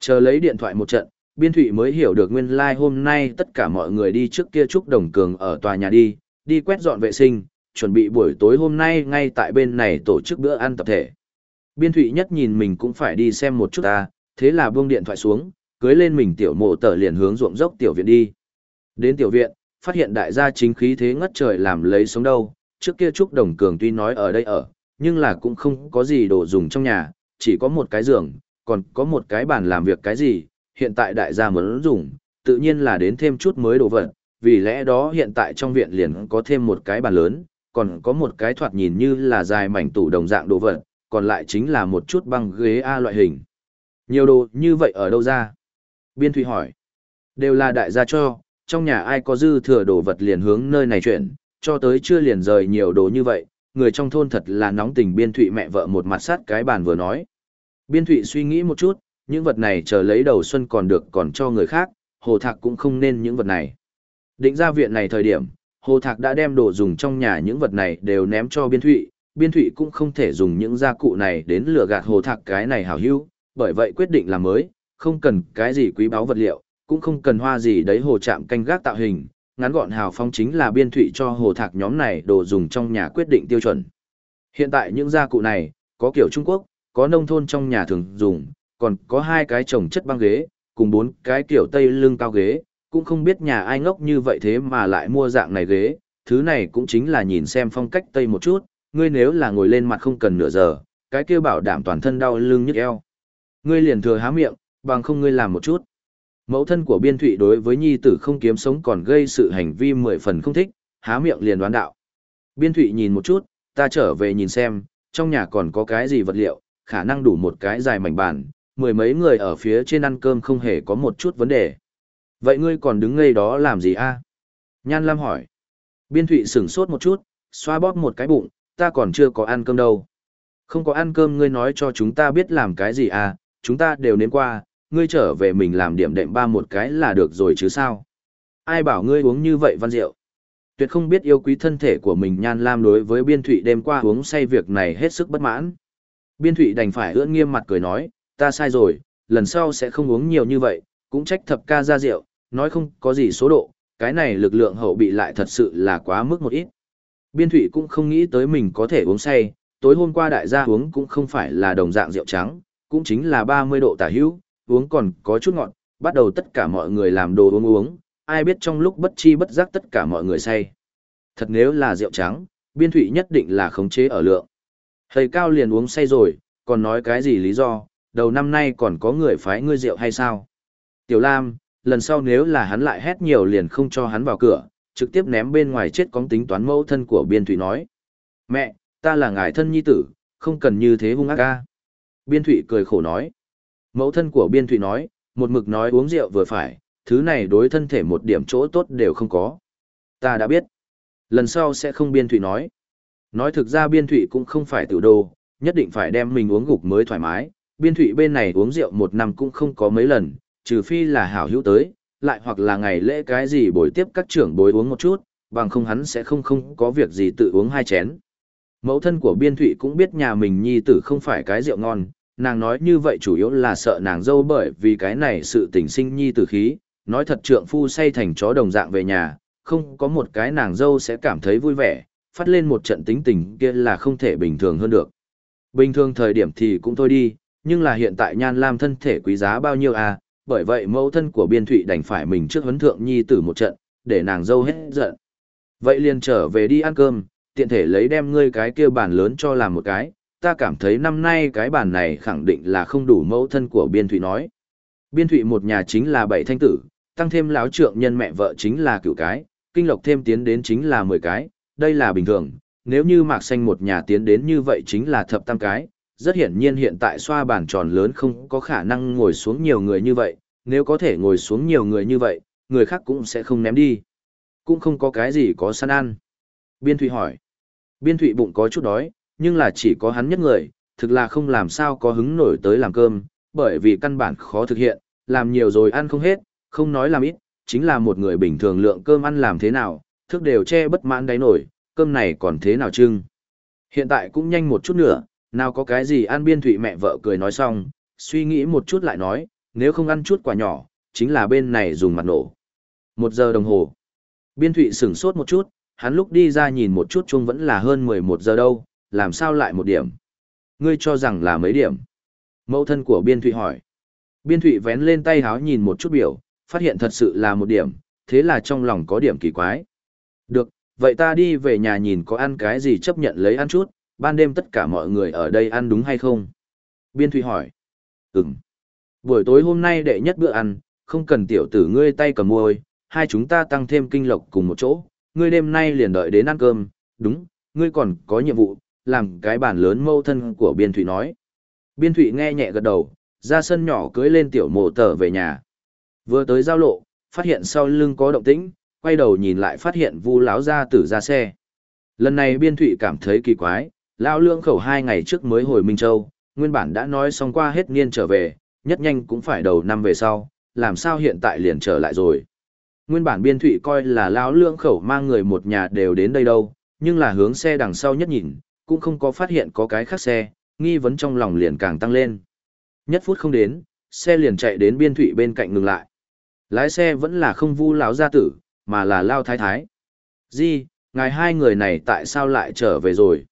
Chờ lấy điện thoại một trận, biên thụy mới hiểu được nguyên lai like hôm nay tất cả mọi người đi trước kia trúc đồng cường ở tòa nhà đi, đi quét dọn vệ sinh, chuẩn bị buổi tối hôm nay ngay tại bên này tổ chức bữa ăn tập thể. Biên thụy nhất nhìn mình cũng phải đi xem một chút ta, thế là buông điện thoại xuống, cưới lên mình tiểu mộ tờ liền hướng ruộng dốc tiểu viện đi. Đến tiểu viện, phát hiện đại gia chính khí thế ngất trời làm lấy sống đâu, trước kia Trúc Đồng Cường tuy nói ở đây ở, nhưng là cũng không có gì đồ dùng trong nhà, chỉ có một cái giường, còn có một cái bàn làm việc cái gì, hiện tại đại gia muốn dùng, tự nhiên là đến thêm chút mới đồ vật, vì lẽ đó hiện tại trong viện liền có thêm một cái bàn lớn, còn có một cái thoạt nhìn như là dài mảnh tủ đồng dạng đồ vật, còn lại chính là một chút băng ghế A loại hình. Nhiều đồ như vậy ở đâu ra? Biên Thụy hỏi. Đều là đại gia cho, trong nhà ai có dư thừa đồ vật liền hướng nơi này chuyển, cho tới chưa liền rời nhiều đồ như vậy, người trong thôn thật là nóng tình Biên Thụy mẹ vợ một mặt sát cái bàn vừa nói. Biên Thụy suy nghĩ một chút, những vật này chờ lấy đầu xuân còn được còn cho người khác, Hồ Thạc cũng không nên những vật này. Định ra viện này thời điểm, Hồ Thạc đã đem đồ dùng trong nhà những vật này đều ném cho Biên Thụy, Biên Thụy cũng không thể dùng những gia cụ này đến lừa gạt Hồ Thạc cái này hảo hữu, bởi vậy quyết định làm mới, không cần cái gì quý báu vật liệu, cũng không cần hoa gì đấy hồ chạm canh gác tạo hình, ngắn gọn hào phong chính là biên thụy cho hồ thạc nhóm này đồ dùng trong nhà quyết định tiêu chuẩn. Hiện tại những gia cụ này, có kiểu Trung Quốc, có nông thôn trong nhà thường dùng, còn có hai cái chồng chất băng ghế, cùng bốn cái kiểu tây lưng cao ghế, cũng không biết nhà ai ngốc như vậy thế mà lại mua dạng này ghế, thứ này cũng chính là nhìn xem phong cách tây một chút, ngươi nếu là ngồi lên mặt không cần nửa giờ, cái kia bảo đảm toàn thân đau lưng nhức eo. Ngươi liền thừa há miệng, bằng không ngươi làm một chút. Mẫu thân của biên thụy đối với nhi tử không kiếm sống còn gây sự hành vi mười phần không thích, há miệng liền đoán đạo. Biên thụy nhìn một chút, ta trở về nhìn xem, trong nhà còn có cái gì vật liệu, khả năng đủ một cái dài mảnh bàn, mười mấy người ở phía trên ăn cơm không hề có một chút vấn đề. Vậy ngươi còn đứng ngây đó làm gì a Nhan Lam hỏi. Biên thụy sửng sốt một chút, xoa bóp một cái bụng, ta còn chưa có ăn cơm đâu. Không có ăn cơm ngươi nói cho chúng ta biết làm cái gì à, chúng ta đều nếm qua, ngươi trở về mình làm điểm đệm ba một cái là được rồi chứ sao. Ai bảo ngươi uống như vậy văn rượu. Tuyệt không biết yêu quý thân thể của mình nhan lam đối với biên thụy đêm qua uống say việc này hết sức bất mãn. Biên thụy đành phải ưỡn nghiêm mặt cười nói, ta sai rồi, lần sau sẽ không uống nhiều như vậy, cũng trách thập ca ra rượu, nói không có gì số độ, cái này lực lượng hậu bị lại thật sự là quá mức một ít. Biên thụy cũng không nghĩ tới mình có thể uống say, tối hôm qua đại gia uống cũng không phải là đồng dạng rượu trắng, cũng chính là 30 độ tả hữu, uống còn có chút ngọt, bắt đầu tất cả mọi người làm đồ uống uống, ai biết trong lúc bất chi bất giác tất cả mọi người say. Thật nếu là rượu trắng, biên thủy nhất định là khống chế ở lượng. Thầy cao liền uống say rồi, còn nói cái gì lý do, đầu năm nay còn có người phái ngươi rượu hay sao? Tiểu Lam, lần sau nếu là hắn lại hét nhiều liền không cho hắn vào cửa, trực tiếp ném bên ngoài chết cóng tính toán mẫu thân của biên thụy nói. Mẹ, ta là ngài thân nhi tử, không cần như thế hung ác ca. Biên thụy cười khổ nói. Mẫu thân của biên thụy nói, một mực nói uống rượu vừa phải, thứ này đối thân thể một điểm chỗ tốt đều không có. Ta đã biết. Lần sau sẽ không biên thụy nói. Nói thực ra biên thụy cũng không phải tự đồ, nhất định phải đem mình uống gục mới thoải mái. Biên thủy bên này uống rượu một năm cũng không có mấy lần, trừ phi là hảo hữu tới, lại hoặc là ngày lễ cái gì bồi tiếp các trưởng bối uống một chút, bằng không hắn sẽ không không có việc gì tự uống hai chén. Mẫu thân của biên thụy cũng biết nhà mình nhi tử không phải cái rượu ngon, nàng nói như vậy chủ yếu là sợ nàng dâu bởi vì cái này sự tình sinh nhi tử khí, nói thật trượng phu say thành chó đồng dạng về nhà, không có một cái nàng dâu sẽ cảm thấy vui vẻ, phát lên một trận tính tình kia là không thể bình thường hơn được. Bình thường thời điểm thì cũng thôi đi, nhưng là hiện tại nhan lam thân thể quý giá bao nhiêu à, bởi vậy mẫu thân của biên thụy đành phải mình trước huấn thượng nhi tử một trận, để nàng dâu hết giận. Vậy liền trở về đi ăn cơm, tiện thể lấy đem ngươi cái kia bàn lớn cho làm một cái, ta cảm thấy năm nay cái bàn này khẳng định là không đủ mẫu thân của biên thụy nói. Biên thụy một nhà chính là bảy thanh tử, tăng thêm láo trượng nhân mẹ vợ chính là cửu cái, kinh lộc thêm tiến đến chính là mười cái, đây là bình thường, nếu như mạc xanh một nhà tiến đến như vậy chính là thập tam cái, rất hiển nhiên hiện tại xoa bàn tròn lớn không có khả năng ngồi xuống nhiều người như vậy, nếu có thể ngồi xuống nhiều người như vậy, người khác cũng sẽ không ném đi. Cũng không có cái gì có săn ăn. Biên Thụy hỏi. Biên Thụy bụng có chút đói, nhưng là chỉ có hắn nhất người, thực là không làm sao có hứng nổi tới làm cơm, bởi vì căn bản khó thực hiện, làm nhiều rồi ăn không hết, không nói làm ít, chính là một người bình thường lượng cơm ăn làm thế nào, thức đều che bất mãn đáy nổi, cơm này còn thế nào chưng. Hiện tại cũng nhanh một chút nữa, nào có cái gì an biên thụy mẹ vợ cười nói xong, suy nghĩ một chút lại nói, nếu không ăn chút quả nhỏ, chính là bên này dùng mặt nổ. Một giờ đồng hồ. Biên thụy sửng sốt một chút, hắn lúc đi ra nhìn một chút chung vẫn là hơn 11 giờ đâu, làm sao lại một điểm? Ngươi cho rằng là mấy điểm? Mẫu thân của Biên Thụy hỏi. Biên Thụy vén lên tay háo nhìn một chút biểu, phát hiện thật sự là một điểm, thế là trong lòng có điểm kỳ quái. Được, vậy ta đi về nhà nhìn có ăn cái gì chấp nhận lấy ăn chút, ban đêm tất cả mọi người ở đây ăn đúng hay không? Biên Thụy hỏi. Ừm. Buổi tối hôm nay đệ nhất bữa ăn, không cần tiểu tử ngươi tay cầm môi, hai chúng ta tăng thêm kinh lộc cùng một chỗ, ngươi đêm nay liền đợi đến ăn cơm, đúng, ngươi còn có nhiệm vụ, làm cái bàn lớn mâu thân của Biên Thụy nói. Biên Thụy nghe nhẹ gật đầu, ra sân nhỏ cưới lên tiểu mộ tờ về nhà. Vừa tới giao lộ, phát hiện sau lưng có động tĩnh, quay đầu nhìn lại phát hiện vu láo ra tử ra xe. Lần này Biên Thụy cảm thấy kỳ quái, lão lương khẩu hai ngày trước mới hồi Minh Châu, nguyên bản đã nói xong qua hết niên trở về, nhất nhanh cũng phải đầu năm về sau, làm sao hiện tại liền trở lại rồi. Nguyên bản biên thụy coi là lão lương khẩu mang người một nhà đều đến đây đâu, nhưng là hướng xe đằng sau nhất nhìn, cũng không có phát hiện có cái khác xe, nghi vấn trong lòng liền càng tăng lên. Nhất phút không đến, xe liền chạy đến biên thụy bên cạnh ngừng lại. Lái xe vẫn là không vu lão gia tử, mà là lao thái thái. Di, ngài hai người này tại sao lại trở về rồi?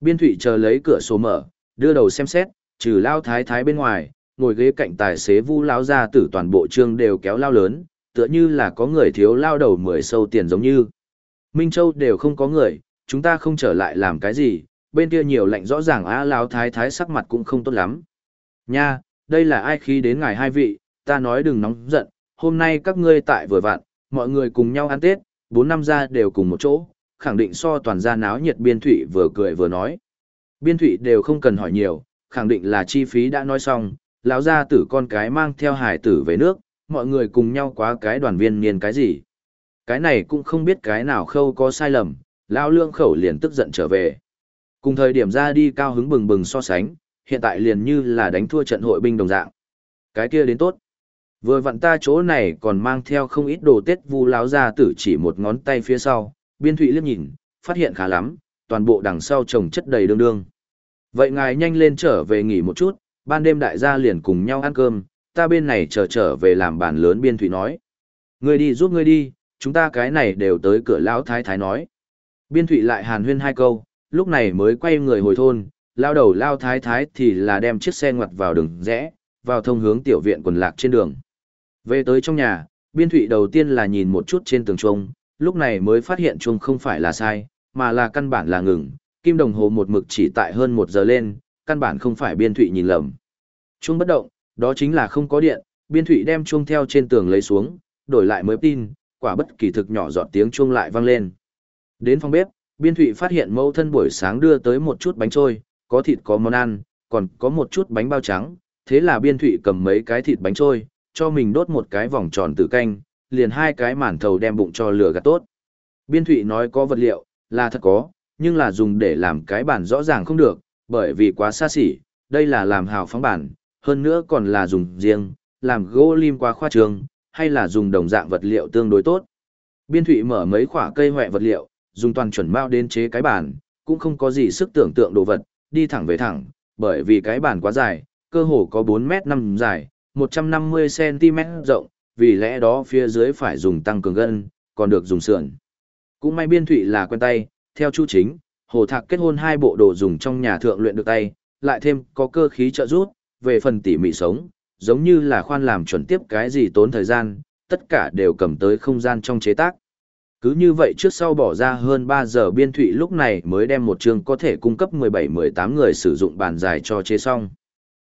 Biên thụy chờ lấy cửa sổ mở, đưa đầu xem xét, trừ lao thái thái bên ngoài, ngồi ghế cạnh tài xế vu lao gia tử toàn bộ trương đều kéo lao lớn, tựa như là có người thiếu lao đầu mười sâu tiền giống như. Minh Châu đều không có người, chúng ta không trở lại làm cái gì, bên kia nhiều lạnh rõ ràng á lao thái thái sắc mặt cũng không tốt lắm. Nha, đây là ai khi đến ngài hai vị, ta nói đừng nóng giận, hôm nay các ngươi tại vừa vặn, mọi người cùng nhau ăn Tết, bốn năm ra đều cùng một chỗ, khẳng định so toàn gia náo nhiệt biên thủy vừa cười vừa nói. Biên thủy đều không cần hỏi nhiều, khẳng định là chi phí đã nói xong, lão gia tử con cái mang theo hải tử về nước, mọi người cùng nhau quá cái đoàn viên niên cái gì. Cái này cũng không biết cái nào khâu có sai lầm, lão lương khẩu liền tức giận trở về. Cùng thời điểm ra đi cao hứng bừng bừng so sánh, hiện tại liền như là đánh thua trận hội binh đồng dạng. Cái kia đến tốt. Vừa vặn ta chỗ này còn mang theo không ít đồ tết vu lão gia tử chỉ một ngón tay phía sau, biên thụy liếc nhìn, phát hiện khá lắm, toàn bộ đằng sau trồng chất đầy đương đương. Vậy ngài nhanh lên trở về nghỉ một chút, ban đêm đại gia liền cùng nhau ăn cơm, ta bên này chờ trở, trở về làm bàn lớn biên Thụy nói. Ngươi đi giúp ngươi đi, chúng ta cái này đều tới cửa lão thái thái nói. Biên Thụy lại hàn huyên hai câu, lúc này mới quay người hồi thôn, lao đầu lao thái thái thì là đem chiếc xe ngoặt vào đường rẽ, vào thông hướng tiểu viện quần lạc trên đường. Về tới trong nhà, biên Thụy đầu tiên là nhìn một chút trên tường trông, lúc này mới phát hiện chuông không phải là sai, mà là căn bản là ngừng, kim đồng hồ một mực chỉ tại hơn một giờ lên, căn bản không phải biên thụy nhìn lầm. Chuông bất động, đó chính là không có điện, biên thụy đem chuông theo trên tường lấy xuống, đổi lại mới tin, quả bất kỳ thực nhỏ giọt tiếng chuông lại vang lên. Đến phòng bếp, biên thụy phát hiện mẫu thân buổi sáng đưa tới một chút bánh trôi, có thịt có món ăn, còn có một chút bánh bao trắng, thế là biên thụy cầm mấy cái thịt bánh trôi, cho mình đốt một cái vòng tròn tử canh, liền hai cái màn thầu đem bụng cho lửa gạt tốt. Biên thụy nói có vật liệu, là thật có, nhưng là dùng để làm cái bản rõ ràng không được, bởi vì quá xa xỉ, đây là làm hào phóng bản, hơn nữa còn là dùng riêng, làm gỗ lim qua khoa trường, hay là dùng đồng dạng vật liệu tương đối tốt. Biên thụy mở mấy khỏa cây hoẹ vật liệu, dùng toàn chuẩn bao đến chế cái bản, cũng không có gì sức tưởng tượng đồ vật, đi thẳng về thẳng, bởi vì cái bản quá dài, cơ hồ có 4 mét 5 dài, 150cm rộng, vì lẽ đó phía dưới phải dùng tăng cường gân, còn được dùng sườn. Cũng may biên thụy là quen tay, theo chu chính, hồ thạc kết hôn hai bộ đồ dùng trong nhà thượng luyện được tay, lại thêm có cơ khí trợ rút về phần tỉ mỉ sống, giống như là khoan làm chuẩn tiếp cái gì tốn thời gian, tất cả đều cầm tới không gian trong chế tác. Cứ như vậy trước sau bỏ ra hơn 3 giờ biên thụy lúc này mới đem một trường có thể cung cấp 17-18 người sử dụng bàn dài cho chế xong.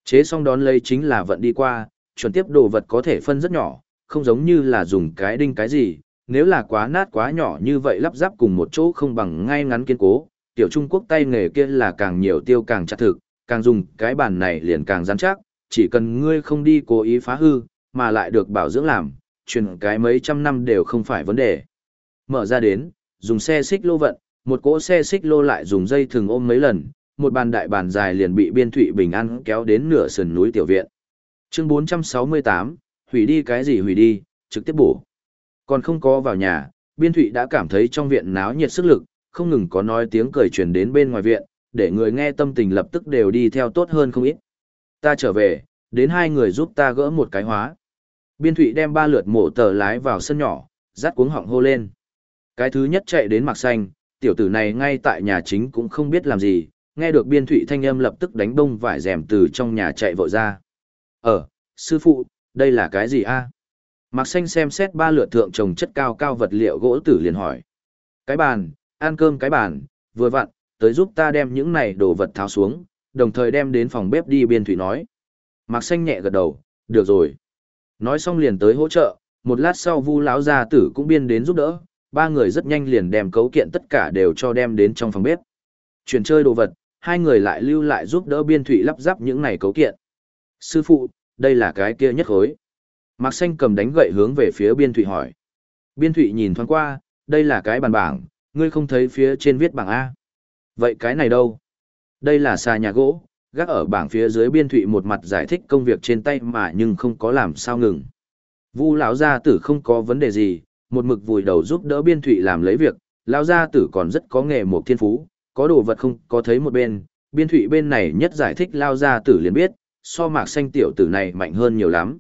Chế xong đón lấy chính là vận đi qua, chuẩn tiếp đồ vật có thể phân rất nhỏ, không giống như là dùng cái đinh cái gì, nếu là quá nát quá nhỏ như vậy lắp ráp cùng một chỗ không bằng ngay ngắn kiên cố, tiểu Trung Quốc tay nghề kia là càng nhiều tiêu càng chặt thực, càng dùng cái bàn này liền càng rắn chắc, chỉ cần ngươi không đi cố ý phá hư, mà lại được bảo dưỡng làm, truyền cái mấy trăm năm đều không phải vấn đề. Mở ra đến, dùng xe xích lô vận, một cỗ xe xích lô lại dùng dây thường ôm mấy lần, một bàn đại bàn dài liền bị biên thụy bình an kéo đến nửa sườn núi tiểu viện. Chương 468, hủy đi cái gì hủy đi, trực tiếp bổ. Còn không có vào nhà, biên thụy đã cảm thấy trong viện náo nhiệt sức lực, không ngừng có nói tiếng cười truyền đến bên ngoài viện, để người nghe tâm tình lập tức đều đi theo tốt hơn không ít. Ta trở về, đến hai người giúp ta gỡ một cái hóa. Biên thụy đem ba lượt mổ tờ lái vào sân nhỏ, dắt cuống họng hô lên. Cái thứ nhất chạy đến mặc xanh, tiểu tử này ngay tại nhà chính cũng không biết làm gì, nghe được biên thụy thanh âm lập tức đánh bông vải rèm từ trong nhà chạy vội ra. Ờ, sư phụ, đây là cái gì a Mạc xanh xem xét ba lượt thượng trồng chất cao cao vật liệu gỗ tử liền hỏi. Cái bàn, ăn cơm cái bàn, vừa vặn, tới giúp ta đem những này đồ vật tháo xuống, đồng thời đem đến phòng bếp đi biên thủy nói. Mạc xanh nhẹ gật đầu, được rồi. Nói xong liền tới hỗ trợ, một lát sau vu lão gia tử cũng biên đến giúp đỡ, ba người rất nhanh liền đem cấu kiện tất cả đều cho đem đến trong phòng bếp. Chuyển chơi đồ vật, hai người lại lưu lại giúp đỡ biên thụy lắp ráp những này cấu kiện. Sư phụ, đây là cái kia nhất khối. Mạc Xanh cầm đánh gậy hướng về phía biên thụy hỏi. Biên thụy nhìn thoáng qua, đây là cái bàn bảng, ngươi không thấy phía trên viết bảng A. Vậy cái này đâu? Đây là xà nhà gỗ, gác ở bảng phía dưới biên thụy một mặt giải thích công việc trên tay mà nhưng không có làm sao ngừng. Vu lão gia tử không có vấn đề gì, một mực vùi đầu giúp đỡ biên thụy làm lấy việc, lão gia tử còn rất có nghề một thiên phú, có đồ vật không có thấy một bên, biên thụy bên này nhất giải thích lao gia tử liền biết, so mạc xanh tiểu tử này mạnh hơn nhiều lắm.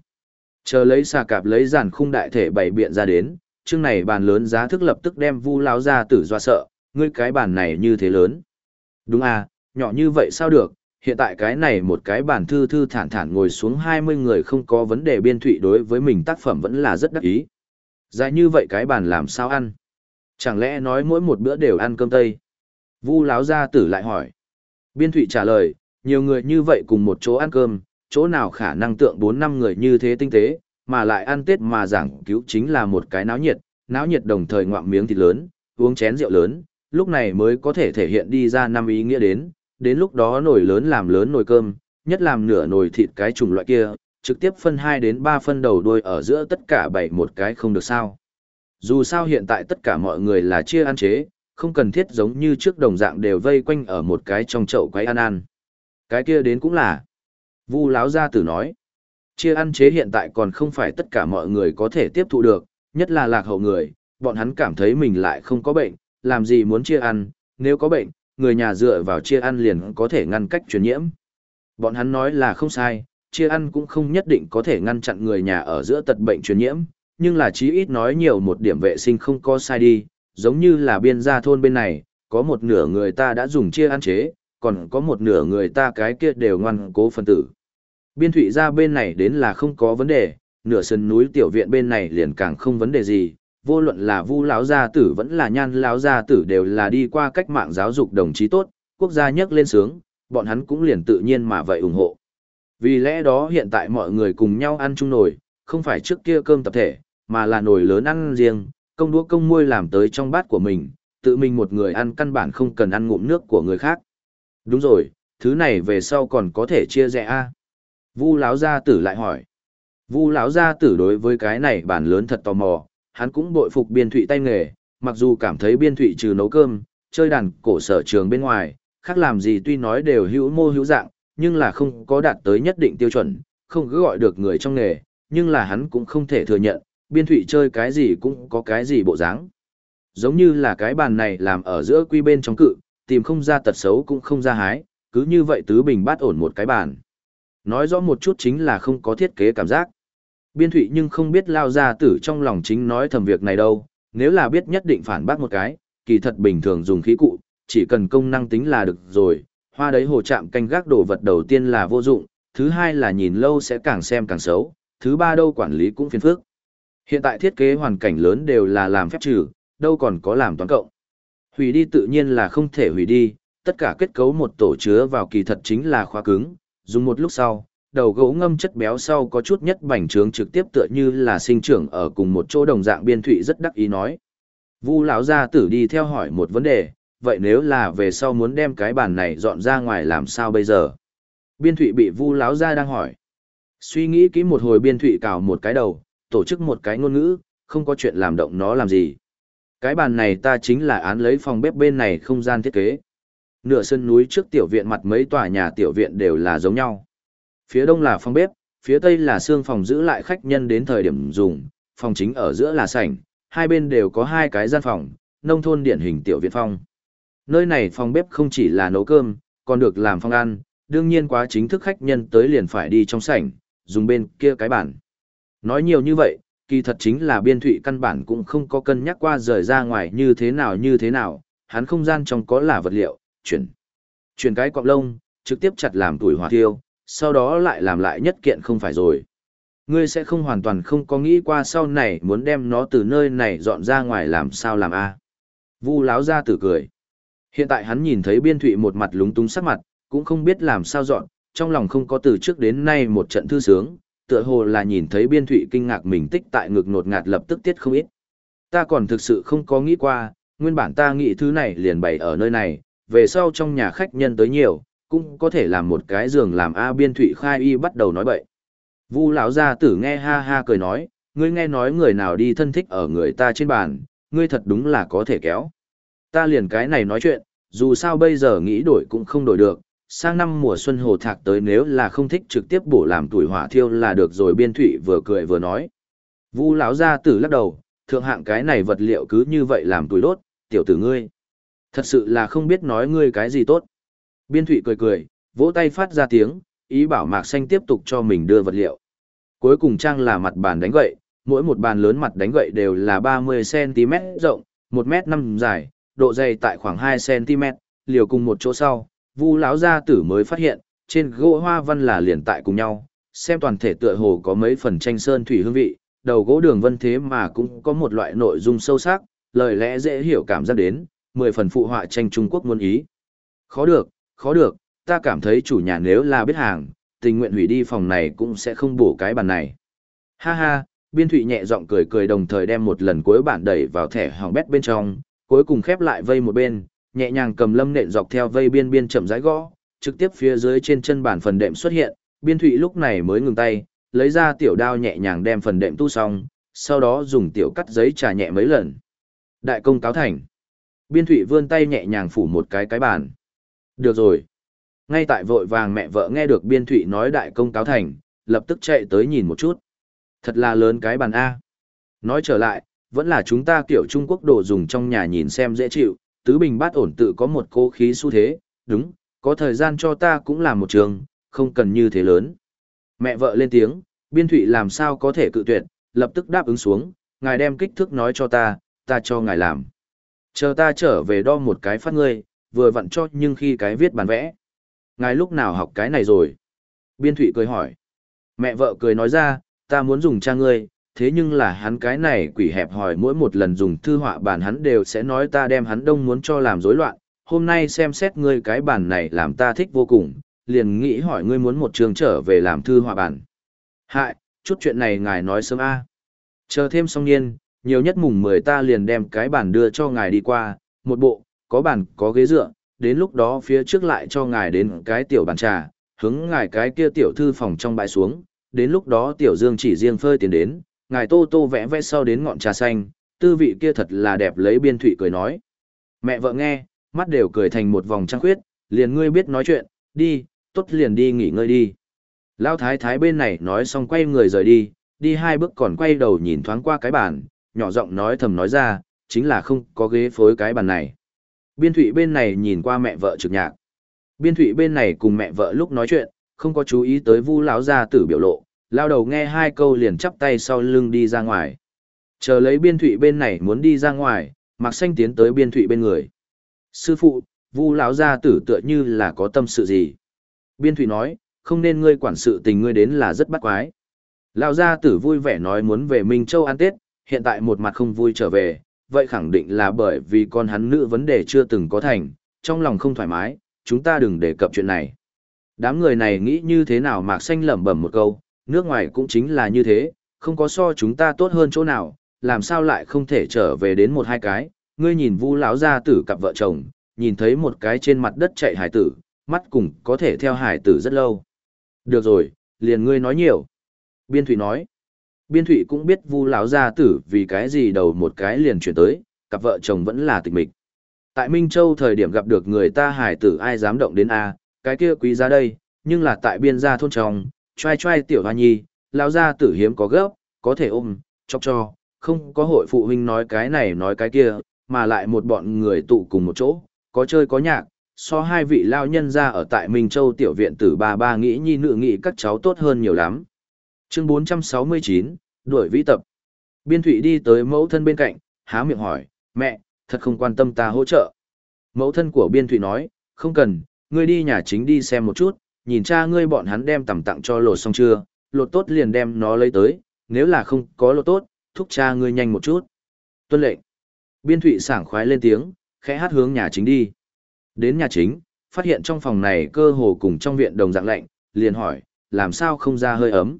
Chờ lấy xà cạp lấy giàn khung đại thể bày biện ra đến, chương này bàn lớn giá thức lập tức đem vu láo gia tử doa sợ, ngươi cái bàn này như thế lớn. Đúng à, nhỏ như vậy sao được, hiện tại cái này một cái bàn thư thư thản thản ngồi xuống 20 người không có vấn đề biên thụy đối với mình tác phẩm vẫn là rất đắc ý. Dài như vậy cái bàn làm sao ăn? Chẳng lẽ nói mỗi một bữa đều ăn cơm tây? Vu láo gia tử lại hỏi. Biên thụy trả lời, nhiều người như vậy cùng một chỗ ăn cơm, chỗ nào khả năng tượng 4 năm người như thế tinh tế, mà lại ăn tết mà giảng cứu chính là một cái náo nhiệt, náo nhiệt đồng thời ngoạm miếng thịt lớn, uống chén rượu lớn, lúc này mới có thể thể hiện đi ra năm ý nghĩa đến, đến lúc đó nồi lớn làm lớn nồi cơm, nhất làm nửa nồi thịt cái chủng loại kia, trực tiếp phân 2 đến 3 phân đầu đuôi ở giữa tất cả bảy một cái không được sao. Dù sao hiện tại tất cả mọi người là chia ăn chế, không cần thiết giống như trước đồng dạng đều vây quanh ở một cái trong chậu quấy ăn ăn. Cái kia đến cũng là. Vu láo gia tử nói. Chia ăn chế hiện tại còn không phải tất cả mọi người có thể tiếp thụ được, nhất là lạc hậu người, bọn hắn cảm thấy mình lại không có bệnh, làm gì muốn chia ăn, nếu có bệnh, người nhà dựa vào chia ăn liền có thể ngăn cách truyền nhiễm. Bọn hắn nói là không sai, chia ăn cũng không nhất định có thể ngăn chặn người nhà ở giữa tật bệnh truyền nhiễm, nhưng là chí ít nói nhiều một điểm vệ sinh không có sai đi, giống như là biên gia thôn bên này, có một nửa người ta đã dùng chia ăn chế, còn có một nửa người ta cái kia đều ngoan cố phân tử. Biên thủy ra bên này đến là không có vấn đề, nửa sân núi tiểu viện bên này liền càng không vấn đề gì, vô luận là vu lão gia tử vẫn là nhan lão gia tử đều là đi qua cách mạng giáo dục đồng chí tốt, quốc gia nhấc lên sướng, bọn hắn cũng liền tự nhiên mà vậy ủng hộ. Vì lẽ đó hiện tại mọi người cùng nhau ăn chung nồi, không phải trước kia cơm tập thể, mà là nồi lớn ăn riêng, công đũa công môi làm tới trong bát của mình, tự mình một người ăn căn bản không cần ăn ngụm nước của người khác. Đúng rồi, thứ này về sau còn có thể chia rẽ a. Vu lão gia tử lại hỏi. Vu lão gia tử đối với cái này bản lớn thật tò mò, hắn cũng bội phục biên thụy tay nghề, mặc dù cảm thấy biên thụy trừ nấu cơm, chơi đàn cổ sở trường bên ngoài, khác làm gì tuy nói đều hữu mô hữu dạng, nhưng là không có đạt tới nhất định tiêu chuẩn, không cứ gọi được người trong nghề, nhưng là hắn cũng không thể thừa nhận, biên thụy chơi cái gì cũng có cái gì bộ dáng. Giống như là cái bàn này làm ở giữa quy bên trong cự, tìm không ra tật xấu cũng không ra hái, cứ như vậy tứ bình bát ổn một cái bàn. Nói rõ một chút chính là không có thiết kế cảm giác. Biên thụy nhưng không biết lao ra tử trong lòng chính nói thầm việc này đâu, nếu là biết nhất định phản bác một cái, kỳ thật bình thường dùng khí cụ, chỉ cần công năng tính là được rồi, hoa đấy hồ chạm canh gác đồ vật đầu tiên là vô dụng, thứ hai là nhìn lâu sẽ càng xem càng xấu, thứ ba đâu quản lý cũng phiền phức. Hiện tại thiết kế hoàn cảnh lớn đều là làm phép trừ, đâu còn có làm toán cộng. Hủy đi tự nhiên là không thể hủy đi, tất cả kết cấu một tổ chứa vào kỳ thật chính là khóa cứng, dùng một lúc sau, đầu gỗ ngâm chất béo sau có chút nhất bành trướng trực tiếp tựa như là sinh trưởng ở cùng một chỗ đồng dạng biên thụy rất đắc ý nói. Vu lão gia tử đi theo hỏi một vấn đề, vậy nếu là về sau muốn đem cái bàn này dọn ra ngoài làm sao bây giờ? Biên thụy bị Vu lão gia đang hỏi. Suy nghĩ kỹ một hồi biên thụy cào một cái đầu, tổ chức một cái ngôn ngữ, không có chuyện làm động nó làm gì. Cái bàn này ta chính là án lấy phòng bếp bên này không gian thiết kế. Nửa sân núi trước tiểu viện mặt mấy tòa nhà tiểu viện đều là giống nhau. Phía đông là phòng bếp, phía tây là xương phòng giữ lại khách nhân đến thời điểm dùng, phòng chính ở giữa là sảnh, hai bên đều có hai cái gian phòng, nông thôn điển hình tiểu viện phong. Nơi này phòng bếp không chỉ là nấu cơm, còn được làm phòng ăn, đương nhiên quá chính thức khách nhân tới liền phải đi trong sảnh, dùng bên kia cái bản. Nói nhiều như vậy, kỳ thật chính là biên thụy căn bản cũng không có cân nhắc qua rời ra ngoài như thế nào như thế nào, hắn không gian trong có là vật liệu, chuyển. Chuyển cái cọng lông, trực tiếp chặt làm tuổi hỏa thiêu, sau đó lại làm lại nhất kiện không phải rồi. Ngươi sẽ không hoàn toàn không có nghĩ qua sau này muốn đem nó từ nơi này dọn ra ngoài làm sao làm a Vu láo ra tử cười. Hiện tại hắn nhìn thấy biên thụy một mặt lúng túng sắc mặt, cũng không biết làm sao dọn, trong lòng không có từ trước đến nay một trận thư sướng, tựa hồ là nhìn thấy biên thụy kinh ngạc mình tích tại ngực nột ngạt lập tức tiết không ít. Ta còn thực sự không có nghĩ qua, nguyên bản ta nghĩ thứ này liền bày ở nơi này, về sau trong nhà khách nhân tới nhiều, cũng có thể làm một cái giường làm A biên thụy khai y bắt đầu nói bậy. Vu lão gia tử nghe ha ha cười nói, ngươi nghe nói người nào đi thân thích ở người ta trên bàn, ngươi thật đúng là có thể kéo. Ta liền cái này nói chuyện, dù sao bây giờ nghĩ đổi cũng không đổi được, sang năm mùa xuân hồ thạc tới nếu là không thích trực tiếp bổ làm tuổi hỏa thiêu là được rồi biên thụy vừa cười vừa nói. Vu lão gia tử lắc đầu, thượng hạng cái này vật liệu cứ như vậy làm tuổi đốt, tiểu tử ngươi. Thật sự là không biết nói ngươi cái gì tốt. Biên thụy cười cười, vỗ tay phát ra tiếng, ý bảo mạc xanh tiếp tục cho mình đưa vật liệu. Cuối cùng trang là mặt bàn đánh gậy, mỗi một bàn lớn mặt đánh gậy đều là 30cm rộng, 1m5 dài, độ dày tại khoảng 2cm, liều cùng một chỗ sau, Vu lão gia tử mới phát hiện, trên gỗ hoa văn là liền tại cùng nhau, xem toàn thể tựa hồ có mấy phần tranh sơn thủy hương vị, đầu gỗ đường vân thế mà cũng có một loại nội dung sâu sắc, lời lẽ dễ hiểu cảm giác đến, mười phần phụ họa tranh Trung Quốc muôn ý. Khó được, khó được, ta cảm thấy chủ nhà nếu là biết hàng, tình nguyện hủy đi phòng này cũng sẽ không bổ cái bàn này. Ha ha, biên thụy nhẹ giọng cười cười đồng thời đem một lần cuối bản đẩy vào thẻ hỏng bét bên trong, cuối cùng khép lại vây một bên, nhẹ nhàng cầm lâm nện dọc theo vây biên biên chậm rãi gõ, trực tiếp phía dưới trên chân bản phần đệm xuất hiện, biên thụy lúc này mới ngừng tay, lấy ra tiểu đao nhẹ nhàng đem phần đệm tu xong, sau đó dùng tiểu cắt giấy trà nhẹ mấy lần. Đại công cáo thành. Biên thụy vươn tay nhẹ nhàng phủ một cái cái bàn. Được rồi. Ngay tại vội vàng mẹ vợ nghe được biên thụy nói đại công cáo thành, lập tức chạy tới nhìn một chút. Thật là lớn cái bàn A. Nói trở lại, vẫn là chúng ta kiểu Trung Quốc đồ dùng trong nhà nhìn xem dễ chịu, tứ bình bát ổn tự có một cố khí xu thế, đúng, có thời gian cho ta cũng làm một trường, không cần như thế lớn. Mẹ vợ lên tiếng, biên thụy làm sao có thể cự tuyệt, lập tức đáp ứng xuống, ngài đem kích thước nói cho ta, ta cho ngài làm. Chờ ta trở về đo một cái phát ngươi, vừa vặn cho nhưng khi cái viết bản vẽ. Ngài lúc nào học cái này rồi? Biên thụy cười hỏi. Mẹ vợ cười nói ra, ta muốn dùng cha ngươi, thế nhưng là hắn cái này quỷ hẹp hỏi mỗi một lần dùng thư họa bản hắn đều sẽ nói ta đem hắn đông muốn cho làm rối loạn. Hôm nay xem xét ngươi cái bản này làm ta thích vô cùng, liền nghĩ hỏi ngươi muốn một trường trở về làm thư họa bản. Hại, chút chuyện này ngài nói sớm a Chờ thêm song niên, nhiều nhất mùng 10 ta liền đem cái bản đưa cho ngài đi qua, một bộ, có bản có ghế dựa, đến lúc đó phía trước lại cho ngài đến cái tiểu bàn trà, hướng ngài cái kia tiểu thư phòng trong bãi xuống, đến lúc đó tiểu dương chỉ riêng phơi tiền đến, ngài tô tô vẽ vẽ sau đến ngọn trà xanh, tư vị kia thật là đẹp lấy biên thụy cười nói. Mẹ vợ nghe, mắt đều cười thành một vòng trăng khuyết, liền ngươi biết nói chuyện, đi, tốt liền đi nghỉ ngơi đi. Lao thái thái bên này nói xong quay người rời đi, đi hai bước còn quay đầu nhìn thoáng qua cái bàn, nhỏ giọng nói thầm nói ra, chính là không có ghế phối cái bàn này. Biên thụy bên này nhìn qua mẹ vợ trực nhạc. Biên thụy bên này cùng mẹ vợ lúc nói chuyện, không có chú ý tới vu lão gia tử biểu lộ, lao đầu nghe hai câu liền chắp tay sau lưng đi ra ngoài. Chờ lấy biên thụy bên này muốn đi ra ngoài, mặc xanh tiến tới biên thụy bên người. Sư phụ, vu lão gia tử tựa như là có tâm sự gì. Biên thụy nói, không nên ngươi quản sự tình ngươi đến là rất bắt quái. Lão gia tử vui vẻ nói muốn về Minh Châu ăn Tết, hiện tại một mặt không vui trở về, vậy khẳng định là bởi vì con hắn nữ vấn đề chưa từng có thành, trong lòng không thoải mái, chúng ta đừng đề cập chuyện này. Đám người này nghĩ như thế nào mạc xanh lẩm bẩm một câu, nước ngoài cũng chính là như thế, không có so chúng ta tốt hơn chỗ nào, làm sao lại không thể trở về đến một hai cái, ngươi nhìn vu lão gia tử cặp vợ chồng, nhìn thấy một cái trên mặt đất chạy hải tử, mắt cùng có thể theo hải tử rất lâu. Được rồi, liền ngươi nói nhiều. Biên Thụy nói. Biên Thụy cũng biết Vu lão gia tử vì cái gì đầu một cái liền chuyển tới, cặp vợ chồng vẫn là tịch mịch. Tại Minh Châu thời điểm gặp được người ta hải tử ai dám động đến a, cái kia quý giá đây, nhưng là tại biên gia thôn trong, trai trai tiểu hoa nhi, lão gia tử hiếm có gấp, có thể ôm, chọc cho, không có hội phụ huynh nói cái này nói cái kia, mà lại một bọn người tụ cùng một chỗ, có chơi có nhạc, so hai vị lao nhân ra ở tại Minh Châu tiểu viện tử ba ba nghĩ nhi nữ nghĩ các cháu tốt hơn nhiều lắm. Chương 469, đuổi vĩ tập. Biên Thụy đi tới mẫu thân bên cạnh, há miệng hỏi, mẹ, thật không quan tâm ta hỗ trợ. Mẫu thân của Biên Thụy nói, không cần, ngươi đi nhà chính đi xem một chút, nhìn cha ngươi bọn hắn đem tầm tặng cho lột xong chưa, lột tốt liền đem nó lấy tới, nếu là không có lột tốt, thúc cha ngươi nhanh một chút. Tuân lệnh. Biên Thụy sảng khoái lên tiếng, khẽ hát hướng nhà chính đi. Đến nhà chính, phát hiện trong phòng này cơ hồ cùng trong viện đồng dạng lạnh, liền hỏi, làm sao không ra hơi ấm?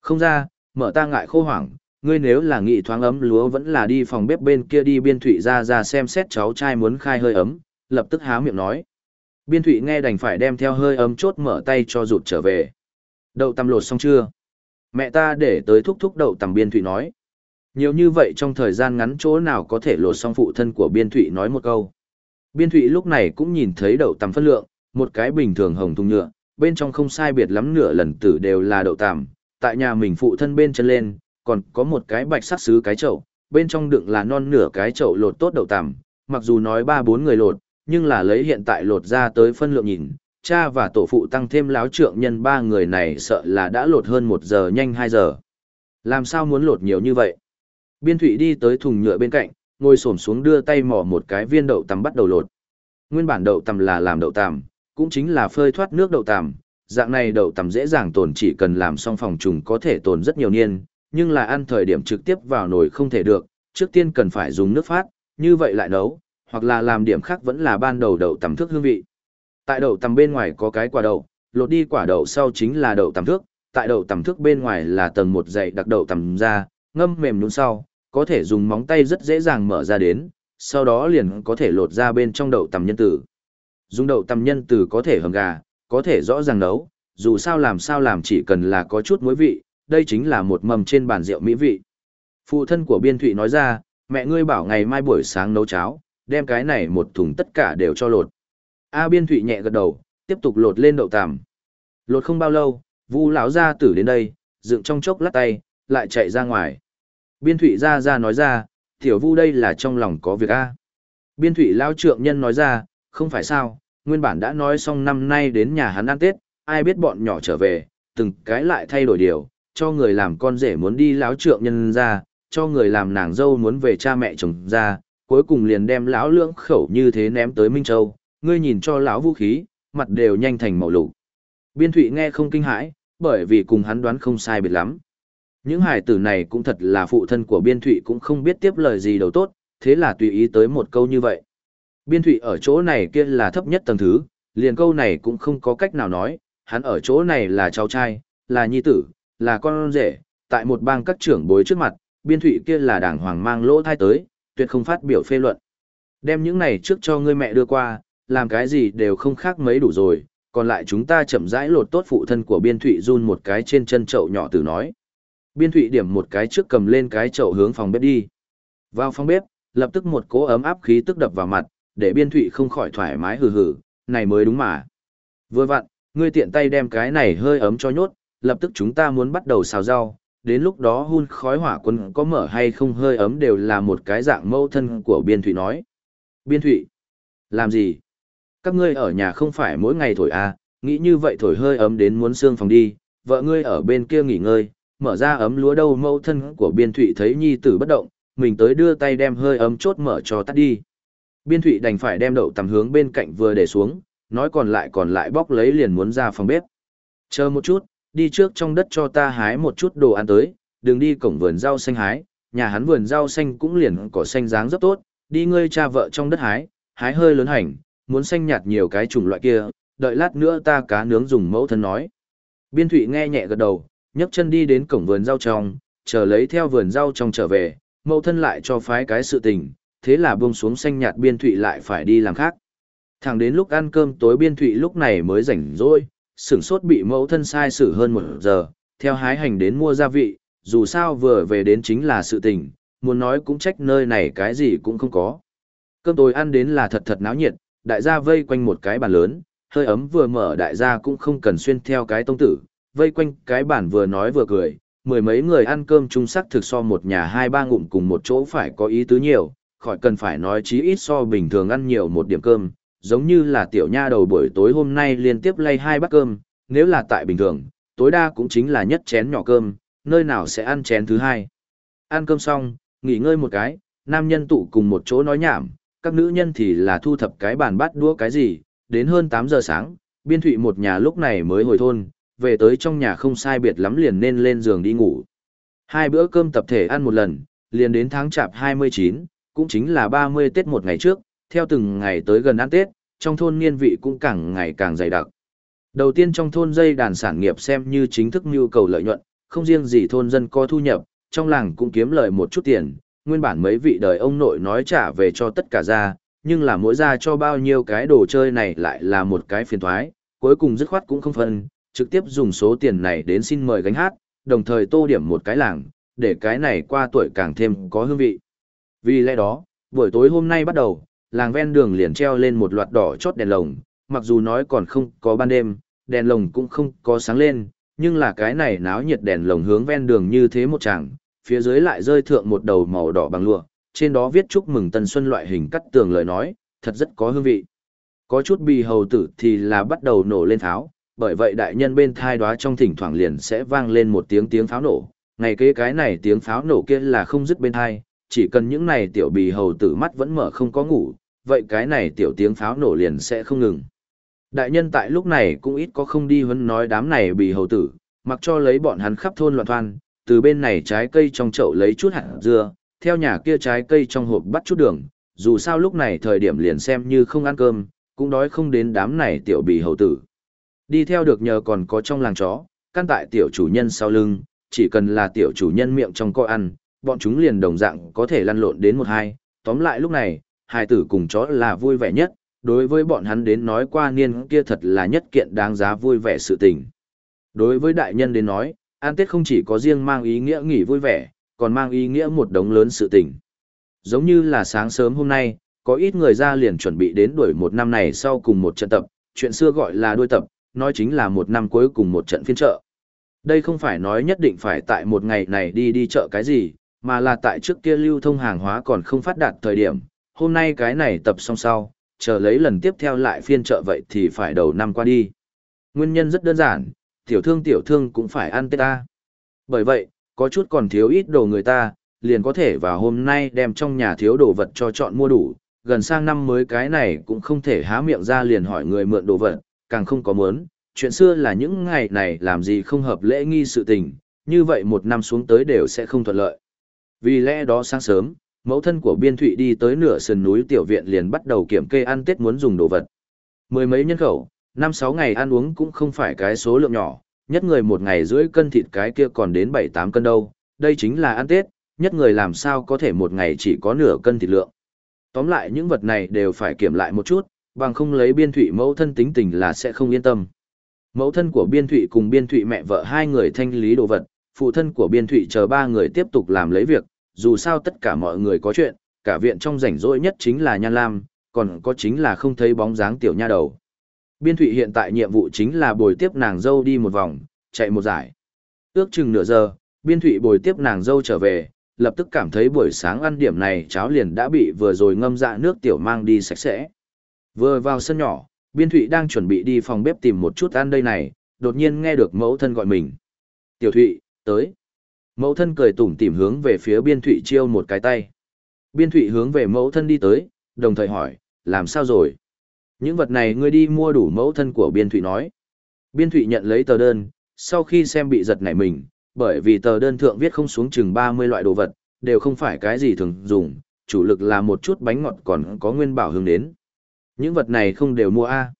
Không ra, mở ta ngại khô hoảng, ngươi nếu là nghị thoáng ấm lúa vẫn là đi phòng bếp bên kia đi biên thủy ra ra xem xét cháu trai muốn khai hơi ấm, lập tức há miệng nói. Biên thụy nghe đành phải đem theo hơi ấm chốt mở tay cho rụt trở về. Đậu tằm lột xong chưa? Mẹ ta để tới thúc thúc đậu tầm biên thụy nói. Nhiều như vậy trong thời gian ngắn chỗ nào có thể lột xong phụ thân của biên thụy nói một câu. Biên thụy lúc này cũng nhìn thấy đậu tầm phân lượng, một cái bình thường hồng thùng nhựa, bên trong không sai biệt lắm nửa lần tử đều là đậu tằm, tại nhà mình phụ thân bên chân lên, còn có một cái bạch sắc sứ cái chậu, bên trong đựng là non nửa cái chậu lột tốt đậu tằm, mặc dù nói ba bốn người lột, nhưng là lấy hiện tại lột ra tới phân lượng nhìn, cha và tổ phụ tăng thêm láo trượng nhân ba người này sợ là đã lột hơn một giờ nhanh hai giờ. Làm sao muốn lột nhiều như vậy? Biên thủy đi tới thùng nhựa bên cạnh, ngồi xổm xuống đưa tay mỏ một cái viên đậu tằm bắt đầu lột. Nguyên bản đậu tằm là làm đậu tằm, cũng chính là phơi thoát nước đậu tằm. Dạng này đậu tằm dễ dàng tồn chỉ cần làm xong phòng trùng có thể tồn rất nhiều niên, nhưng là ăn thời điểm trực tiếp vào nồi không thể được, trước tiên cần phải dùng nước phát, như vậy lại nấu, hoặc là làm điểm khác vẫn là ban đầu đậu tầm thước hương vị. Tại đậu tầm bên ngoài có cái quả đậu, lột đi quả đậu sau chính là đậu tầm thước, tại đậu tầm thước bên ngoài là tầng một dày đặc đậu tầm ra, ngâm mềm nhũn sau, có thể dùng móng tay rất dễ dàng mở ra đến, sau đó liền có thể lột ra bên trong đậu tầm nhân tử. Dùng đậu tầm nhân tử có thể hầm gà, có thể rõ ràng nấu, dù sao làm sao làm chỉ cần là có chút muối vị, đây chính là một mầm trên bàn rượu mỹ vị. Phụ thân của Biên Thụy nói ra, mẹ ngươi bảo ngày mai buổi sáng nấu cháo, đem cái này một thùng tất cả đều cho lột. A Biên Thụy nhẹ gật đầu, tiếp tục lột lên đậu tằm. Lột không bao lâu, Vu lão gia tử đến đây, dựng trong chốc lát tay, lại chạy ra ngoài. Biên Thụy ra ra nói ra, tiểu Vu đây là trong lòng có việc a. Biên Thụy lão trượng nhân nói ra, không phải sao, nguyên bản đã nói xong năm nay đến nhà hắn ăn Tết, ai biết bọn nhỏ trở về, từng cái lại thay đổi điều, cho người làm con rể muốn đi lão trượng nhân ra, cho người làm nàng dâu muốn về cha mẹ chồng ra, cuối cùng liền đem lão lưỡng khẩu như thế ném tới Minh Châu, ngươi nhìn cho lão vũ khí, mặt đều nhanh thành màu lục. Biên Thụy nghe không kinh hãi, bởi vì cùng hắn đoán không sai biệt lắm. Những hải tử này cũng thật là phụ thân của Biên Thụy cũng không biết tiếp lời gì đầu tốt, thế là tùy ý tới một câu như vậy. Biên Thụy ở chỗ này kia là thấp nhất tầng thứ, liền câu này cũng không có cách nào nói, hắn ở chỗ này là cháu trai, là nhi tử, là con rể, tại một bang các trưởng bối trước mặt, Biên Thụy kia là đảng hoàng mang lỗ thai tới, tuyệt không phát biểu phê luận. Đem những này trước cho ngươi mẹ đưa qua, làm cái gì đều không khác mấy đủ rồi, còn lại chúng ta chậm rãi lột tốt phụ thân của biên thụy run một cái trên chân chậu nhỏ từ nói. Biên thụy điểm một cái trước cầm lên cái chậu hướng phòng bếp đi. Vào phòng bếp, lập tức một cỗ ấm áp khí tức đập vào mặt, để biên thụy không khỏi thoải mái hừ hừ, này mới đúng mà. Vừa vặn, ngươi tiện tay đem cái này hơi ấm cho nhốt, lập tức chúng ta muốn bắt đầu xào rau, đến lúc đó hun khói hỏa quân có mở hay không hơi ấm đều là một cái dạng mâu thân của biên thụy nói. Biên thụy, làm gì? Các ngươi ở nhà không phải mỗi ngày thổi à, nghĩ như vậy thổi hơi ấm đến muốn xương phòng đi, vợ ngươi ở bên kia nghỉ ngơi, mở ra ấm lúa đâu mâu thân của biên thụy thấy nhi tử bất động, mình tới đưa tay đem hơi ấm chốt mở cho tắt đi. Biên thụy đành phải đem đậu tầm hướng bên cạnh vừa để xuống, nói còn lại còn lại bóc lấy liền muốn ra phòng bếp. Chờ một chút, đi trước trong đất cho ta hái một chút đồ ăn tới, đừng đi cổng vườn rau xanh hái, nhà hắn vườn rau xanh cũng liền cỏ xanh dáng rất tốt, đi ngươi cha vợ trong đất hái, hái hơi lớn hành, muốn xanh nhạt nhiều cái chủng loại kia, đợi lát nữa ta cá nướng dùng mẫu thân nói. Biên Thụy nghe nhẹ gật đầu, nhấc chân đi đến cổng vườn rau trong, chờ lấy theo vườn rau trong trở về, mẫu thân lại cho phái cái sự tình, thế là buông xuống xanh nhạt Biên Thụy lại phải đi làm khác. Thẳng đến lúc ăn cơm tối Biên Thụy lúc này mới rảnh rỗi, sửng sốt bị mẫu thân sai xử hơn một giờ, theo hái hành đến mua gia vị, dù sao vừa về đến chính là sự tình, muốn nói cũng trách nơi này cái gì cũng không có. Cơm tối ăn đến là thật thật náo nhiệt, đại gia vây quanh một cái bàn lớn, hơi ấm vừa mở đại gia cũng không cần xuyên theo cái tông tử, vây quanh cái bàn vừa nói vừa cười, mười mấy người ăn cơm chung sắc thực so một nhà hai ba ngụm cùng một chỗ phải có ý tứ nhiều, khỏi cần phải nói chí ít so bình thường ăn nhiều một điểm cơm, giống như là tiểu nha đầu buổi tối hôm nay liên tiếp lay hai bát cơm, nếu là tại bình thường, tối đa cũng chính là nhất chén nhỏ cơm, nơi nào sẽ ăn chén thứ hai. Ăn cơm xong, nghỉ ngơi một cái, nam nhân tụ cùng một chỗ nói nhảm, các nữ nhân thì là thu thập cái bàn bát đũa cái gì, đến hơn 8 giờ sáng, biên thụy một nhà lúc này mới hồi thôn, về tới trong nhà không sai biệt lắm liền nên lên giường đi ngủ. Hai bữa cơm tập thể ăn một lần, liền đến tháng chạp 29, cũng chính là 30 Tết một ngày trước, theo từng ngày tới gần ăn Tết, trong thôn niên vị cũng càng ngày càng dày đặc. Đầu tiên trong thôn dây đàn sản nghiệp xem như chính thức nhu cầu lợi nhuận, không riêng gì thôn dân có thu nhập, trong làng cũng kiếm lợi một chút tiền, nguyên bản mấy vị đời ông nội nói trả về cho tất cả ra, nhưng là mỗi ra cho bao nhiêu cái đồ chơi này lại là một cái phiền thoái, cuối cùng dứt khoát cũng không phân, trực tiếp dùng số tiền này đến xin mời gánh hát, đồng thời tô điểm một cái làng, để cái này qua tuổi càng thêm có hương vị. Vì lẽ đó, buổi tối hôm nay bắt đầu, làng ven đường liền treo lên một loạt đỏ chót đèn lồng, mặc dù nói còn không có ban đêm, đèn lồng cũng không có sáng lên, nhưng là cái này náo nhiệt đèn lồng hướng ven đường như thế một chàng, phía dưới lại rơi thượng một đầu màu đỏ bằng lụa, trên đó viết chúc mừng tân xuân loại hình cắt tường lời nói, thật rất có hương vị. Có chút bì hầu tử thì là bắt đầu nổ lên tháo, bởi vậy đại nhân bên thai đoá trong thỉnh thoảng liền sẽ vang lên một tiếng tiếng pháo nổ. Ngày kế cái này tiếng pháo nổ kia là không dứt bên thai, chỉ cần những này tiểu bì hầu tử mắt vẫn mở không có ngủ, vậy cái này tiểu tiếng pháo nổ liền sẽ không ngừng. Đại nhân tại lúc này cũng ít có không đi huấn nói đám này bị hầu tử, mặc cho lấy bọn hắn khắp thôn loạn thoan, từ bên này trái cây trong chậu lấy chút hạt dưa, theo nhà kia trái cây trong hộp bắt chút đường, dù sao lúc này thời điểm liền xem như không ăn cơm, cũng đói không đến đám này tiểu bị hầu tử. Đi theo được nhờ còn có trong làng chó, căn tại tiểu chủ nhân sau lưng, chỉ cần là tiểu chủ nhân miệng trong co ăn, bọn chúng liền đồng dạng có thể lăn lộn đến một hai. Tóm lại lúc này, hai tử cùng chó là vui vẻ nhất, đối với bọn hắn đến nói qua niên kia thật là nhất kiện đáng giá vui vẻ sự tình. Đối với đại nhân đến nói, an tết không chỉ có riêng mang ý nghĩa nghỉ vui vẻ, còn mang ý nghĩa một đống lớn sự tình. Giống như là sáng sớm hôm nay, có ít người ra liền chuẩn bị đến đuổi một năm này sau cùng một trận tập, chuyện xưa gọi là đuôi tập, nói chính là một năm cuối cùng một trận phiên chợ. Đây không phải nói nhất định phải tại một ngày này đi đi chợ cái gì, mà là tại trước kia lưu thông hàng hóa còn không phát đạt thời điểm, hôm nay cái này tập xong sau, chờ lấy lần tiếp theo lại phiên chợ vậy thì phải đầu năm qua đi. Nguyên nhân rất đơn giản, tiểu thương tiểu thương cũng phải ăn tết ta. Bởi vậy, có chút còn thiếu ít đồ người ta, liền có thể vào hôm nay đem trong nhà thiếu đồ vật cho chọn mua đủ, gần sang năm mới cái này cũng không thể há miệng ra liền hỏi người mượn đồ vật, càng không có muốn, chuyện xưa là những ngày này làm gì không hợp lễ nghi sự tình, như vậy một năm xuống tới đều sẽ không thuận lợi. Vì lẽ đó sáng sớm, mẫu thân của biên thụy đi tới nửa sườn núi tiểu viện liền bắt đầu kiểm kê ăn tết muốn dùng đồ vật. Mười mấy nhân khẩu, năm sáu ngày ăn uống cũng không phải cái số lượng nhỏ, nhất người một ngày rưỡi cân thịt cái kia còn đến bảy tám cân đâu, đây chính là ăn tết, nhất người làm sao có thể một ngày chỉ có nửa cân thịt lượng. Tóm lại những vật này đều phải kiểm lại một chút, bằng không lấy biên thụy mẫu thân tính tình là sẽ không yên tâm. Mẫu thân của biên thụy cùng biên thụy mẹ vợ hai người thanh lý đồ vật, phụ thân của biên thụy chờ ba người tiếp tục làm lấy việc, dù sao tất cả mọi người có chuyện, cả viện trong rảnh rỗi nhất chính là Nhan Lam, còn có chính là không thấy bóng dáng tiểu nha đầu. Biên thụy hiện tại nhiệm vụ chính là bồi tiếp nàng dâu đi một vòng, chạy một giải. Ước chừng nửa giờ, biên thụy bồi tiếp nàng dâu trở về, lập tức cảm thấy buổi sáng ăn điểm này cháo liền đã bị vừa rồi ngâm dạ nước tiểu mang đi sạch sẽ. Vừa vào sân nhỏ, biên thụy đang chuẩn bị đi phòng bếp tìm một chút ăn đây này, đột nhiên nghe được mẫu thân gọi mình. Tiểu thụy, tới. Mẫu thân cười tủm tỉm hướng về phía biên thụy chiêu một cái tay. Biên thụy hướng về mẫu thân đi tới, đồng thời hỏi, làm sao rồi? Những vật này ngươi đi mua đủ mẫu thân của biên thụy nói. Biên thụy nhận lấy tờ đơn, sau khi xem bị giật nảy mình, bởi vì tờ đơn thượng viết không xuống chừng 30 loại đồ vật, đều không phải cái gì thường dùng, chủ lực là một chút bánh ngọt còn có nguyên bảo hướng đến. Những vật này không đều mua A.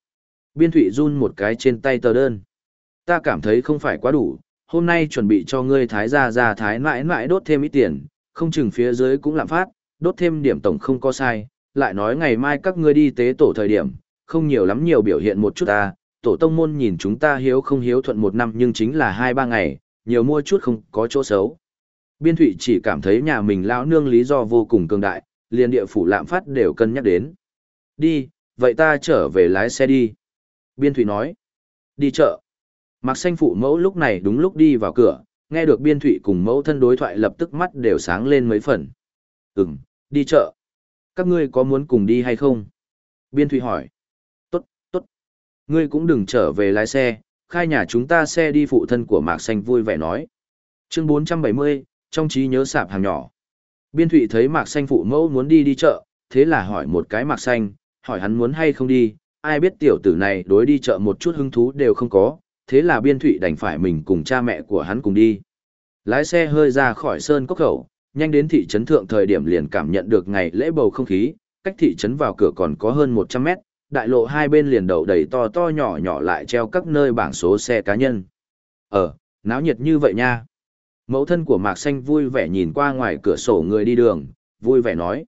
Biên thụy run một cái trên tay tờ đơn. Ta cảm thấy không phải quá đủ, hôm nay chuẩn bị cho ngươi thái gia ra thái mãi mãi đốt thêm ít tiền, không chừng phía dưới cũng lạm phát, đốt thêm điểm tổng không có sai, lại nói ngày mai các ngươi đi tế tổ thời điểm, không nhiều lắm nhiều biểu hiện một chút ta, tổ tông môn nhìn chúng ta hiếu không hiếu thuận một năm nhưng chính là hai ba ngày, nhiều mua chút không có chỗ xấu. Biên thụy chỉ cảm thấy nhà mình lão nương lý do vô cùng cường đại, liền địa phủ lạm phát đều cân nhắc đến. Đi, vậy ta trở về lái xe đi. Biên thụy nói. Đi chợ. Mạc xanh phụ mẫu lúc này đúng lúc đi vào cửa, nghe được biên thụy cùng mẫu thân đối thoại lập tức mắt đều sáng lên mấy phần. Ừm, đi chợ. Các ngươi có muốn cùng đi hay không? Biên thụy hỏi. Tốt, tốt. Ngươi cũng đừng trở về lái xe, khai nhà chúng ta xe đi phụ thân của Mạc xanh vui vẻ nói. Chương 470, trong trí nhớ sạp hàng nhỏ. Biên thụy thấy Mạc xanh phụ mẫu muốn đi đi chợ, thế là hỏi một cái Mạc xanh, hỏi hắn muốn hay không đi, ai biết tiểu tử này đối đi chợ một chút hứng thú đều không có, thế là biên thụy đành phải mình cùng cha mẹ của hắn cùng đi. Lái xe hơi ra khỏi sơn cốc khẩu, nhanh đến thị trấn thượng thời điểm liền cảm nhận được ngày lễ bầu không khí, cách thị trấn vào cửa còn có hơn 100 mét, đại lộ hai bên liền đầu đầy to to nhỏ nhỏ lại treo các nơi bảng số xe cá nhân. Ờ, náo nhiệt như vậy nha. Mẫu thân của Mạc Xanh vui vẻ nhìn qua ngoài cửa sổ người đi đường, vui vẻ nói.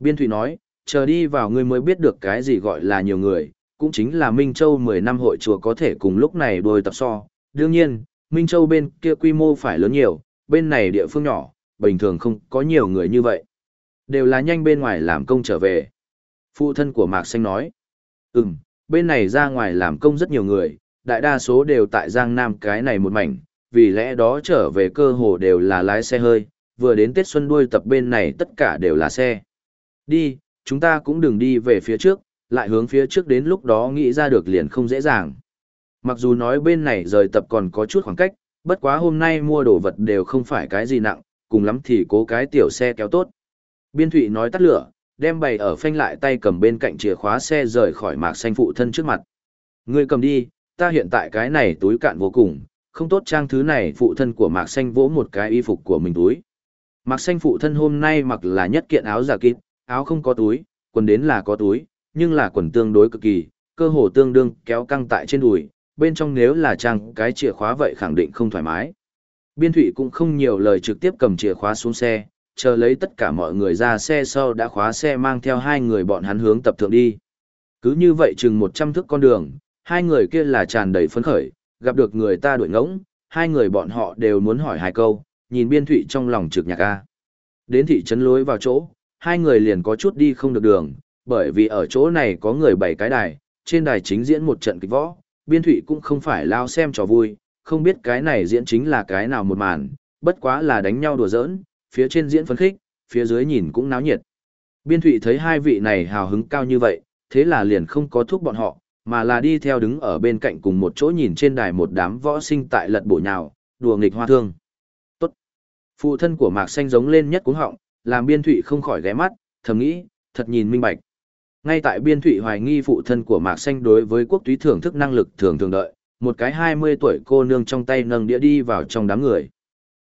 Biên Thụy nói, chờ đi vào ngươi mới biết được cái gì gọi là nhiều người, cũng chính là Minh Châu 10 năm hội chùa có thể cùng lúc này đôi tập so. Đương nhiên, Minh Châu bên kia quy mô phải lớn nhiều, bên này địa phương nhỏ, bình thường không có nhiều người như vậy. Đều là nhanh bên ngoài làm công trở về. Phụ thân của Mạc Xanh nói, ừm, bên này ra ngoài làm công rất nhiều người, đại đa số đều tại Giang Nam cái này một mảnh, vì lẽ đó trở về cơ hồ đều là lái xe hơi, vừa đến Tết Xuân đuôi tập bên này tất cả đều là xe. Đi, chúng ta cũng đừng đi về phía trước, lại hướng phía trước đến lúc đó nghĩ ra được liền không dễ dàng. Mặc dù nói bên này rời tập còn có chút khoảng cách, bất quá hôm nay mua đồ vật đều không phải cái gì nặng, cùng lắm thì cố cái tiểu xe kéo tốt. Biên Thụy nói tắt lửa, đem bày ở phanh lại tay cầm bên cạnh chìa khóa xe rời khỏi mạc xanh phụ thân trước mặt. Ngươi cầm đi, ta hiện tại cái này túi cạn vô cùng, không tốt trang thứ này phụ thân của mạc xanh vỗ một cái y phục của mình túi. Mạc xanh phụ thân hôm nay mặc là nhất kiện áo giả kịp, áo không có túi, quần đến là có túi, nhưng là quần tương đối cực kỳ, cơ hồ tương đương kéo căng tại trên đùi, bên trong nếu là trang cái chìa khóa vậy khẳng định không thoải mái. Biên thủy cũng không nhiều lời trực tiếp cầm chìa khóa xuống xe, chờ lấy tất cả mọi người ra xe sau đã khóa xe mang theo hai người bọn hắn hướng tập thượng đi. Cứ như vậy chừng 100 thước con đường, hai người kia là tràn đầy phấn khởi, gặp được người ta đuổi ngỗng, hai người bọn họ đều muốn hỏi hai câu, nhìn biên thủy trong lòng trực nhạc a. Đến thị trấn lối vào chỗ, hai người liền có chút đi không được đường, bởi vì ở chỗ này có người bảy cái đài, trên đài chính diễn một trận kịch võ, biên thủy cũng không phải lao xem trò vui, không biết cái này diễn chính là cái nào một màn, bất quá là đánh nhau đùa giỡn, phía trên diễn phấn khích, phía dưới nhìn cũng náo nhiệt. Biên thủy thấy hai vị này hào hứng cao như vậy, thế là liền không có thúc bọn họ, mà là đi theo đứng ở bên cạnh cùng một chỗ nhìn trên đài một đám võ sinh tại lật bổ nhào, đùa nghịch hoa thương. Tốt. Phụ thân của Mạc Xanh giống lên nhất cuống họng, làm biên thụy không khỏi ghé mắt, thầm nghĩ, thật nhìn minh bạch. Ngay tại biên thụy hoài nghi phụ thân của Mạc Xanh đối với quốc túy thưởng thức năng lực thường thường đợi, một cái 20 tuổi cô nương trong tay nâng đĩa đi vào trong đám người.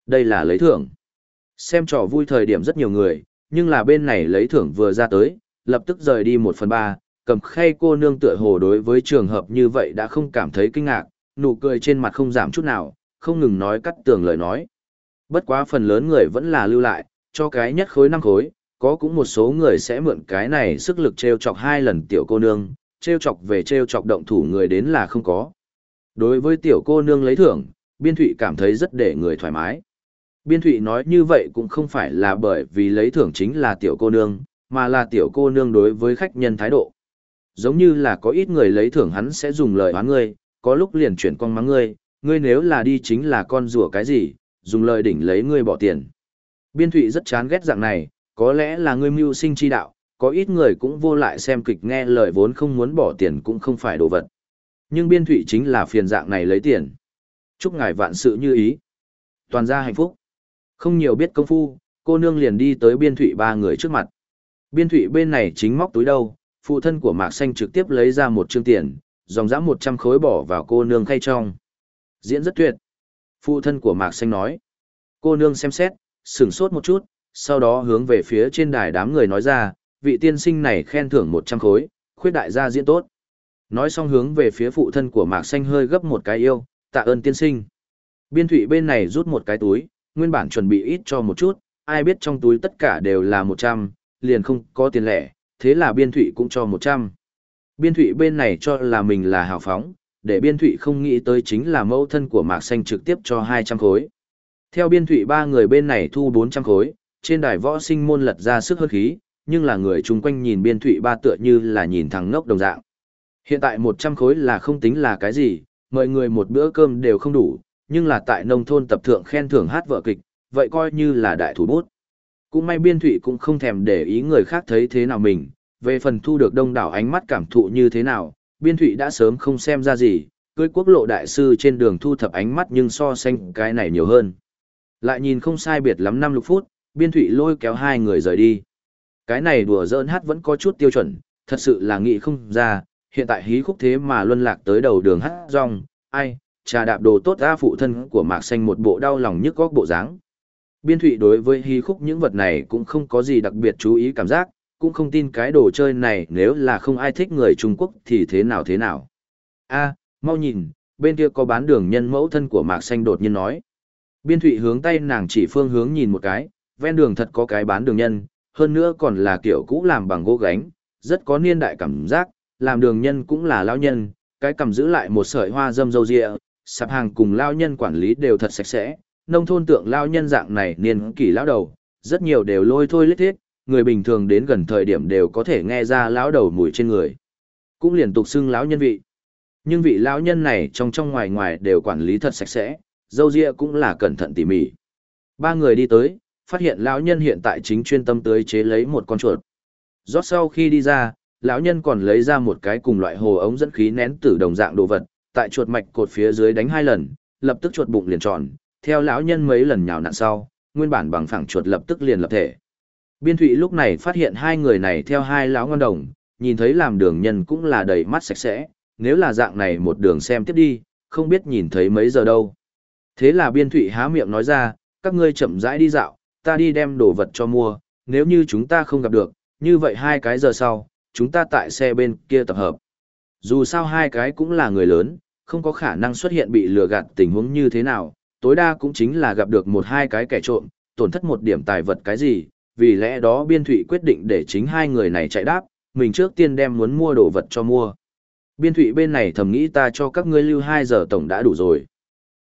Đây là lấy thưởng. Xem trò vui thời điểm rất nhiều người, nhưng là bên này lấy thưởng vừa ra tới, lập tức rời đi một phần ba, cầm khay cô nương tựa hồ đối với trường hợp như vậy đã không cảm thấy kinh ngạc, nụ cười trên mặt không giảm chút nào, không ngừng nói cắt tường lời nói. Bất quá phần lớn người vẫn là lưu lại, cho cái nhất khối năm khối, có cũng một số người sẽ mượn cái này sức lực treo chọc hai lần tiểu cô nương, treo chọc về treo chọc động thủ người đến là không có. Đối với tiểu cô nương lấy thưởng, biên thụy cảm thấy rất để người thoải mái. Biên thụy nói như vậy cũng không phải là bởi vì lấy thưởng chính là tiểu cô nương, mà là tiểu cô nương đối với khách nhân thái độ. Giống như là có ít người lấy thưởng hắn sẽ dùng lời hoán ngươi, có lúc liền chuyển con mắng ngươi, ngươi nếu là đi chính là con rùa cái gì, dùng lời đỉnh lấy ngươi bỏ tiền. Biên thụy rất chán ghét dạng này, có lẽ là ngươi mưu sinh chi đạo, có ít người cũng vô lại xem kịch nghe lời vốn không muốn bỏ tiền cũng không phải đồ vật. Nhưng biên thụy chính là phiền dạng này lấy tiền. Chúc ngài vạn sự như ý. Toàn gia hạnh phúc. Không nhiều biết công phu, cô nương liền đi tới biên thụy ba người trước mặt. Biên thụy bên này chính móc túi đâu, phụ thân của Mạc Xanh trực tiếp lấy ra một chương tiền, dòng dã một trăm khối bỏ vào cô nương khay trong. Diễn rất tuyệt. Phụ thân của Mạc Xanh nói. Cô nương xem xét, sửng sốt một chút, sau đó hướng về phía trên đài đám người nói ra, vị tiên sinh này khen thưởng một trăm khối, khuyết đại gia diễn tốt. Nói xong hướng về phía phụ thân của Mạc Xanh hơi gấp một cái yêu, tạ ơn tiên sinh. Biên thủy bên này rút một cái túi, nguyên bản chuẩn bị ít cho một chút, ai biết trong túi tất cả đều là một trăm, liền không có tiền lẻ, thế là biên thủy cũng cho một trăm. Biên thủy bên này cho là mình là hào phóng, để biên thủy không nghĩ tới chính là mẫu thân của Mạc Xanh trực tiếp cho hai trăm khối. Theo biên thủy ba người bên này thu bốn trăm khối, trên đài võ sinh môn lật ra sức hơn khí, nhưng là người chung quanh nhìn biên thụy ba tựa như là nhìn thằng ngốc đồng dạng. Hiện tại một trăm khối là không tính là cái gì, mọi người một bữa cơm đều không đủ, nhưng là tại nông thôn tập thượng khen thưởng hát vợ kịch, vậy coi như là đại thủ bút. Cũng may biên thụy cũng không thèm để ý người khác thấy thế nào mình, về phần thu được đông đảo ánh mắt cảm thụ như thế nào, biên thụy đã sớm không xem ra gì, cưới quốc lộ đại sư trên đường thu thập ánh mắt nhưng so sánh cái này nhiều hơn. Lại nhìn không sai biệt lắm năm lục phút, biên thụy lôi kéo hai người rời đi. Cái này đùa dỡn hát vẫn có chút tiêu chuẩn, thật sự là nghĩ không ra, hiện tại hí khúc thế mà luân lạc tới đầu đường hát rong, ai, trà đạp đồ tốt ra phụ thân của mạc xanh một bộ đau lòng nhức góc bộ dáng Biên thụy đối với hí khúc những vật này cũng không có gì đặc biệt chú ý cảm giác, cũng không tin cái đồ chơi này nếu là không ai thích người Trung Quốc thì thế nào thế nào. a mau nhìn, bên kia có bán đường nhân mẫu thân của Mạc Xanh đột nhiên nói. Biên thụy hướng tay nàng chỉ phương hướng nhìn một cái, ven đường thật có cái bán đường nhân, hơn nữa còn là kiểu cũ làm bằng gỗ gánh, rất có niên đại cảm giác, làm đường nhân cũng là lão nhân, cái cầm giữ lại một sợi hoa dâm dâu rịa, sạp hàng cùng lão nhân quản lý đều thật sạch sẽ, nông thôn tượng lão nhân dạng này niên kỷ lão đầu, rất nhiều đều lôi thôi lết thiết, người bình thường đến gần thời điểm đều có thể nghe ra lão đầu mùi trên người. Cũng liên tục xưng lão nhân vị. Nhưng vị lão nhân này trong trong ngoài ngoài đều quản lý thật sạch sẽ, dâu ria cũng là cẩn thận tỉ mỉ. Ba người đi tới, phát hiện lão nhân hiện tại chính chuyên tâm tới chế lấy một con chuột. Rót sau khi đi ra, lão nhân còn lấy ra một cái cùng loại hồ ống dẫn khí nén tử đồng dạng đồ vật, tại chuột mạch cột phía dưới đánh hai lần, lập tức chuột bụng liền tròn, theo lão nhân mấy lần nhào nặn sau, nguyên bản bằng phẳng chuột lập tức liền lập thể. Biên Thụy lúc này phát hiện hai người này theo hai lão ngon đồng, nhìn thấy làm đường nhân cũng là đầy mắt sạch sẽ, nếu là dạng này một đường xem tiếp đi, không biết nhìn thấy mấy giờ đâu. Thế là Biên Thụy há miệng nói ra, các ngươi chậm rãi đi dạo, ta đi đem đồ vật cho mua, nếu như chúng ta không gặp được, như vậy hai cái giờ sau, chúng ta tại xe bên kia tập hợp. Dù sao hai cái cũng là người lớn, không có khả năng xuất hiện bị lừa gạt tình huống như thế nào, tối đa cũng chính là gặp được một hai cái kẻ trộm, tổn thất một điểm tài vật cái gì, vì lẽ đó biên thụy quyết định để chính hai người này chạy đáp, mình trước tiên đem muốn mua đồ vật cho mua. Biên thụy bên này thầm nghĩ ta cho các ngươi lưu 2 giờ tổng đã đủ rồi.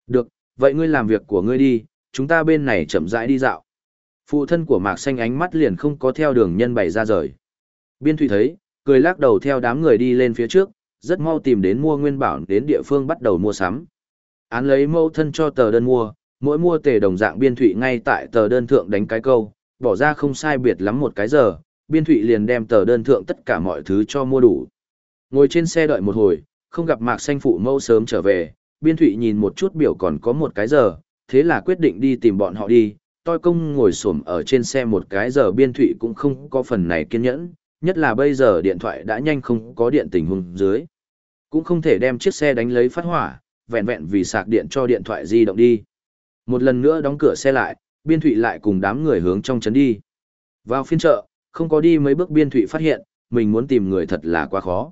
Được, vậy ngươi làm việc của ngươi đi, chúng ta bên này chậm rãi đi dạo. Phụ thân của Mạc Xanh ánh mắt liền không có theo đường nhân bày ra rời. Biên thụy thấy, cười lắc đầu theo đám người đi lên phía trước, rất mau tìm đến mua nguyên bảo đến địa phương bắt đầu mua sắm. Án lấy mâu thân cho tờ đơn mua, mỗi mua tề đồng dạng biên thụy ngay tại tờ đơn thượng đánh cái câu, bỏ ra không sai biệt lắm một cái giờ, biên thụy liền đem tờ đơn thượng tất cả mọi thứ cho mua đủ. Ngồi trên xe đợi một hồi, không gặp mạc xanh phụ mâu sớm trở về, biên thụy nhìn một chút biểu còn có một cái giờ, thế là quyết định đi tìm bọn họ đi, toi công ngồi xổm ở trên xe một cái giờ biên thụy cũng không có phần này kiên nhẫn, nhất là bây giờ điện thoại đã nhanh không có điện tình huống dưới. Cũng không thể đem chiếc xe đánh lấy phát hỏa, vẹn vẹn vì sạc điện cho điện thoại di động đi. Một lần nữa đóng cửa xe lại, biên thụy lại cùng đám người hướng trong trấn đi. Vào phiên chợ, không có đi mấy bước biên thụy phát hiện, mình muốn tìm người thật là quá khó.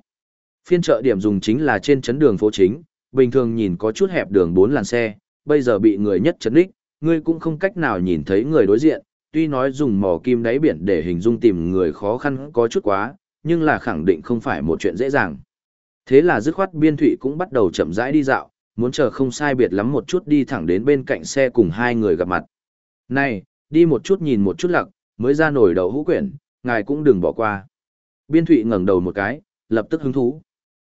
Phiên chợ điểm dùng chính là trên trấn đường phố chính, bình thường nhìn có chút hẹp đường bốn làn xe, bây giờ bị người nhất chấn đích, ngươi cũng không cách nào nhìn thấy người đối diện, tuy nói dùng mò kim đáy biển để hình dung tìm người khó khăn có chút quá, nhưng là khẳng định không phải một chuyện dễ dàng. Thế là dứt khoát biên thụy cũng bắt đầu chậm rãi đi dạo, muốn chờ không sai biệt lắm một chút đi thẳng đến bên cạnh xe cùng hai người gặp mặt. Này, đi một chút nhìn một chút lặc, mới ra nổi đầu hũ quyển, ngài cũng đừng bỏ qua. Biên thụy ngẩng đầu một cái, lập tức hứng thú.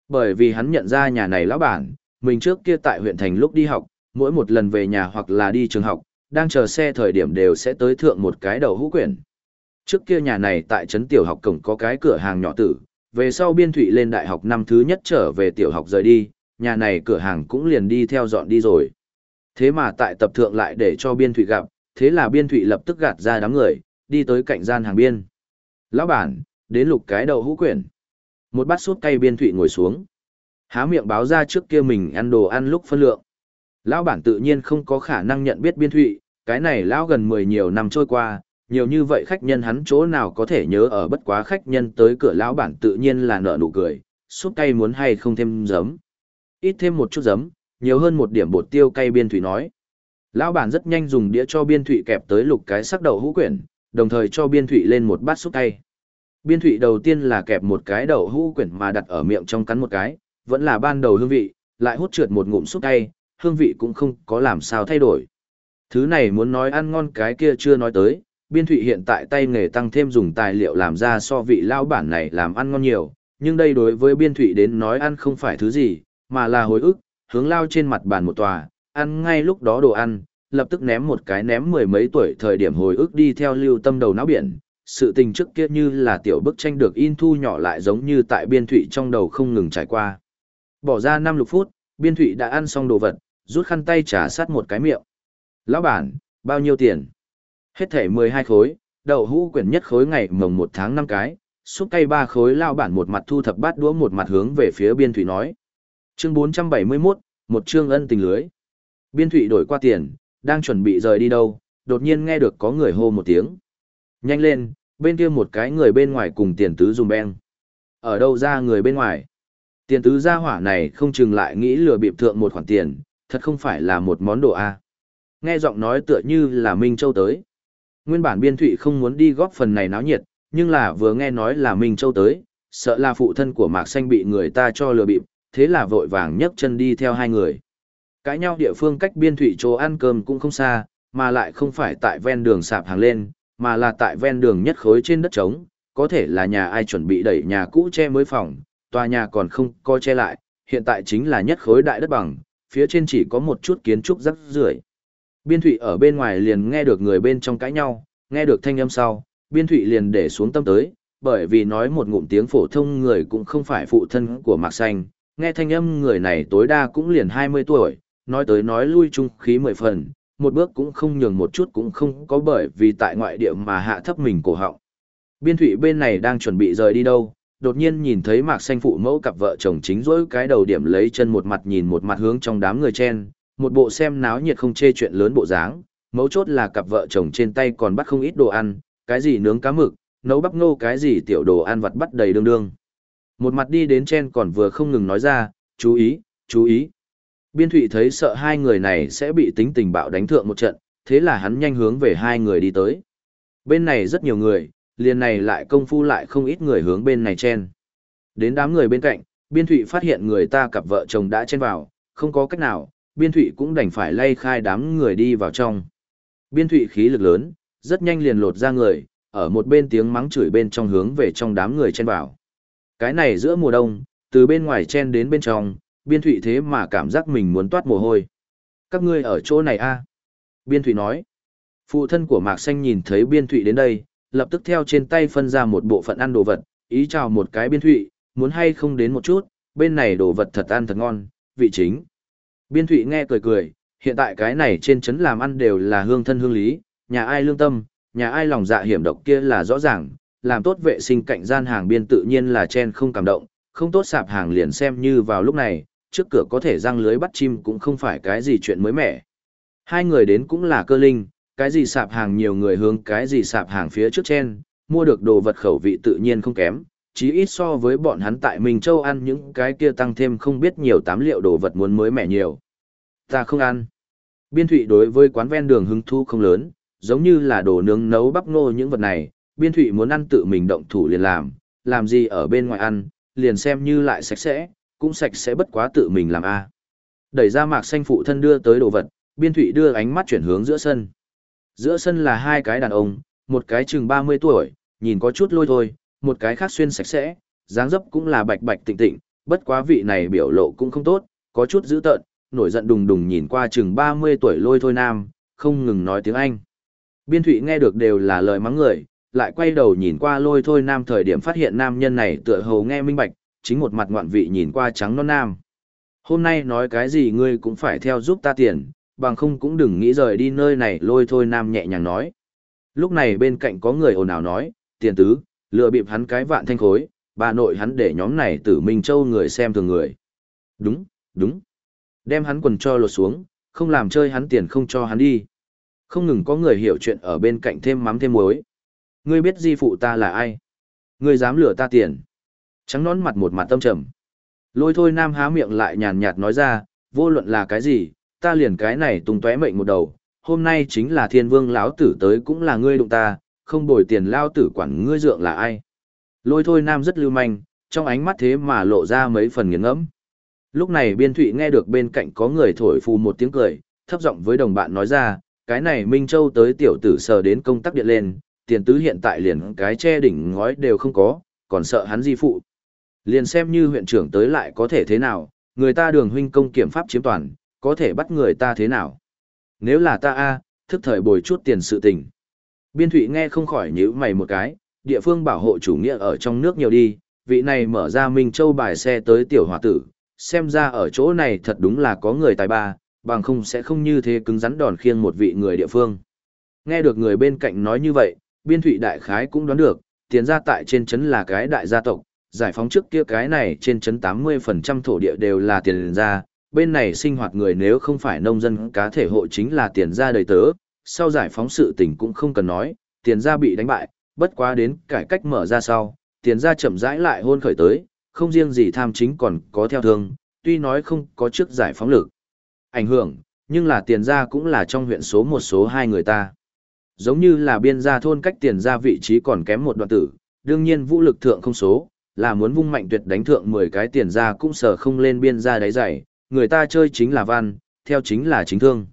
Bởi vì hắn nhận ra nhà này lão bản, mình trước kia tại huyện thành lúc đi học, mỗi một lần về nhà hoặc là đi trường học, đang chờ xe thời điểm đều sẽ tới thượng một cái đầu hũ quyển. Trước kia nhà này tại trấn tiểu học cổng có cái cửa hàng nhỏ tử, về sau biên thụy lên đại học năm thứ nhất trở về tiểu học rời đi, nhà này cửa hàng cũng liền đi theo dọn đi rồi. Thế mà tại tập thượng lại để cho biên thụy gặp, thế là biên thụy lập tức gạt ra đám người, đi tới cạnh gian hàng biên. Lão bản, đến lục cái đầu hũ quyển. Một bát súp cay biên thụy ngồi xuống. Há miệng báo ra trước kia mình ăn đồ ăn lúc phân lượng. Lão bản tự nhiên không có khả năng nhận biết biên thụy, cái này lão gần 10 nhiều năm trôi qua, nhiều như vậy khách nhân hắn chỗ nào có thể nhớ ở bất quá khách nhân tới cửa lão bản tự nhiên là nợ nụ cười, súp cay muốn hay không thêm giấm. Ít thêm một chút giấm, nhiều hơn một điểm bột tiêu cay biên thủy nói. Lão bản rất nhanh dùng đĩa cho biên thủy kẹp tới lục cái sắc đậu hũ quyển, đồng thời cho biên thủy lên một bát súp cay. Biên thủy đầu tiên là kẹp một cái đậu hũ quyển mà đặt ở miệng trong cắn một cái, vẫn là ban đầu hương vị, lại hút trượt một ngụm súp cay, hương vị cũng không có làm sao thay đổi. Thứ này muốn nói ăn ngon cái kia chưa nói tới, biên thụy hiện tại tay nghề tăng thêm dùng tài liệu làm ra so vị lao bản này làm ăn ngon nhiều, nhưng đây đối với biên thụy đến nói ăn không phải thứ gì, mà là hồi ức, hướng lao trên mặt bàn một tòa, ăn ngay lúc đó đồ ăn, lập tức ném một cái ném mười mấy tuổi thời điểm hồi ức đi theo lưu tâm đầu não biển. Sự tình trước kia như là tiểu bức tranh được in thu nhỏ lại giống như tại biên thụy trong đầu không ngừng trải qua. Bỏ ra năm lục phút, biên thụy đã ăn xong đồ vật, rút khăn tay trả sát một cái miệng. Lão bản, bao nhiêu tiền? Hết thể 12 khối, đậu hũ quyển nhất khối ngày mồng 1 tháng 5 cái, xúc cây ba khối lão bản một mặt thu thập bát đũa một mặt hướng về phía biên thủy nói. Chương 471, một chương ân tình lưới. Biên thủy đổi qua tiền, đang chuẩn bị rời đi đâu, đột nhiên nghe được có người hô một tiếng. Nhanh lên, bên kia một cái người bên ngoài cùng tiền tứ dùng beng. Ở đâu ra người bên ngoài? Tiền tứ gia hỏa này không chừng lại nghĩ lừa bịp thượng một khoản tiền, thật không phải là một món đồ A. Nghe giọng nói tựa như là Minh Châu tới. Nguyên bản biên thụy không muốn đi góp phần này náo nhiệt, nhưng là vừa nghe nói là Minh Châu tới, sợ là phụ thân của Mạc Xanh bị người ta cho lừa bịp, thế là vội vàng nhấc chân đi theo hai người. Cãi nhau địa phương cách biên Thụy chỗ ăn cơm cũng không xa, mà lại không phải tại ven đường sạp hàng lên, mà là tại ven đường nhất khối trên đất trống, có thể là nhà ai chuẩn bị đẩy nhà cũ che mới phòng, tòa nhà còn không co che lại, hiện tại chính là nhất khối đại đất bằng, phía trên chỉ có một chút kiến trúc rắc rưởi. Biên thụy ở bên ngoài liền nghe được người bên trong cãi nhau, nghe được thanh âm sau, biên thụy liền để xuống tâm tới, bởi vì nói một ngụm tiếng phổ thông người cũng không phải phụ thân của Mạc Xanh, nghe thanh âm người này tối đa cũng liền 20 tuổi, nói tới nói lui trung khí mười phần, một bước cũng không nhường một chút cũng không có bởi vì tại ngoại địa mà hạ thấp mình cổ họng. Biên thụy bên này đang chuẩn bị rời đi đâu, đột nhiên nhìn thấy mạc xanh phụ mẫu cặp vợ chồng chính rỗi cái đầu điểm lấy chân một mặt nhìn một mặt hướng trong đám người chen, một bộ xem náo nhiệt không chê chuyện lớn bộ dáng, mấu chốt là cặp vợ chồng trên tay còn bắt không ít đồ ăn, cái gì nướng cá mực, nấu bắp ngô cái gì tiểu đồ ăn vặt bắt đầy đương đương. Một mặt đi đến chen còn vừa không ngừng nói ra, chú ý, chú ý. Biên Thụy thấy sợ hai người này sẽ bị tính tình bạo đánh thượng một trận, thế là hắn nhanh hướng về hai người đi tới. Bên này rất nhiều người, liền này lại công phu lại không ít người hướng bên này chen. Đến đám người bên cạnh, Biên Thụy phát hiện người ta cặp vợ chồng đã chen vào, không có cách nào, Biên Thụy cũng đành phải lay khai đám người đi vào trong. Biên Thụy khí lực lớn, rất nhanh liền lột ra người, ở một bên tiếng mắng chửi bên trong hướng về trong đám người chen vào. Cái này giữa mùa đông, từ bên ngoài chen đến bên trong, biên thụy thế mà cảm giác mình muốn toát mồ hôi. Các ngươi ở chỗ này a à? Biên thụy nói. Phụ thân của Mạc Xanh nhìn thấy biên thụy đến đây, lập tức theo trên tay phân ra một bộ phận ăn đồ vật, ý chào một cái biên thụy, muốn hay không đến một chút, bên này đồ vật thật ăn thật ngon, vị chính. Biên thụy nghe cười cười, hiện tại cái này trên chấn làm ăn đều là hương thân hương lý, nhà ai lương tâm, nhà ai lòng dạ hiểm độc kia là rõ ràng, làm tốt vệ sinh cạnh gian hàng biên tự nhiên là chen không cảm động, không tốt sạp hàng liền xem như vào lúc này, trước cửa có thể răng lưới bắt chim cũng không phải cái gì chuyện mới mẻ. Hai người đến cũng là cơ linh, cái gì sạp hàng nhiều người hướng cái gì sạp hàng phía trước trên mua được đồ vật khẩu vị tự nhiên không kém, chí ít so với bọn hắn tại Minh Châu ăn những cái kia tăng thêm không biết nhiều tám liệu đồ vật muốn mới mẻ nhiều. Ta không ăn. Biên thụy đối với quán ven đường hứng thu không lớn, giống như là đồ nướng nấu bắp ngô những vật này, biên thụy muốn ăn tự mình động thủ liền làm, làm gì ở bên ngoài ăn, liền xem như lại sạch sẽ, cũng sạch sẽ bất quá tự mình làm a Đẩy ra mạc xanh phụ thân đưa tới đồ vật, biên thụy đưa ánh mắt chuyển hướng giữa sân. Giữa sân là hai cái đàn ông, một cái chừng 30 tuổi, nhìn có chút lôi thôi, một cái khác xuyên sạch sẽ, dáng dấp cũng là bạch bạch tịnh tịnh, bất quá vị này biểu lộ cũng không tốt, có chút dữ tợn, nổi giận đùng đùng nhìn qua chừng 30 tuổi lôi thôi nam, không ngừng nói tiếng Anh. Biên thủy nghe được đều là lời mắng người, lại quay đầu nhìn qua lôi thôi nam thời điểm phát hiện nam nhân này tựa hồ nghe minh bạch, chính một mặt ngoạn vị nhìn qua trắng non nam. Hôm nay nói cái gì ngươi cũng phải theo giúp ta tiền, bằng không cũng đừng nghĩ rời đi nơi này lôi thôi nam nhẹ nhàng nói. Lúc này bên cạnh có người ồn ào nói, tiền tứ, lừa bịp hắn cái vạn thanh khối, bà nội hắn để nhóm này tử Minh Châu người xem thường người. Đúng, đúng. Đem hắn quần cho lột xuống, không làm chơi hắn tiền không cho hắn đi. Không ngừng có người hiểu chuyện ở bên cạnh thêm mắm thêm muối. Ngươi biết di phụ ta là ai? Ngươi dám lừa ta tiền. Trắng nón mặt một mặt tâm trầm. Lôi thôi nam há miệng lại nhàn nhạt nói ra, vô luận là cái gì, ta liền cái này tung tóe mệnh một đầu, hôm nay chính là thiên vương lão tử tới cũng là ngươi đụng ta, không bồi tiền lao tử quản ngươi dượng là ai. Lôi thôi nam rất lưu manh, trong ánh mắt thế mà lộ ra mấy phần nghiền ngẫm. Lúc này biên thụy nghe được bên cạnh có người thổi phù một tiếng cười, thấp giọng với đồng bạn nói ra, cái này Minh Châu tới tiểu tử sờ đến công tắc điện lên, tiền tứ hiện tại liền cái che đỉnh ngói đều không có, còn sợ hắn di phụ. Liền xem như huyện trưởng tới lại có thể thế nào, người ta đường huynh công kiểm pháp chiếm toàn, có thể bắt người ta thế nào. Nếu là ta a thức thời bồi chút tiền sự tình. Biên thụy nghe không khỏi nhíu mày một cái, địa phương bảo hộ chủ nghĩa ở trong nước nhiều đi, vị này mở ra Minh Châu bài xe tới tiểu hòa tử, xem ra ở chỗ này thật đúng là có người tài ba, bằng không sẽ không như thế cứng rắn đòn khiêng một vị người địa phương. Nghe được người bên cạnh nói như vậy, biên thụy đại khái cũng đoán được, tiền ra tại trên chấn là cái đại gia tộc, giải phóng trước kia cái này trên chấn 80% thổ địa đều là tiền ra, bên này sinh hoạt người nếu không phải nông dân cá thể hộ chính là tiền ra đầy tớ, sau giải phóng sự tình cũng không cần nói, tiền ra bị đánh bại, bất quá đến cải cách mở ra sau, tiền ra chậm rãi lại hôn khởi tới, không riêng gì tham chính còn có theo thương, tuy nói không có trước giải phóng lực. Ảnh hưởng, nhưng là tiền ra cũng là trong huyện số một số hai người ta. Giống như là biên gia thôn cách tiền ra vị trí còn kém một đoạn tử, đương nhiên vũ lực thượng không số, là muốn vung mạnh tuyệt đánh thượng 10 cái tiền ra cũng sở không lên biên gia đáy dày, người ta chơi chính là văn, theo chính là chính thương.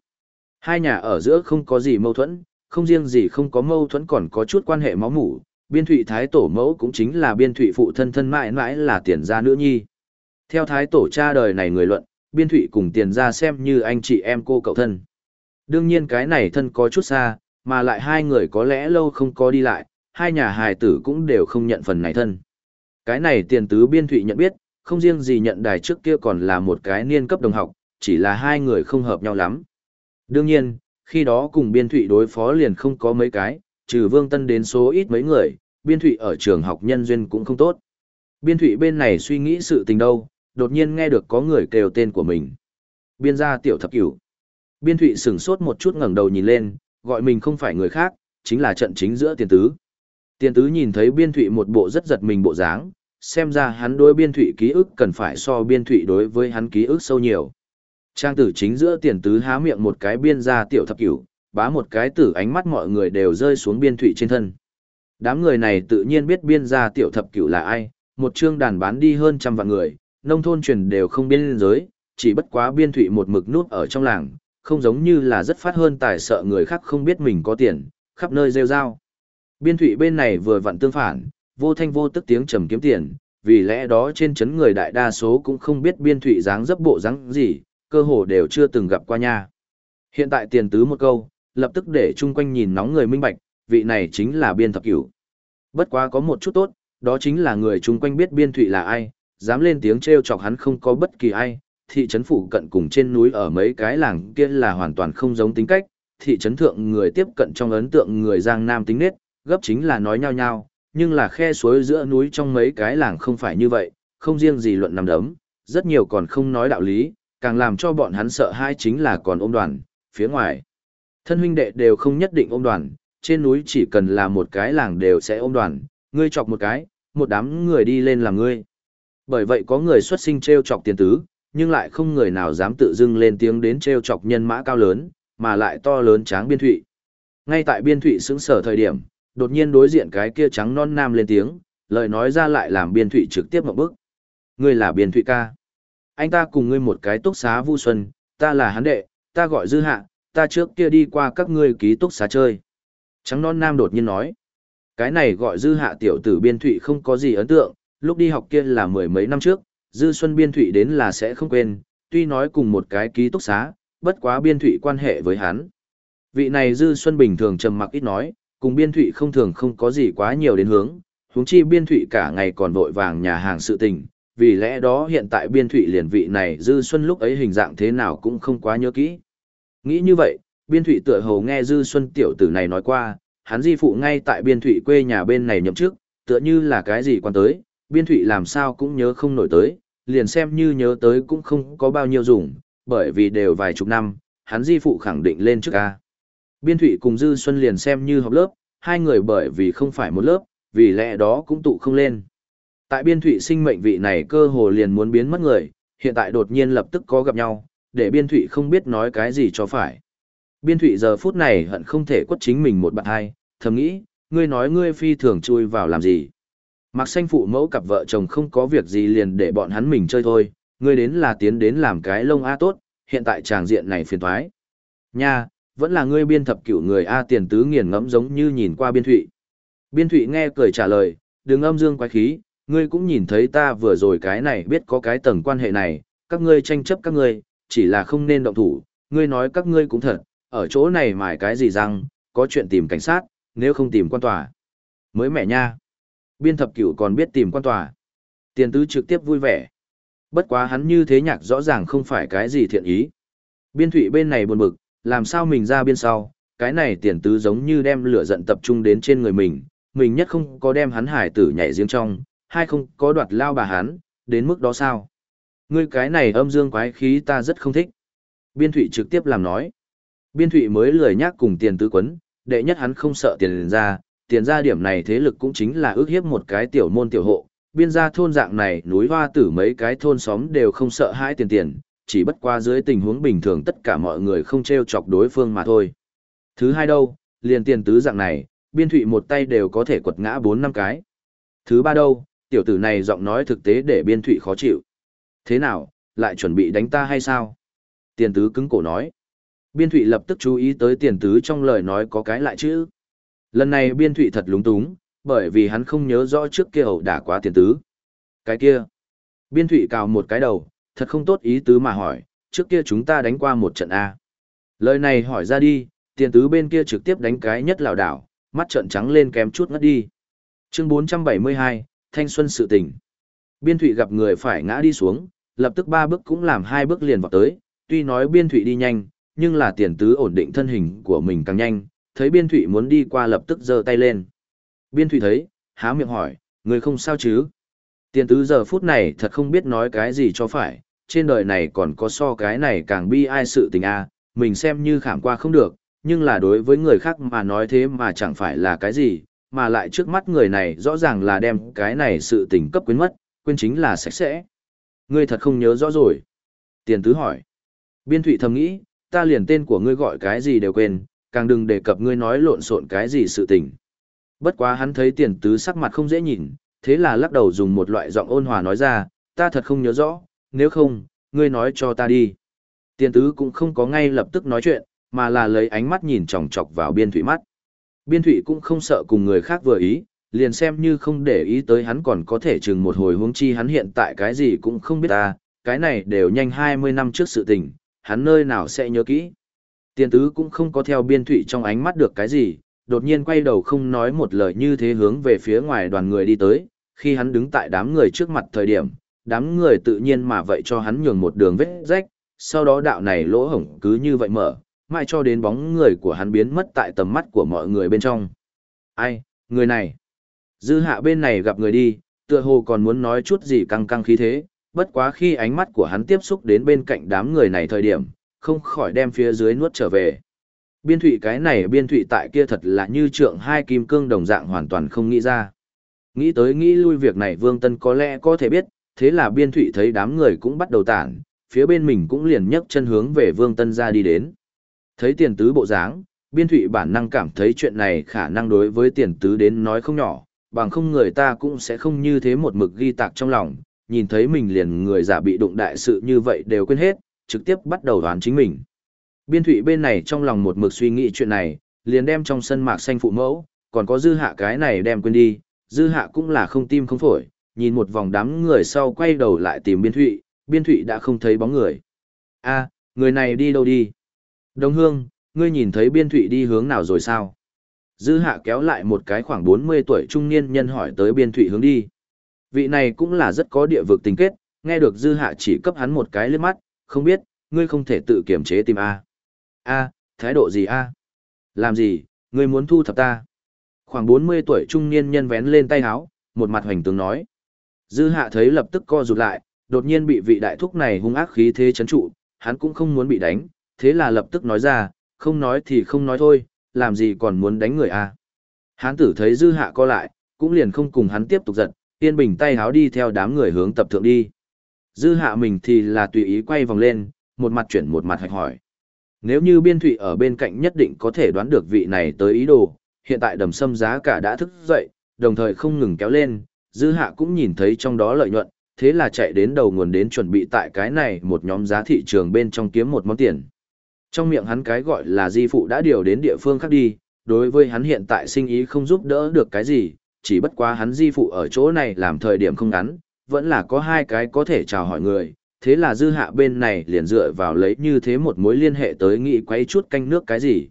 Hai nhà ở giữa không có gì mâu thuẫn, không riêng gì không có mâu thuẫn còn có chút quan hệ máu mủ, biên thụy thái tổ mẫu cũng chính là biên thụy phụ thân thân mãi mãi là tiền gia nữ nhi. Theo thái tổ cha đời này người luận, biên thụy cùng tiền gia xem như anh chị em cô cậu thân. Đương nhiên cái này thân có chút xa, mà lại hai người có lẽ lâu không có đi lại, hai nhà hài tử cũng đều không nhận phần này thân. Cái này tiền tứ biên thụy nhận biết, không riêng gì nhận đài trước kia còn là một cái niên cấp đồng học, chỉ là hai người không hợp nhau lắm. Đương nhiên, khi đó cùng biên thụy đối phó liền không có mấy cái, trừ vương tân đến số ít mấy người, biên thụy ở trường học nhân duyên cũng không tốt. Biên thụy bên này suy nghĩ sự tình đâu, đột nhiên nghe được có người kêu tên của mình. Biên gia tiểu thập cửu. Biên thụy sửng sốt một chút ngẩng đầu nhìn lên, gọi mình không phải người khác, chính là trận chính giữa tiền tứ. Tiền tứ nhìn thấy biên thụy một bộ rất giật mình bộ dáng, xem ra hắn đối biên thụy ký ức cần phải so biên thụy đối với hắn ký ức sâu nhiều. Trang tử chính giữa tiền tứ há miệng một cái biên gia tiểu thập cửu, bá một cái tử ánh mắt mọi người đều rơi xuống biên thụy trên thân. Đám người này tự nhiên biết biên gia tiểu thập cửu là ai, một chương đàn bán đi hơn trăm vạn người, nông thôn truyền đều không biên giới, chỉ bất quá biên thụy một mực nút ở trong làng, không giống như là rất phát hơn tài sợ người khác không biết mình có tiền, khắp nơi rêu rao. Biên thụy bên này vừa vặn tương phản, vô thanh vô tức tiếng trầm kiếm tiền, vì lẽ đó trên chấn người đại đa số cũng không biết biên thụy dáng dấp bộ dáng gì, cơ hồ đều chưa từng gặp qua nha. Hiện tại tiền tứ một câu, lập tức để chung quanh nhìn nóng người minh bạch, vị này chính là biên thập cửu. Bất quá có một chút tốt, đó chính là người chung quanh biết biên thụy là ai, dám lên tiếng trêu chọc hắn không có bất kỳ ai, thị trấn phụ cận cùng trên núi ở mấy cái làng kia là hoàn toàn không giống tính cách, thị trấn thượng người tiếp cận trong ấn tượng người Giang Nam tính nết, gấp chính là nói nhau nhau, nhưng là khe suối giữa núi trong mấy cái làng không phải như vậy, không riêng gì luận nằm đấm, rất nhiều còn không nói đạo lý, càng làm cho bọn hắn sợ hai chính là còn ôm đoàn, phía ngoài. Thân huynh đệ đều không nhất định ôm đoàn, trên núi chỉ cần là một cái làng đều sẽ ôm đoàn, ngươi chọc một cái, một đám người đi lên làm ngươi. Bởi vậy có người xuất sinh treo chọc tiền tứ, nhưng lại không người nào dám tự dưng lên tiếng đến treo chọc nhân mã cao lớn, mà lại to lớn tráng biên thụy. Ngay tại biên thụy xứng sở thời điểm, đột nhiên đối diện cái kia trắng non nam lên tiếng, lời nói ra lại làm biên thụy trực tiếp một bước. Ngươi là biên thụy ca. Anh ta cùng ngươi một cái túc xá vu xuân, ta là hắn đệ, ta gọi dư hạ, ta trước kia đi qua các ngươi ký túc xá chơi. Trắng non nam đột nhiên nói. Cái này gọi dư hạ tiểu tử biên thụy không có gì ấn tượng, lúc đi học kia là mười mấy năm trước, dư xuân biên thụy đến là sẽ không quên, tuy nói cùng một cái ký túc xá, bất quá biên thụy quan hệ với hắn. Vị này dư xuân bình thường trầm mặc ít nói, cùng biên thụy không thường không có gì quá nhiều đến hướng, huống chi biên thụy cả ngày còn vội vàng nhà hàng sự tình, vì lẽ đó hiện tại biên thụy liền vị này dư xuân lúc ấy hình dạng thế nào cũng không quá nhớ kỹ. Nghĩ như vậy, biên thụy tựa hồ nghe dư xuân tiểu tử này nói qua, hắn di phụ ngay tại biên thụy quê nhà bên này nhậm chức, tựa như là cái gì quan tới, biên thụy làm sao cũng nhớ không nổi tới, liền xem như nhớ tới cũng không có bao nhiêu dùng, bởi vì đều vài chục năm, hắn di phụ khẳng định lên trước ca. Biên thụy cùng dư xuân liền xem như học lớp, hai người bởi vì không phải một lớp, vì lẽ đó cũng tụ không lên. Tại biên thụy sinh mệnh vị này cơ hồ liền muốn biến mất người, hiện tại đột nhiên lập tức có gặp nhau, để biên thụy không biết nói cái gì cho phải. Biên thụy giờ phút này hận không thể quất chính mình một bạn hai, thầm nghĩ, ngươi nói ngươi phi thường chui vào làm gì. Mặc xanh phụ mẫu cặp vợ chồng không có việc gì liền để bọn hắn mình chơi thôi, ngươi đến là tiến đến làm cái lông A tốt, hiện tại tràng diện này phiền thoái. Nha, vẫn là ngươi biên thập cửu người A tiền tứ nghiền ngẫm giống như nhìn qua biên thụy. Biên thụy nghe cười trả lời, đừng âm dương quái khí, ngươi cũng nhìn thấy ta vừa rồi cái này biết có cái tầng quan hệ này, các ngươi tranh chấp các ngươi, chỉ là không nên động thủ, ngươi nói các ngươi cũng thật, ở chỗ này mải cái gì rằng có chuyện tìm cảnh sát, nếu không tìm quan tòa. Mới mẹ nha. Biên thập cửu còn biết tìm quan tòa. Tiền tứ trực tiếp vui vẻ. Bất quá hắn như thế nhạc rõ ràng không phải cái gì thiện ý. Biên thụy bên này buồn bực, làm sao mình ra biên sau, cái này tiền tứ giống như đem lửa giận tập trung đến trên người mình, mình nhất không có đem hắn hải tử nhảy riêng trong, hai không có đoạt lao bà hắn, đến mức đó sao? Ngươi cái này âm dương quái khí ta rất không thích. Biên thụy trực tiếp làm nói. Biên thụy mới lười nhắc cùng tiền tứ quấn, đệ nhất hắn không sợ tiền ra, tiền ra điểm này thế lực cũng chính là ước hiếp một cái tiểu môn tiểu hộ. Biên gia thôn dạng này núi hoa tử mấy cái thôn xóm đều không sợ hãi tiền tiền, chỉ bất qua dưới tình huống bình thường tất cả mọi người không treo chọc đối phương mà thôi. Thứ hai đâu, liền tiền tứ dạng này, biên thụy một tay đều có thể quật ngã bốn năm cái. Thứ ba đâu, tiểu tử này giọng nói thực tế để biên thụy khó chịu. Thế nào, lại chuẩn bị đánh ta hay sao? Tiền tứ cứng cổ nói. Biên thụy lập tức chú ý tới tiền tứ trong lời nói có cái lại chứ. Lần này biên thụy thật lúng túng, bởi vì hắn không nhớ rõ trước kia ẩu đả quá tiền tứ. Cái kia. Biên thụy cào một cái đầu, thật không tốt ý tứ mà hỏi, trước kia chúng ta đánh qua một trận A. Lời này hỏi ra đi, tiền tứ bên kia trực tiếp đánh cái nhất lào đảo, mắt trận trắng lên kém chút ngất đi. Chương 472, Thanh Xuân sự tình. Biên thụy gặp người phải ngã đi xuống, lập tức ba bước cũng làm hai bước liền vào tới, tuy nói biên thụy đi nhanh, nhưng là tiền tứ ổn định thân hình của mình càng nhanh, thấy biên thụy muốn đi qua lập tức giơ tay lên. Biên thụy thấy, há miệng hỏi, người không sao chứ? Tiền tứ giờ phút này thật không biết nói cái gì cho phải, trên đời này còn có so cái này càng bi ai sự tình a mình xem như khảm qua không được, nhưng là đối với người khác mà nói thế mà chẳng phải là cái gì, mà lại trước mắt người này rõ ràng là đem cái này sự tình cấp quyến mất, quên chính là sạch sẽ. Ngươi thật không nhớ rõ rồi. Tiền tứ hỏi. Biên thụy thầm nghĩ, ta liền tên của ngươi gọi cái gì đều quên, càng đừng đề cập ngươi nói lộn xộn cái gì sự tình. Bất quá hắn thấy tiền tứ sắc mặt không dễ nhìn, thế là lắc đầu dùng một loại giọng ôn hòa nói ra, ta thật không nhớ rõ, nếu không, ngươi nói cho ta đi. Tiền tứ cũng không có ngay lập tức nói chuyện, mà là lấy ánh mắt nhìn chòng chọc vào biên thủy mắt. Biên thủy cũng không sợ cùng người khác vừa ý, liền xem như không để ý tới hắn còn có thể chừng một hồi huống chi hắn hiện tại cái gì cũng không biết ta, cái này đều nhanh 20 năm trước sự tình, hắn nơi nào sẽ nhớ kỹ. Tiền tứ cũng không có theo biên thủy trong ánh mắt được cái gì, đột nhiên quay đầu không nói một lời như thế hướng về phía ngoài đoàn người đi tới, khi hắn đứng tại đám người trước mặt thời điểm, đám người tự nhiên mà vậy cho hắn nhường một đường vết rách, sau đó đạo này lỗ hổng cứ như vậy mở, mãi cho đến bóng người của hắn biến mất tại tầm mắt của mọi người bên trong. Ai, người này? Dư hạ bên này gặp người đi, tựa hồ còn muốn nói chút gì căng căng khí thế, bất quá khi ánh mắt của hắn tiếp xúc đến bên cạnh đám người này thời điểm, không khỏi đem phía dưới nuốt trở về. Biên thủy cái này biên thủy tại kia thật là như trượng hai kim cương đồng dạng hoàn toàn không nghĩ ra. Nghĩ tới nghĩ lui việc này Vương Tân có lẽ có thể biết, thế là biên thụy thấy đám người cũng bắt đầu tản, phía bên mình cũng liền nhấc chân hướng về Vương Tân ra đi đến. Thấy tiền tứ bộ dáng, biên thụy bản năng cảm thấy chuyện này khả năng đối với tiền tứ đến nói không nhỏ, bằng không người ta cũng sẽ không như thế một mực ghi tạc trong lòng, nhìn thấy mình liền người giả bị đụng đại sự như vậy đều quên hết, trực tiếp bắt đầu đoán chính mình. Biên thụy bên này trong lòng một mực suy nghĩ chuyện này, liền đem trong sân mạc xanh phụ mẫu, còn có dư hạ cái này đem quên đi, dư hạ cũng là không tim không phổi, nhìn một vòng đám người sau quay đầu lại tìm biên thụy, biên thụy đã không thấy bóng người. a người này đi đâu đi? Đồng hương, ngươi nhìn thấy biên thụy đi hướng nào rồi sao? Dư hạ kéo lại một cái khoảng 40 tuổi trung niên nhân hỏi tới biên thụy hướng đi. Vị này cũng là rất có địa vực tình kết, nghe được dư hạ chỉ cấp hắn một cái lướt mắt, không biết, ngươi không thể tự kiểm chế tìm A. A, thái độ gì A? Làm gì, ngươi muốn thu thập ta? Khoảng 40 tuổi trung niên nhân vén lên tay háo, một mặt hoành tướng nói. Dư hạ thấy lập tức co rụt lại, đột nhiên bị vị đại thúc này hung ác khí thế chấn trụ, hắn cũng không muốn bị đánh, thế là lập tức nói ra, không nói thì không nói thôi, làm gì còn muốn đánh người a? Hán tử thấy dư hạ co lại, cũng liền không cùng hắn tiếp tục giận, yên bình tay háo đi theo đám người hướng tập thượng đi. Dư hạ mình thì là tùy ý quay vòng lên, một mặt chuyển một mặt hạch hỏi. Nếu như biên thụy ở bên cạnh nhất định có thể đoán được vị này tới ý đồ, hiện tại đầm sâm giá cả đã thức dậy, đồng thời không ngừng kéo lên, dư hạ cũng nhìn thấy trong đó lợi nhuận, thế là chạy đến đầu nguồn đến chuẩn bị tại cái này một nhóm giá thị trường bên trong kiếm một món tiền. Trong miệng hắn cái gọi là di phụ đã điều đến địa phương khác đi, đối với hắn hiện tại sinh ý không giúp đỡ được cái gì, chỉ bất quá hắn di phụ ở chỗ này làm thời điểm không ngắn, vẫn là có hai cái có thể chào hỏi người, thế là dư hạ bên này liền dựa vào lấy như thế một mối liên hệ tới nghị quấy chút canh nước cái gì.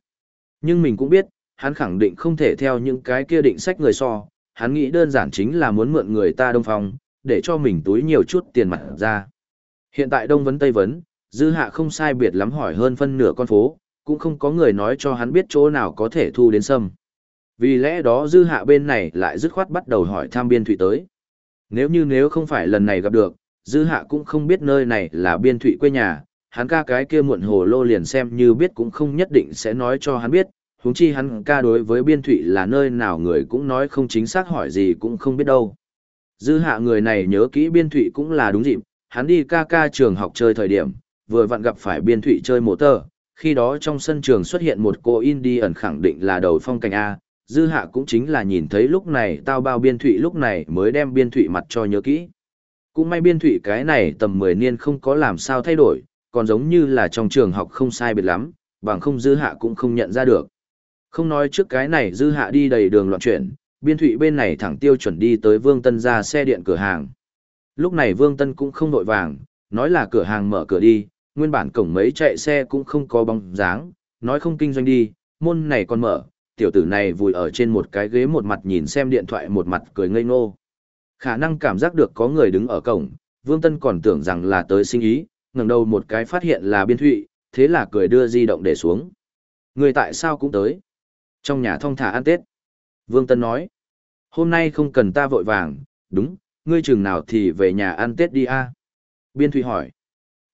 Nhưng mình cũng biết, hắn khẳng định không thể theo những cái kia định sách người so, hắn nghĩ đơn giản chính là muốn mượn người ta đông phong, để cho mình túi nhiều chút tiền mặt ra. Hiện tại đông vấn tây vấn, dư hạ không sai biệt lắm hỏi hơn phân nửa con phố, cũng không có người nói cho hắn biết chỗ nào có thể thu đến sâm. Vì lẽ đó dư hạ bên này lại dứt khoát bắt đầu hỏi tham biên thủy tới. Nếu như nếu không phải lần này gặp được, dư hạ cũng không biết nơi này là biên thủy quê nhà, hắn ca cái kia muộn hồ lô liền xem như biết cũng không nhất định sẽ nói cho hắn biết, huống chi hắn ca đối với biên thụy là nơi nào người cũng nói không chính xác hỏi gì cũng không biết đâu. Dư hạ người này nhớ kỹ biên thụy cũng là đúng dịp, hắn đi ca ca trường học chơi thời điểm, vừa vặn gặp phải biên thụy chơi mộ tờ, khi đó trong sân trường xuất hiện một cô ẩn khẳng định là đầu phong cảnh A, dư hạ cũng chính là nhìn thấy lúc này tao bao biên thụy lúc này mới đem biên thụy mặt cho nhớ kỹ. Cũng may biên thụy cái này tầm 10 niên không có làm sao thay đổi, còn giống như là trong trường học không sai biệt lắm, bằng không dư hạ cũng không nhận ra được. Không nói trước cái này dư hạ đi đầy đường loạn chuyển, biên thụy bên này thẳng tiêu chuẩn đi tới Vương Tân ra xe điện cửa hàng. Lúc này Vương Tân cũng không nội vàng, nói là cửa hàng mở cửa đi, nguyên bản cổng mấy chạy xe cũng không có bóng dáng, nói không kinh doanh đi, môn này còn mở, tiểu tử này vùi ở trên một cái ghế một mặt nhìn xem điện thoại một mặt cười ngây ngô. Khả năng cảm giác được có người đứng ở cổng, Vương Tân còn tưởng rằng là tới sinh ý, ngẩng đầu một cái phát hiện là biên thụy, thế là cười đưa di động để xuống. Người tại sao cũng tới? Trong nhà thong thả ăn Tết. Vương Tân nói, hôm nay không cần ta vội vàng, đúng, ngươi chừng nào thì về nhà ăn Tết đi a Biên Thụy hỏi.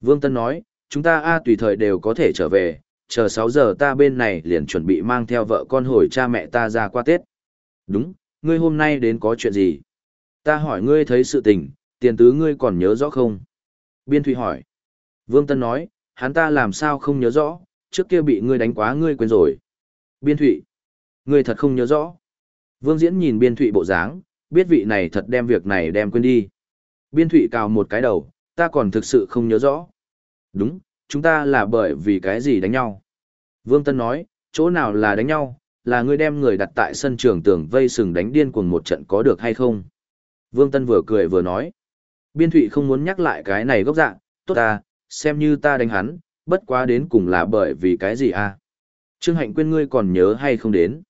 Vương Tân nói, chúng ta a tùy thời đều có thể trở về, chờ 6 giờ ta bên này liền chuẩn bị mang theo vợ con hồi cha mẹ ta ra qua Tết. Đúng, ngươi hôm nay đến có chuyện gì? Ta hỏi ngươi thấy sự tình, tiền tứ ngươi còn nhớ rõ không? Biên Thụy hỏi. Vương Tân nói, hắn ta làm sao không nhớ rõ, trước kia bị ngươi đánh quá ngươi quên rồi. Biên Thụy. Ngươi thật không nhớ rõ. Vương Diễn nhìn Biên Thụy bộ dáng, biết vị này thật đem việc này đem quên đi. Biên Thụy cào một cái đầu, ta còn thực sự không nhớ rõ. Đúng, chúng ta là bởi vì cái gì đánh nhau. Vương Tân nói, chỗ nào là đánh nhau, là ngươi đem người đặt tại sân trường tưởng vây sừng đánh điên cuồng một trận có được hay không. Vương Tân vừa cười vừa nói. Biên Thụy không muốn nhắc lại cái này gốc dạng, tốt ta, xem như ta đánh hắn, bất quá đến cùng là bởi vì cái gì à? Trương Hạnh quên ngươi còn nhớ hay không đến?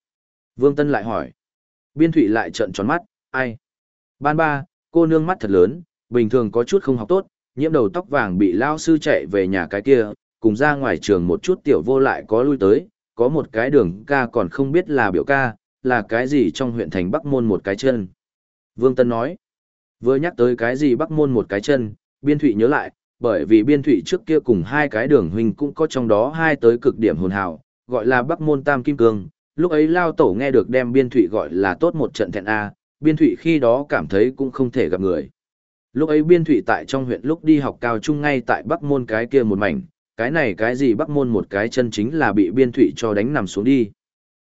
Vương Tân lại hỏi. Biên Thụy lại trợn tròn mắt, ai? Ban ba, cô nương mắt thật lớn, bình thường có chút không học tốt, nhiễm đầu tóc vàng bị lao sư chạy về nhà cái kia, cùng ra ngoài trường một chút tiểu vô lại có lui tới, có một cái đường ca còn không biết là biểu ca, là cái gì trong huyện thành Bắc Môn một cái chân. Vương Tân nói, vừa nhắc tới cái gì Bắc Môn một cái chân, Biên Thụy nhớ lại, bởi vì Biên Thụy trước kia cùng hai cái đường huynh cũng có trong đó hai tới cực điểm hồn hào, gọi là Bắc Môn Tam Kim Cương, lúc ấy Lao Tổ nghe được đem Biên Thụy gọi là tốt một trận thẹn A, Biên Thụy khi đó cảm thấy cũng không thể gặp người. Lúc ấy Biên Thụy tại trong huyện lúc đi học cao trung ngay tại Bắc Môn cái kia một mảnh, cái này cái gì Bắc Môn một cái chân chính là bị Biên Thụy cho đánh nằm xuống đi.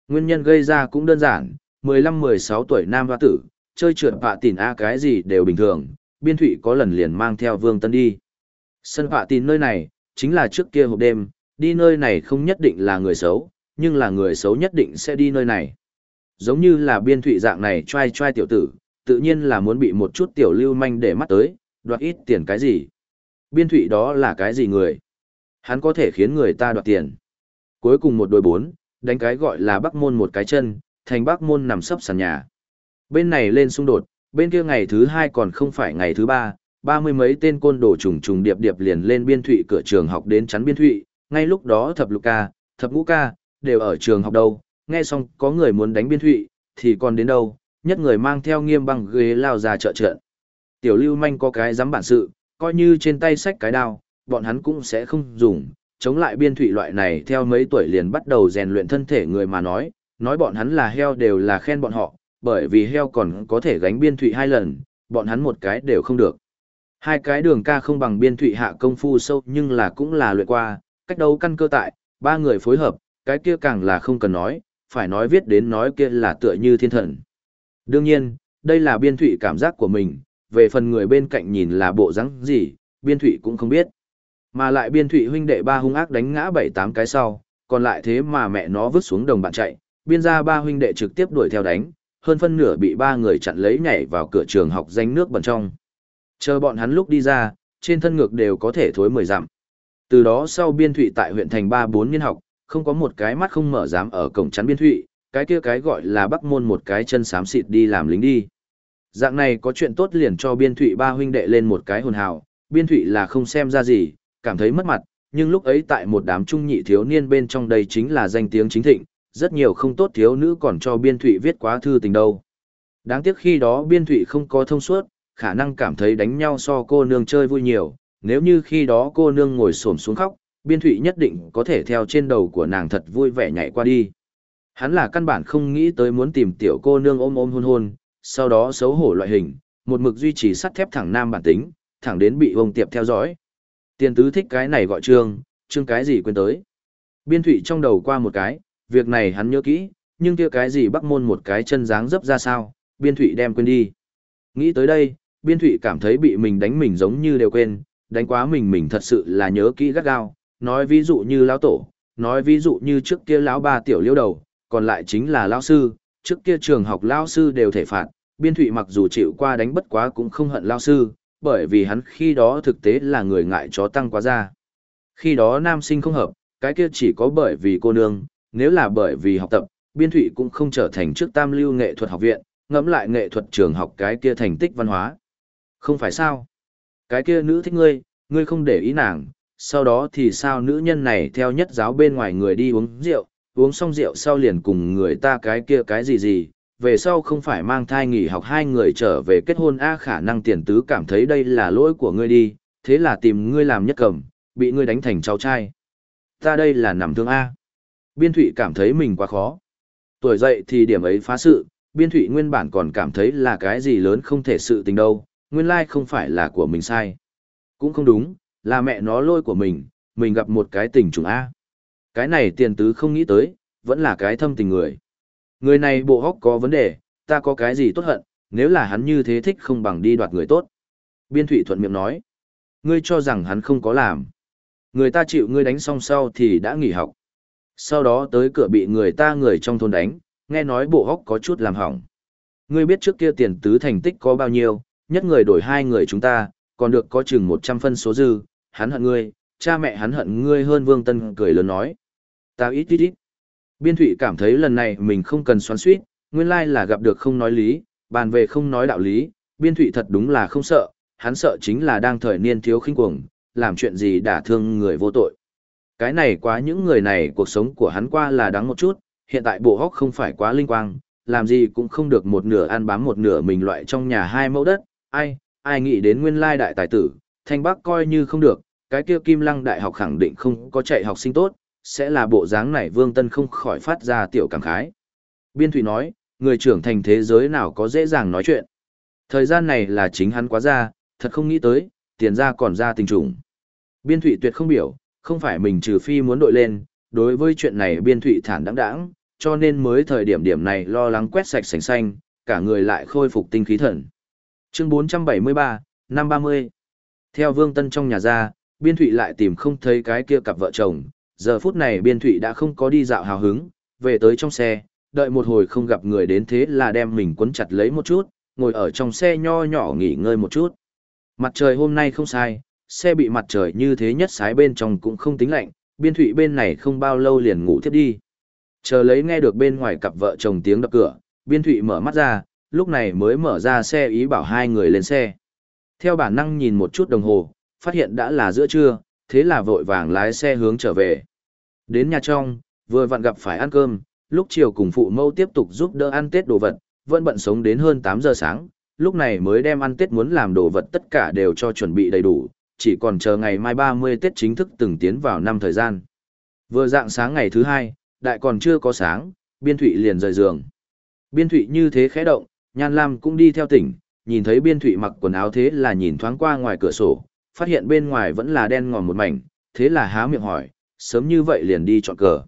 Nguyên nhân gây ra cũng đơn giản, 15-16 tuổi nam hoa tử, chơi trượt bạ tỉn A cái gì đều bình thường, Biên Thụy có lần liền mang theo Vương Tân đi. Sân bạ tỉn nơi này, chính là trước kia hộp đêm, đi nơi này không nhất định là người xấu, nhưng là người xấu nhất định sẽ đi nơi này. Giống như là biên thụy dạng này trai trai tiểu tử, tự nhiên là muốn bị một chút tiểu lưu manh để mắt tới, đoạt ít tiền cái gì. Biên thụy đó là cái gì người? Hắn có thể khiến người ta đoạt tiền. Cuối cùng một đôi bốn, đánh cái gọi là bắc môn một cái chân, thành bắc môn nằm sấp sàn nhà. Bên này lên xung đột, bên kia ngày thứ hai còn không phải ngày thứ ba, ba mươi mấy tên côn đồ trùng trùng điệp điệp liền lên biên thụy cửa trường học đến chắn biên thụy, ngay lúc đó thập lục ca, thập ngũ ca, đều ở trường học đâu, nghe xong có người muốn đánh biên thụy, thì còn đến đâu, nhất người mang theo nghiêm băng ghế lao ra trợ trận. Tiểu lưu manh có cái dám bản sự, coi như trên tay sách cái đao, bọn hắn cũng sẽ không dùng, chống lại biên thụy loại này theo mấy tuổi liền bắt đầu rèn luyện thân thể người mà nói, nói bọn hắn là heo đều là khen bọn họ, bởi vì heo còn có thể gánh biên thụy hai lần, bọn hắn một cái đều không được. Hai cái đường ca không bằng biên thụy hạ công phu sâu nhưng là cũng là luyện qua, cách đấu căn cơ tại, ba người phối hợp, cái kia càng là không cần nói, phải nói viết đến nói kia là tựa như thiên thần. Đương nhiên, đây là biên thụy cảm giác của mình, về phần người bên cạnh nhìn là bộ rắn gì, biên thụy cũng không biết. Mà lại biên thụy huynh đệ ba hung ác đánh ngã bảy tám cái sau, còn lại thế mà mẹ nó vứt xuống đồng bạn chạy, biên ra ba huynh đệ trực tiếp đuổi theo đánh, hơn phân nửa bị ba người chặn lấy nhảy vào cửa trường học danh nước bẩn trong. Chờ bọn hắn lúc đi ra, trên thân ngược đều có thể thối mười dặm. Từ đó sau biên thụy tại huyện thành ba bốn niên học, không có một cái mắt không mở dám ở cổng chắn biên thụy, cái kia cái gọi là bắc môn một cái chân xám xịt đi làm lính đi. Dạng này có chuyện tốt liền cho biên thụy ba huynh đệ lên một cái hồn hào, biên thụy là không xem ra gì, cảm thấy mất mặt, nhưng lúc ấy tại một đám trung nhị thiếu niên bên trong đây chính là danh tiếng chính thịnh, rất nhiều không tốt thiếu nữ còn cho biên thụy viết quá thư tình đâu. Đáng tiếc khi đó biên thụy không có thông suốt, khả năng cảm thấy đánh nhau so cô nương chơi vui nhiều, nếu như khi đó cô nương ngồi xổm xuống khóc, biên thụy nhất định có thể theo trên đầu của nàng thật vui vẻ nhảy qua đi. Hắn là căn bản không nghĩ tới muốn tìm tiểu cô nương ôm ôm hôn hôn, sau đó xấu hổ loại hình, một mực duy trì sắt thép thẳng nam bản tính, thẳng đến bị ông tiệp theo dõi. Tiền tứ thích cái này gọi trương, trương cái gì quên tới. Biên thụy trong đầu qua một cái, việc này hắn nhớ kỹ, nhưng kia cái gì bắc môn một cái chân dáng dấp ra sao, biên thụy đem quên đi. Nghĩ tới đây, biên thụy cảm thấy bị mình đánh mình giống như đều quên, đánh quá mình mình thật sự là nhớ kỹ gắt gao, nói ví dụ như lão tổ, nói ví dụ như trước kia lão ba tiểu liêu đầu, còn lại chính là lão sư, trước kia trường học lão sư đều thể phạt, biên thụy mặc dù chịu qua đánh bất quá cũng không hận lão sư, bởi vì hắn khi đó thực tế là người ngại chó tăng quá ra. Khi đó nam sinh không hợp, cái kia chỉ có bởi vì cô nương, nếu là bởi vì học tập, biên thụy cũng không trở thành trước tam lưu nghệ thuật học viện, ngẫm lại nghệ thuật trường học cái kia thành tích văn hóa. Không phải sao? Cái kia nữ thích ngươi, ngươi không để ý nàng, sau đó thì sao nữ nhân này theo nhất giáo bên ngoài người đi uống rượu, uống xong rượu sau liền cùng người ta cái kia cái gì gì, về sau không phải mang thai nghỉ học hai người trở về kết hôn a khả năng tiền tứ cảm thấy đây là lỗi của ngươi đi, thế là tìm ngươi làm nhất cầm, bị ngươi đánh thành cháu trai. Ta đây là nằm thương A. Biên thụy cảm thấy mình quá khó. Tuổi dậy thì điểm ấy phá sự, biên thụy nguyên bản còn cảm thấy là cái gì lớn không thể sự tình đâu, nguyên lai không phải là của mình sai. Cũng không đúng, là mẹ nó lôi của mình, mình gặp một cái tình trùng A. Cái này tiền tứ không nghĩ tới, vẫn là cái thâm tình người. Người này bộ hóc có vấn đề, ta có cái gì tốt hận, nếu là hắn như thế thích không bằng đi đoạt người tốt. Biên thủy thuận miệng nói. Ngươi cho rằng hắn không có làm. Người ta chịu ngươi đánh xong sau thì đã nghỉ học. Sau đó tới cửa bị người ta người trong thôn đánh, nghe nói bộ hóc có chút làm hỏng. Ngươi biết trước kia tiền tứ thành tích có bao nhiêu, nhất người đổi hai người chúng ta, còn được có chừng 100 phân số dư, hắn hận ngươi, cha mẹ hắn hận ngươi hơn Vương Tân cười lớn nói. Ta ít ít ít. Biên Thụy cảm thấy lần này mình không cần xoắn suýt, nguyên lai là gặp được không nói lý, bàn về không nói đạo lý, Biên Thụy thật đúng là không sợ, hắn sợ chính là đang thời niên thiếu khinh cuồng, làm chuyện gì đả thương người vô tội. Cái này quá những người này cuộc sống của hắn qua là đáng một chút, hiện tại bộ hóc không phải quá linh quang, làm gì cũng không được một nửa ăn bám một nửa mình loại trong nhà hai mẫu đất, ai, ai nghĩ đến nguyên lai đại tài tử, thanh bắc coi như không được, cái kia kim lăng đại học khẳng định không có chạy học sinh tốt, sẽ là bộ dáng này vương tân không khỏi phát ra tiểu cảm khái. Biên Thủy nói, người trưởng thành thế giới nào có dễ dàng nói chuyện. Thời gian này là chính hắn quá ra, thật không nghĩ tới, tiền ra còn ra tình trùng. Biên Thụy tuyệt không biểu, không phải mình trừ phi muốn đội lên, đối với chuyện này Biên Thụy thản đáng đáng, cho nên mới thời điểm điểm này lo lắng quét sạch sành xanh, cả người lại khôi phục tinh khí thần. Chương 473, năm 30. Theo Vương Tân trong nhà ra, Biên Thụy lại tìm không thấy cái kia cặp vợ chồng, giờ phút này Biên Thụy đã không có đi dạo hào hứng, về tới trong xe, đợi một hồi không gặp người đến thế là đem mình quấn chặt lấy một chút, ngồi ở trong xe nho nhỏ nghỉ ngơi một chút. Mặt trời hôm nay không sai, xe bị mặt trời như thế nhất sái bên trong cũng không tính lạnh, biên thụy bên này không bao lâu liền ngủ tiếp đi. Chờ lấy nghe được bên ngoài cặp vợ chồng tiếng đập cửa, biên thụy mở mắt ra, lúc này mới mở ra xe ý bảo hai người lên xe. Theo bản năng nhìn một chút đồng hồ, phát hiện đã là giữa trưa, thế là vội vàng lái xe hướng trở về. Đến nhà trong, vừa vặn gặp phải ăn cơm, lúc chiều cùng phụ mâu tiếp tục giúp đỡ ăn Tết đồ vật, vẫn bận sống đến hơn 8 giờ sáng, lúc này mới đem ăn Tết muốn làm đồ vật tất cả đều cho chuẩn bị đầy đủ, chỉ còn chờ ngày mai 30 Tết chính thức từng tiến vào năm thời gian. Vừa dạng sáng ngày thứ hai, đại còn chưa có sáng, Biên Thụy liền rời giường. Biên Thụy như thế khẽ động, Nhan Lam cũng đi theo tỉnh, nhìn thấy Biên Thụy mặc quần áo thế là nhìn thoáng qua ngoài cửa sổ, phát hiện bên ngoài vẫn là đen ngòm một mảnh, thế là há miệng hỏi, sớm như vậy liền đi chọn cờ.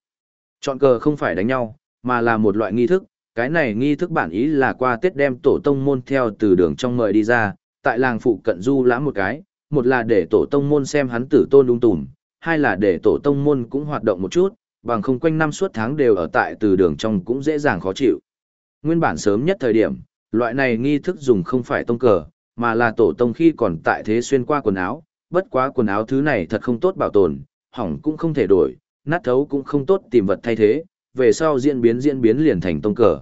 Chọn cờ không phải đánh nhau, mà là một loại nghi thức, cái này nghi thức bản ý là qua Tết đem tổ tông môn theo từ đường trong mời đi ra, tại làng phụ cận du lãm một cái, một là để tổ tông môn xem hắn tử tôn đúng tùm, hai là để tổ tông môn cũng hoạt động một chút, bằng không quanh năm suốt tháng đều ở tại từ đường trong cũng dễ dàng khó chịu. Nguyên bản sớm nhất thời điểm, loại này nghi thức dùng không phải tông cờ, mà là tổ tông khi còn tại thế xuyên qua quần áo, bất quá quần áo thứ này thật không tốt bảo tồn, hỏng cũng không thể đổi, nát thấu cũng không tốt tìm vật thay thế, về sau diễn biến diễn biến liền thành tông cờ.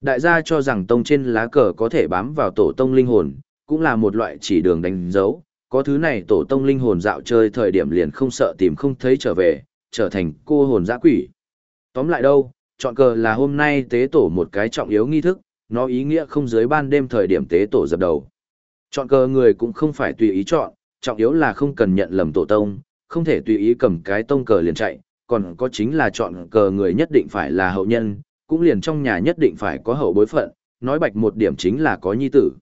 Đại gia cho rằng tông trên lá cờ có thể bám vào tổ tông linh hồn, cũng là một loại chỉ đường đánh dấu, có thứ này tổ tông linh hồn dạo chơi thời điểm liền không sợ tìm không thấy trở về, trở thành cô hồn dã quỷ. Tóm lại đâu, chọn cờ là hôm nay tế tổ một cái trọng yếu nghi thức, nó ý nghĩa không dưới ban đêm thời điểm tế tổ dập đầu. Chọn cờ người cũng không phải tùy ý chọn, trọng yếu là không cần nhận lầm tổ tông, không thể tùy ý cầm cái tông cờ liền chạy, còn có chính là chọn cờ người nhất định phải là hậu nhân, cũng liền trong nhà nhất định phải có hậu bối phận, nói bạch một điểm chính là có nhi tử.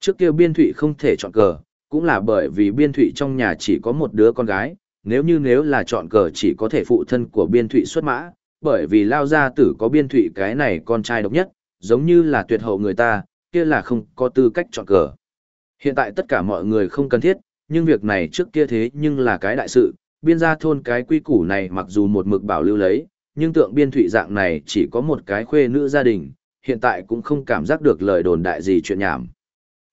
Trước kia biên thụy không thể chọn cờ, cũng là bởi vì biên thụy trong nhà chỉ có một đứa con gái, nếu như nếu là chọn cờ chỉ có thể phụ thân của biên thụy xuất mã, bởi vì lao gia tử có biên thụy cái này con trai độc nhất, giống như là tuyệt hậu người ta, kia là không có tư cách chọn cờ. Hiện tại tất cả mọi người không cần thiết, nhưng việc này trước kia thế nhưng là cái đại sự, biên gia thôn cái quy củ này mặc dù một mực bảo lưu lấy, nhưng tượng biên thụy dạng này chỉ có một cái khuê nữ gia đình, hiện tại cũng không cảm giác được lời đồn đại gì chuyện nhảm.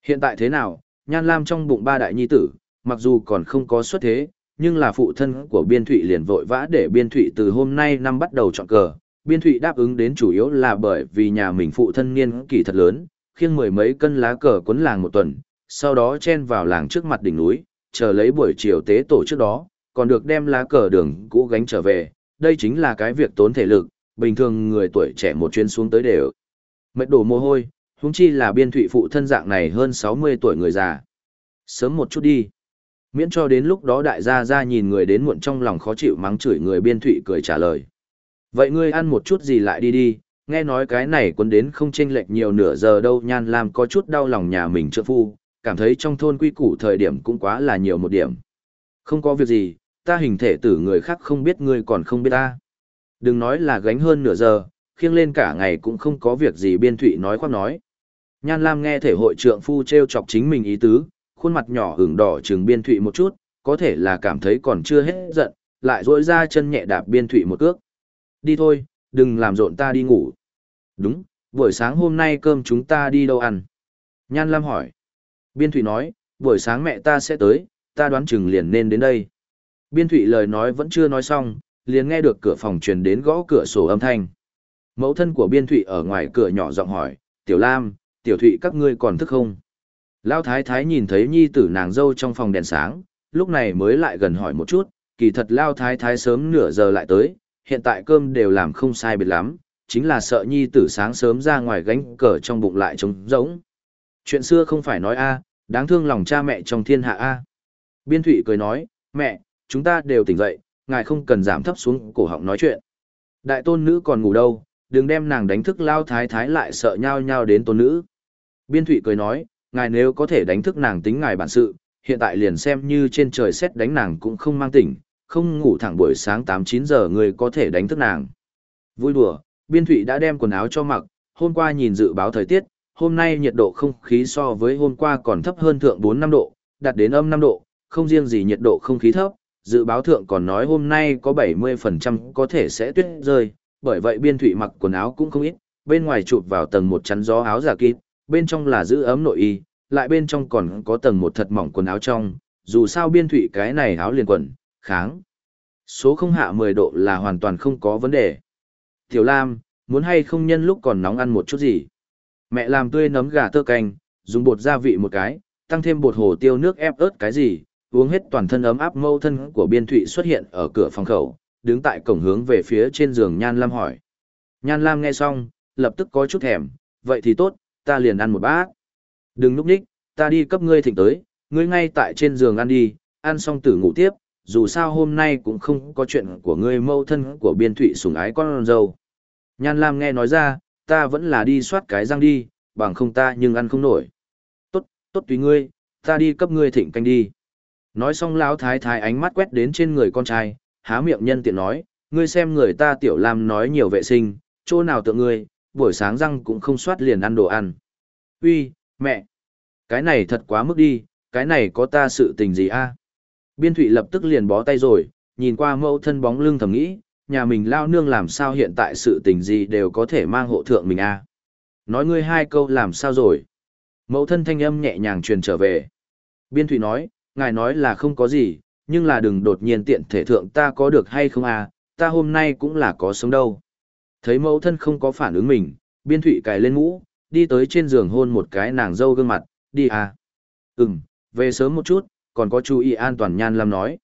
Hiện tại thế nào, Nhan Lam trong bụng ba đại nhi tử, mặc dù còn không có xuất thế, nhưng là phụ thân của Biên Thụy liền vội vã để Biên Thụy từ hôm nay năm bắt đầu chọn cờ. Biên Thụy đáp ứng đến chủ yếu là bởi vì nhà mình phụ thân niên kỳ thật lớn, khiêng mười mấy cân lá cờ quấn làng một tuần, sau đó chen vào làng trước mặt đỉnh núi, chờ lấy buổi chiều tế tổ trước đó, còn được đem lá cờ đường cũ gánh trở về. Đây chính là cái việc tốn thể lực, bình thường người tuổi trẻ một chuyến xuống tới đều. Mệt đổ mồ hôi, huống chi là biên thụy phụ thân dạng này hơn 60 tuổi người già. Sớm một chút đi. Miễn cho đến lúc đó đại gia ra nhìn người đến muộn trong lòng khó chịu mắng chửi người biên thụy cười trả lời. Vậy ngươi ăn một chút gì lại đi đi, nghe nói cái này quân đến không chênh lệch nhiều nửa giờ đâu nhan làm có chút đau lòng nhà mình trợ phu, cảm thấy trong thôn quy củ thời điểm cũng quá là nhiều một điểm. Không có việc gì, ta hình thể tử người khác không biết ngươi còn không biết ta. Đừng nói là gánh hơn nửa giờ, khiêng lên cả ngày cũng không có việc gì biên thụy nói khoác nói. Nhan Lam nghe thể hội trượng phu treo chọc chính mình ý tứ, khuôn mặt nhỏ hưởng đỏ trừng biên thụy một chút, có thể là cảm thấy còn chưa hết giận, lại dỗi ra chân nhẹ đạp biên thụy một cước. Đi thôi, đừng làm rộn ta đi ngủ. Đúng, buổi sáng hôm nay cơm chúng ta đi đâu ăn? Nhan Lam hỏi. Biên thụy nói, buổi sáng mẹ ta sẽ tới, ta đoán chừng liền nên đến đây. Biên thụy lời nói vẫn chưa nói xong, liền nghe được cửa phòng truyền đến gõ cửa sổ âm thanh. Mẫu thân của biên thụy ở ngoài cửa nhỏ giọng hỏi, Tiểu Lam, Tiểu Thụy các ngươi còn thức không? Lao Thái Thái nhìn thấy nhi tử nàng dâu trong phòng đèn sáng, lúc này mới lại gần hỏi một chút, kỳ thật Lao Thái Thái sớm nửa giờ lại tới, hiện tại cơm đều làm không sai biệt lắm, chính là sợ nhi tử sáng sớm ra ngoài gánh cờ trong bụng lại trống rỗng. Chuyện xưa không phải nói a, đáng thương lòng cha mẹ trong thiên hạ a. Biên Thụy cười nói, mẹ, chúng ta đều tỉnh dậy, ngài không cần giảm thấp xuống cổ họng nói chuyện. Đại tôn nữ còn ngủ đâu, đừng đem nàng đánh thức lao thái thái lại sợ nhau nhau đến tôn nữ. Biên Thụy cười nói, ngài nếu có thể đánh thức nàng tính ngài bản sự, hiện tại liền xem như trên trời xét đánh nàng cũng không mang tỉnh, không ngủ thẳng buổi sáng 8-9 giờ người có thể đánh thức nàng. Vui đùa, Biên Thụy đã đem quần áo cho mặc, hôm qua nhìn dự báo thời tiết, hôm nay nhiệt độ không khí so với hôm qua còn thấp hơn thượng 4-5 độ, đạt đến âm 5 độ, không riêng gì nhiệt độ không khí thấp, dự báo thượng còn nói hôm nay có 70% có thể sẽ tuyết rơi, bởi vậy biên thụy mặc quần áo cũng không ít, bên ngoài chụp vào tầng một chắn gió áo giả kín, bên trong là giữ ấm nội y, lại bên trong còn có tầng một thật mỏng quần áo trong, dù sao biên thụy cái này áo liền quần, kháng. Số không hạ 10 độ là hoàn toàn không có vấn đề. Tiểu Lam, muốn hay không nhân lúc còn nóng ăn một chút gì? Mẹ làm tươi nấm gà tơ canh, dùng bột gia vị một cái, tăng thêm bột hồ tiêu nước ép ớt cái gì, uống hết toàn thân ấm áp mâu thân của biên thụy xuất hiện ở cửa phòng khẩu, đứng tại cổng hướng về phía trên giường Nhan Lam hỏi. Nhan Lam nghe xong, lập tức có chút thèm, vậy thì tốt, ta liền ăn một bát. Đừng núp ních, ta đi cấp ngươi thịnh tới, ngươi ngay tại trên giường ăn đi, ăn xong tử ngủ tiếp, dù sao hôm nay cũng không có chuyện của ngươi mâu thân của biên thụy sủng ái con dâu. Nhan Lam nghe nói ra, ta vẫn là đi soát cái răng đi, bằng không ta nhưng ăn không nổi. Tốt, tốt tùy ngươi, ta đi cấp ngươi thịnh canh đi. Nói xong lão thái thái ánh mắt quét đến trên người con trai, há miệng nhân tiện nói, ngươi xem người ta tiểu lam nói nhiều vệ sinh, chỗ nào tựa ngươi, buổi sáng răng cũng không soát liền ăn đồ ăn. Uy, mẹ, cái này thật quá mức đi, cái này có ta sự tình gì a? Biên thụy lập tức liền bó tay rồi, nhìn qua mẫu thân bóng lưng thầm nghĩ, nhà mình lao nương làm sao hiện tại sự tình gì đều có thể mang hộ thượng mình a. Nói ngươi hai câu làm sao rồi? Mẫu thân thanh âm nhẹ nhàng truyền trở về. Biên thụy nói, ngài nói là không có gì, nhưng là đừng đột nhiên tiện thể thượng ta có được hay không à, ta hôm nay cũng là có sống đâu. Thấy mẫu thân không có phản ứng mình, biên thụy cài lên mũ, đi tới trên giường hôn một cái nàng dâu gương mặt, đi à. Ừm, về sớm một chút, còn có chú ý an toàn nhan lam nói.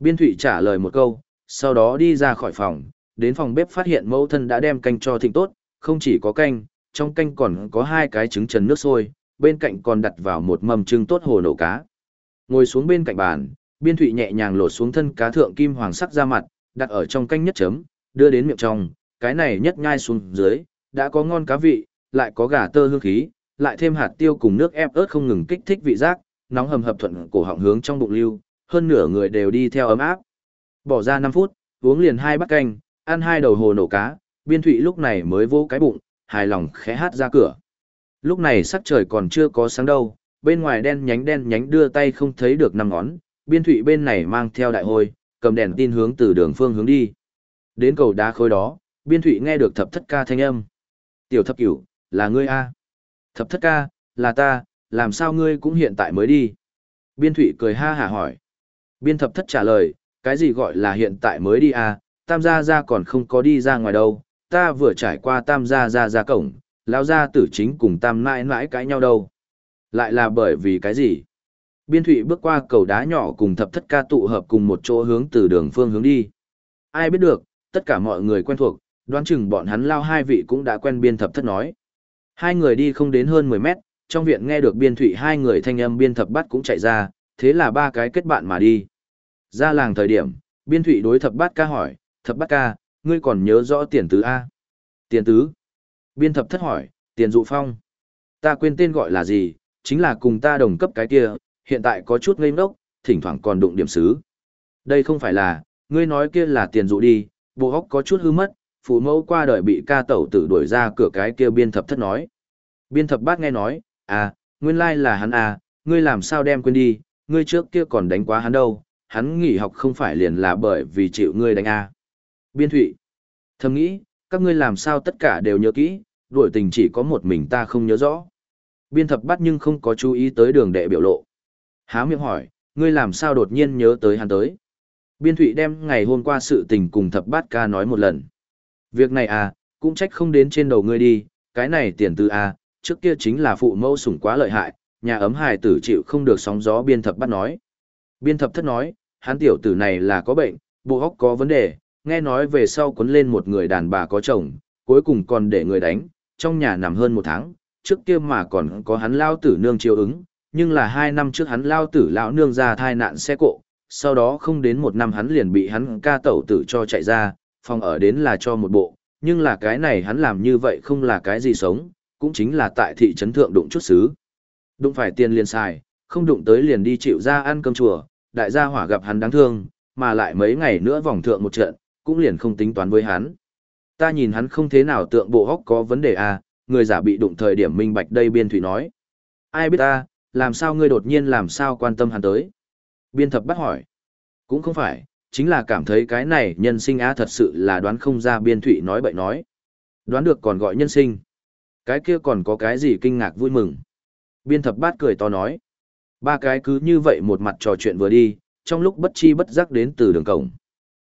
Biên thụy trả lời một câu, sau đó đi ra khỏi phòng, đến phòng bếp phát hiện mẫu thân đã đem canh cho thịnh tốt, không chỉ có canh, trong canh còn có hai cái trứng trần nước sôi, bên cạnh còn đặt vào một mầm trưng tốt hồ nổ cá. Ngồi xuống bên cạnh bàn, biên thụy nhẹ nhàng lột xuống thân cá thượng kim hoàng sắc ra mặt, đặt ở trong canh nhất chấm, đưa đến miệng trong, cái này nhất nhai xuống dưới, đã có ngon cá vị, lại có gà tơ hương khí, lại thêm hạt tiêu cùng nước ép ớt không ngừng kích thích vị giác, nóng hầm hập thuận cổ họng hướng trong bụng lưu, hơn nửa người đều đi theo ấm áp, Bỏ ra 5 phút, uống liền hai bát canh, ăn hai đầu hồ nổ cá, biên thụy lúc này mới vô cái bụng, hài lòng khẽ hát ra cửa. Lúc này sắc trời còn chưa có sáng đâu, bên ngoài đen nhánh đen nhánh đưa tay không thấy được năm ngón, biên thụy bên này mang theo đại hôi, cầm đèn tin hướng từ đường phương hướng đi. Đến cầu đá khối đó, biên thụy nghe được thập thất ca thanh âm. Tiểu thập cửu, là ngươi a Thập thất ca, là ta, làm sao ngươi cũng hiện tại mới đi. Biên thụy cười ha hả hỏi. Biên thập thất trả lời, cái gì gọi là hiện tại mới đi à? tam gia gia còn không có đi ra ngoài đâu, ta vừa trải qua tam gia gia ra cổng, lão gia tử chính cùng tam mãi mãi cãi nhau đâu. Lại là bởi vì cái gì? Biên thụy bước qua cầu đá nhỏ cùng thập thất ca tụ hợp cùng một chỗ hướng từ đường phương hướng đi. Ai biết được, tất cả mọi người quen thuộc, đoán chừng bọn hắn lao hai vị cũng đã quen biên thập thất nói. Hai người đi không đến hơn 10 mét, trong viện nghe được biên thụy hai người thanh âm biên thập bát cũng chạy ra, thế là ba cái kết bạn mà đi. Ra làng thời điểm, biên thụy đối thập bát ca hỏi, thập bát ca, ngươi còn nhớ rõ tiền tứ A. Tiền tứ. Biên thập thất hỏi, tiền dụ phong. Ta quên tên gọi là gì, chính là cùng ta đồng cấp cái kia, hiện tại có chút ngây ngốc, thỉnh thoảng còn đụng điểm xứ. Đây không phải là, ngươi nói kia là tiền dụ đi, bộ hóc có chút hư mất, phụ mẫu qua đời bị ca tẩu tử đuổi ra cửa cái kia biên thập thất nói. Biên thập bát nghe nói, à, nguyên lai là hắn à, ngươi làm sao đem quên đi, ngươi trước kia còn đánh quá hắn đâu, hắn nghỉ học không phải liền là bởi vì chịu ngươi đánh à. Biên thụy, thầm nghĩ, các ngươi làm sao tất cả đều nhớ kỹ, đuổi tình chỉ có một mình ta không nhớ rõ. Biên thập bắt nhưng không có chú ý tới đường đệ biểu lộ. Há miệng hỏi, ngươi làm sao đột nhiên nhớ tới hắn tới. Biên thụy đem ngày hôm qua sự tình cùng thập bát ca nói một lần. Việc này à, cũng trách không đến trên đầu ngươi đi, cái này tiền tư à, trước kia chính là phụ mẫu sủng quá lợi hại, nhà ấm hài tử chịu không được sóng gió biên thập bắt nói. Biên thập thất nói, hắn tiểu tử này là có bệnh, bộ óc có vấn đề, nghe nói về sau cuốn lên một người đàn bà có chồng, cuối cùng còn để người đánh, trong nhà nằm hơn một tháng, trước kia mà còn có hắn lao tử nương chiếu ứng, nhưng là hai năm trước hắn lao tử lão nương ra thai nạn xe cộ, sau đó không đến một năm hắn liền bị hắn ca tẩu tử cho chạy ra, phòng ở đến là cho một bộ, nhưng là cái này hắn làm như vậy không là cái gì sống, cũng chính là tại thị trấn thượng đụng chút xứ. Đụng phải tiền liền xài, không đụng tới liền đi chịu ra ăn cơm chùa, đại gia hỏa gặp hắn đáng thương, mà lại mấy ngày nữa vòng thượng một trận, cũng liền không tính toán với hắn. Ta nhìn hắn không thế nào tượng bộ hóc có vấn đề à, người giả bị đụng thời điểm minh bạch đây biên thủy nói. Ai biết ta, làm sao ngươi đột nhiên làm sao quan tâm hắn tới? Biên thập bắt hỏi. Cũng không phải, chính là cảm thấy cái này nhân sinh á thật sự là đoán không ra biên thủy nói bậy nói. Đoán được còn gọi nhân sinh. Cái kia còn có cái gì kinh ngạc vui mừng. Biên thập bát cười to nói. Ba cái cứ như vậy một mặt trò chuyện vừa đi, trong lúc bất chi bất giác đến từ đường cổng.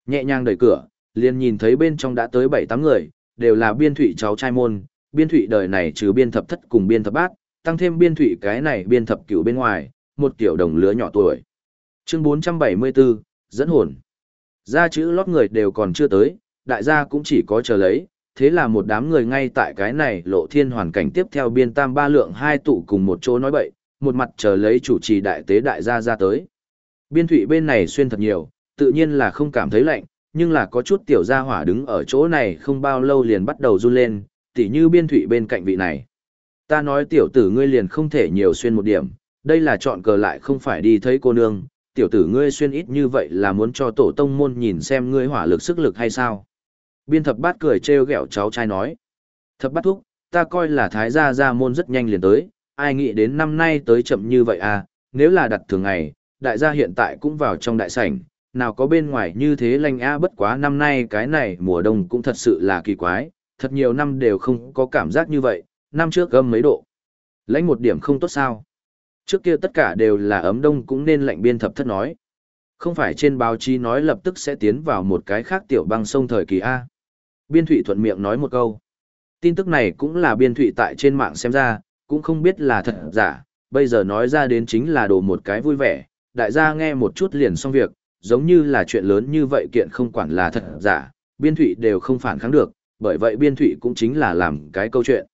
Nhẹ nhàng đẩy cửa, liền nhìn thấy bên trong đã tới bảy tám người, đều là biên thủy cháu trai môn, biên thủy đời này trừ biên thập thất cùng biên thập bát, tăng thêm biên thủy cái này biên thập cửu bên ngoài, một tiểu đồng lứa nhỏ tuổi. Chương 474, dẫn hồn. Ra chữ lót người đều còn chưa tới, đại gia cũng chỉ có chờ lấy, thế là một đám người ngay tại cái này lộ thiên hoàn cảnh tiếp theo biên tam ba lượng hai tụ cùng một chỗ nói bậy, một mặt chờ lấy chủ trì đại tế đại gia ra tới. Biên thủy bên này xuyên thật nhiều, tự nhiên là không cảm thấy lạnh, nhưng là có chút tiểu gia hỏa đứng ở chỗ này không bao lâu liền bắt đầu run lên, tỉ như biên thủy bên cạnh vị này. Ta nói tiểu tử ngươi liền không thể nhiều xuyên một điểm, đây là chọn cờ lại không phải đi thấy cô nương, tiểu tử ngươi xuyên ít như vậy là muốn cho tổ tông môn nhìn xem ngươi hỏa lực sức lực hay sao. Biên thập bát cười trêu ghẹo cháu trai nói. Thập bát thúc, ta coi là thái gia gia môn rất nhanh liền tới, ai nghĩ đến năm nay tới chậm như vậy à, nếu là đặt thường ngày, đại gia hiện tại cũng vào trong đại sảnh, nào có bên ngoài như thế lanh a bất quá năm nay cái này mùa đông cũng thật sự là kỳ quái, thật nhiều năm đều không có cảm giác như vậy, năm trước gâm mấy độ. Lãnh một điểm không tốt sao. Trước kia tất cả đều là ấm đông cũng nên lạnh biên thập thất nói. Không phải trên báo chí nói lập tức sẽ tiến vào một cái khác tiểu băng sông thời kỳ A. Biên thụy thuận miệng nói một câu. Tin tức này cũng là biên thụy tại trên mạng xem ra, cũng không biết là thật giả, bây giờ nói ra đến chính là đồ một cái vui vẻ, đại gia nghe một chút liền xong việc, giống như là chuyện lớn như vậy kiện không quản là thật giả, biên thụy đều không phản kháng được, bởi vậy biên thụy cũng chính là làm cái câu chuyện.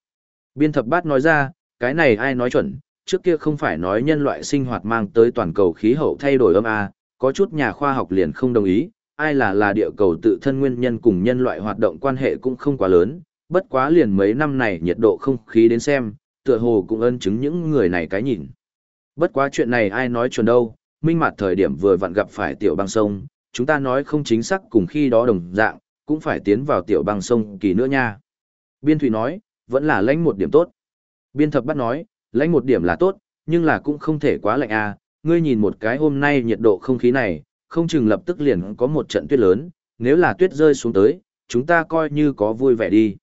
Biên thập bát nói ra, cái này ai nói chuẩn, trước kia không phải nói nhân loại sinh hoạt mang tới toàn cầu khí hậu thay đổi âm A, có chút nhà khoa học liền không đồng ý, ai là là địa cầu tự thân nguyên nhân cùng nhân loại hoạt động quan hệ cũng không quá lớn, bất quá liền mấy năm này nhiệt độ không khí đến xem, tựa hồ cũng ân chứng những người này cái nhìn. Bất quá chuyện này ai nói chuẩn đâu, minh mặt thời điểm vừa vặn gặp phải tiểu băng sông, chúng ta nói không chính xác cùng khi đó đồng dạng, cũng phải tiến vào tiểu băng sông kỳ nữa nha. Biên thủy nói, vẫn là lãnh một điểm tốt. Biên thập bắt nói, lãnh một điểm là tốt, nhưng là cũng không thể quá lạnh à, ngươi nhìn một cái hôm nay nhiệt độ không khí này, không chừng lập tức liền có một trận tuyết lớn, nếu là tuyết rơi xuống tới, chúng ta coi như có vui vẻ đi.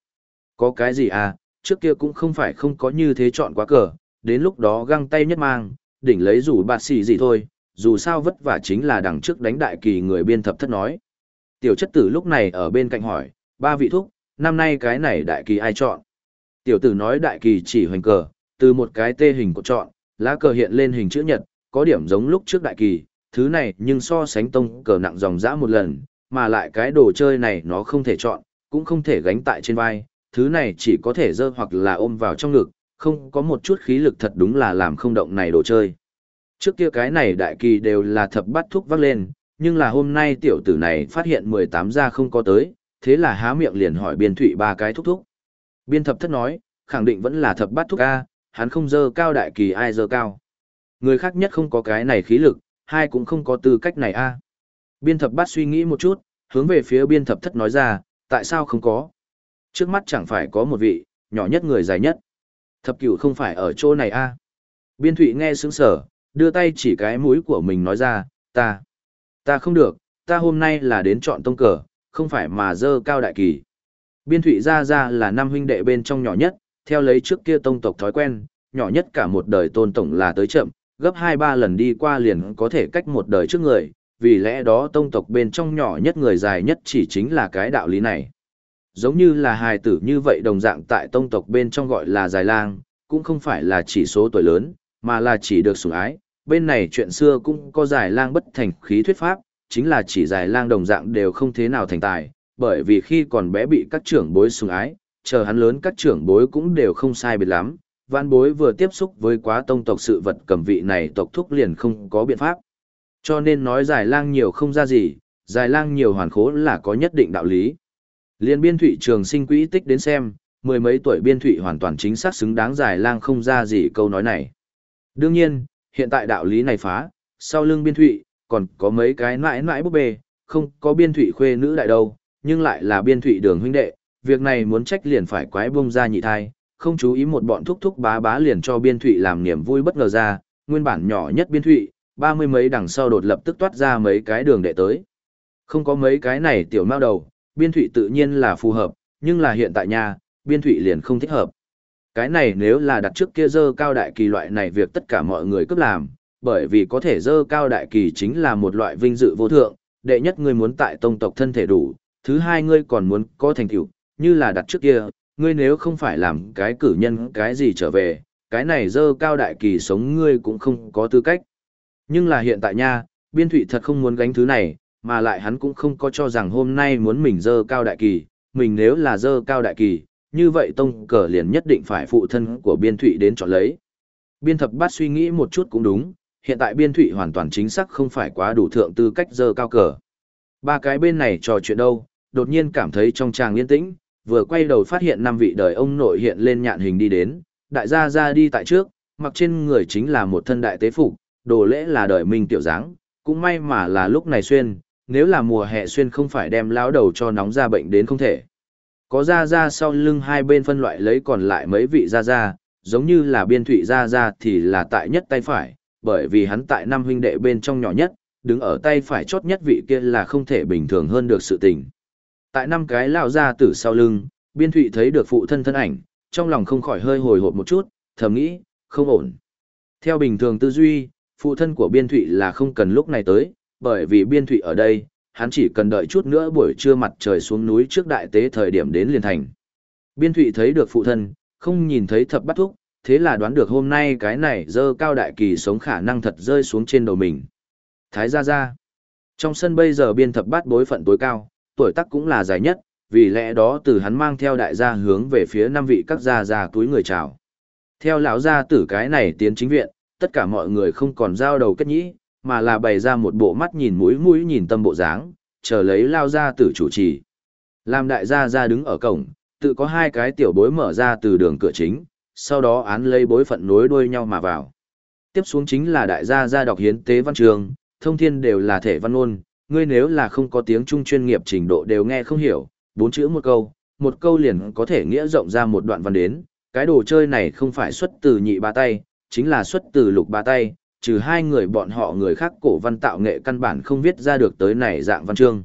Có cái gì à, trước kia cũng không phải không có như thế chọn quá cờ, đến lúc đó găng tay nhất mang, đỉnh lấy rủ bạt xì gì thôi, dù sao vất vả chính là đằng trước đánh đại kỳ người biên thập thất nói. Tiểu chất tử lúc này ở bên cạnh hỏi, ba vị thúc, năm nay cái này đại kỳ ai chọn? Tiểu tử nói đại kỳ chỉ hoành cờ, từ một cái tê hình của chọn, lá cờ hiện lên hình chữ nhật, có điểm giống lúc trước đại kỳ, thứ này nhưng so sánh tông cờ nặng dòng dã một lần, mà lại cái đồ chơi này nó không thể chọn, cũng không thể gánh tại trên vai, thứ này chỉ có thể dơ hoặc là ôm vào trong ngực, không có một chút khí lực thật đúng là làm không động này đồ chơi. Trước kia cái này đại kỳ đều là thập bắt thuốc vác lên, nhưng là hôm nay tiểu tử này phát hiện 18 ra không có tới, thế là há miệng liền hỏi biên thụy ba cái thúc thúc. Biên thập thất nói, khẳng định vẫn là thập bắt thuốc A, hắn không dơ cao đại kỳ ai dơ cao. Người khác nhất không có cái này khí lực, hai cũng không có tư cách này A. À. Biên thập bát suy nghĩ một chút, hướng về phía biên thập thất nói ra, tại sao không có? Trước mắt chẳng phải có một vị, nhỏ nhất người dài nhất. Thập cửu không phải ở chỗ này a à. Biên thụy nghe xứng sở, đưa tay chỉ cái mũi của mình nói ra, ta, ta không được, ta hôm nay là đến chọn tông cờ, không phải mà dơ cao đại kỳ. Biên thụy ra ra là năm huynh đệ bên trong nhỏ nhất, theo lấy trước kia tông tộc thói quen, nhỏ nhất cả một đời tôn tổng là tới chậm, gấp hai ba lần đi qua liền có thể cách một đời trước người, vì lẽ đó tông tộc bên trong nhỏ nhất người dài nhất chỉ chính là cái đạo lý này. Giống như là hài tử như vậy đồng dạng tại tông tộc bên trong gọi là dài lang, cũng không phải là chỉ số tuổi lớn, mà là chỉ được sủng ái. Bên này chuyện xưa cũng có dài lang bất thành khí thuyết pháp, chính là chỉ dài lang đồng dạng đều không thế nào thành tài, bởi vì khi còn bé bị các trưởng bối sủng ái, chờ hắn lớn các trưởng bối cũng đều không sai biệt lắm. Văn bối vừa tiếp xúc với quá tông tộc sự vật cầm vị này tộc thúc liền không có biện pháp. Cho nên nói giải lang nhiều không ra gì, Giải lang nhiều hoàn khố là có nhất định đạo lý. Liên biên thụy trường sinh quỹ tích đến xem, mười mấy tuổi biên thụy hoàn toàn chính xác xứng đáng giải lang không ra gì câu nói này. Đương nhiên, hiện tại đạo lý này phá, sau lưng biên thụy, còn có mấy cái mãi mãi búp bê, không có biên thụy khuê nữ đại đâu, nhưng lại là biên thụy đường huynh đệ, việc này muốn trách liền phải quái bông ra nhị thai, không chú ý một bọn thúc thúc bá bá liền cho biên thụy làm niềm vui bất ngờ ra, nguyên bản nhỏ nhất biên thụy, ba mươi mấy đằng sau đột lập tức toát ra mấy cái đường đệ tới. Không có mấy cái này tiểu mao đầu, biên thụy tự nhiên là phù hợp, nhưng là hiện tại nhà, biên thụy liền không thích hợp. Cái này nếu là đặt trước kia dơ cao đại kỳ loại này việc tất cả mọi người cấp làm, bởi vì có thể dơ cao đại kỳ chính là một loại vinh dự vô thượng, đệ nhất ngươi muốn tại tông tộc thân thể đủ, thứ hai ngươi còn muốn có thành tựu, như là đặt trước kia, ngươi nếu không phải làm cái cử nhân cái gì trở về, cái này dơ cao đại kỳ sống ngươi cũng không có tư cách. Nhưng là hiện tại nha, biên thụy thật không muốn gánh thứ này, mà lại hắn cũng không có cho rằng hôm nay muốn mình dơ cao đại kỳ, mình nếu là dơ cao đại kỳ, như vậy tông cờ liền nhất định phải phụ thân của biên thụy đến chọn lấy. Biên thập bát suy nghĩ một chút cũng đúng, hiện tại biên thụy hoàn toàn chính xác không phải quá đủ thượng tư cách dơ cao cờ. Ba cái bên này trò chuyện đâu, đột nhiên cảm thấy trong tràng yên tĩnh, vừa quay đầu phát hiện năm vị đời ông nội hiện lên nhạn hình đi đến, đại gia ra đi tại trước, mặc trên người chính là một thân đại tế phục, đồ lễ là đời minh tiểu dáng, cũng may mà là lúc này xuyên, nếu là mùa hè xuyên không phải đem lão đầu cho nóng ra bệnh đến không thể. Có ra ra sau lưng hai bên phân loại lấy còn lại mấy vị ra ra, giống như là biên thủy ra ra thì là tại nhất tay phải, bởi vì hắn tại năm huynh đệ bên trong nhỏ nhất, đứng ở tay phải chốt nhất vị kia là không thể bình thường hơn được sự tình. Tại năm cái lão ra tử sau lưng, biên thụy thấy được phụ thân thân ảnh, trong lòng không khỏi hơi hồi hộp một chút, thầm nghĩ, không ổn. Theo bình thường tư duy, phụ thân của biên thụy là không cần lúc này tới, bởi vì biên thụy ở đây, hắn chỉ cần đợi chút nữa buổi trưa mặt trời xuống núi trước đại tế thời điểm đến liền thành. Biên thụy thấy được phụ thân, không nhìn thấy thập bắt thúc, thế là đoán được hôm nay cái này dơ cao đại kỳ sống khả năng thật rơi xuống trên đầu mình. Thái gia gia. Trong sân bây giờ biên thập bát bối phận tối cao, tuổi tác cũng là dài nhất, vì lẽ đó từ hắn mang theo đại gia hướng về phía năm vị các gia gia túi người chào. Theo lão gia tử cái này tiến chính viện, tất cả mọi người không còn giao đầu kết nhĩ, mà là bày ra một bộ mắt nhìn mũi mũi nhìn tâm bộ dáng, chờ lấy lao gia tử chủ trì. Làm đại gia gia đứng ở cổng, tự có hai cái tiểu bối mở ra từ đường cửa chính, sau đó án lấy bối phận nối đuôi nhau mà vào. Tiếp xuống chính là đại gia gia đọc hiến tế văn trường, thông thiên đều là thể văn ngôn, ngươi nếu là không có tiếng Trung chuyên nghiệp trình độ đều nghe không hiểu, bốn chữ một câu, một câu liền có thể nghĩa rộng ra một đoạn văn đến, cái đồ chơi này không phải xuất từ nhị ba tay, chính là xuất từ lục ba tay, trừ hai người bọn họ người khác cổ văn tạo nghệ căn bản không viết ra được tới này dạng văn chương.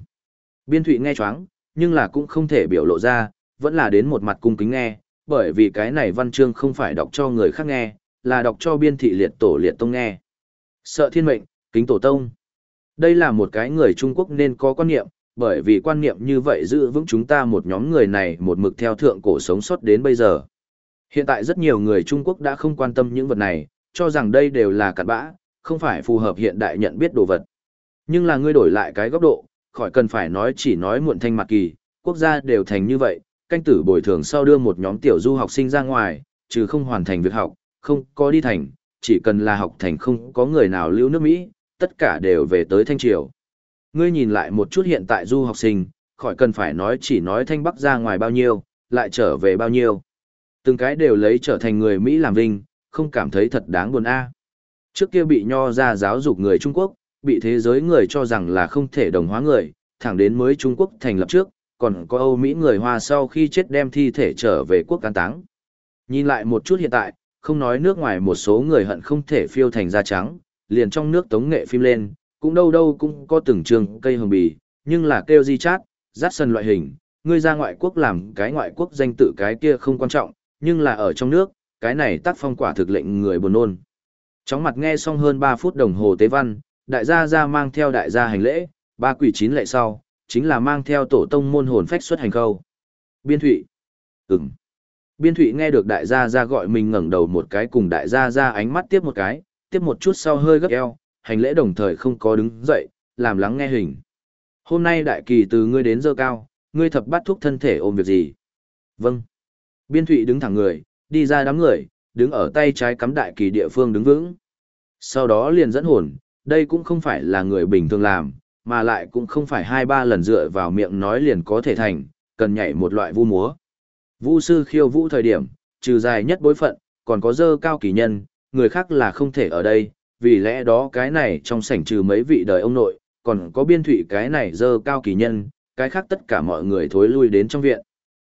Biên thụy nghe choáng, nhưng là cũng không thể biểu lộ ra, vẫn là đến một mặt cung kính nghe, bởi vì cái này văn chương không phải đọc cho người khác nghe, là đọc cho biên thị liệt tổ liệt tông nghe. Sợ thiên mệnh, kính tổ tông. Đây là một cái người Trung Quốc nên có quan niệm, bởi vì quan niệm như vậy giữ vững chúng ta một nhóm người này một mực theo thượng cổ sống sót đến bây giờ. Hiện tại rất nhiều người Trung Quốc đã không quan tâm những vật này, cho rằng đây đều là cặn bã, không phải phù hợp hiện đại nhận biết đồ vật. Nhưng là ngươi đổi lại cái góc độ, khỏi cần phải nói chỉ nói muộn thanh mặt kỳ, quốc gia đều thành như vậy, canh tử bồi thường sau đưa một nhóm tiểu du học sinh ra ngoài, trừ không hoàn thành việc học, không có đi thành, chỉ cần là học thành không có người nào lưu nước Mỹ, tất cả đều về tới Thanh Triều. Ngươi nhìn lại một chút hiện tại du học sinh, khỏi cần phải nói chỉ nói Thanh Bắc ra ngoài bao nhiêu, lại trở về bao nhiêu. Từng cái đều lấy trở thành người Mỹ làm vinh, không cảm thấy thật đáng buồn a. Trước kia bị nho ra giáo dục người Trung Quốc, bị thế giới người cho rằng là không thể đồng hóa người, thẳng đến mới Trung Quốc thành lập trước, còn có Âu Mỹ người Hoa sau khi chết đem thi thể trở về quốc can táng. Nhìn lại một chút hiện tại, không nói nước ngoài một số người hận không thể phiêu thành da trắng, liền trong nước tống nghệ phim lên, cũng đâu đâu cũng có từng trường cây hồng bì, nhưng là kêu di chát, rát sân loại hình, ngươi ra ngoại quốc làm cái ngoại quốc danh tự cái kia không quan trọng, nhưng là ở trong nước, cái này tác phong quả thực lệnh người buồn nôn. Chóng mặt nghe xong hơn 3 phút đồng hồ tế văn, đại gia ra mang theo đại gia hành lễ, ba quỷ chín lệ sau, chính là mang theo tổ tông môn hồn phách xuất hành khâu. Biên Thụy. Ừm. Biên Thụy nghe được đại gia ra gọi mình ngẩng đầu một cái cùng đại gia ra ánh mắt tiếp một cái, tiếp một chút sau hơi gấp eo, hành lễ đồng thời không có đứng dậy, làm lắng nghe hình. Hôm nay đại kỳ từ ngươi đến dơ cao, ngươi thập bắt thúc thân thể ôm việc gì? Vâng. Biên Thụy đứng thẳng người, đi ra đám người, đứng ở tay trái cắm đại kỳ địa phương đứng vững. Sau đó liền dẫn hồn, đây cũng không phải là người bình thường làm, mà lại cũng không phải hai ba lần dựa vào miệng nói liền có thể thành, cần nhảy một loại vu múa. Vu sư khiêu vũ thời điểm, trừ dài nhất bối phận, còn có dơ cao kỳ nhân, người khác là không thể ở đây, vì lẽ đó cái này trong sảnh trừ mấy vị đời ông nội, còn có biên thủy cái này dơ cao kỳ nhân, cái khác tất cả mọi người thối lui đến trong viện.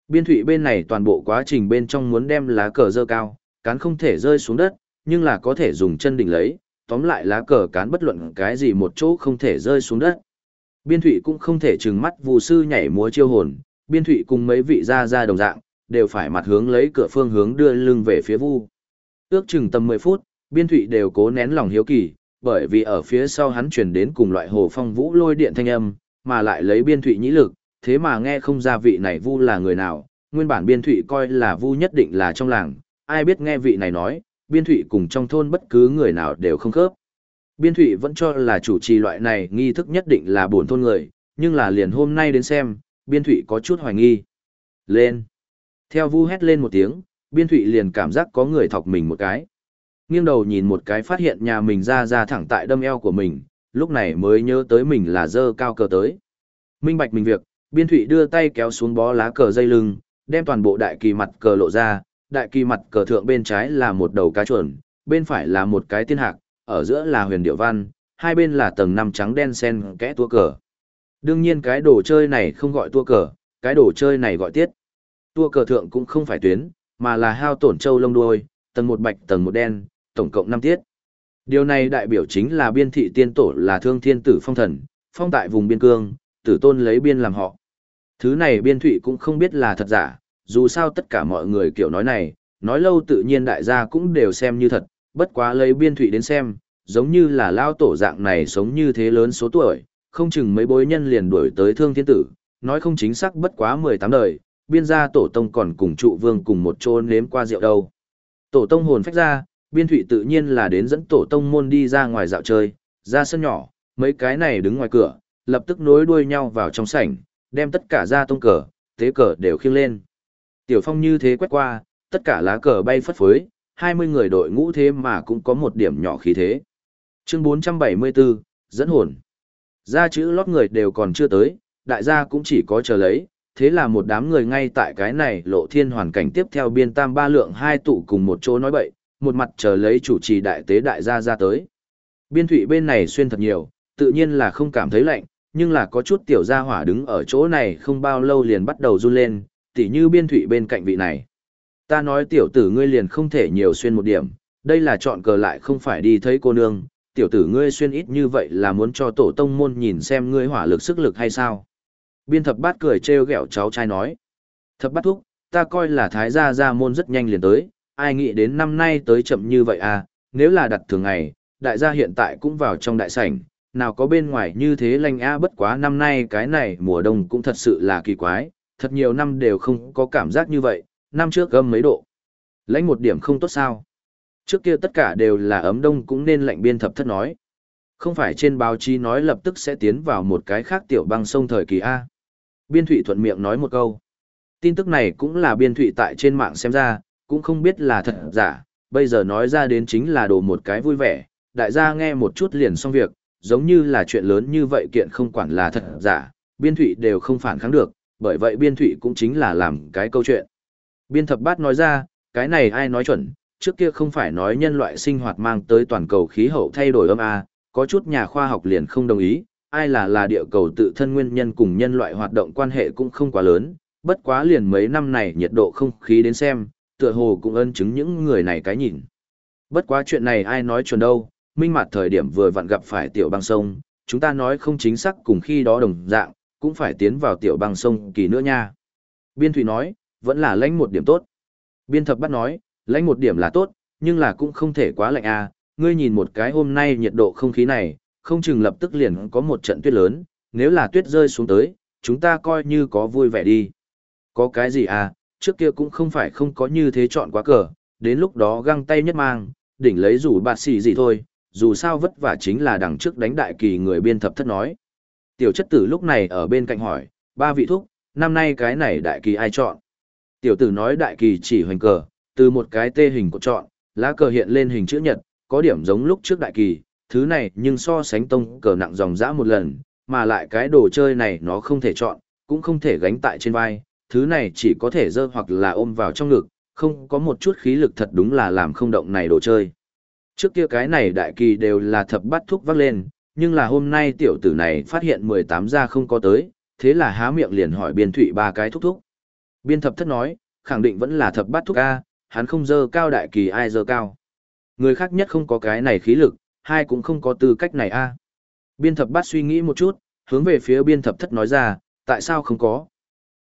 Biên thủy bên này toàn bộ quá trình bên trong muốn đem lá cờ dơ cao, cán không thể rơi xuống đất, nhưng là có thể dùng chân đỉnh lấy, tóm lại lá cờ cán bất luận cái gì một chỗ không thể rơi xuống đất. Biên thủy cũng không thể trừng mắt vụ sư nhảy múa chiêu hồn, biên thủy cùng mấy vị ra ra đồng dạng, đều phải mặt hướng lấy cửa phương hướng đưa lưng về phía vu. Ước chừng tầm 10 phút, biên thụy đều cố nén lòng hiếu kỳ, bởi vì ở phía sau hắn chuyển đến cùng loại hồ phong vũ lôi điện thanh âm, mà lại lấy biên thụy nhĩ lực, thế mà nghe không ra vị này vu là người nào, nguyên bản biên thụy coi là vu nhất định là trong làng, ai biết nghe vị này nói, biên thụy cùng trong thôn bất cứ người nào đều không khớp. Biên thụy vẫn cho là chủ trì loại này nghi thức nhất định là buồn thôn người, nhưng là liền hôm nay đến xem, biên thụy có chút hoài nghi. Lên! Theo vu hét lên một tiếng, biên thụy liền cảm giác có người thọc mình một cái. Nghiêng đầu nhìn một cái phát hiện nhà mình ra ra thẳng tại đâm eo của mình, lúc này mới nhớ tới mình là dơ cao cờ tới. Minh bạch mình việc, biên thụy đưa tay kéo xuống bó lá cờ dây lưng, đem toàn bộ đại kỳ mặt cờ lộ ra, đại kỳ mặt cờ thượng bên trái là một đầu cá chuẩn, bên phải là một cái tiên hạc, ở giữa là huyền điệu văn, hai bên là tầng năm trắng đen sen kẽ tua cờ. Đương nhiên cái đồ chơi này không gọi tua cờ, cái đồ chơi này gọi tiết. Tua cờ thượng cũng không phải tuyến, mà là hao tổn châu lông đuôi, tầng một bạch tầng một đen, tổng cộng 5 tiết. Điều này đại biểu chính là biên thị tiên tổ là thương thiên tử phong thần, phong tại vùng biên cương, tử tôn lấy biên làm họ. Thứ này biên thụy cũng không biết là thật giả, dù sao tất cả mọi người kiểu nói này, nói lâu tự nhiên đại gia cũng đều xem như thật, bất quá lấy biên thụy đến xem, giống như là lao tổ dạng này sống như thế lớn số tuổi, không chừng mấy bối nhân liền đuổi tới thương thiên tử, nói không chính xác bất quá 18 đời, biên gia tổ tông còn cùng trụ vương cùng một chỗ nếm qua rượu đâu. Tổ tông hồn phách ra, biên thủy tự nhiên là đến dẫn tổ tông môn đi ra ngoài dạo chơi, ra sân nhỏ, mấy cái này đứng ngoài cửa, lập tức nối đuôi nhau vào trong sảnh, đem tất cả ra tông cờ, tế cờ đều khiêng lên. Tiểu phong như thế quét qua, tất cả lá cờ bay phất phới, 20 người đội ngũ thế mà cũng có một điểm nhỏ khí thế. Chương 474, dẫn hồn. Ra chữ lót người đều còn chưa tới, đại gia cũng chỉ có chờ lấy, thế là một đám người ngay tại cái này lộ thiên hoàn cảnh tiếp theo biên tam ba lượng hai tụ cùng một chỗ nói bậy, một mặt chờ lấy chủ trì đại tế đại gia ra tới. Biên thủy bên này xuyên thật nhiều, tự nhiên là không cảm thấy lạnh, nhưng là có chút tiểu gia hỏa đứng ở chỗ này không bao lâu liền bắt đầu run lên, tỉ như biên thủy bên cạnh vị này. Ta nói tiểu tử ngươi liền không thể nhiều xuyên một điểm, đây là chọn cờ lại không phải đi thấy cô nương, tiểu tử ngươi xuyên ít như vậy là muốn cho tổ tông môn nhìn xem ngươi hỏa lực sức lực hay sao. Biên thập bát cười trêu ghẹo cháu trai nói. Thập bát thúc, ta coi là thái gia gia môn rất nhanh liền tới, ai nghĩ đến năm nay tới chậm như vậy à, nếu là đặt thường ngày, đại gia hiện tại cũng vào trong đại sảnh, nào có bên ngoài như thế lành a bất quá năm nay cái này mùa đông cũng thật sự là kỳ quái, thật nhiều năm đều không có cảm giác như vậy, năm trước gâm mấy độ. Lãnh một điểm không tốt sao. Trước kia tất cả đều là ấm đông cũng nên lạnh biên thập thất nói. Không phải trên báo chí nói lập tức sẽ tiến vào một cái khác tiểu băng sông thời kỳ A. Biên thụy thuận miệng nói một câu. Tin tức này cũng là biên thụy tại trên mạng xem ra, cũng không biết là thật giả, bây giờ nói ra đến chính là đồ một cái vui vẻ, đại gia nghe một chút liền xong việc, giống như là chuyện lớn như vậy kiện không quản là thật giả, biên thụy đều không phản kháng được, bởi vậy biên thụy cũng chính là làm cái câu chuyện. Biên thập bát nói ra, cái này ai nói chuẩn, trước kia không phải nói nhân loại sinh hoạt mang tới toàn cầu khí hậu thay đổi âm A, có chút nhà khoa học liền không đồng ý, ai là là địa cầu tự thân nguyên nhân cùng nhân loại hoạt động quan hệ cũng không quá lớn, bất quá liền mấy năm này nhiệt độ không khí đến xem, tựa hồ cũng ân chứng những người này cái nhìn. Bất quá chuyện này ai nói chuẩn đâu, minh mặt thời điểm vừa vặn gặp phải tiểu băng sông, chúng ta nói không chính xác cùng khi đó đồng dạng, cũng phải tiến vào tiểu băng sông kỳ nữa nha. Biên Thủy nói, vẫn là lãnh một điểm tốt. Biên thập bắt nói, lãnh một điểm là tốt, nhưng là cũng không thể quá lạnh à, ngươi nhìn một cái hôm nay nhiệt độ không khí này, không chừng lập tức liền có một trận tuyết lớn, nếu là tuyết rơi xuống tới, chúng ta coi như có vui vẻ đi. Có cái gì à, trước kia cũng không phải không có như thế chọn quá cờ, đến lúc đó găng tay nhất mang, đỉnh lấy rủ bạt xì gì thôi, dù sao vất vả chính là đằng trước đánh đại kỳ người biên thập thất nói. Tiểu chất tử lúc này ở bên cạnh hỏi, ba vị thúc, năm nay cái này đại kỳ ai chọn? Tiểu tử nói đại kỳ chỉ hoành cờ, từ một cái tê hình của chọn, lá cờ hiện lên hình chữ nhật, có điểm giống lúc trước đại kỳ, thứ này nhưng so sánh tông cờ nặng dòng dã một lần, mà lại cái đồ chơi này nó không thể chọn, cũng không thể gánh tại trên vai, thứ này chỉ có thể dơ hoặc là ôm vào trong ngực, không có một chút khí lực thật đúng là làm không động này đồ chơi. Trước kia cái này đại kỳ đều là thập bắt thúc vác lên, nhưng là hôm nay tiểu tử này phát hiện 18 ra không có tới, thế là há miệng liền hỏi biên thụy ba cái thúc thúc. Biên thập thất nói, khẳng định vẫn là thập bắt thúc A, hắn không dơ cao đại kỳ ai dơ cao. Người khác nhất không có cái này khí lực, hai cũng không có tư cách này A. Biên thập bát suy nghĩ một chút, hướng về phía biên thập thất nói ra, tại sao không có?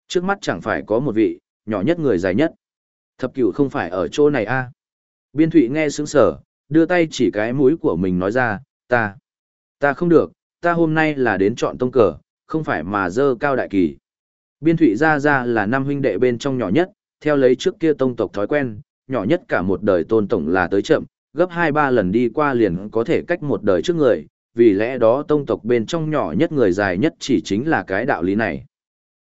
Trước mắt chẳng phải có một vị, nhỏ nhất người dài nhất. Thập cửu không phải ở chỗ này A. Biên thụy nghe xứng sở, đưa tay chỉ cái mũi của mình nói ra, ta, ta không được, ta hôm nay là đến chọn tông cờ, không phải mà dơ cao đại kỳ. Biên thụy ra ra là năm huynh đệ bên trong nhỏ nhất, theo lấy trước kia tông tộc thói quen, nhỏ nhất cả một đời tôn tổng là tới chậm, gấp hai ba lần đi qua liền có thể cách một đời trước người, vì lẽ đó tông tộc bên trong nhỏ nhất người dài nhất chỉ chính là cái đạo lý này.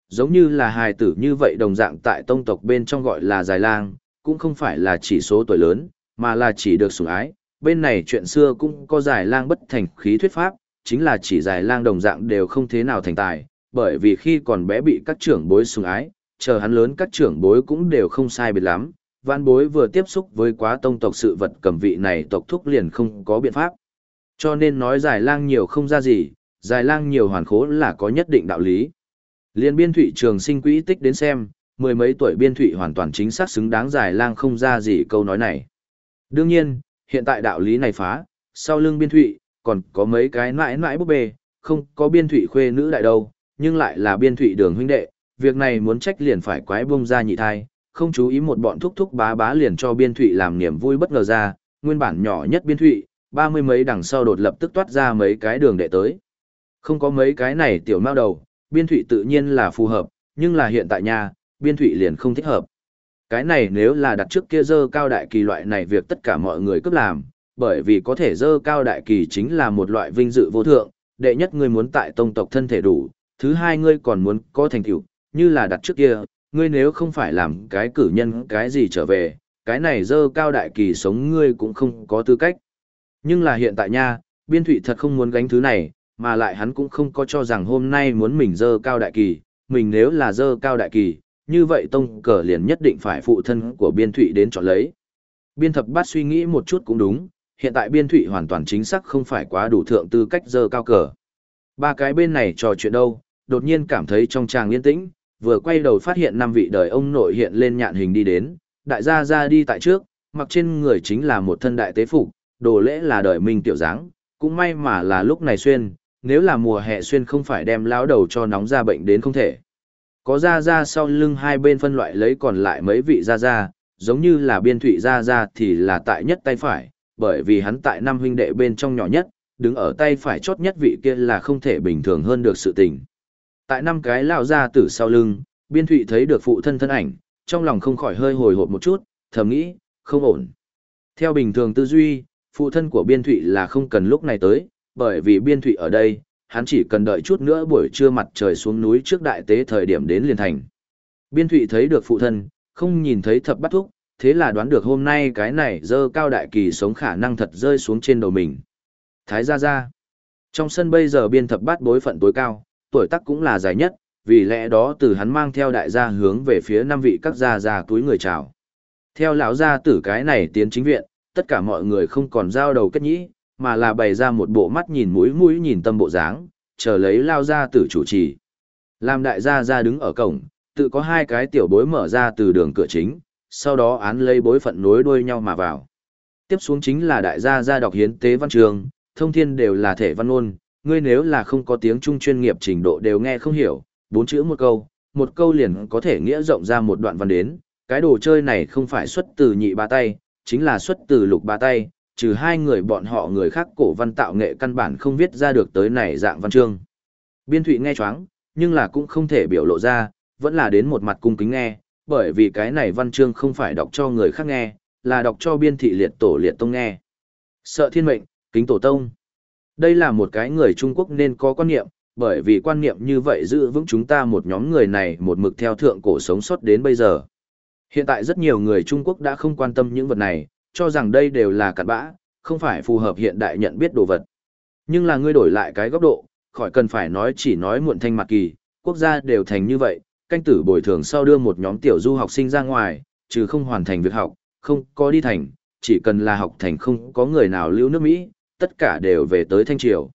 Giống như là hài tử như vậy đồng dạng tại tông tộc bên trong gọi là dài lang, cũng không phải là chỉ số tuổi lớn, mà là chỉ được sủng ái, bên này chuyện xưa cũng có giải lang bất thành khí thuyết pháp, chính là chỉ giải lang đồng dạng đều không thế nào thành tài, bởi vì khi còn bé bị các trưởng bối sủng ái, chờ hắn lớn các trưởng bối cũng đều không sai biệt lắm, văn bối vừa tiếp xúc với quá tông tộc sự vật cầm vị này tộc thúc liền không có biện pháp. Cho nên nói giải lang nhiều không ra gì, giải lang nhiều hoàn khố là có nhất định đạo lý. Liên biên thụy trường sinh quỹ tích đến xem, mười mấy tuổi biên thụy hoàn toàn chính xác xứng đáng giải lang không ra gì câu nói này. Đương nhiên, hiện tại đạo lý này phá, sau lưng biên thụy, còn có mấy cái mãi mãi búp bê, không có biên thụy khuê nữ đại đâu, nhưng lại là biên thụy đường huynh đệ, việc này muốn trách liền phải quái bông ra nhị thai, không chú ý một bọn thúc thúc bá bá liền cho biên thụy làm niềm vui bất ngờ ra, nguyên bản nhỏ nhất biên thụy, ba mươi mấy đằng sau đột lập tức toát ra mấy cái đường đệ tới. Không có mấy cái này tiểu mao đầu, biên thụy tự nhiên là phù hợp, nhưng là hiện tại nhà, biên thụy liền không thích hợp. Cái này nếu là đặt trước kia dơ cao đại kỳ loại này việc tất cả mọi người cấp làm, bởi vì có thể dơ cao đại kỳ chính là một loại vinh dự vô thượng, đệ nhất ngươi muốn tại tông tộc thân thể đủ, thứ hai ngươi còn muốn có thành tựu, như là đặt trước kia, ngươi nếu không phải làm cái cử nhân cái gì trở về, cái này dơ cao đại kỳ sống ngươi cũng không có tư cách. Nhưng là hiện tại nha, biên thụy thật không muốn gánh thứ này, mà lại hắn cũng không có cho rằng hôm nay muốn mình dơ cao đại kỳ, mình nếu là dơ cao đại kỳ, như vậy tông cờ liền nhất định phải phụ thân của biên thụy đến chọn lấy. Biên thập bát suy nghĩ một chút cũng đúng, hiện tại biên thụy hoàn toàn chính xác không phải quá đủ thượng tư cách dơ cao cờ. Ba cái bên này trò chuyện đâu, đột nhiên cảm thấy trong tràng yên tĩnh, vừa quay đầu phát hiện năm vị đời ông nội hiện lên nhạn hình đi đến, đại gia ra đi tại trước, mặc trên người chính là một thân đại tế phục, đồ lễ là đời minh tiểu dáng, cũng may mà là lúc này xuyên, nếu là mùa hè xuyên không phải đem lão đầu cho nóng ra bệnh đến không thể. Có ra ra sau lưng hai bên phân loại lấy còn lại mấy vị ra ra, giống như là biên thủy ra ra thì là tại nhất tay phải, bởi vì hắn tại năm huynh đệ bên trong nhỏ nhất, đứng ở tay phải chốt nhất vị kia là không thể bình thường hơn được sự tình. Tại năm cái lão gia tử sau lưng, biên thụy thấy được phụ thân thân ảnh, trong lòng không khỏi hơi hồi hộp một chút, thầm nghĩ, không ổn. Theo bình thường tư duy, phụ thân của biên thụy là không cần lúc này tới, bởi vì biên thụy ở đây, hắn chỉ cần đợi chút nữa buổi trưa mặt trời xuống núi trước đại tế thời điểm đến liền thành. Biên thụy thấy được phụ thân, không nhìn thấy thập bắt thúc, thế là đoán được hôm nay cái này dơ cao đại kỳ sống khả năng thật rơi xuống trên đầu mình. Thái gia gia. Trong sân bây giờ biên thập bát bối phận tối cao, tuổi tác cũng là dài nhất, vì lẽ đó từ hắn mang theo đại gia hướng về phía năm vị các gia gia túi người chào. Theo lão gia tử cái này tiến chính viện, tất cả mọi người không còn giao đầu kết nhĩ, mà là bày ra một bộ mắt nhìn mũi mũi nhìn tâm bộ dáng, chờ lấy lao gia tử chủ trì. Làm đại gia gia đứng ở cổng, tự có hai cái tiểu bối mở ra từ đường cửa chính, sau đó án lấy bối phận nối đuôi nhau mà vào. Tiếp xuống chính là đại gia gia đọc hiến tế văn trường, thông thiên đều là thể văn ngôn, ngươi nếu là không có tiếng trung chuyên nghiệp trình độ đều nghe không hiểu, bốn chữ một câu, một câu liền có thể nghĩa rộng ra một đoạn văn đến, cái đồ chơi này không phải xuất từ nhị ba tay, chính là xuất từ lục ba tay, trừ hai người bọn họ người khác cổ văn tạo nghệ căn bản không viết ra được tới này dạng văn chương. Biên thụy nghe choáng, nhưng là cũng không thể biểu lộ ra, vẫn là đến một mặt cung kính nghe, bởi vì cái này văn chương không phải đọc cho người khác nghe, là đọc cho biên thị liệt tổ liệt tông nghe. Sợ thiên mệnh, kính tổ tông. Đây là một cái người Trung Quốc nên có quan niệm, bởi vì quan niệm như vậy giữ vững chúng ta một nhóm người này một mực theo thượng cổ sống sót đến bây giờ. Hiện tại rất nhiều người Trung Quốc đã không quan tâm những vật này, cho rằng đây đều là cặn bã, không phải phù hợp hiện đại nhận biết đồ vật. Nhưng là ngươi đổi lại cái góc độ, khỏi cần phải nói chỉ nói muộn thanh mặt kỳ, quốc gia đều thành như vậy, canh tử bồi thường sau đưa một nhóm tiểu du học sinh ra ngoài, trừ không hoàn thành việc học, không có đi thành, chỉ cần là học thành không có người nào lưu nước Mỹ, tất cả đều về tới Thanh Triều.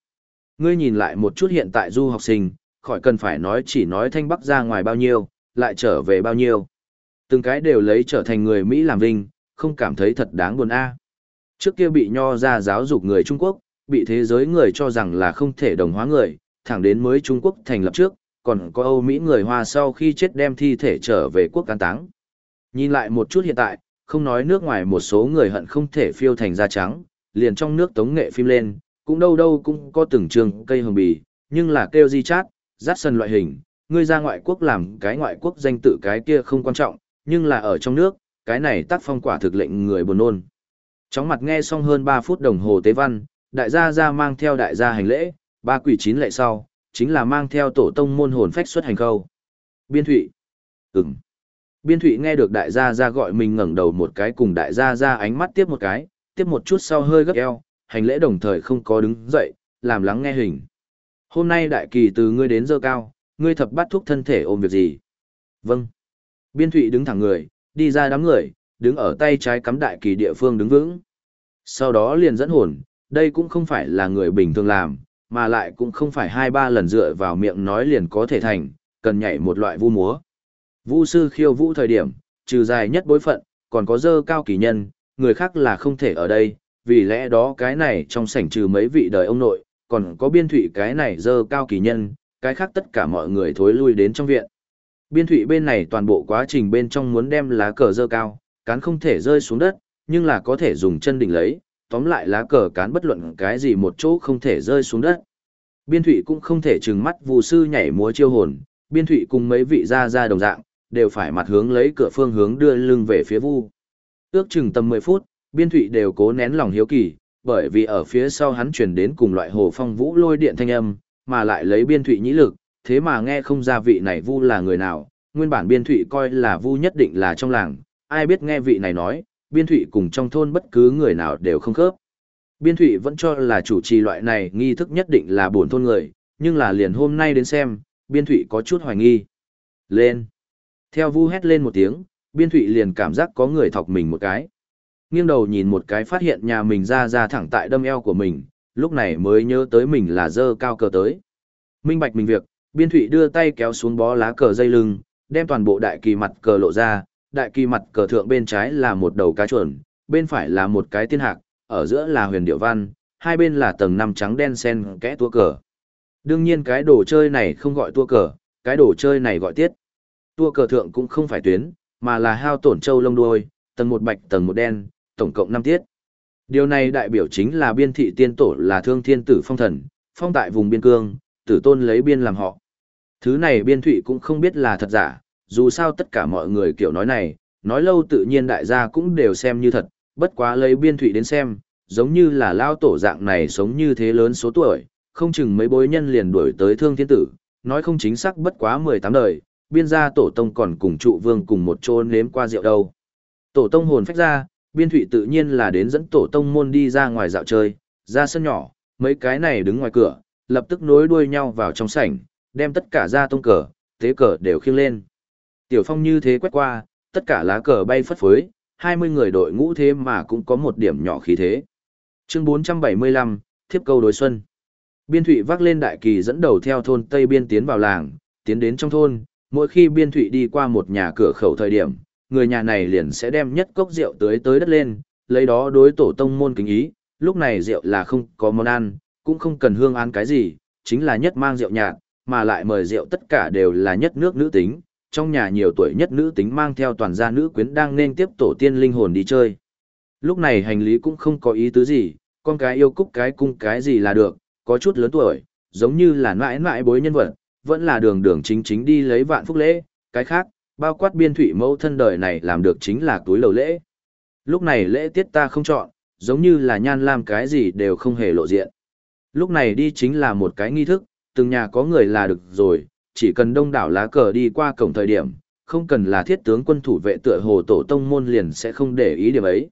Ngươi nhìn lại một chút hiện tại du học sinh, khỏi cần phải nói chỉ nói Thanh Bắc ra ngoài bao nhiêu, lại trở về bao nhiêu. Từng cái đều lấy trở thành người Mỹ làm vinh, không cảm thấy thật đáng buồn a. Trước kia bị nho ra giáo dục người Trung Quốc, bị thế giới người cho rằng là không thể đồng hóa người, thẳng đến mới Trung Quốc thành lập trước, còn có Âu Mỹ người Hoa sau khi chết đem thi thể trở về quốc an táng. Nhìn lại một chút hiện tại, không nói nước ngoài một số người hận không thể phiêu thành da trắng, liền trong nước tống nghệ phim lên, cũng đâu đâu cũng có từng trường cây hồng bì, nhưng là kêu di chát, rát sân loại hình, ngươi ra ngoại quốc làm cái ngoại quốc danh tự cái kia không quan trọng, nhưng là ở trong nước, cái này tác phong quả thực lệnh người buồn nôn. Chóng mặt nghe xong hơn 3 phút đồng hồ tế văn, đại gia ra mang theo đại gia hành lễ, ba quỷ chín lệ sau, chính là mang theo tổ tông môn hồn phách xuất hành khâu. Biên Thụy. Ừm. Biên Thụy nghe được đại gia ra gọi mình ngẩng đầu một cái cùng đại gia ra ánh mắt tiếp một cái, tiếp một chút sau hơi gấp eo, hành lễ đồng thời không có đứng dậy, làm lắng nghe hình. Hôm nay đại kỳ từ ngươi đến dơ cao, ngươi thập bắt thuốc thân thể ôm việc gì? Vâng. Biên Thụy đứng thẳng người, đi ra đám người, đứng ở tay trái cắm đại kỳ địa phương đứng vững. Sau đó liền dẫn hồn, đây cũng không phải là người bình thường làm, mà lại cũng không phải hai ba lần dựa vào miệng nói liền có thể thành, cần nhảy một loại vu múa. Vu sư khiêu vũ thời điểm, trừ dài nhất bối phận, còn có dơ cao kỳ nhân, người khác là không thể ở đây, vì lẽ đó cái này trong sảnh trừ mấy vị đời ông nội, còn có biên thủy cái này dơ cao kỳ nhân, cái khác tất cả mọi người thối lui đến trong viện. Biên thủy bên này toàn bộ quá trình bên trong muốn đem lá cờ dơ cao, cán không thể rơi xuống đất, nhưng là có thể dùng chân đỉnh lấy, tóm lại lá cờ cán bất luận cái gì một chỗ không thể rơi xuống đất. Biên thủy cũng không thể trừng mắt vù sư nhảy múa chiêu hồn, biên thủy cùng mấy vị gia gia đồng dạng, đều phải mặt hướng lấy cửa phương hướng đưa lưng về phía vu. Ước chừng tầm 10 phút, biên thụy đều cố nén lòng hiếu kỳ, bởi vì ở phía sau hắn chuyển đến cùng loại hồ phong vũ lôi điện thanh âm, mà lại lấy biên thụy nhĩ lực, thế mà nghe không ra vị này vu là người nào, nguyên bản biên thụy coi là vu nhất định là trong làng, ai biết nghe vị này nói, biên thụy cùng trong thôn bất cứ người nào đều không khớp. Biên thụy vẫn cho là chủ trì loại này nghi thức nhất định là buồn thôn người, nhưng là liền hôm nay đến xem, biên thụy có chút hoài nghi. Lên! Theo vu hét lên một tiếng, biên thụy liền cảm giác có người thọc mình một cái. Nghiêng đầu nhìn một cái phát hiện nhà mình ra ra thẳng tại đâm eo của mình, lúc này mới nhớ tới mình là dơ cao cờ tới. Minh bạch mình việc, biên thụy đưa tay kéo xuống bó lá cờ dây lưng, đem toàn bộ đại kỳ mặt cờ lộ ra, đại kỳ mặt cờ thượng bên trái là một đầu cá chuồn, bên phải là một cái tiên hạc, ở giữa là huyền điệu văn, hai bên là tầng năm trắng đen sen kẽ tua cờ. Đương nhiên cái đồ chơi này không gọi tua cờ, cái đồ chơi này gọi tiết. Tua cờ thượng cũng không phải tuyến, mà là hao tổn châu lông đuôi, tầng một bạch tầng một đen, tổng cộng 5 tiết. Điều này đại biểu chính là biên thị tiên tổ là thương thiên tử phong thần, phong tại vùng biên cương, tử tôn lấy biên làm họ. Thứ này biên thụy cũng không biết là thật giả, dù sao tất cả mọi người kiểu nói này, nói lâu tự nhiên đại gia cũng đều xem như thật, bất quá lấy biên thụy đến xem, giống như là lao tổ dạng này sống như thế lớn số tuổi, không chừng mấy bối nhân liền đuổi tới thương thiên tử, nói không chính xác bất quá 18 đời, biên gia tổ tông còn cùng trụ vương cùng một chỗ nếm qua rượu đâu. Tổ tông hồn phách ra, biên thụy tự nhiên là đến dẫn tổ tông môn đi ra ngoài dạo chơi, ra sân nhỏ, mấy cái này đứng ngoài cửa, lập tức nối đuôi nhau vào trong sảnh, đem tất cả ra tông cờ, tế cờ đều khiêng lên. Tiểu phong như thế quét qua, tất cả lá cờ bay phất phới, 20 người đội ngũ thế mà cũng có một điểm nhỏ khí thế. Chương 475, Thiếp câu đối xuân. Biên thụy vác lên đại kỳ dẫn đầu theo thôn Tây Biên tiến vào làng, tiến đến trong thôn, mỗi khi biên thụy đi qua một nhà cửa khẩu thời điểm, người nhà này liền sẽ đem nhất cốc rượu tới tới đất lên, lấy đó đối tổ tông môn kính ý, lúc này rượu là không có món ăn, cũng không cần hương ăn cái gì, chính là nhất mang rượu nhạt, mà lại mời rượu tất cả đều là nhất nước nữ tính, trong nhà nhiều tuổi nhất nữ tính mang theo toàn gia nữ quyến đang nên tiếp tổ tiên linh hồn đi chơi. Lúc này hành lý cũng không có ý tứ gì, con cái yêu cúc cái cung cái gì là được, có chút lớn tuổi, giống như là mãi mãi bối nhân vật, vẫn là đường đường chính chính đi lấy vạn phúc lễ, cái khác, bao quát biên thủy mẫu thân đời này làm được chính là túi lầu lễ. Lúc này lễ tiết ta không chọn, giống như là nhan làm cái gì đều không hề lộ diện. Lúc này đi chính là một cái nghi thức, từng nhà có người là được rồi, chỉ cần đông đảo lá cờ đi qua cổng thời điểm, không cần là thiết tướng quân thủ vệ tựa hồ tổ tông môn liền sẽ không để ý điểm ấy.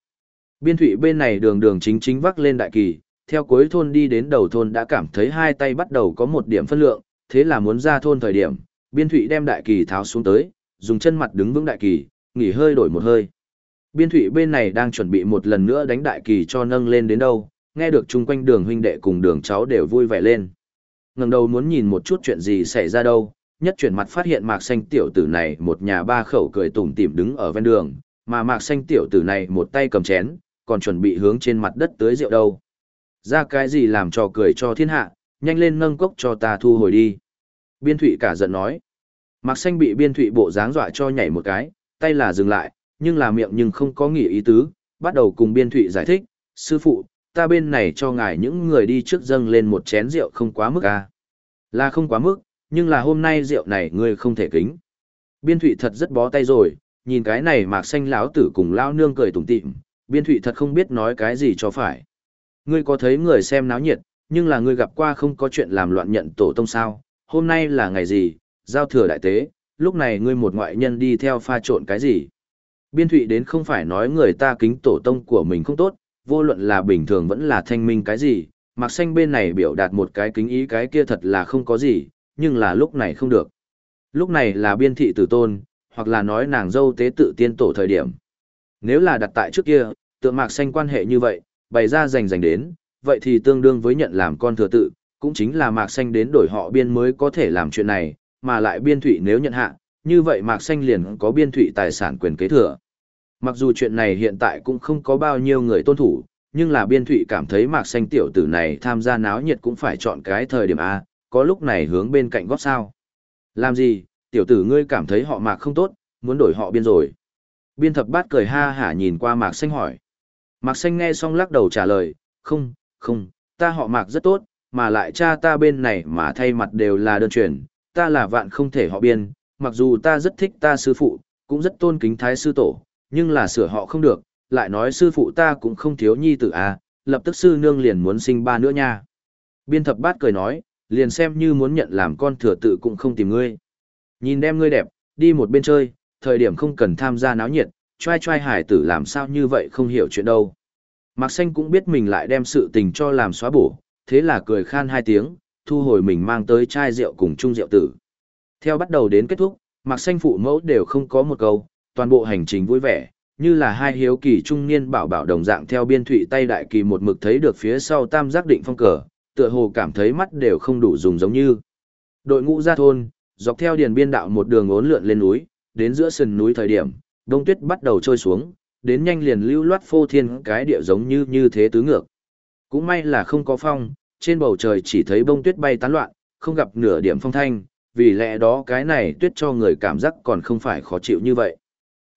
Biên thủy bên này đường đường chính chính vắc lên đại kỳ, theo cuối thôn đi đến đầu thôn đã cảm thấy hai tay bắt đầu có một điểm phân lượng, thế là muốn ra thôn thời điểm, biên thụy đem đại kỳ tháo xuống tới, dùng chân mặt đứng vững đại kỳ, nghỉ hơi đổi một hơi. Biên thụy bên này đang chuẩn bị một lần nữa đánh đại kỳ cho nâng lên đến đâu, nghe được chung quanh đường huynh đệ cùng đường cháu đều vui vẻ lên. ngẩng đầu muốn nhìn một chút chuyện gì xảy ra đâu, nhất chuyển mặt phát hiện mạc xanh tiểu tử này một nhà ba khẩu cười tủm tỉm đứng ở ven đường, mà mạc xanh tiểu tử này một tay cầm chén, còn chuẩn bị hướng trên mặt đất tới rượu đâu. Ra cái gì làm trò cười cho thiên hạ, nhanh lên nâng cốc cho ta thu hồi đi. Biên thụy cả giận nói. Mạc xanh bị biên thụy bộ dáng dọa cho nhảy một cái, tay là dừng lại, nhưng là miệng nhưng không có nghỉ ý tứ, bắt đầu cùng biên thụy giải thích, sư phụ, ta bên này cho ngài những người đi trước dâng lên một chén rượu không quá mức à. Là không quá mức, nhưng là hôm nay rượu này ngươi không thể kính. Biên thụy thật rất bó tay rồi, nhìn cái này mạc xanh lão tử cùng lao nương cười tủm tịm, biên thụy thật không biết nói cái gì cho phải. Ngươi có thấy người xem náo nhiệt, nhưng là ngươi gặp qua không có chuyện làm loạn nhận tổ tông sao, hôm nay là ngày gì, giao thừa đại tế, lúc này ngươi một ngoại nhân đi theo pha trộn cái gì. Biên thụy đến không phải nói người ta kính tổ tông của mình không tốt, vô luận là bình thường vẫn là thanh minh cái gì, mặc xanh bên này biểu đạt một cái kính ý cái kia thật là không có gì, nhưng là lúc này không được. Lúc này là biên thị tử tôn, hoặc là nói nàng dâu tế tự tiên tổ thời điểm. Nếu là đặt tại trước kia, tượng mạc xanh quan hệ như vậy, bày ra rành rành đến, vậy thì tương đương với nhận làm con thừa tự, cũng chính là mạc xanh đến đổi họ biên mới có thể làm chuyện này, mà lại biên thủy nếu nhận hạ, như vậy mạc xanh liền có biên thủy tài sản quyền kế thừa. Mặc dù chuyện này hiện tại cũng không có bao nhiêu người tôn thủ, nhưng là biên thủy cảm thấy mạc xanh tiểu tử này tham gia náo nhiệt cũng phải chọn cái thời điểm A, có lúc này hướng bên cạnh góp sao. Làm gì, tiểu tử ngươi cảm thấy họ mạc không tốt, muốn đổi họ biên rồi. Biên thập bát cười ha hả nhìn qua mạc xanh hỏi. Mạc xanh nghe xong lắc đầu trả lời, không, không, ta họ mạc rất tốt, mà lại cha ta bên này mà thay mặt đều là đơn truyền, ta là vạn không thể họ biên, mặc dù ta rất thích ta sư phụ, cũng rất tôn kính thái sư tổ, nhưng là sửa họ không được, lại nói sư phụ ta cũng không thiếu nhi tử à, lập tức sư nương liền muốn sinh ba nữa nha. Biên thập bát cười nói, liền xem như muốn nhận làm con thừa tự cũng không tìm ngươi. Nhìn đem ngươi đẹp, đi một bên chơi, thời điểm không cần tham gia náo nhiệt, trai trai hải tử làm sao như vậy không hiểu chuyện đâu. Mạc Xanh cũng biết mình lại đem sự tình cho làm xóa bổ, thế là cười khan hai tiếng, thu hồi mình mang tới chai rượu cùng chung rượu tử. Theo bắt đầu đến kết thúc, Mạc Xanh phụ mẫu đều không có một câu, toàn bộ hành trình vui vẻ, như là hai hiếu kỳ trung niên bảo bảo đồng dạng theo biên thụy tay đại kỳ một mực thấy được phía sau tam giác định phong cờ, tựa hồ cảm thấy mắt đều không đủ dùng giống như. Đội ngũ ra thôn, dọc theo điền biên đạo một đường ốn lượn lên núi, đến giữa sườn núi thời điểm, đông tuyết bắt đầu trôi xuống, đến nhanh liền lưu loát phô thiên cái địa giống như như thế tứ ngược. Cũng may là không có phong, trên bầu trời chỉ thấy bông tuyết bay tán loạn, không gặp nửa điểm phong thanh, vì lẽ đó cái này tuyết cho người cảm giác còn không phải khó chịu như vậy.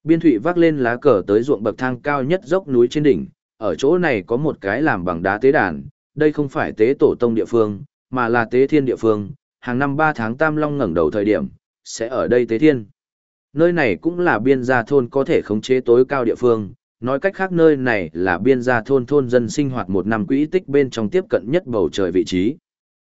Biên thụy vác lên lá cờ tới ruộng bậc thang cao nhất dốc núi trên đỉnh, ở chỗ này có một cái làm bằng đá tế đàn, đây không phải tế tổ tông địa phương, mà là tế thiên địa phương, hàng năm 3 tháng Tam Long ngẩng đầu thời điểm, sẽ ở đây tế thiên. Nơi này cũng là biên gia thôn có thể khống chế tối cao địa phương, nói cách khác nơi này là biên gia thôn thôn dân sinh hoạt một năm quỹ tích bên trong tiếp cận nhất bầu trời vị trí.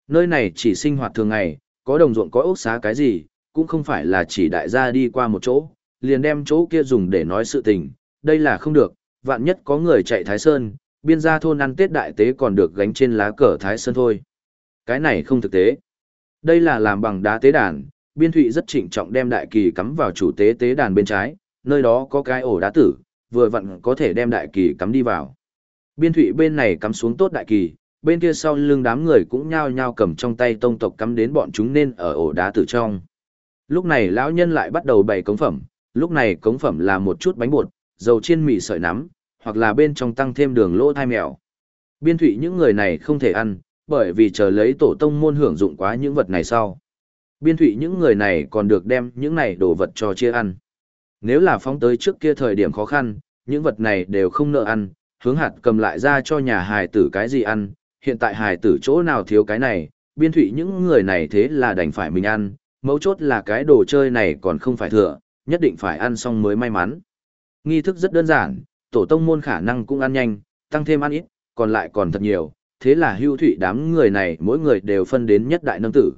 Nơi này chỉ sinh hoạt thường ngày, có đồng ruộng có ốc xá cái gì, cũng không phải là chỉ đại gia đi qua một chỗ, liền đem chỗ kia dùng để nói sự tình, đây là không được, vạn nhất có người chạy Thái Sơn, biên gia thôn ăn Tết đại tế còn được gánh trên lá cờ Thái Sơn thôi. Cái này không thực tế. Đây là làm bằng đá tế đàn, biên thụy rất trịnh trọng đem đại kỳ cắm vào chủ tế tế đàn bên trái, nơi đó có cái ổ đá tử, vừa vặn có thể đem đại kỳ cắm đi vào. Biên thụy bên này cắm xuống tốt đại kỳ, bên kia sau lưng đám người cũng nhao nhao cầm trong tay tông tộc cắm đến bọn chúng nên ở ổ đá tử trong. Lúc này lão nhân lại bắt đầu bày cống phẩm, lúc này cống phẩm là một chút bánh bột, dầu chiên mì sợi nắm, hoặc là bên trong tăng thêm đường lỗ thai mèo. Biên thủy những người này không thể ăn, bởi vì chờ lấy tổ tông môn hưởng dụng quá những vật này sau. Biên thụy những người này còn được đem những này đồ vật cho chia ăn. Nếu là phóng tới trước kia thời điểm khó khăn, những vật này đều không nợ ăn, hướng hạt cầm lại ra cho nhà hài tử cái gì ăn, hiện tại hài tử chỗ nào thiếu cái này, biên thụy những người này thế là đành phải mình ăn, mấu chốt là cái đồ chơi này còn không phải thừa, nhất định phải ăn xong mới may mắn. Nghi thức rất đơn giản, tổ tông môn khả năng cũng ăn nhanh, tăng thêm ăn ít, còn lại còn thật nhiều, thế là hưu thụy đám người này mỗi người đều phân đến nhất đại nâng tử.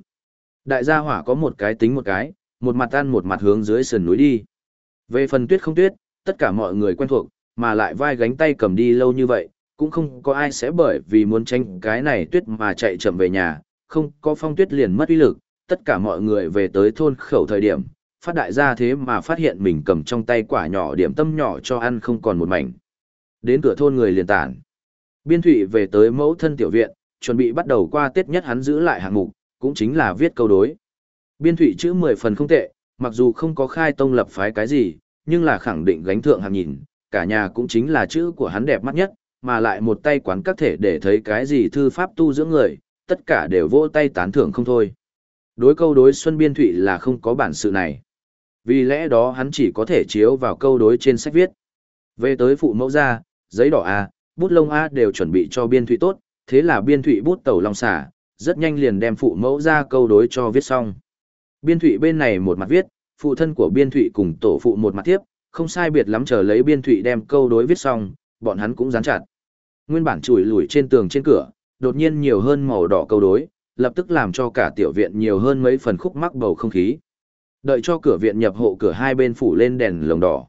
Đại gia hỏa có một cái tính một cái, một mặt ăn một mặt hướng dưới sườn núi đi. Về phần tuyết không tuyết, tất cả mọi người quen thuộc, mà lại vai gánh tay cầm đi lâu như vậy, cũng không có ai sẽ bởi vì muốn tranh cái này tuyết mà chạy chậm về nhà, không có phong tuyết liền mất uy lực, tất cả mọi người về tới thôn khẩu thời điểm, phát đại gia thế mà phát hiện mình cầm trong tay quả nhỏ điểm tâm nhỏ cho ăn không còn một mảnh. Đến cửa thôn người liền tản. Biên thụy về tới mẫu thân tiểu viện, chuẩn bị bắt đầu qua Tết nhất hắn giữ lại hạng mục, cũng chính là viết câu đối. Biên thủy chữ 10 phần không tệ, mặc dù không có khai tông lập phái cái gì, nhưng là khẳng định gánh thượng hàng nhìn, cả nhà cũng chính là chữ của hắn đẹp mắt nhất, mà lại một tay quán các thể để thấy cái gì thư pháp tu dưỡng người, tất cả đều vỗ tay tán thưởng không thôi. Đối câu đối Xuân Biên Thụy là không có bản sự này. Vì lẽ đó hắn chỉ có thể chiếu vào câu đối trên sách viết. Về tới phụ mẫu ra, giấy đỏ A, bút lông A đều chuẩn bị cho Biên Thụy tốt, thế là Biên Thụy bút tẩu long xả, rất nhanh liền đem phụ mẫu ra câu đối cho viết xong. Biên Thụy bên này một mặt viết, phụ thân của Biên Thụy cùng tổ phụ một mặt tiếp, không sai biệt lắm chờ lấy Biên Thụy đem câu đối viết xong, bọn hắn cũng dán chặt. Nguyên bản chùi lùi trên tường trên cửa, đột nhiên nhiều hơn màu đỏ câu đối, lập tức làm cho cả tiểu viện nhiều hơn mấy phần khúc mắc bầu không khí. Đợi cho cửa viện nhập hộ cửa hai bên phủ lên đèn lồng đỏ.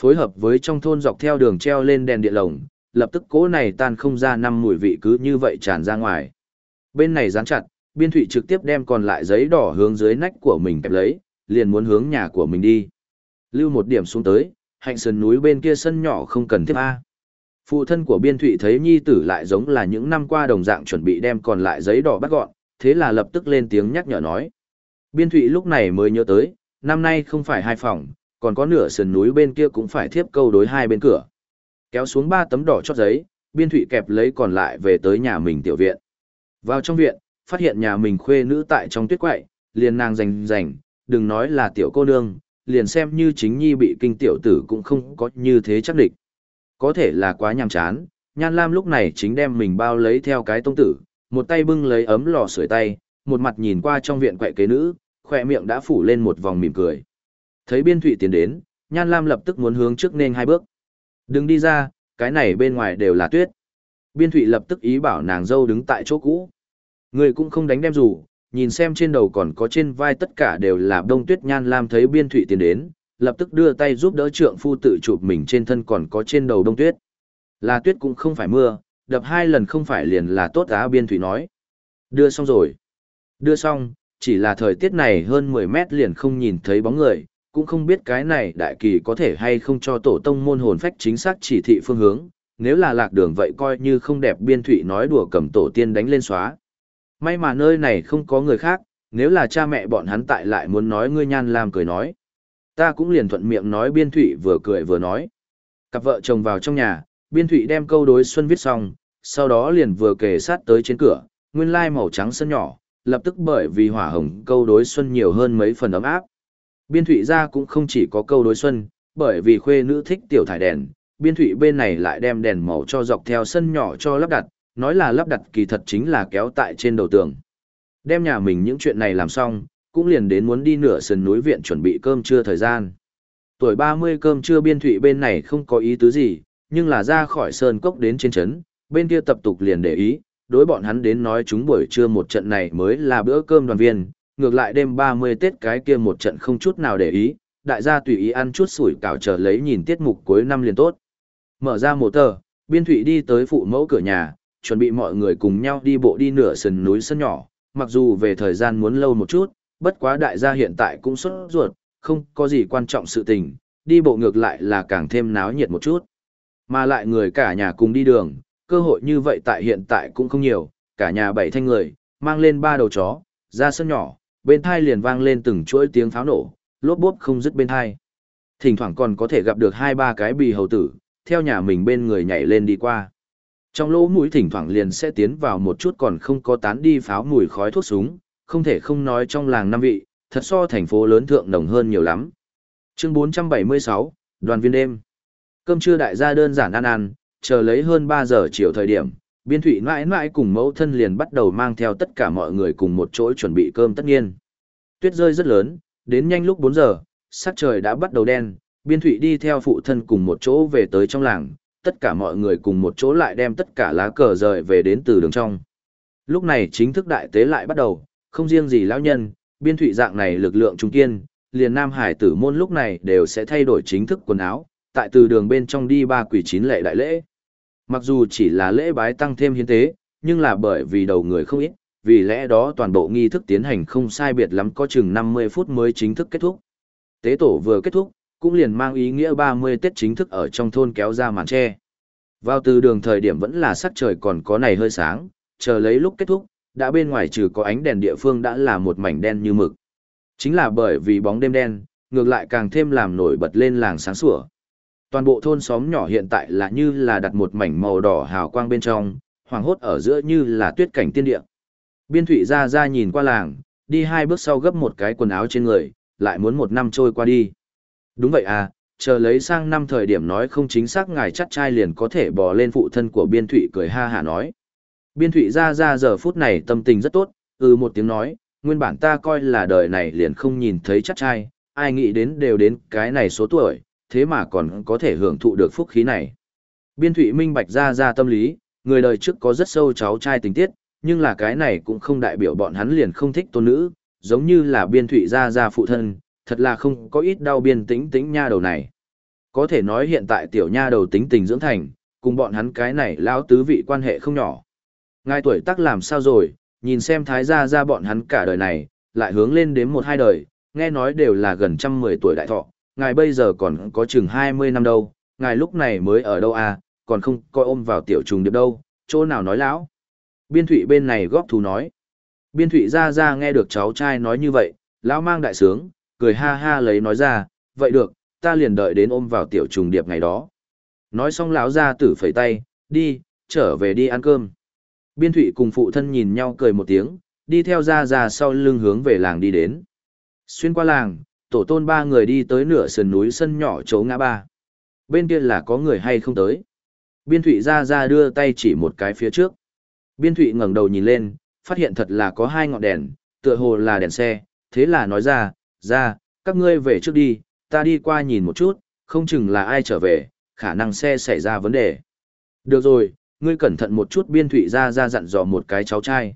Phối hợp với trong thôn dọc theo đường treo lên đèn điện lồng, lập tức cố này tan không ra năm mùi vị cứ như vậy tràn ra ngoài. Bên này dán chặt, biên thụy trực tiếp đem còn lại giấy đỏ hướng dưới nách của mình kẹp lấy, liền muốn hướng nhà của mình đi. Lưu một điểm xuống tới, hạnh sườn núi bên kia sân nhỏ không cần tiếp A. Phụ thân của biên thụy thấy nhi tử lại giống là những năm qua đồng dạng chuẩn bị đem còn lại giấy đỏ bắt gọn, thế là lập tức lên tiếng nhắc nhở nói. Biên thụy lúc này mới nhớ tới, năm nay không phải hai phòng, còn có nửa sườn núi bên kia cũng phải thiếp câu đối hai bên cửa. Kéo xuống ba tấm đỏ chót giấy, biên thụy kẹp lấy còn lại về tới nhà mình tiểu viện. Vào trong viện, phát hiện nhà mình khuê nữ tại trong tuyết quậy, liền nàng rành rành, đừng nói là tiểu cô nương, liền xem như chính nhi bị kinh tiểu tử cũng không có như thế chắc địch. Có thể là quá nhàm chán, Nhan Lam lúc này chính đem mình bao lấy theo cái tông tử, một tay bưng lấy ấm lò sưởi tay, một mặt nhìn qua trong viện quậy kế nữ, khỏe miệng đã phủ lên một vòng mỉm cười. Thấy biên thụy tiến đến, Nhan Lam lập tức muốn hướng trước nên hai bước. Đừng đi ra, cái này bên ngoài đều là tuyết. Biên thụy lập tức ý bảo nàng dâu đứng tại chỗ cũ. Người cũng không đánh đem rủ, nhìn xem trên đầu còn có trên vai tất cả đều là đông tuyết Nhan Lam thấy biên thụy tiến đến, lập tức đưa tay giúp đỡ trượng phu tự chụp mình trên thân còn có trên đầu đông tuyết. Là tuyết cũng không phải mưa, đập hai lần không phải liền là tốt á biên Thụy nói. Đưa xong rồi. Đưa xong, chỉ là thời tiết này hơn 10 mét liền không nhìn thấy bóng người, cũng không biết cái này đại kỳ có thể hay không cho tổ tông môn hồn phách chính xác chỉ thị phương hướng, nếu là lạc đường vậy coi như không đẹp biên thụy nói đùa cầm tổ tiên đánh lên xóa. May mà nơi này không có người khác, nếu là cha mẹ bọn hắn tại lại muốn nói ngươi nhan làm cười nói. Ta cũng liền thuận miệng nói biên thụy vừa cười vừa nói. Cặp vợ chồng vào trong nhà, biên thụy đem câu đối xuân viết xong, sau đó liền vừa kề sát tới trên cửa, nguyên lai màu trắng sân nhỏ, lập tức bởi vì hỏa hồng câu đối xuân nhiều hơn mấy phần ấm áp. Biên thụy ra cũng không chỉ có câu đối xuân, bởi vì khuê nữ thích tiểu thải đèn, biên thụy bên này lại đem đèn màu cho dọc theo sân nhỏ cho lắp đặt, nói là lắp đặt kỳ thật chính là kéo tại trên đầu tường. Đem nhà mình những chuyện này làm xong, cũng liền đến muốn đi nửa sườn núi viện chuẩn bị cơm trưa thời gian. Tuổi 30 cơm trưa biên thụy bên này không có ý tứ gì, nhưng là ra khỏi sơn cốc đến trên trấn, bên kia tập tục liền để ý, đối bọn hắn đến nói chúng buổi trưa một trận này mới là bữa cơm đoàn viên, ngược lại đêm 30 Tết cái kia một trận không chút nào để ý, đại gia tùy ý ăn chút sủi cảo chờ lấy nhìn tiết mục cuối năm liền tốt. Mở ra một tờ, biên thụy đi tới phụ mẫu cửa nhà, chuẩn bị mọi người cùng nhau đi bộ đi nửa sườn núi sân nhỏ, mặc dù về thời gian muốn lâu một chút, bất quá đại gia hiện tại cũng xuất ruột, không có gì quan trọng sự tình, đi bộ ngược lại là càng thêm náo nhiệt một chút. Mà lại người cả nhà cùng đi đường, cơ hội như vậy tại hiện tại cũng không nhiều, cả nhà bảy thanh người, mang lên ba đầu chó, ra sân nhỏ, bên thai liền vang lên từng chuỗi tiếng pháo nổ, lốp bốp không dứt bên thai. Thỉnh thoảng còn có thể gặp được hai ba cái bì hầu tử, theo nhà mình bên người nhảy lên đi qua. Trong lỗ mũi thỉnh thoảng liền sẽ tiến vào một chút còn không có tán đi pháo mùi khói thuốc súng, không thể không nói trong làng năm vị, thật so thành phố lớn thượng nồng hơn nhiều lắm. Chương 476, đoàn viên đêm. Cơm trưa đại gia đơn giản ăn ăn, chờ lấy hơn 3 giờ chiều thời điểm, biên thủy mãi mãi cùng mẫu thân liền bắt đầu mang theo tất cả mọi người cùng một chỗ chuẩn bị cơm tất nhiên. Tuyết rơi rất lớn, đến nhanh lúc 4 giờ, sắc trời đã bắt đầu đen, biên Thụy đi theo phụ thân cùng một chỗ về tới trong làng, tất cả mọi người cùng một chỗ lại đem tất cả lá cờ rời về đến từ đường trong. Lúc này chính thức đại tế lại bắt đầu, không riêng gì lão nhân, biên thụy dạng này lực lượng trung kiên, liền nam hải tử môn lúc này đều sẽ thay đổi chính thức quần áo, tại từ đường bên trong đi ba quỷ chín lệ đại lễ. Mặc dù chỉ là lễ bái tăng thêm hiến tế, nhưng là bởi vì đầu người không ít, vì lẽ đó toàn bộ nghi thức tiến hành không sai biệt lắm có chừng 50 phút mới chính thức kết thúc. Tế tổ vừa kết thúc, cũng liền mang ý nghĩa 30 Tết chính thức ở trong thôn kéo ra màn tre. Vào từ đường thời điểm vẫn là sắc trời còn có này hơi sáng, chờ lấy lúc kết thúc, đã bên ngoài trừ có ánh đèn địa phương đã là một mảnh đen như mực. Chính là bởi vì bóng đêm đen, ngược lại càng thêm làm nổi bật lên làng sáng sủa. Toàn bộ thôn xóm nhỏ hiện tại là như là đặt một mảnh màu đỏ hào quang bên trong, hoàng hốt ở giữa như là tuyết cảnh tiên địa. Biên thủy ra ra nhìn qua làng, đi hai bước sau gấp một cái quần áo trên người, lại muốn một năm trôi qua đi. Đúng vậy à, chờ lấy sang năm thời điểm nói không chính xác ngài chắc trai liền có thể bò lên phụ thân của biên thụy cười ha hả nói. Biên thụy ra ra giờ phút này tâm tình rất tốt, ừ một tiếng nói, nguyên bản ta coi là đời này liền không nhìn thấy chắc trai, ai nghĩ đến đều đến cái này số tuổi, thế mà còn có thể hưởng thụ được phúc khí này. Biên thụy minh bạch ra ra tâm lý, người đời trước có rất sâu cháu trai tình tiết, nhưng là cái này cũng không đại biểu bọn hắn liền không thích tôn nữ, giống như là biên thụy ra ra phụ thân, thật là không có ít đau biên tính tính nha đầu này. Có thể nói hiện tại tiểu nha đầu tính tình dưỡng thành, cùng bọn hắn cái này lão tứ vị quan hệ không nhỏ. Ngài tuổi tác làm sao rồi, nhìn xem thái gia ra bọn hắn cả đời này, lại hướng lên đến một hai đời, nghe nói đều là gần trăm mười tuổi đại thọ, ngài bây giờ còn có chừng hai mươi năm đâu, ngài lúc này mới ở đâu à, còn không coi ôm vào tiểu trùng điệp đâu, chỗ nào nói lão. Biên thụy bên này góp thú nói. Biên thụy ra ra nghe được cháu trai nói như vậy, lão mang đại sướng, cười ha ha lấy nói ra, vậy được, ta liền đợi đến ôm vào tiểu trùng điệp ngày đó. Nói xong lão ra tử phẩy tay, đi, trở về đi ăn cơm. Biên thụy cùng phụ thân nhìn nhau cười một tiếng, đi theo ra ra sau lưng hướng về làng đi đến. Xuyên qua làng, tổ tôn ba người đi tới nửa sườn núi sân nhỏ chỗ ngã ba. Bên kia là có người hay không tới. Biên thụy ra ra đưa tay chỉ một cái phía trước. Biên thụy ngẩng đầu nhìn lên, phát hiện thật là có hai ngọn đèn, tựa hồ là đèn xe, thế là nói ra, ra, các ngươi về trước đi, ta đi qua nhìn một chút, không chừng là ai trở về, khả năng xe xảy ra vấn đề. Được rồi, ngươi cẩn thận một chút biên thụy ra ra dặn dò một cái cháu trai.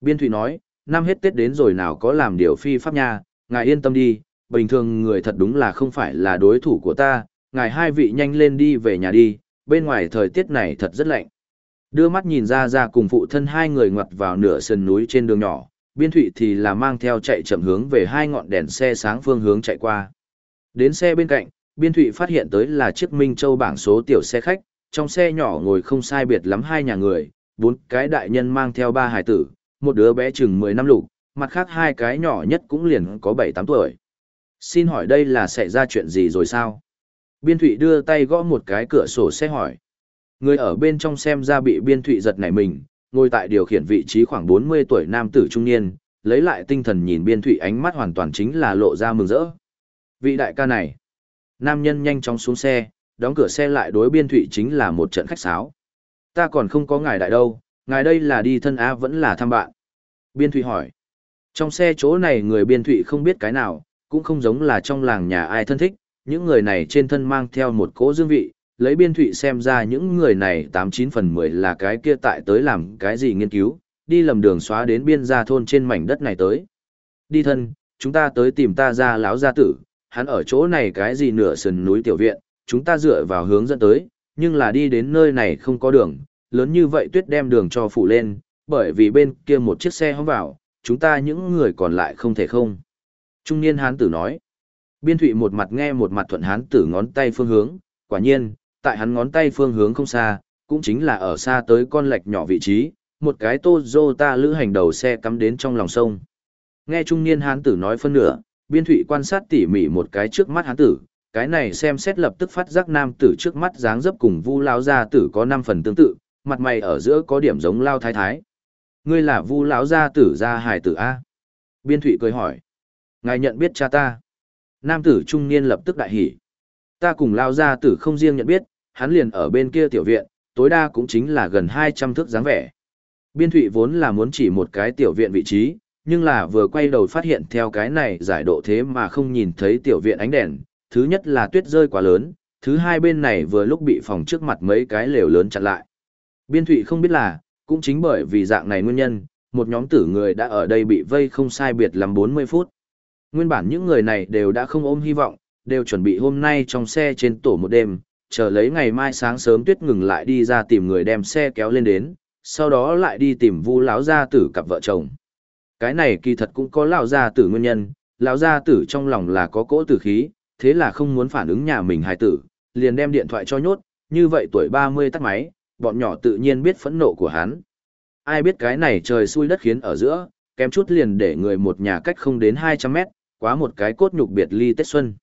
Biên thụy nói, năm hết Tết đến rồi nào có làm điều phi pháp nha, ngài yên tâm đi, bình thường người thật đúng là không phải là đối thủ của ta, ngài hai vị nhanh lên đi về nhà đi, bên ngoài thời tiết này thật rất lạnh. Đưa mắt nhìn ra ra cùng phụ thân hai người ngoặt vào nửa sườn núi trên đường nhỏ, biên thụy thì là mang theo chạy chậm hướng về hai ngọn đèn xe sáng phương hướng chạy qua. Đến xe bên cạnh, biên thụy phát hiện tới là chiếc Minh Châu bảng số tiểu xe khách, trong xe nhỏ ngồi không sai biệt lắm hai nhà người, bốn cái đại nhân mang theo ba hải tử, một đứa bé chừng 10 năm lục, mặt khác hai cái nhỏ nhất cũng liền có 7-8 tuổi. Xin hỏi đây là xảy ra chuyện gì rồi sao? Biên Thụy đưa tay gõ một cái cửa sổ xe hỏi. Người ở bên trong xem ra bị Biên Thụy giật nảy mình, ngồi tại điều khiển vị trí khoảng 40 tuổi nam tử trung niên, lấy lại tinh thần nhìn Biên Thụy ánh mắt hoàn toàn chính là lộ ra mừng rỡ. Vị đại ca này. Nam nhân nhanh chóng xuống xe, đóng cửa xe lại đối Biên Thụy chính là một trận khách sáo. Ta còn không có ngài đại đâu, ngài đây là đi thân Á vẫn là thăm bạn. Biên Thụy hỏi. Trong xe chỗ này người Biên Thụy không biết cái nào, cũng không giống là trong làng nhà ai thân thích, những người này trên thân mang theo một cỗ dương vị, lấy biên thụy xem ra những người này 89 phần 10 là cái kia tại tới làm cái gì nghiên cứu, đi lầm đường xóa đến biên gia thôn trên mảnh đất này tới. Đi thân, chúng ta tới tìm ta ra lão gia tử, hắn ở chỗ này cái gì nửa sườn núi tiểu viện, chúng ta dựa vào hướng dẫn tới, nhưng là đi đến nơi này không có đường, lớn như vậy tuyết đem đường cho phủ lên, bởi vì bên kia một chiếc xe hóng vào, chúng ta những người còn lại không thể không. Trung niên hán tử nói, biên thụy một mặt nghe một mặt thuận hán tử ngón tay phương hướng, quả nhiên, tại hắn ngón tay phương hướng không xa, cũng chính là ở xa tới con lạch nhỏ vị trí, một cái Toyota lữ hành đầu xe cắm đến trong lòng sông. Nghe trung niên hán tử nói phân nửa, biên thủy quan sát tỉ mỉ một cái trước mắt hán tử, cái này xem xét lập tức phát giác nam tử trước mắt dáng dấp cùng vu lao gia tử có 5 phần tương tự, mặt mày ở giữa có điểm giống lao thái thái. Ngươi là vu lão gia tử gia hải tử A. Biên thủy cười hỏi. Ngài nhận biết cha ta. Nam tử trung niên lập tức đại hỉ. Ta cùng lao gia tử không riêng nhận biết, hắn liền ở bên kia tiểu viện, tối đa cũng chính là gần 200 thước dáng vẻ. Biên thụy vốn là muốn chỉ một cái tiểu viện vị trí, nhưng là vừa quay đầu phát hiện theo cái này giải độ thế mà không nhìn thấy tiểu viện ánh đèn. Thứ nhất là tuyết rơi quá lớn, thứ hai bên này vừa lúc bị phòng trước mặt mấy cái lều lớn chặn lại. Biên thụy không biết là, cũng chính bởi vì dạng này nguyên nhân, một nhóm tử người đã ở đây bị vây không sai biệt lắm 40 phút. Nguyên bản những người này đều đã không ôm hy vọng, đều chuẩn bị hôm nay trong xe trên tổ một đêm, chờ lấy ngày mai sáng sớm tuyết ngừng lại đi ra tìm người đem xe kéo lên đến, sau đó lại đi tìm Vu lão gia tử cặp vợ chồng. Cái này kỳ thật cũng có lão gia tử nguyên nhân, lão gia tử trong lòng là có cỗ tử khí, thế là không muốn phản ứng nhà mình hài tử, liền đem điện thoại cho nhốt, như vậy tuổi 30 tắt máy, bọn nhỏ tự nhiên biết phẫn nộ của hắn. Ai biết cái này trời xui đất khiến ở giữa, kém chút liền để người một nhà cách không đến 200 mét, quá một cái cốt nhục biệt ly Tết Xuân.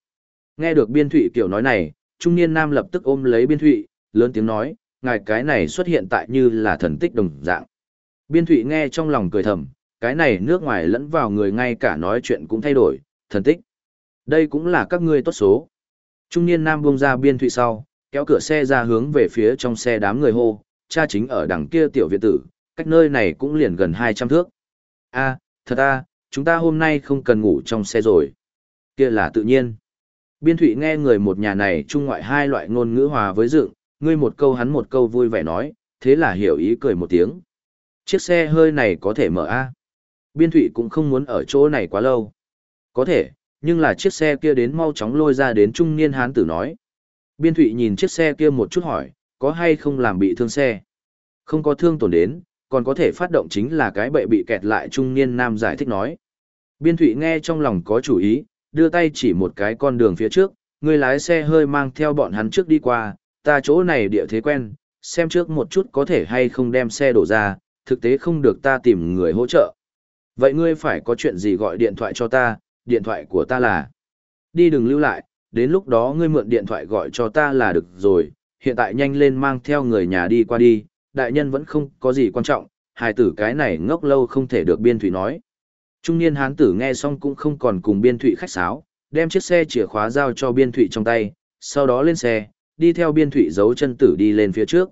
Nghe được biên thụy kiểu nói này, trung niên nam lập tức ôm lấy biên thụy, lớn tiếng nói, ngài cái này xuất hiện tại như là thần tích đồng dạng. Biên thụy nghe trong lòng cười thầm, cái này nước ngoài lẫn vào người ngay cả nói chuyện cũng thay đổi, thần tích. Đây cũng là các ngươi tốt số. Trung niên nam buông ra biên thụy sau, kéo cửa xe ra hướng về phía trong xe đám người hô, cha chính ở đằng kia tiểu viện tử, cách nơi này cũng liền gần 200 thước. a thật a chúng ta hôm nay không cần ngủ trong xe rồi. kia là tự nhiên. Biên thụy nghe người một nhà này chung ngoại hai loại ngôn ngữ hòa với dựng, ngươi một câu hắn một câu vui vẻ nói, thế là hiểu ý cười một tiếng. Chiếc xe hơi này có thể mở a Biên thụy cũng không muốn ở chỗ này quá lâu. Có thể, nhưng là chiếc xe kia đến mau chóng lôi ra đến trung niên hán tử nói. Biên thụy nhìn chiếc xe kia một chút hỏi, có hay không làm bị thương xe? Không có thương tổn đến, còn có thể phát động chính là cái bệ bị kẹt lại trung niên nam giải thích nói. Biên thụy nghe trong lòng có chủ ý, đưa tay chỉ một cái con đường phía trước, người lái xe hơi mang theo bọn hắn trước đi qua, ta chỗ này địa thế quen, xem trước một chút có thể hay không đem xe đổ ra, thực tế không được ta tìm người hỗ trợ. Vậy ngươi phải có chuyện gì gọi điện thoại cho ta, điện thoại của ta là... Đi đừng lưu lại, đến lúc đó ngươi mượn điện thoại gọi cho ta là được rồi, hiện tại nhanh lên mang theo người nhà đi qua đi, đại nhân vẫn không có gì quan trọng, hài tử cái này ngốc lâu không thể được biên thủy nói. Trung niên hán tử nghe xong cũng không còn cùng biên thụy khách sáo, đem chiếc xe chìa khóa giao cho biên thụy trong tay, sau đó lên xe, đi theo biên thụy giấu chân tử đi lên phía trước.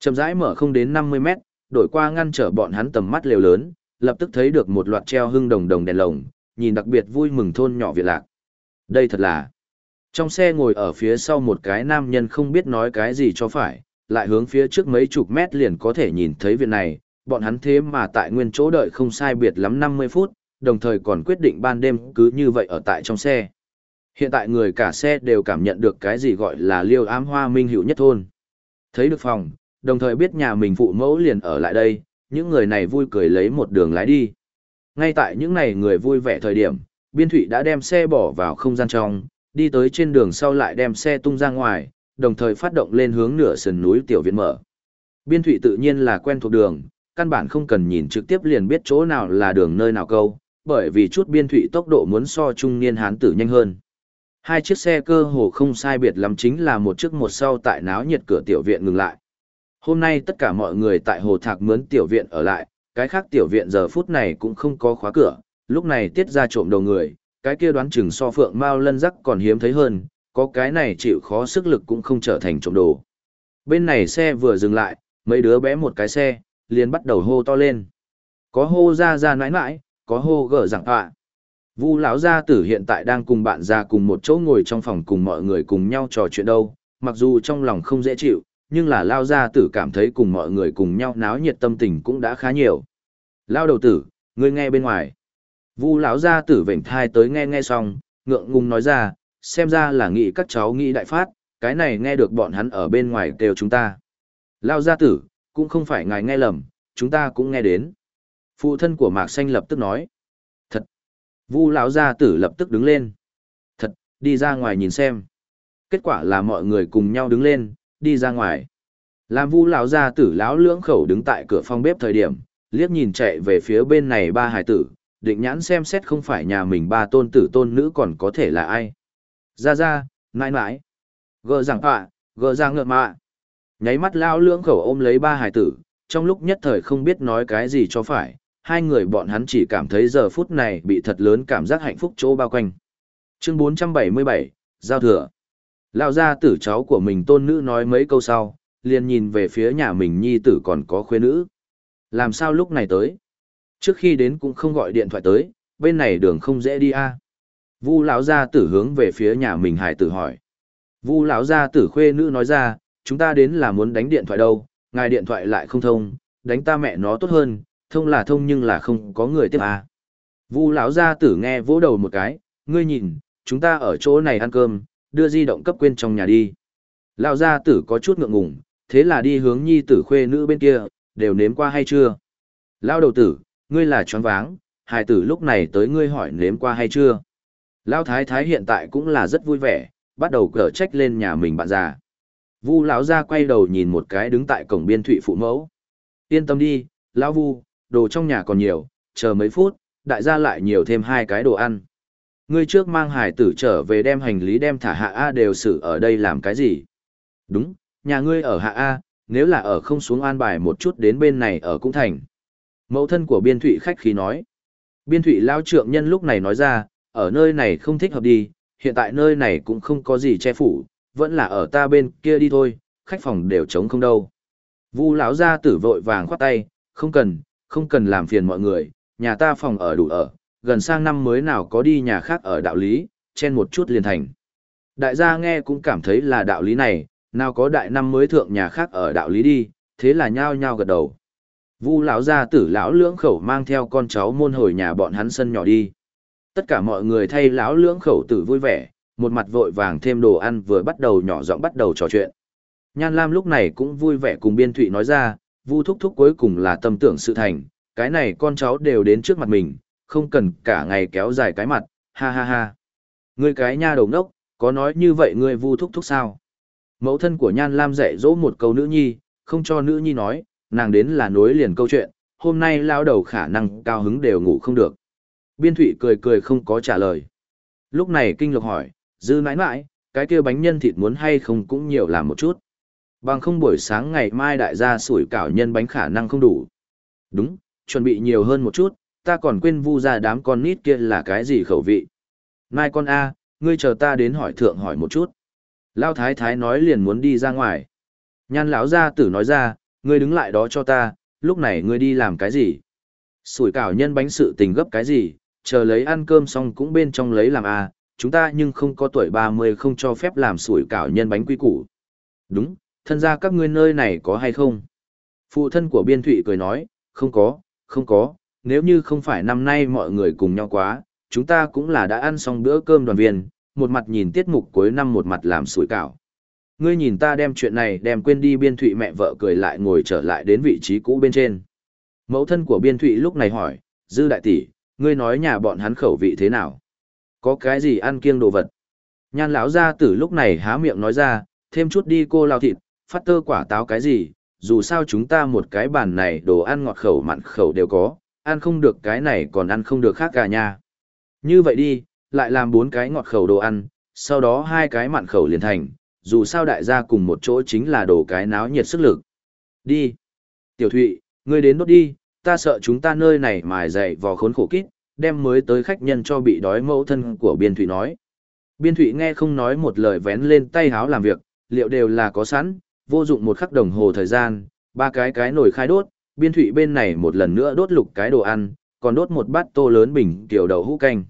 Chậm rãi mở không đến 50 mét, đổi qua ngăn trở bọn hắn tầm mắt lều lớn, lập tức thấy được một loạt treo hưng đồng đồng đèn lồng, nhìn đặc biệt vui mừng thôn nhỏ Việt Lạc. Đây thật là... Trong xe ngồi ở phía sau một cái nam nhân không biết nói cái gì cho phải, lại hướng phía trước mấy chục mét liền có thể nhìn thấy viện này, bọn hắn thế mà tại nguyên chỗ đợi không sai biệt lắm 50 phút, đồng thời còn quyết định ban đêm cứ như vậy ở tại trong xe. Hiện tại người cả xe đều cảm nhận được cái gì gọi là liêu ám hoa minh hữu nhất thôn. Thấy được phòng, đồng thời biết nhà mình phụ mẫu liền ở lại đây, những người này vui cười lấy một đường lái đi. Ngay tại những này người vui vẻ thời điểm, biên thủy đã đem xe bỏ vào không gian trong, đi tới trên đường sau lại đem xe tung ra ngoài, đồng thời phát động lên hướng nửa sườn núi tiểu viện mở. Biên thủy tự nhiên là quen thuộc đường, căn bản không cần nhìn trực tiếp liền biết chỗ nào là đường nơi nào câu, bởi vì chút biên thủy tốc độ muốn so trung niên hán tử nhanh hơn. Hai chiếc xe cơ hồ không sai biệt lắm chính là một chiếc một sau tại náo nhiệt cửa tiểu viện ngừng lại. Hôm nay tất cả mọi người tại hồ thạc mướn tiểu viện ở lại, cái khác tiểu viện giờ phút này cũng không có khóa cửa, lúc này tiết ra trộm đầu người, cái kia đoán chừng so phượng mao lân rắc còn hiếm thấy hơn, có cái này chịu khó sức lực cũng không trở thành trộm đồ. Bên này xe vừa dừng lại, mấy đứa bé một cái xe, liền bắt đầu hô to lên. Có hô ra ra nãi nãi, có hô gở giảng họa. Vu lão gia tử hiện tại đang cùng bạn ra cùng một chỗ ngồi trong phòng cùng mọi người cùng nhau trò chuyện đâu, mặc dù trong lòng không dễ chịu, nhưng là lao gia tử cảm thấy cùng mọi người cùng nhau náo nhiệt tâm tình cũng đã khá nhiều. Lao đầu tử, ngươi nghe bên ngoài. Vu lão gia tử vểnh thai tới nghe nghe xong, ngượng ngùng nói ra, xem ra là nghĩ các cháu nghĩ đại phát, cái này nghe được bọn hắn ở bên ngoài kêu chúng ta. Lao gia tử, cũng không phải ngài nghe lầm, chúng ta cũng nghe đến. Phụ thân của Mạc Xanh lập tức nói. Thật. Vu lão gia tử lập tức đứng lên. Thật, đi ra ngoài nhìn xem. Kết quả là mọi người cùng nhau đứng lên, đi ra ngoài. Làm Vu lão gia tử lão lưỡng khẩu đứng tại cửa phòng bếp thời điểm, liếc nhìn chạy về phía bên này ba hải tử, định nhãn xem xét không phải nhà mình ba tôn tử tôn nữ còn có thể là ai. Ra ra, mãi mãi. Gờ rằng họa, gờ ra ngợm mạ. Nháy mắt lao lưỡng khẩu ôm lấy ba hải tử, trong lúc nhất thời không biết nói cái gì cho phải, hai người bọn hắn chỉ cảm thấy giờ phút này bị thật lớn cảm giác hạnh phúc chỗ bao quanh. Chương 477, Giao thừa. Lao ra tử cháu của mình tôn nữ nói mấy câu sau, liền nhìn về phía nhà mình nhi tử còn có khuê nữ. Làm sao lúc này tới? Trước khi đến cũng không gọi điện thoại tới, bên này đường không dễ đi a. Vu lão gia tử hướng về phía nhà mình hải tử hỏi. Vu lão gia tử khuê nữ nói ra, chúng ta đến là muốn đánh điện thoại đâu, ngài điện thoại lại không thông, đánh ta mẹ nó tốt hơn, thông là thông nhưng là không có người tiếp à. Vu lão gia tử nghe vỗ đầu một cái, ngươi nhìn, chúng ta ở chỗ này ăn cơm, đưa di động cấp quên trong nhà đi. Lão gia tử có chút ngượng ngùng, thế là đi hướng nhi tử khuê nữ bên kia, đều nếm qua hay chưa? Lão đầu tử, ngươi là choáng váng, hài tử lúc này tới ngươi hỏi nếm qua hay chưa? Lão thái thái hiện tại cũng là rất vui vẻ, bắt đầu cở trách lên nhà mình bạn già. Vu lão gia quay đầu nhìn một cái đứng tại cổng biên thụy phụ mẫu. Yên tâm đi, lão Vu, đồ trong nhà còn nhiều, chờ mấy phút, đại gia lại nhiều thêm hai cái đồ ăn. Ngươi trước mang hải tử trở về đem hành lý đem thả hạ A đều xử ở đây làm cái gì? Đúng, nhà ngươi ở hạ A, nếu là ở không xuống an bài một chút đến bên này ở cũng thành. Mẫu thân của biên thụy khách khí nói. Biên thụy lao trượng nhân lúc này nói ra, ở nơi này không thích hợp đi, hiện tại nơi này cũng không có gì che phủ, vẫn là ở ta bên kia đi thôi, khách phòng đều trống không đâu. Vu lão gia tử vội vàng khoát tay, không cần, không cần làm phiền mọi người, nhà ta phòng ở đủ ở, gần sang năm mới nào có đi nhà khác ở đạo lý, chen một chút liền thành. Đại gia nghe cũng cảm thấy là đạo lý này, nào có đại năm mới thượng nhà khác ở đạo lý đi, thế là nhao nhao gật đầu. Vu lão gia tử lão lưỡng khẩu mang theo con cháu môn hồi nhà bọn hắn sân nhỏ đi. Tất cả mọi người thay lão lưỡng khẩu tử vui vẻ, một mặt vội vàng thêm đồ ăn vừa bắt đầu nhỏ giọng bắt đầu trò chuyện. Nhan Lam lúc này cũng vui vẻ cùng Biên Thụy nói ra, Vu thúc thúc cuối cùng là tâm tưởng sự thành, cái này con cháu đều đến trước mặt mình, không cần cả ngày kéo dài cái mặt, ha ha ha. Ngươi cái nha đầu đốc, có nói như vậy ngươi Vu thúc thúc sao? Mẫu thân của Nhan Lam dạy dỗ một câu nữ nhi, không cho nữ nhi nói, nàng đến là nối liền câu chuyện, hôm nay lao đầu khả năng cao hứng đều ngủ không được. Biên Thụy cười cười không có trả lời. Lúc này Kinh Lộc hỏi, dư nãi nãi, cái kia bánh nhân thịt muốn hay không cũng nhiều làm một chút. Bằng không buổi sáng ngày mai đại gia sủi cảo nhân bánh khả năng không đủ. Đúng, chuẩn bị nhiều hơn một chút, ta còn quên vu ra đám con nít kia là cái gì khẩu vị. Mai con A, ngươi chờ ta đến hỏi thượng hỏi một chút. Lao thái thái nói liền muốn đi ra ngoài. Nhan lão gia tử nói ra, ngươi đứng lại đó cho ta, lúc này ngươi đi làm cái gì? Sủi cảo nhân bánh sự tình gấp cái gì, chờ lấy ăn cơm xong cũng bên trong lấy làm A, chúng ta nhưng không có tuổi 30 không cho phép làm sủi cảo nhân bánh quy củ. Đúng, thân ra các ngươi nơi này có hay không? Phụ thân của biên thụy cười nói, không có, không có, nếu như không phải năm nay mọi người cùng nhau quá, chúng ta cũng là đã ăn xong bữa cơm đoàn viên, một mặt nhìn tiết mục cuối năm một mặt làm sủi cảo. Ngươi nhìn ta đem chuyện này đem quên đi biên thụy mẹ vợ cười lại ngồi trở lại đến vị trí cũ bên trên. Mẫu thân của biên thụy lúc này hỏi, dư đại tỷ, ngươi nói nhà bọn hắn khẩu vị thế nào? Có cái gì ăn kiêng đồ vật? Nhan lão gia tử lúc này há miệng nói ra, thêm chút đi cô lao thịt, phát tơ quả táo cái gì, dù sao chúng ta một cái bàn này đồ ăn ngọt khẩu mặn khẩu đều có, ăn không được cái này còn ăn không được khác cả nha. Như vậy đi, lại làm bốn cái ngọt khẩu đồ ăn, sau đó hai cái mặn khẩu liền thành, dù sao đại gia cùng một chỗ chính là đồ cái náo nhiệt sức lực. Đi. Tiểu Thụy, ngươi đến đốt đi, ta sợ chúng ta nơi này mài dày vò khốn khổ kít, đem mới tới khách nhân cho bị đói mẫu thân của Biên Thụy nói. Biên Thụy nghe không nói một lời vén lên tay háo làm việc, liệu đều là có sẵn, vô dụng một khắc đồng hồ thời gian, ba cái cái nồi khai đốt, Biên Thụy bên này một lần nữa đốt lục cái đồ ăn, còn đốt một bát tô lớn bình tiểu đậu hũ canh.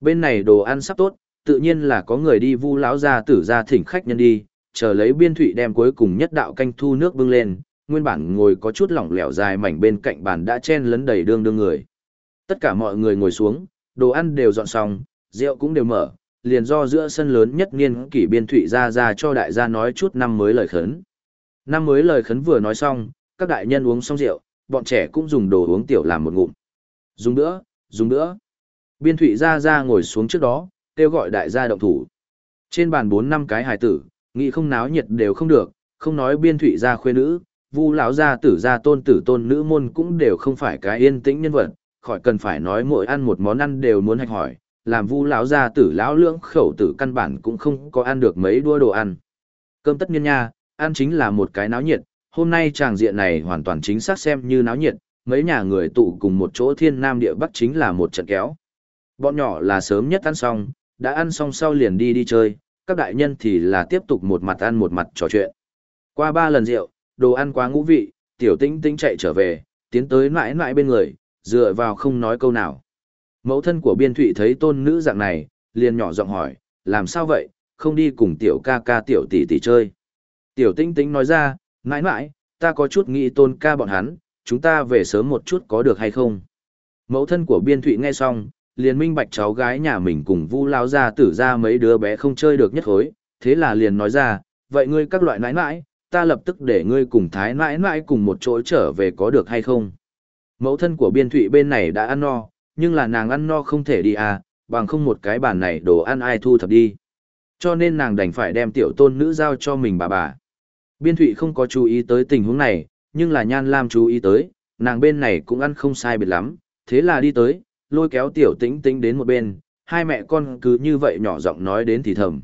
Bên này đồ ăn sắp tốt, tự nhiên là có người đi vu lão ra tử ra thỉnh khách nhân đi, chờ lấy Biên Thụy đem cuối cùng nhất đạo canh thu nước bưng lên, nguyên bản ngồi có chút lỏng lẻo dài mảnh bên cạnh bàn đã chen lấn đầy đương đương người. Tất cả mọi người ngồi xuống, đồ ăn đều dọn xong, rượu cũng đều mở, liền do giữa sân lớn nhất niên kỷ biên thụy ra ra cho đại gia nói chút năm mới lời khấn. Năm mới lời khấn vừa nói xong, các đại nhân uống xong rượu, bọn trẻ cũng dùng đồ uống tiểu làm một ngụm. Dùng nữa, dùng nữa. Biên thụy ra ra ngồi xuống trước đó, kêu gọi đại gia động thủ. Trên bàn bốn năm cái hài tử, nghĩ không náo nhiệt đều không được, không nói biên thụy ra khuê nữ, vu lão gia tử gia tôn tử tôn nữ môn cũng đều không phải cái yên tĩnh nhân vật, khỏi cần phải nói mỗi ăn một món ăn đều muốn hạch hỏi, làm vu lão gia tử lão lưỡng khẩu tử căn bản cũng không có ăn được mấy đua đồ ăn. Cơm tất nhiên nha, ăn chính là một cái náo nhiệt, hôm nay tràng diện này hoàn toàn chính xác xem như náo nhiệt, mấy nhà người tụ cùng một chỗ thiên nam địa bắc chính là một trận kéo. Bọn nhỏ là sớm nhất ăn xong, đã ăn xong sau liền đi đi chơi, các đại nhân thì là tiếp tục một mặt ăn một mặt trò chuyện. Qua ba lần rượu, đồ ăn quá ngũ vị, tiểu tinh tinh chạy trở về, tiến tới mãi mãi bên người, dựa vào không nói câu nào. Mẫu thân của biên thụy thấy tôn nữ dạng này, liền nhỏ giọng hỏi, làm sao vậy, không đi cùng tiểu ca ca tiểu tỷ tỷ chơi. Tiểu tinh tinh nói ra, mãi mãi, ta có chút nghĩ tôn ca bọn hắn, chúng ta về sớm một chút có được hay không. Mẫu thân của biên thụy nghe xong, liền minh bạch cháu gái nhà mình cùng vu lao ra tử ra mấy đứa bé không chơi được nhất khối, thế là liền nói ra, vậy ngươi các loại nãi nãi, ta lập tức để ngươi cùng thái nãi nãi cùng một chỗ trở về có được hay không. Mẫu thân của biên thụy bên này đã ăn no, nhưng là nàng ăn no không thể đi à, bằng không một cái bàn này đồ ăn ai thu thập đi. Cho nên nàng đành phải đem tiểu tôn nữ giao cho mình bà bà. Biên thụy không có chú ý tới tình huống này, nhưng là nhan lam chú ý tới, nàng bên này cũng ăn không sai biệt lắm, thế là đi tới, lôi kéo tiểu tĩnh tĩnh đến một bên, hai mẹ con cứ như vậy nhỏ giọng nói đến thì thầm.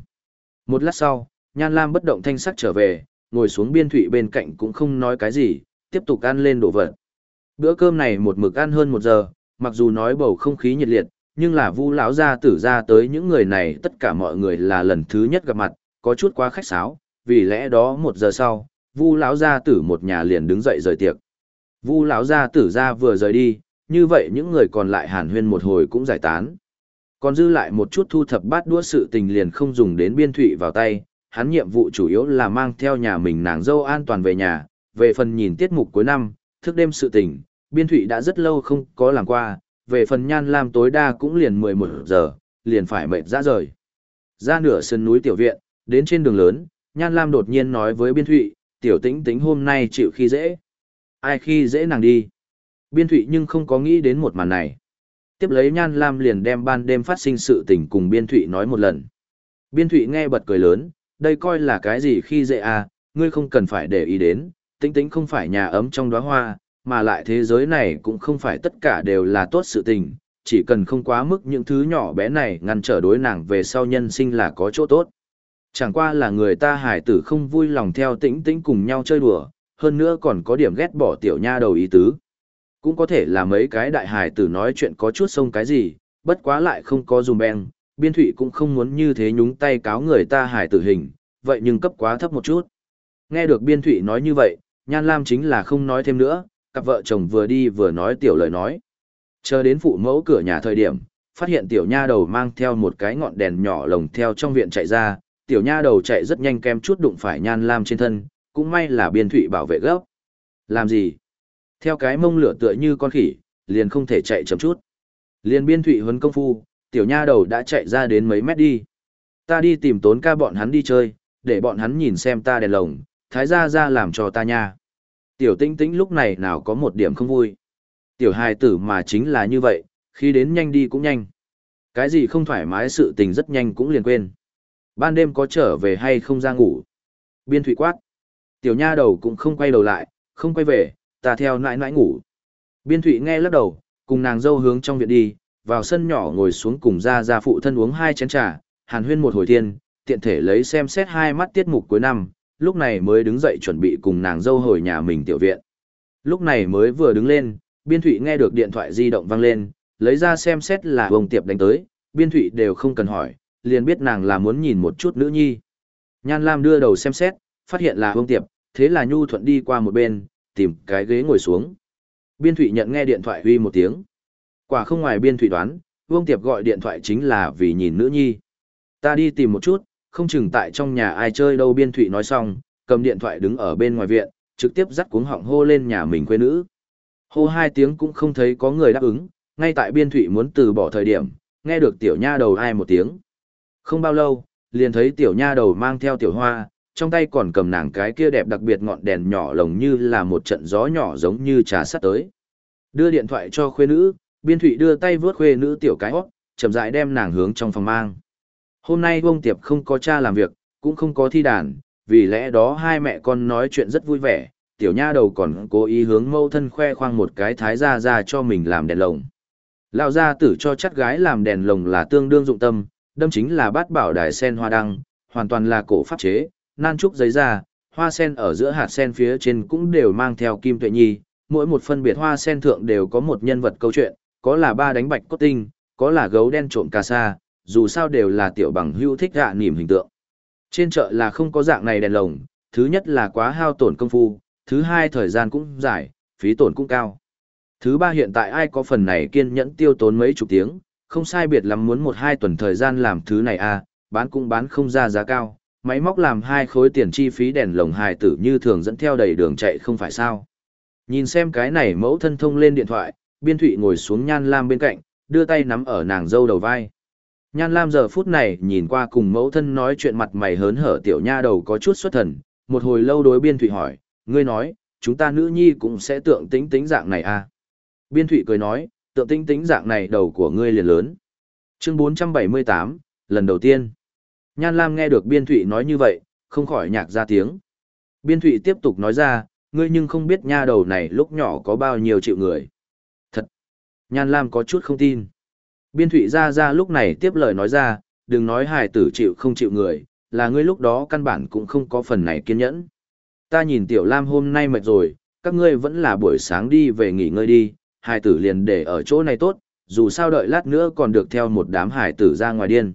Một lát sau, nhan lam bất động thanh sắc trở về, ngồi xuống biên thụy bên cạnh cũng không nói cái gì, tiếp tục ăn lên đồ vật. Bữa cơm này một mực ăn hơn một giờ, mặc dù nói bầu không khí nhiệt liệt, nhưng là vu lão gia tử ra tới những người này tất cả mọi người là lần thứ nhất gặp mặt, có chút quá khách sáo, vì lẽ đó một giờ sau, vu lão gia tử một nhà liền đứng dậy rời tiệc. Vu lão gia tử ra vừa rời đi, như vậy những người còn lại hàn huyên một hồi cũng giải tán. Còn dư lại một chút thu thập bát đũa sự tình liền không dùng đến biên thụy vào tay, hắn nhiệm vụ chủ yếu là mang theo nhà mình nàng dâu an toàn về nhà, về phần nhìn tiết mục cuối năm, thức đêm sự tình, biên thụy đã rất lâu không có làm qua, về phần nhan lam tối đa cũng liền 11 giờ, liền phải mệt ra rời. Ra nửa sân núi tiểu viện, đến trên đường lớn, nhan lam đột nhiên nói với biên thụy, tiểu tĩnh tĩnh hôm nay chịu khi dễ. Ai khi dễ nàng đi. Biên thụy nhưng không có nghĩ đến một màn này. Tiếp lấy nhan lam liền đem ban đêm phát sinh sự tình cùng biên thụy nói một lần. Biên thụy nghe bật cười lớn, đây coi là cái gì khi dễ à, ngươi không cần phải để ý đến, tĩnh tĩnh không phải nhà ấm trong đóa hoa, mà lại thế giới này cũng không phải tất cả đều là tốt sự tình, chỉ cần không quá mức những thứ nhỏ bé này ngăn trở đối nàng về sau nhân sinh là có chỗ tốt. Chẳng qua là người ta hải tử không vui lòng theo tĩnh tĩnh cùng nhau chơi đùa, hơn nữa còn có điểm ghét bỏ tiểu nha đầu ý tứ. Cũng có thể là mấy cái đại hải tử nói chuyện có chút sông cái gì, bất quá lại không có dùm beng, biên thụy cũng không muốn như thế nhúng tay cáo người ta hải tử hình, vậy nhưng cấp quá thấp một chút. Nghe được biên thụy nói như vậy, Nhan Lam chính là không nói thêm nữa, cặp vợ chồng vừa đi vừa nói tiểu lời nói. Chờ đến phụ mẫu cửa nhà thời điểm, phát hiện tiểu nha đầu mang theo một cái ngọn đèn nhỏ lồng theo trong viện chạy ra, tiểu nha đầu chạy rất nhanh kem chút đụng phải Nhan Lam trên thân, cũng may là biên thụy bảo vệ gấp. Làm gì? Theo cái mông lửa tựa như con khỉ, liền không thể chạy chậm chút. Liền biên thụy huấn công phu, tiểu nha đầu đã chạy ra đến mấy mét đi. Ta đi tìm tốn ca bọn hắn đi chơi, để bọn hắn nhìn xem ta đèn lồng, thái gia ra làm cho ta nha. Tiểu tinh tĩnh lúc này nào có một điểm không vui. Tiểu hài tử mà chính là như vậy, khi đến nhanh đi cũng nhanh. Cái gì không thoải mái sự tình rất nhanh cũng liền quên. Ban đêm có trở về hay không ra ngủ. Biên thủy quát. Tiểu nha đầu cũng không quay đầu lại, không quay về, ta theo nãi nãi ngủ. Biên thủy nghe lắc đầu, cùng nàng dâu hướng trong viện đi, vào sân nhỏ ngồi xuống cùng ra ra phụ thân uống hai chén trà, hàn huyên một hồi thiên, tiện thể lấy xem xét hai mắt tiết mục cuối năm, lúc này mới đứng dậy chuẩn bị cùng nàng dâu hồi nhà mình tiểu viện. Lúc này mới vừa đứng lên, Biên Thụy nghe được điện thoại di động vang lên, lấy ra xem xét là ông tiệp đánh tới, Biên Thụy đều không cần hỏi, liền biết nàng là muốn nhìn một chút nữ nhi. Nhan Lam đưa đầu xem xét, phát hiện là ông tiệp, thế là Nhu Thuận đi qua một bên, tìm cái ghế ngồi xuống. Biên Thụy nhận nghe điện thoại huy một tiếng. Quả không ngoài Biên Thụy đoán, Vương Tiệp gọi điện thoại chính là vì nhìn nữ nhi. Ta đi tìm một chút, không chừng tại trong nhà ai chơi đâu Biên Thụy nói xong, cầm điện thoại đứng ở bên ngoài viện, trực tiếp dắt cuống họng hô lên nhà mình quê nữ. Hô hai tiếng cũng không thấy có người đáp ứng, ngay tại Biên Thụy muốn từ bỏ thời điểm, nghe được tiểu nha đầu ai một tiếng. Không bao lâu, liền thấy tiểu nha đầu mang theo tiểu hoa, trong tay còn cầm nàng cái kia đẹp đặc biệt ngọn đèn nhỏ lồng như là một trận gió nhỏ giống như trà sắt tới. Đưa điện thoại cho khuê nữ, biên thụy đưa tay vướt khuê nữ tiểu cái hót, chậm rãi đem nàng hướng trong phòng mang. Hôm nay Vương tiệp không có cha làm việc, cũng không có thi đàn, vì lẽ đó hai mẹ con nói chuyện rất vui vẻ, tiểu nha đầu còn cố ý hướng mâu thân khoe khoang một cái thái gia ra cho mình làm đèn lồng. Lão gia tử cho chắt gái làm đèn lồng là tương đương dụng tâm, đâm chính là bát bảo đài sen hoa đăng, hoàn toàn là cổ pháp chế, nan trúc giấy ra, hoa sen ở giữa hạt sen phía trên cũng đều mang theo kim tuệ nhi, mỗi một phân biệt hoa sen thượng đều có một nhân vật câu chuyện, có là ba đánh bạch cốt tinh, có là gấu đen trộm cà sa, dù sao đều là tiểu bằng hưu thích gạ nỉm hình tượng. Trên chợ là không có dạng này đèn lồng, thứ nhất là quá hao tổn công phu, thứ hai thời gian cũng dài, phí tổn cũng cao. Thứ ba hiện tại ai có phần này kiên nhẫn tiêu tốn mấy chục tiếng, không sai biệt lắm muốn một hai tuần thời gian làm thứ này à, bán cũng bán không ra giá cao, máy móc làm hai khối tiền chi phí đèn lồng hài tử như thường dẫn theo đầy đường chạy không phải sao. Nhìn xem cái này mẫu thân thông lên điện thoại, biên thụy ngồi xuống nhan lam bên cạnh, đưa tay nắm ở nàng dâu đầu vai. Nhan lam giờ phút này nhìn qua cùng mẫu thân nói chuyện mặt mày hớn hở tiểu nha đầu có chút xuất thần, một hồi lâu đối biên thụy hỏi, ngươi nói, chúng ta nữ nhi cũng sẽ tượng tính tính dạng này à. Biên thụy cười nói, tượng tính tính dạng này đầu của ngươi liền lớn. Chương 478, lần đầu tiên. Nhan Lam nghe được Biên Thụy nói như vậy, không khỏi nhạc ra tiếng. Biên Thụy tiếp tục nói ra, ngươi nhưng không biết nha đầu này lúc nhỏ có bao nhiêu triệu người. Thật! Nhan Lam có chút không tin. Biên Thụy ra ra lúc này tiếp lời nói ra, đừng nói hài tử chịu không chịu người, là ngươi lúc đó căn bản cũng không có phần này kiên nhẫn. Ta nhìn Tiểu Lam hôm nay mệt rồi, các ngươi vẫn là buổi sáng đi về nghỉ ngơi đi, hài tử liền để ở chỗ này tốt, dù sao đợi lát nữa còn được theo một đám hài tử ra ngoài điên.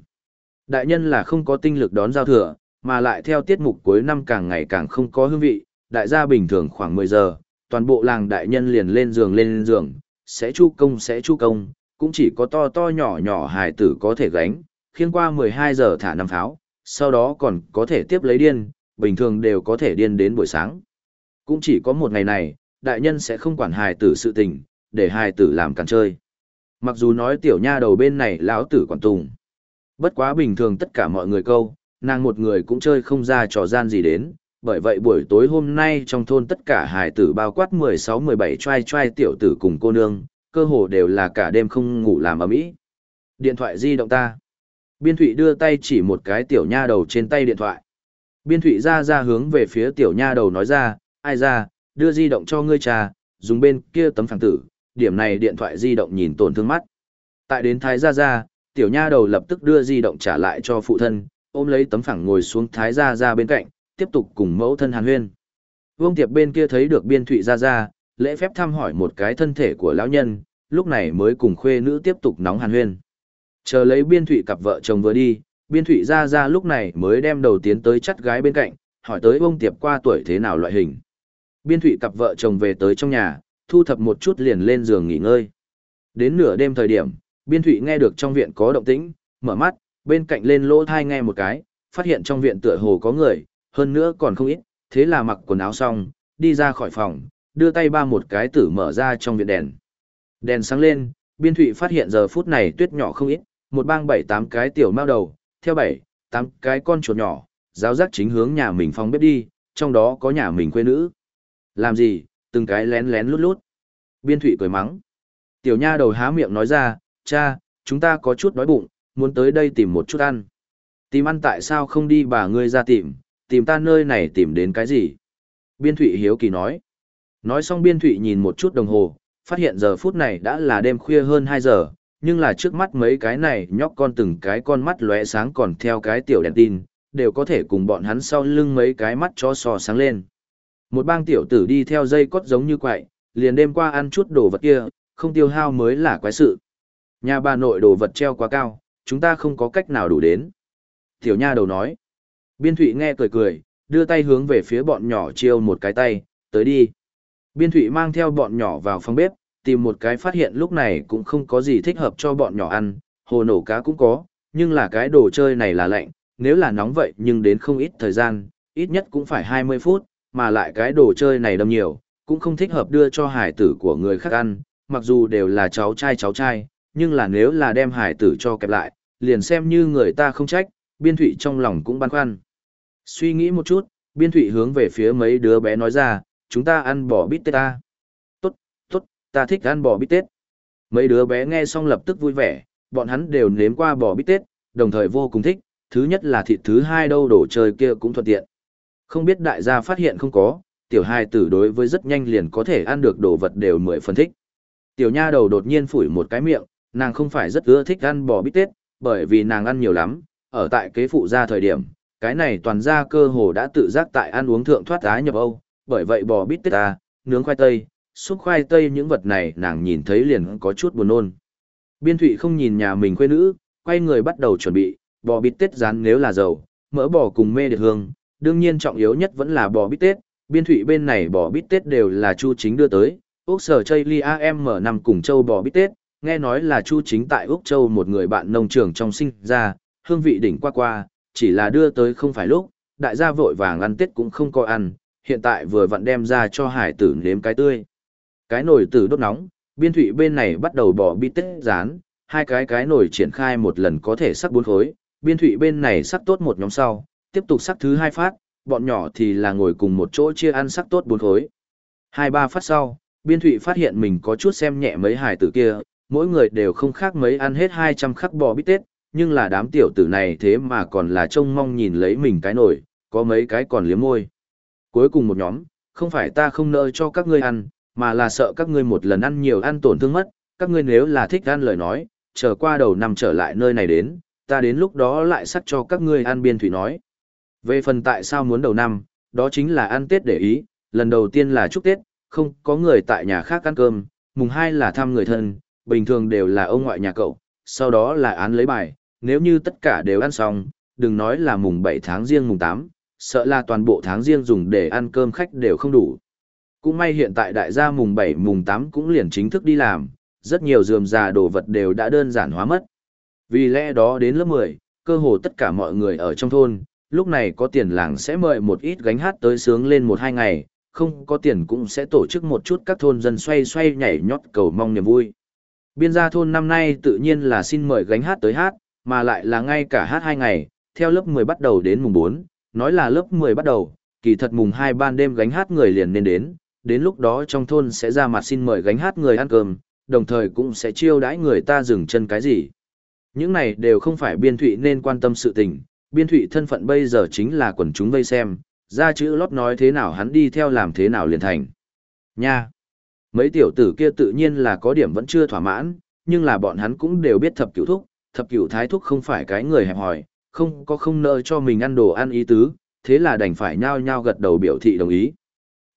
Đại nhân là không có tinh lực đón giao thừa, mà lại theo tiết mục cuối năm càng ngày càng không có hương vị, đại gia bình thường khoảng 10 giờ, toàn bộ làng đại nhân liền lên giường lên giường, sẽ chu công sẽ chu công, cũng chỉ có to to nhỏ nhỏ hài tử có thể gánh, khiêng qua 12 giờ thả năm pháo, sau đó còn có thể tiếp lấy điên, bình thường đều có thể điên đến buổi sáng. Cũng chỉ có một ngày này, đại nhân sẽ không quản hài tử sự tình, để hài tử làm càn chơi. Mặc dù nói tiểu nha đầu bên này lão tử quản tùng. Bất quá bình thường tất cả mọi người câu, nàng một người cũng chơi không ra trò gian gì đến, bởi vậy buổi tối hôm nay trong thôn tất cả hài tử bao quát 16-17 trai trai tiểu tử cùng cô nương, cơ hồ đều là cả đêm không ngủ làm ở mỹ. Điện thoại di động ta. Biên thụy đưa tay chỉ một cái tiểu nha đầu trên tay điện thoại. Biên thụy ra ra hướng về phía tiểu nha đầu nói ra, ai ra, đưa di động cho ngươi trà, dùng bên kia tấm phẳng tử, điểm này điện thoại di động nhìn tổn thương mắt. Tại đến thái gia gia, tiểu nha đầu lập tức đưa di động trả lại cho phụ thân, ôm lấy tấm phẳng ngồi xuống thái gia gia bên cạnh, tiếp tục cùng mẫu thân hàn huyên. Vương Tiệp bên kia thấy được biên thụy gia gia, lễ phép thăm hỏi một cái thân thể của lão nhân, lúc này mới cùng khuê nữ tiếp tục nóng hàn huyên. Chờ lấy biên thụy cặp vợ chồng vừa đi, biên thụy ra ra lúc này mới đem đầu tiến tới chắt gái bên cạnh, hỏi tới ông Tiệp qua tuổi thế nào loại hình. Biên thụy cặp vợ chồng về tới trong nhà, thu thập một chút liền lên giường nghỉ ngơi. Đến nửa đêm thời điểm, Biên Thụy nghe được trong viện có động tĩnh, mở mắt, bên cạnh lên lỗ thai nghe một cái, phát hiện trong viện tựa hồ có người, hơn nữa còn không ít, thế là mặc quần áo xong, đi ra khỏi phòng, đưa tay ba một cái tử mở ra trong viện đèn. Đèn sáng lên, Biên Thụy phát hiện giờ phút này tuyết nhỏ không ít, một bang bảy tám cái tiểu mao đầu, theo bảy, tám cái con chuột nhỏ, giáo giác chính hướng nhà mình phong bếp đi, trong đó có nhà mình quê nữ. Làm gì, từng cái lén lén lút lút. Biên Thụy cười mắng. Tiểu nha đầu há miệng nói ra, cha, chúng ta có chút đói bụng, muốn tới đây tìm một chút ăn. Tìm ăn tại sao không đi bà ngươi ra tìm, tìm ta nơi này tìm đến cái gì? Biên Thụy hiếu kỳ nói. Nói xong Biên Thụy nhìn một chút đồng hồ, Phát hiện giờ phút này đã là đêm khuya hơn 2 giờ, nhưng là trước mắt mấy cái này nhóc con từng cái con mắt lóe sáng còn theo cái tiểu đèn tin, đều có thể cùng bọn hắn sau lưng mấy cái mắt cho sò sáng lên. Một bang tiểu tử đi theo dây cốt giống như quậy, liền đêm qua ăn chút đồ vật kia, không tiêu hao mới là quái sự. Nhà bà nội đồ vật treo quá cao, chúng ta không có cách nào đủ đến. Tiểu nha đầu nói. Biên thụy nghe cười cười, đưa tay hướng về phía bọn nhỏ chiêu một cái tay, tới đi. Biên thụy mang theo bọn nhỏ vào phòng bếp, tìm một cái phát hiện lúc này cũng không có gì thích hợp cho bọn nhỏ ăn, hồ nổ cá cũng có, nhưng là cái đồ chơi này là lạnh, nếu là nóng vậy nhưng đến không ít thời gian, ít nhất cũng phải 20 phút, mà lại cái đồ chơi này đâm nhiều, cũng không thích hợp đưa cho hải tử của người khác ăn, mặc dù đều là cháu trai cháu trai, nhưng là nếu là đem hải tử cho kẹp lại, liền xem như người ta không trách, biên thụy trong lòng cũng băn khoăn. Suy nghĩ một chút, biên thụy hướng về phía mấy đứa bé nói ra, chúng ta ăn bò bít tết ta. Tốt, tốt, ta thích ăn bò bít tết. Mấy đứa bé nghe xong lập tức vui vẻ, bọn hắn đều nếm qua bò bít tết, đồng thời vô cùng thích, thứ nhất là thịt thứ hai đâu đồ chơi kia cũng thuận tiện. Không biết đại gia phát hiện không có, tiểu hai tử đối với rất nhanh liền có thể ăn được đồ vật đều mười phần thích. Tiểu nha đầu đột nhiên phủi một cái miệng, nàng không phải rất ưa thích ăn bò bít tết, bởi vì nàng ăn nhiều lắm, ở tại kế phụ gia thời điểm, cái này toàn gia cơ hồ đã tự giác tại ăn uống thượng thoát á nhập Âu, bởi vậy bò bít tết ta, nướng khoai tây, xúc khoai tây những vật này nàng nhìn thấy liền có chút buồn nôn. Biên thụy không nhìn nhà mình quê nữ, quay người bắt đầu chuẩn bị, bò bít tết rán nếu là dầu, mỡ bò cùng mê được hương, đương nhiên trọng yếu nhất vẫn là bò bít tết, biên thụy bên này bò bít tết đều là chu chính đưa tới, Úc sở chây li AM5 cùng châu bò bít tết, nghe nói là chu chính tại Úc châu một người bạn nông trường trong sinh ra, hương vị đỉnh qua qua, chỉ là đưa tới không phải lúc, đại gia vội vàng ăn tết cũng không có ăn, hiện tại vừa vặn đem ra cho hải tử nếm cái tươi. Cái nồi tử đốt nóng, biên thủy bên này bắt đầu bỏ bít tết rán, hai cái cái nồi triển khai một lần có thể sắc bốn khối, biên thủy bên này sắc tốt một nhóm sau, tiếp tục sắc thứ hai phát, bọn nhỏ thì là ngồi cùng một chỗ chia ăn sắc tốt bốn khối. Hai ba phát sau, biên thủy phát hiện mình có chút xem nhẹ mấy hải tử kia, mỗi người đều không khác mấy ăn hết 200 khắc bò bít tết, nhưng là đám tiểu tử này thế mà còn là trông mong nhìn lấy mình cái nổi, có mấy cái còn liếm môi. Cuối cùng một nhóm, không phải ta không nỡ cho các ngươi ăn, mà là sợ các ngươi một lần ăn nhiều ăn tổn thương mất, các ngươi nếu là thích ăn lời nói, chờ qua đầu năm trở lại nơi này đến, ta đến lúc đó lại sắc cho các ngươi ăn biên thủy nói. Về phần tại sao muốn đầu năm, đó chính là ăn Tết để ý, lần đầu tiên là chúc Tết, không có người tại nhà khác ăn cơm, mùng hai là thăm người thân, bình thường đều là ông ngoại nhà cậu, sau đó là án lấy bài, nếu như tất cả đều ăn xong, đừng nói là mùng 7 tháng riêng mùng 8, sợ là toàn bộ tháng riêng dùng để ăn cơm khách đều không đủ. Cũng may hiện tại đại gia mùng 7 mùng 8 cũng liền chính thức đi làm, rất nhiều dườm già đồ vật đều đã đơn giản hóa mất. Vì lẽ đó đến lớp 10, cơ hồ tất cả mọi người ở trong thôn, lúc này có tiền làng sẽ mời một ít gánh hát tới sướng lên một hai ngày, không có tiền cũng sẽ tổ chức một chút các thôn dân xoay xoay nhảy nhót cầu mong niềm vui. Biên gia thôn năm nay tự nhiên là xin mời gánh hát tới hát, mà lại là ngay cả hát hai ngày, theo lớp 10 bắt đầu đến mùng 4, nói là lớp 10 bắt đầu, kỳ thật mùng 2 ban đêm gánh hát người liền nên đến, đến lúc đó trong thôn sẽ ra mặt xin mời gánh hát người ăn cơm, đồng thời cũng sẽ chiêu đãi người ta dừng chân cái gì. Những này đều không phải biên thụy nên quan tâm sự tình, biên thụy thân phận bây giờ chính là quần chúng vây xem, ra chữ lót nói thế nào hắn đi theo làm thế nào liền thành. Nha! Mấy tiểu tử kia tự nhiên là có điểm vẫn chưa thỏa mãn, nhưng là bọn hắn cũng đều biết thập cửu thúc, thập cửu thái thúc không phải cái người hẹp hòi, không có không nợ cho mình ăn đồ ăn ý tứ, thế là đành phải nhao nhao gật đầu biểu thị đồng ý.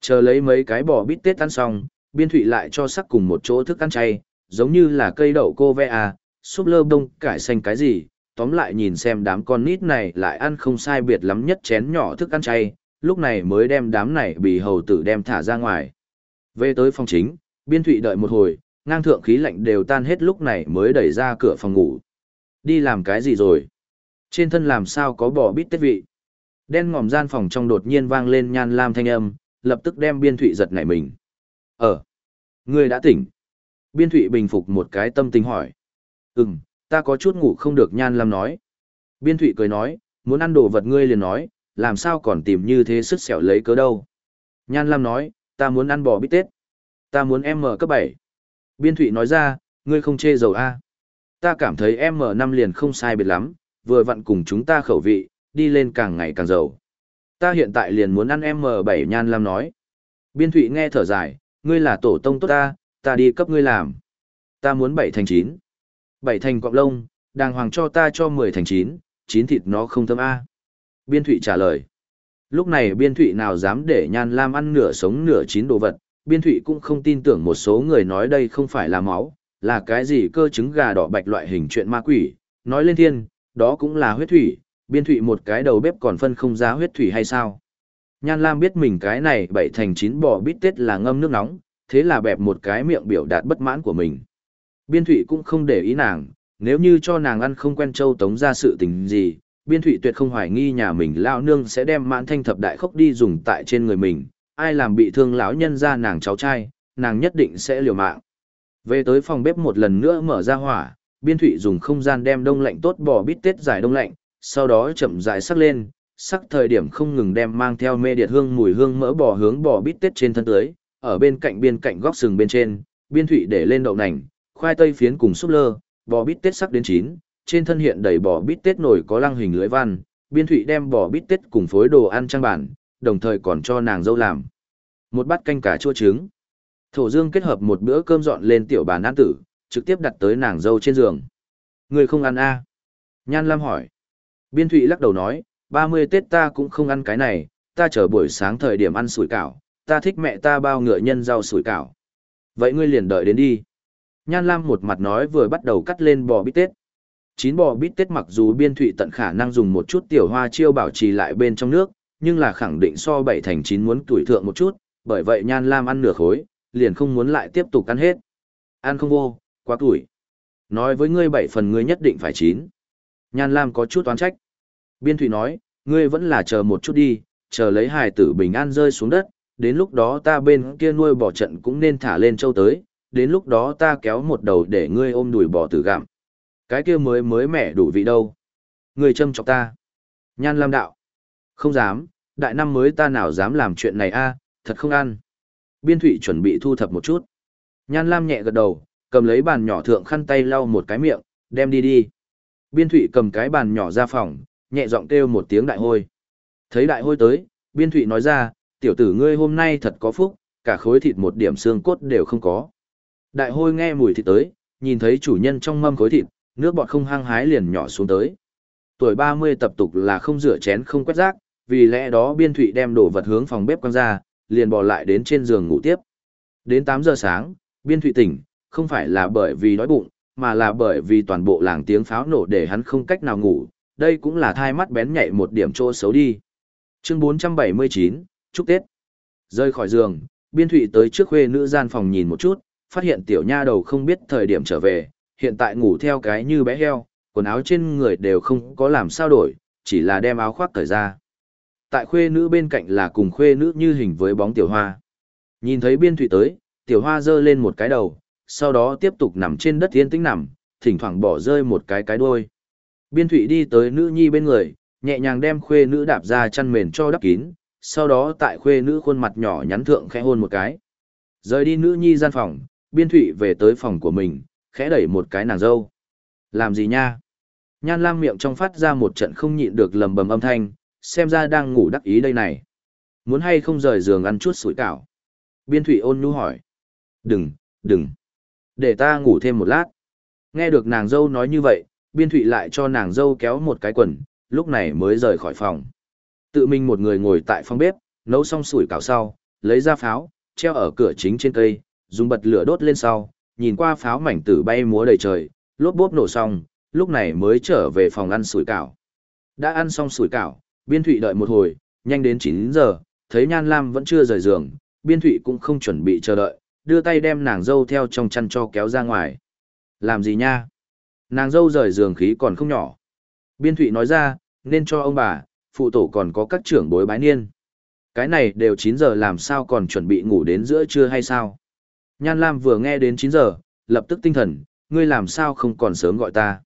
Chờ lấy mấy cái bò bít tết ăn xong, biên thụy lại cho sắc cùng một chỗ thức ăn chay, giống như là cây đậu cô ve à, súp lơ bông cải xanh cái gì, tóm lại nhìn xem đám con nít này lại ăn không sai biệt lắm nhất chén nhỏ thức ăn chay, lúc này mới đem đám này bị hầu tử đem thả ra ngoài. Về tới phòng chính, biên thụy đợi một hồi, ngang thượng khí lạnh đều tan hết lúc này mới đẩy ra cửa phòng ngủ. Đi làm cái gì rồi? Trên thân làm sao có bò bít tết vị? Đen ngòm gian phòng trong đột nhiên vang lên nhan lam thanh âm, lập tức đem biên thụy giật nảy mình. Ờ, người đã tỉnh. Biên thụy bình phục một cái tâm tình hỏi. Ừm, ta có chút ngủ không được nhan lam nói. Biên thụy cười nói, muốn ăn đồ vật ngươi liền nói, làm sao còn tìm như thế sức xẻo lấy cớ đâu. Nhan lam nói, ta muốn ăn bò bít tết. Ta muốn em mở cấp 7. Biên thụy nói ra, ngươi không chê dầu A. Ta cảm thấy em mở năm liền không sai biệt lắm, vừa vặn cùng chúng ta khẩu vị, đi lên càng ngày càng giàu. Ta hiện tại liền muốn ăn M7 nhan lam nói. Biên thụy nghe thở dài, ngươi là tổ tông tốt ta, ta đi cấp ngươi làm. Ta muốn bảy thành chín. Bảy thành cọng lông, đàng hoàng cho ta cho mười thành chín, chín thịt nó không thơm a. Biên Thụy trả lời. Lúc này Biên Thụy nào dám để Nhan Lam ăn nửa sống nửa chín đồ vật, Biên Thụy cũng không tin tưởng một số người nói đây không phải là máu, là cái gì cơ trứng gà đỏ bạch loại hình chuyện ma quỷ, nói lên thiên, đó cũng là huyết thủy, Biên Thụy một cái đầu bếp còn phân không ra huyết thủy hay sao. Nhan Lam biết mình cái này bảy thành chín bò bít tết là ngâm nước nóng, thế là bẹp một cái miệng biểu đạt bất mãn của mình. Biên Thụy cũng không để ý nàng, nếu như cho nàng ăn không quen châu tống ra sự tình gì, Biên Thụy tuyệt không hoài nghi nhà mình lao nương sẽ đem mãn thanh thập đại khốc đi dùng tại trên người mình, ai làm bị thương lão nhân ra nàng cháu trai, nàng nhất định sẽ liều mạng. Về tới phòng bếp một lần nữa mở ra hỏa, Biên Thụy dùng không gian đem đông lạnh tốt bò bít tết giải đông lạnh, sau đó chậm rãi sắc lên, sắc thời điểm không ngừng đem mang theo mê điệt hương mùi hương mỡ bò hướng bò bít tết trên thân tới, ở bên cạnh biên cạnh góc sừng bên trên, biên thụy để lên đậu nành, khoai tây phiến cùng súp lơ, bò bít tết sắc đến chín, trên thân hiện đầy bò bít tết nổi có lăng hình lưỡi văn, biên thụy đem bò bít tết cùng phối đồ ăn trang bản, đồng thời còn cho nàng dâu làm. Một bát canh cà chua trứng. Thổ Dương kết hợp một bữa cơm dọn lên tiểu bàn ăn tử, trực tiếp đặt tới nàng dâu trên giường. Người không ăn a à? Nhan Lam hỏi. Biên Thụy lắc đầu nói, 30 Tết ta cũng không ăn cái này, ta chờ buổi sáng thời điểm ăn sủi cảo, ta thích mẹ ta bao ngựa nhân rau sủi cảo. Vậy ngươi liền đợi đến đi. Nhan Lam một mặt nói vừa bắt đầu cắt lên bò bít tết. Chín bò bít tết mặc dù biên thụy tận khả năng dùng một chút tiểu hoa chiêu bảo trì lại bên trong nước, nhưng là khẳng định so bảy thành chín muốn tuổi thượng một chút, bởi vậy Nhan Lam ăn nửa khối, liền không muốn lại tiếp tục ăn hết. Ăn không vô, quá tuổi. Nói với ngươi bảy phần ngươi nhất định phải chín. Nhan Lam có chút toán trách. Biên Thụy nói, ngươi vẫn là chờ một chút đi, chờ lấy hài tử bình an rơi xuống đất, đến lúc đó ta bên kia nuôi bò trận cũng nên thả lên châu tới, đến lúc đó ta kéo một đầu để ngươi ôm đùi bò tử gặm. Cái kia mới mới mẻ đủ vị đâu. Ngươi châm chọc ta. Nhan Lam đạo. Không dám, đại năm mới ta nào dám làm chuyện này a thật không ăn. Biên Thụy chuẩn bị thu thập một chút. Nhan Lam nhẹ gật đầu, cầm lấy bàn nhỏ thượng khăn tay lau một cái miệng, đem đi đi. Biên Thụy cầm cái bàn nhỏ ra phòng, nhẹ giọng kêu một tiếng đại hôi. Thấy đại hôi tới, Biên Thụy nói ra, tiểu tử ngươi hôm nay thật có phúc, cả khối thịt một điểm xương cốt đều không có. Đại hôi nghe mùi thịt tới, nhìn thấy chủ nhân trong mâm khối thịt, nước bọt không hăng hái liền nhỏ xuống tới. Tuổi 30 tập tục là không rửa chén không quét rác, vì lẽ đó Biên Thụy đem đồ vật hướng phòng bếp quăng ra, liền bỏ lại đến trên giường ngủ tiếp. Đến 8 giờ sáng, Biên Thụy tỉnh, không phải là bởi vì đói bụng, mà là bởi vì toàn bộ làng tiếng pháo nổ để hắn không cách nào ngủ, đây cũng là thai mắt bén nhạy một điểm chỗ xấu đi. Chương 479, chúc Tết. Rơi khỏi giường, Biên Thụy tới trước khuê nữ gian phòng nhìn một chút, phát hiện tiểu nha đầu không biết thời điểm trở về, hiện tại ngủ theo cái như bé heo, quần áo trên người đều không có làm sao đổi, chỉ là đem áo khoác cởi ra. Tại khuê nữ bên cạnh là cùng khuê nữ như hình với bóng tiểu hoa. Nhìn thấy Biên Thụy tới, tiểu hoa dơ lên một cái đầu, sau đó tiếp tục nằm trên đất yên tĩnh nằm, thỉnh thoảng bỏ rơi một cái cái đuôi. Biên Thụy đi tới nữ nhi bên người, nhẹ nhàng đem khuê nữ đạp ra chăn mền cho đắp kín, sau đó tại khuê nữ khuôn mặt nhỏ nhắn thượng khẽ hôn một cái. Rời đi nữ nhi gian phòng, Biên Thụy về tới phòng của mình, khẽ đẩy một cái nàng dâu. Làm gì nha? Nhan Lam miệng trong phát ra một trận không nhịn được lầm bầm âm thanh, xem ra đang ngủ đắc ý đây này. Muốn hay không rời giường ăn chút sủi cảo? Biên Thụy ôn nhu hỏi. Đừng, đừng. Để ta ngủ thêm một lát. Nghe được nàng dâu nói như vậy, biên thụy lại cho nàng dâu kéo một cái quần, lúc này mới rời khỏi phòng. Tự mình một người ngồi tại phòng bếp, nấu xong sủi cảo sau, lấy ra pháo, treo ở cửa chính trên cây, dùng bật lửa đốt lên sau, nhìn qua pháo mảnh tử bay múa đầy trời, lốp bốp nổ xong, lúc này mới trở về phòng ăn sủi cảo. Đã ăn xong sủi cảo, biên thụy đợi một hồi, nhanh đến 9 giờ, thấy Nhan Lam vẫn chưa rời giường, biên thụy cũng không chuẩn bị chờ đợi, đưa tay đem nàng dâu theo trong chăn cho kéo ra ngoài. Làm gì nha? Nàng dâu rời giường khí còn không nhỏ. Biên thụy nói ra, nên cho ông bà, phụ tổ còn có các trưởng bối bái niên. Cái này đều 9 giờ làm sao còn chuẩn bị ngủ đến giữa trưa hay sao? Nhan Lam vừa nghe đến 9 giờ, lập tức tinh thần, ngươi làm sao không còn sớm gọi ta.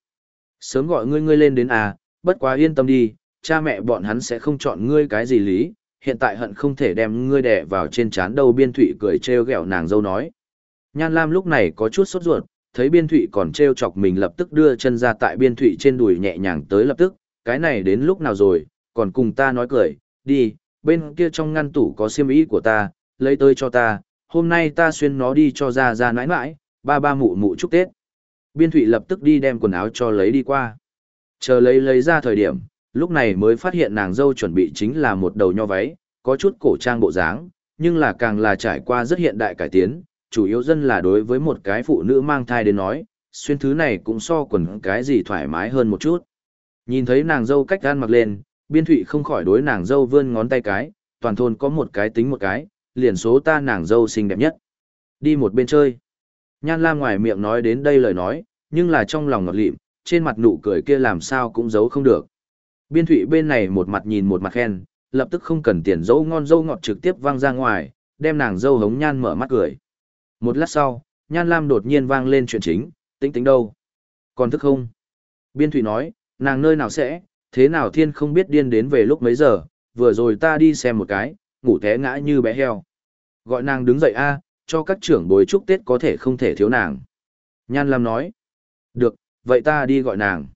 Sớm gọi ngươi ngươi lên đến à, bất quá yên tâm đi, cha mẹ bọn hắn sẽ không chọn ngươi cái gì lý, hiện tại hận không thể đem ngươi đẻ vào trên chán đầu biên thụy cười trêu ghẹo nàng dâu nói. Nhan Lam lúc này có chút sốt ruột, thấy biên thụy còn trêu chọc mình lập tức đưa chân ra tại biên thụy trên đùi nhẹ nhàng tới lập tức, cái này đến lúc nào rồi, còn cùng ta nói cười, đi, bên kia trong ngăn tủ có xiêm ý của ta, lấy tới cho ta, hôm nay ta xuyên nó đi cho ra ra nãi nãi, ba ba mụ mụ chúc Tết. Biên Thụy lập tức đi đem quần áo cho lấy đi qua. Chờ lấy lấy ra thời điểm, lúc này mới phát hiện nàng dâu chuẩn bị chính là một đầu nho váy, có chút cổ trang bộ dáng, nhưng là càng là trải qua rất hiện đại cải tiến, chủ yếu dân là đối với một cái phụ nữ mang thai đến nói, xuyên thứ này cũng so quần cái gì thoải mái hơn một chút. Nhìn thấy nàng dâu cách gan mặc lên, biên thụy không khỏi đối nàng dâu vươn ngón tay cái, toàn thôn có một cái tính một cái, liền số ta nàng dâu xinh đẹp nhất. Đi một bên chơi. Nhan Lam ngoài miệng nói đến đây lời nói, nhưng là trong lòng ngọt lịm, trên mặt nụ cười kia làm sao cũng giấu không được. Biên thụy bên này một mặt nhìn một mặt khen, lập tức không cần tiền dâu ngon dâu ngọt trực tiếp vang ra ngoài, đem nàng dâu hống nhan mở mắt cười. Một lát sau, nhan lam đột nhiên vang lên chuyện chính, tính tính đâu. Còn thức không? Biên thụy nói, nàng nơi nào sẽ, thế nào thiên không biết điên đến về lúc mấy giờ, vừa rồi ta đi xem một cái, ngủ té ngã như bé heo. Gọi nàng đứng dậy a cho các trưởng bối chúc Tết có thể không thể thiếu nàng. Nhan Lam nói, được, vậy ta đi gọi nàng.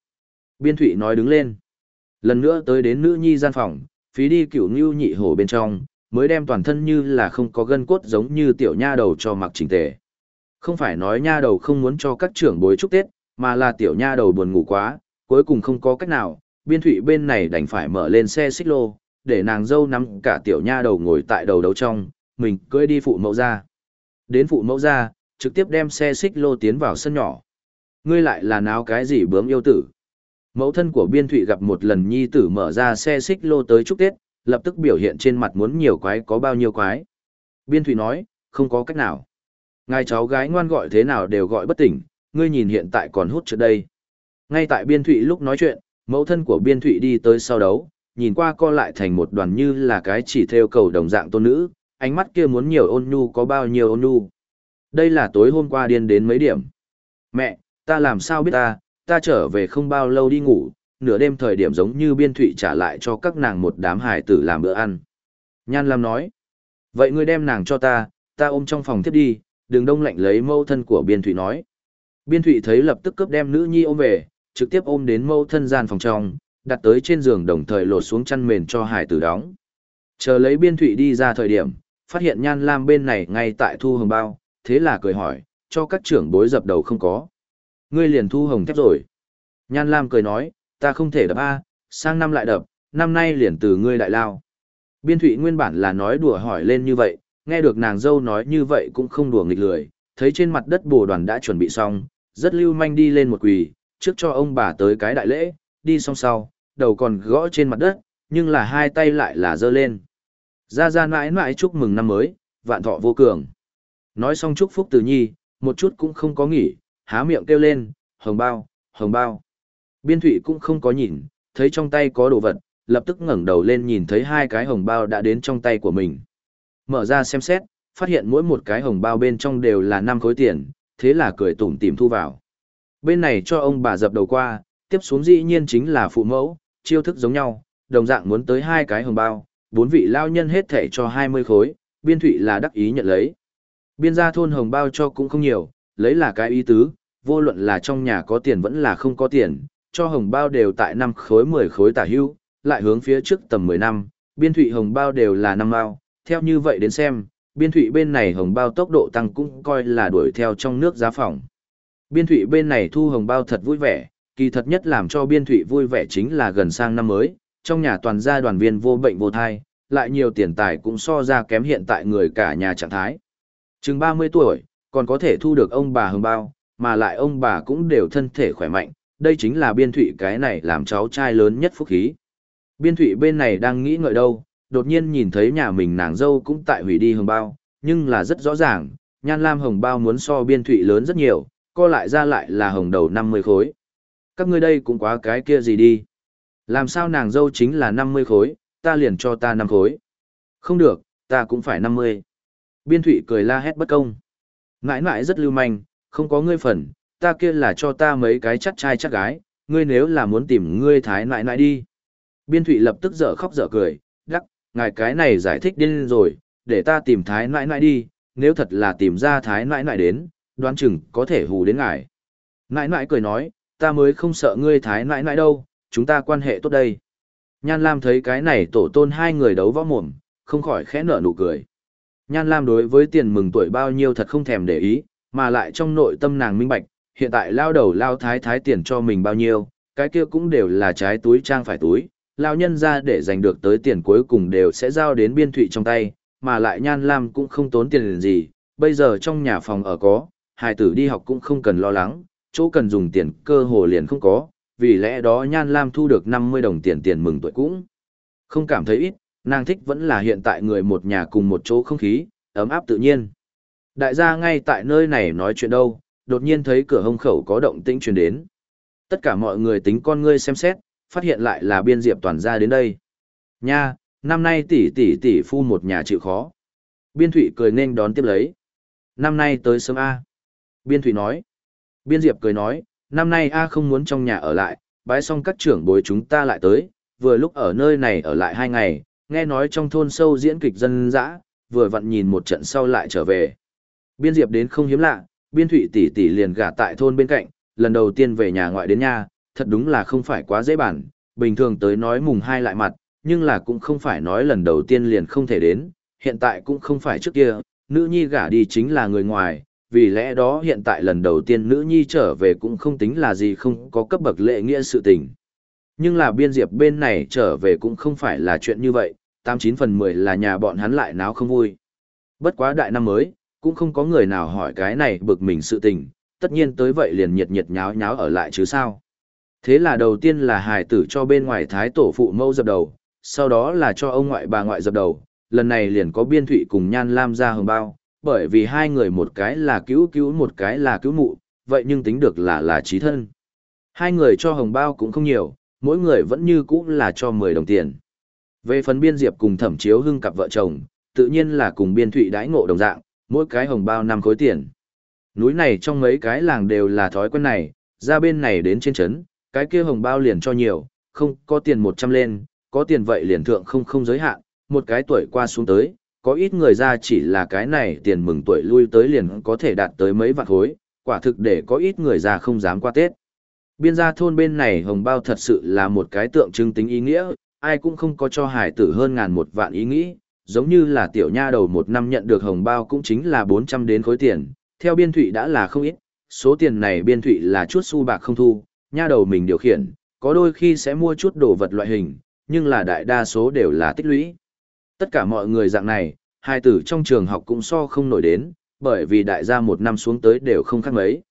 Biên Thụy nói đứng lên. Lần nữa tới đến nữ nhi gian phòng, phí đi cửu ngưu nhị hổ bên trong, mới đem toàn thân như là không có gân cốt giống như tiểu nha đầu cho mặc chỉnh tề. Không phải nói nha đầu không muốn cho các trưởng bối chúc Tết, mà là tiểu nha đầu buồn ngủ quá, cuối cùng không có cách nào, biên thủy bên này đành phải mở lên xe xích lô, để nàng dâu nắm cả tiểu nha đầu ngồi tại đầu đấu trong, mình cưỡi đi phụ mẫu ra. Đến phụ mẫu ra, trực tiếp đem xe xích lô tiến vào sân nhỏ. Ngươi lại là náo cái gì bướm yêu tử? Mẫu thân của biên thụy gặp một lần nhi tử mở ra xe xích lô tới chúc Tết, lập tức biểu hiện trên mặt muốn nhiều quái có bao nhiêu quái. Biên thụy nói, không có cách nào. Ngài cháu gái ngoan gọi thế nào đều gọi bất tỉnh, ngươi nhìn hiện tại còn hút trước đây. Ngay tại biên thụy lúc nói chuyện, mẫu thân của biên thụy đi tới sau đấu, nhìn qua co lại thành một đoàn như là cái chỉ theo cầu đồng dạng tôn nữ, ánh mắt kia muốn nhiều ôn nhu có bao nhiêu ôn nhu. Đây là tối hôm qua điên đến mấy điểm. Mẹ, ta làm sao biết ta, ta trở về không bao lâu đi ngủ, nửa đêm thời điểm giống như biên thụy trả lại cho các nàng một đám hải tử làm bữa ăn. Nhan Lam nói, vậy ngươi đem nàng cho ta, ta ôm trong phòng tiếp đi, đừng đông lạnh lấy mâu thân của biên thụy nói. Biên thụy thấy lập tức cướp đem nữ nhi ôm về, trực tiếp ôm đến mâu thân gian phòng trong, đặt tới trên giường đồng thời lột xuống chăn mền cho hải tử đóng. Chờ lấy biên thụy đi ra thời điểm, phát hiện nhan lam bên này ngay tại thu hồng bao, thế là cười hỏi, cho các trưởng bối dập đầu không có. Ngươi liền thu hồng thép rồi. Nhan lam cười nói, ta không thể đập A, sang năm lại đập, năm nay liền từ ngươi đại lao. Biên thụy nguyên bản là nói đùa hỏi lên như vậy, nghe được nàng dâu nói như vậy cũng không đùa nghịch lười, thấy trên mặt đất bồ đoàn đã chuẩn bị xong, rất lưu manh đi lên một quỳ, trước cho ông bà tới cái đại lễ, đi xong sau, đầu còn gõ trên mặt đất, nhưng là hai tay lại là dơ lên. Ra ra mãi mãi chúc mừng năm mới, vạn thọ vô cường. Nói xong chúc phúc từ nhi, một chút cũng không có nghỉ, há miệng kêu lên, hồng bao, hồng bao. Biên thụy cũng không có nhìn, thấy trong tay có đồ vật, lập tức ngẩng đầu lên nhìn thấy hai cái hồng bao đã đến trong tay của mình. Mở ra xem xét, phát hiện mỗi một cái hồng bao bên trong đều là năm khối tiền, thế là cười tủm tỉm thu vào. Bên này cho ông bà dập đầu qua, tiếp xuống dĩ nhiên chính là phụ mẫu, chiêu thức giống nhau, đồng dạng muốn tới hai cái hồng bao, bốn vị lao nhân hết thể cho 20 khối, biên thụy là đắc ý nhận lấy. Biên gia thôn hồng bao cho cũng không nhiều, lấy là cái ý tứ, vô luận là trong nhà có tiền vẫn là không có tiền, cho hồng bao đều tại 5 khối 10 khối tả hưu, lại hướng phía trước tầm 10 năm, biên thụy hồng bao đều là 5 bao, theo như vậy đến xem, biên thụy bên này hồng bao tốc độ tăng cũng coi là đuổi theo trong nước giá phòng. Biên thụy bên này thu hồng bao thật vui vẻ, kỳ thật nhất làm cho biên thụy vui vẻ chính là gần sang năm mới, trong nhà toàn gia đoàn viên vô bệnh vô thai, lại nhiều tiền tài cũng so ra kém hiện tại người cả nhà trạng thái. Chừng 30 tuổi, còn có thể thu được ông bà hồng bao, mà lại ông bà cũng đều thân thể khỏe mạnh, đây chính là biên thụy cái này làm cháu trai lớn nhất phúc khí. Biên thụy bên này đang nghĩ ngợi đâu, đột nhiên nhìn thấy nhà mình nàng dâu cũng tại hủy đi hồng bao, nhưng là rất rõ ràng, nhan lam hồng bao muốn so biên thụy lớn rất nhiều, co lại ra lại là hồng đầu 50 khối. Các ngươi đây cũng quá cái kia gì đi. Làm sao nàng dâu chính là 50 khối, ta liền cho ta 5 khối. Không được, ta cũng phải 50. Biên thụy cười la hét bất công mãi mãi rất lưu manh, không có ngươi phần, ta kia là cho ta mấy cái chắc trai chắc gái, ngươi nếu là muốn tìm ngươi thái mãi mãi đi. Biên thụy lập tức dở khóc dở cười, đắc, ngài cái này giải thích điên rồi, để ta tìm thái mãi mãi đi, nếu thật là tìm ra thái mãi mãi đến, đoán chừng có thể hù đến ngài. Mãi mãi cười nói, ta mới không sợ ngươi thái mãi mãi đâu, chúng ta quan hệ tốt đây. Nhan Lam thấy cái này tổ tôn hai người đấu võ mồm, không khỏi khẽ nở nụ cười. Nhan Lam đối với tiền mừng tuổi bao nhiêu thật không thèm để ý, mà lại trong nội tâm nàng minh bạch, hiện tại lao đầu lao thái thái tiền cho mình bao nhiêu, cái kia cũng đều là trái túi trang phải túi, lao nhân ra để giành được tới tiền cuối cùng đều sẽ giao đến biên thụy trong tay, mà lại Nhan Lam cũng không tốn tiền gì, bây giờ trong nhà phòng ở có, hài tử đi học cũng không cần lo lắng, chỗ cần dùng tiền cơ hồ liền không có, vì lẽ đó Nhan Lam thu được 50 đồng tiền tiền mừng tuổi cũng không cảm thấy ít, nàng thích vẫn là hiện tại người một nhà cùng một chỗ không khí, ấm áp tự nhiên. Đại gia ngay tại nơi này nói chuyện đâu, đột nhiên thấy cửa hông khẩu có động tĩnh truyền đến. Tất cả mọi người tính con ngươi xem xét, phát hiện lại là biên diệp toàn gia đến đây. Nha, năm nay tỷ tỷ tỷ phu một nhà chịu khó. Biên thủy cười nên đón tiếp lấy. Năm nay tới sớm A. Biên thủy nói. Biên diệp cười nói, năm nay A không muốn trong nhà ở lại, bái xong các trưởng bối chúng ta lại tới, vừa lúc ở nơi này ở lại hai ngày, nghe nói trong thôn sâu diễn kịch dân dã, vừa vặn nhìn một trận sau lại trở về. Biên diệp đến không hiếm lạ, biên Thụy tỷ tỷ liền gả tại thôn bên cạnh, lần đầu tiên về nhà ngoại đến nhà, thật đúng là không phải quá dễ bản, bình thường tới nói mùng hai lại mặt, nhưng là cũng không phải nói lần đầu tiên liền không thể đến, hiện tại cũng không phải trước kia, nữ nhi gả đi chính là người ngoài, vì lẽ đó hiện tại lần đầu tiên nữ nhi trở về cũng không tính là gì không có cấp bậc lệ nghĩa sự tình. Nhưng là biên diệp bên này trở về cũng không phải là chuyện như vậy, 89 phần 10 là nhà bọn hắn lại náo không vui. Bất quá đại năm mới, cũng không có người nào hỏi cái này bực mình sự tình, tất nhiên tới vậy liền nhiệt nhiệt nháo nháo ở lại chứ sao. Thế là đầu tiên là hài tử cho bên ngoài thái tổ phụ mâu dập đầu, sau đó là cho ông ngoại bà ngoại dập đầu, lần này liền có biên thụy cùng nhan lam ra hồng bao, bởi vì hai người một cái là cứu cứu một cái là cứu mụ, vậy nhưng tính được là là trí thân. Hai người cho hồng bao cũng không nhiều, mỗi người vẫn như cũ là cho 10 đồng tiền. Về phần biên diệp cùng thẩm chiếu hưng cặp vợ chồng, tự nhiên là cùng biên thụy đãi ngộ đồng dạng, mỗi cái hồng bao năm khối tiền. Núi này trong mấy cái làng đều là thói quen này, ra bên này đến trên trấn, cái kia hồng bao liền cho nhiều, không có tiền 100 lên, có tiền vậy liền thượng không không giới hạn, một cái tuổi qua xuống tới, có ít người ra chỉ là cái này tiền mừng tuổi lui tới liền có thể đạt tới mấy vạn khối, quả thực để có ít người ra không dám qua Tết. Biên gia thôn bên này hồng bao thật sự là một cái tượng trưng tính ý nghĩa, ai cũng không có cho hải tử hơn ngàn một vạn ý nghĩ, giống như là tiểu nha đầu một năm nhận được hồng bao cũng chính là 400 đến khối tiền, theo biên thụy đã là không ít, số tiền này biên thụy là chút xu bạc không thu, nha đầu mình điều khiển, có đôi khi sẽ mua chút đồ vật loại hình, nhưng là đại đa số đều là tích lũy. Tất cả mọi người dạng này, hai tử trong trường học cũng so không nổi đến, bởi vì đại gia một năm xuống tới đều không khác mấy.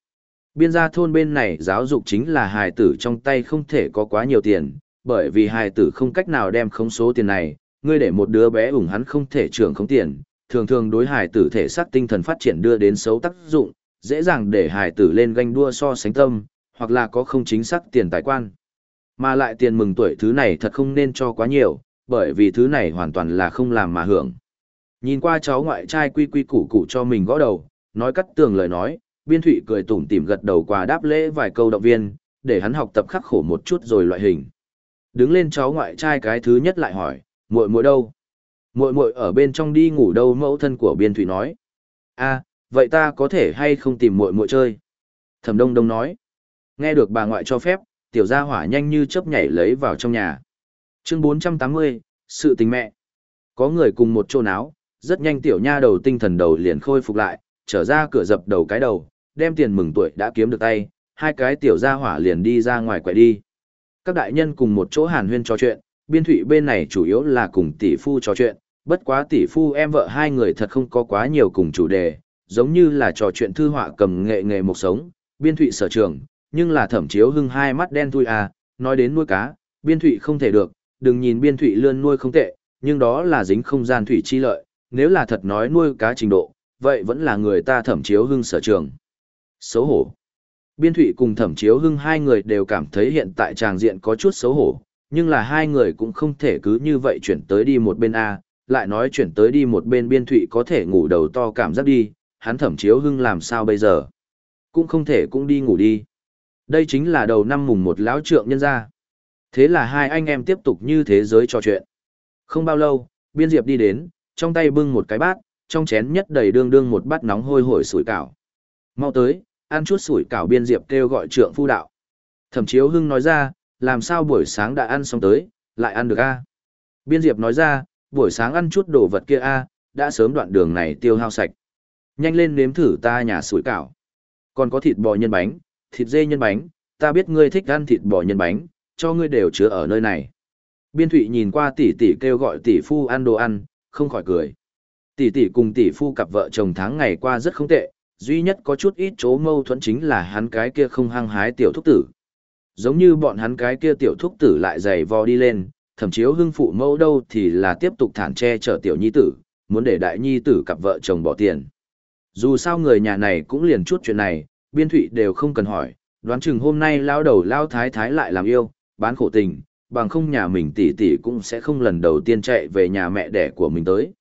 Biên gia thôn bên này giáo dục chính là hài tử trong tay không thể có quá nhiều tiền, bởi vì hài tử không cách nào đem khống số tiền này, ngươi để một đứa bé ủng hắn không thể trưởng không tiền, thường thường đối hài tử thể xác tinh thần phát triển đưa đến xấu tác dụng, dễ dàng để hài tử lên ganh đua so sánh tâm, hoặc là có không chính xác tiền tài quan. Mà lại tiền mừng tuổi thứ này thật không nên cho quá nhiều, bởi vì thứ này hoàn toàn là không làm mà hưởng. Nhìn qua cháu ngoại trai quy quy củ củ cho mình gõ đầu, nói cắt tường lời nói, biên thụy cười tủm tỉm gật đầu qua đáp lễ vài câu động viên, để hắn học tập khắc khổ một chút rồi loại hình. Đứng lên cháu ngoại trai cái thứ nhất lại hỏi, muội muội đâu? Muội muội ở bên trong đi ngủ đâu mẫu thân của biên thụy nói. a vậy ta có thể hay không tìm muội muội chơi? Thẩm đông đông nói. Nghe được bà ngoại cho phép, tiểu gia hỏa nhanh như chớp nhảy lấy vào trong nhà. Chương 480, sự tình mẹ. Có người cùng một chỗ náo, rất nhanh tiểu nha đầu tinh thần đầu liền khôi phục lại, trở ra cửa dập đầu cái đầu, đem tiền mừng tuổi đã kiếm được tay, hai cái tiểu gia hỏa liền đi ra ngoài quậy đi. Các đại nhân cùng một chỗ hàn huyên trò chuyện, biên thủy bên này chủ yếu là cùng tỷ phu trò chuyện, bất quá tỷ phu em vợ hai người thật không có quá nhiều cùng chủ đề, giống như là trò chuyện thư họa cầm nghệ nghề một sống, biên thủy sở trường, nhưng là thẩm chiếu hưng hai mắt đen thui à, nói đến nuôi cá, biên thủy không thể được, đừng nhìn biên thủy lươn nuôi không tệ, nhưng đó là dính không gian thủy chi lợi, nếu là thật nói nuôi cá trình độ, vậy vẫn là người ta thẩm chiếu hưng sở trường. Xấu hổ. Biên thụy cùng thẩm chiếu hưng hai người đều cảm thấy hiện tại tràng diện có chút xấu hổ, nhưng là hai người cũng không thể cứ như vậy chuyển tới đi một bên A, lại nói chuyển tới đi một bên biên thụy có thể ngủ đầu to cảm giác đi, hắn thẩm chiếu hưng làm sao bây giờ. Cũng không thể cũng đi ngủ đi. Đây chính là đầu năm mùng một lão trượng nhân ra. Thế là hai anh em tiếp tục như thế giới trò chuyện. Không bao lâu, biên diệp đi đến, trong tay bưng một cái bát, trong chén nhất đầy đương đương một bát nóng hôi hổi sủi cảo. Mau tới, ăn chút sủi cảo biên diệp kêu gọi trượng phu đạo. Thẩm chiếu hưng nói ra, làm sao buổi sáng đã ăn xong tới, lại ăn được a? Biên diệp nói ra, buổi sáng ăn chút đồ vật kia a, đã sớm đoạn đường này tiêu hao sạch. Nhanh lên nếm thử ta nhà sủi cảo. Còn có thịt bò nhân bánh, thịt dê nhân bánh, ta biết ngươi thích ăn thịt bò nhân bánh, cho ngươi đều chứa ở nơi này. Biên Thụy nhìn qua tỷ tỷ kêu gọi tỷ phu ăn đồ ăn, không khỏi cười. Tỷ tỷ cùng tỷ phu cặp vợ chồng tháng ngày qua rất không tệ, duy nhất có chút ít chỗ mâu thuẫn chính là hắn cái kia không hăng hái tiểu thúc tử. Giống như bọn hắn cái kia tiểu thúc tử lại dày vò đi lên, thậm chiếu hưng phụ mẫu đâu thì là tiếp tục thản che chở tiểu nhi tử, muốn để đại nhi tử cặp vợ chồng bỏ tiền. Dù sao người nhà này cũng liền chút chuyện này, biên thụy đều không cần hỏi, đoán chừng hôm nay lao đầu lao thái thái lại làm yêu, bán khổ tình, bằng không nhà mình tỷ tỷ cũng sẽ không lần đầu tiên chạy về nhà mẹ đẻ của mình tới.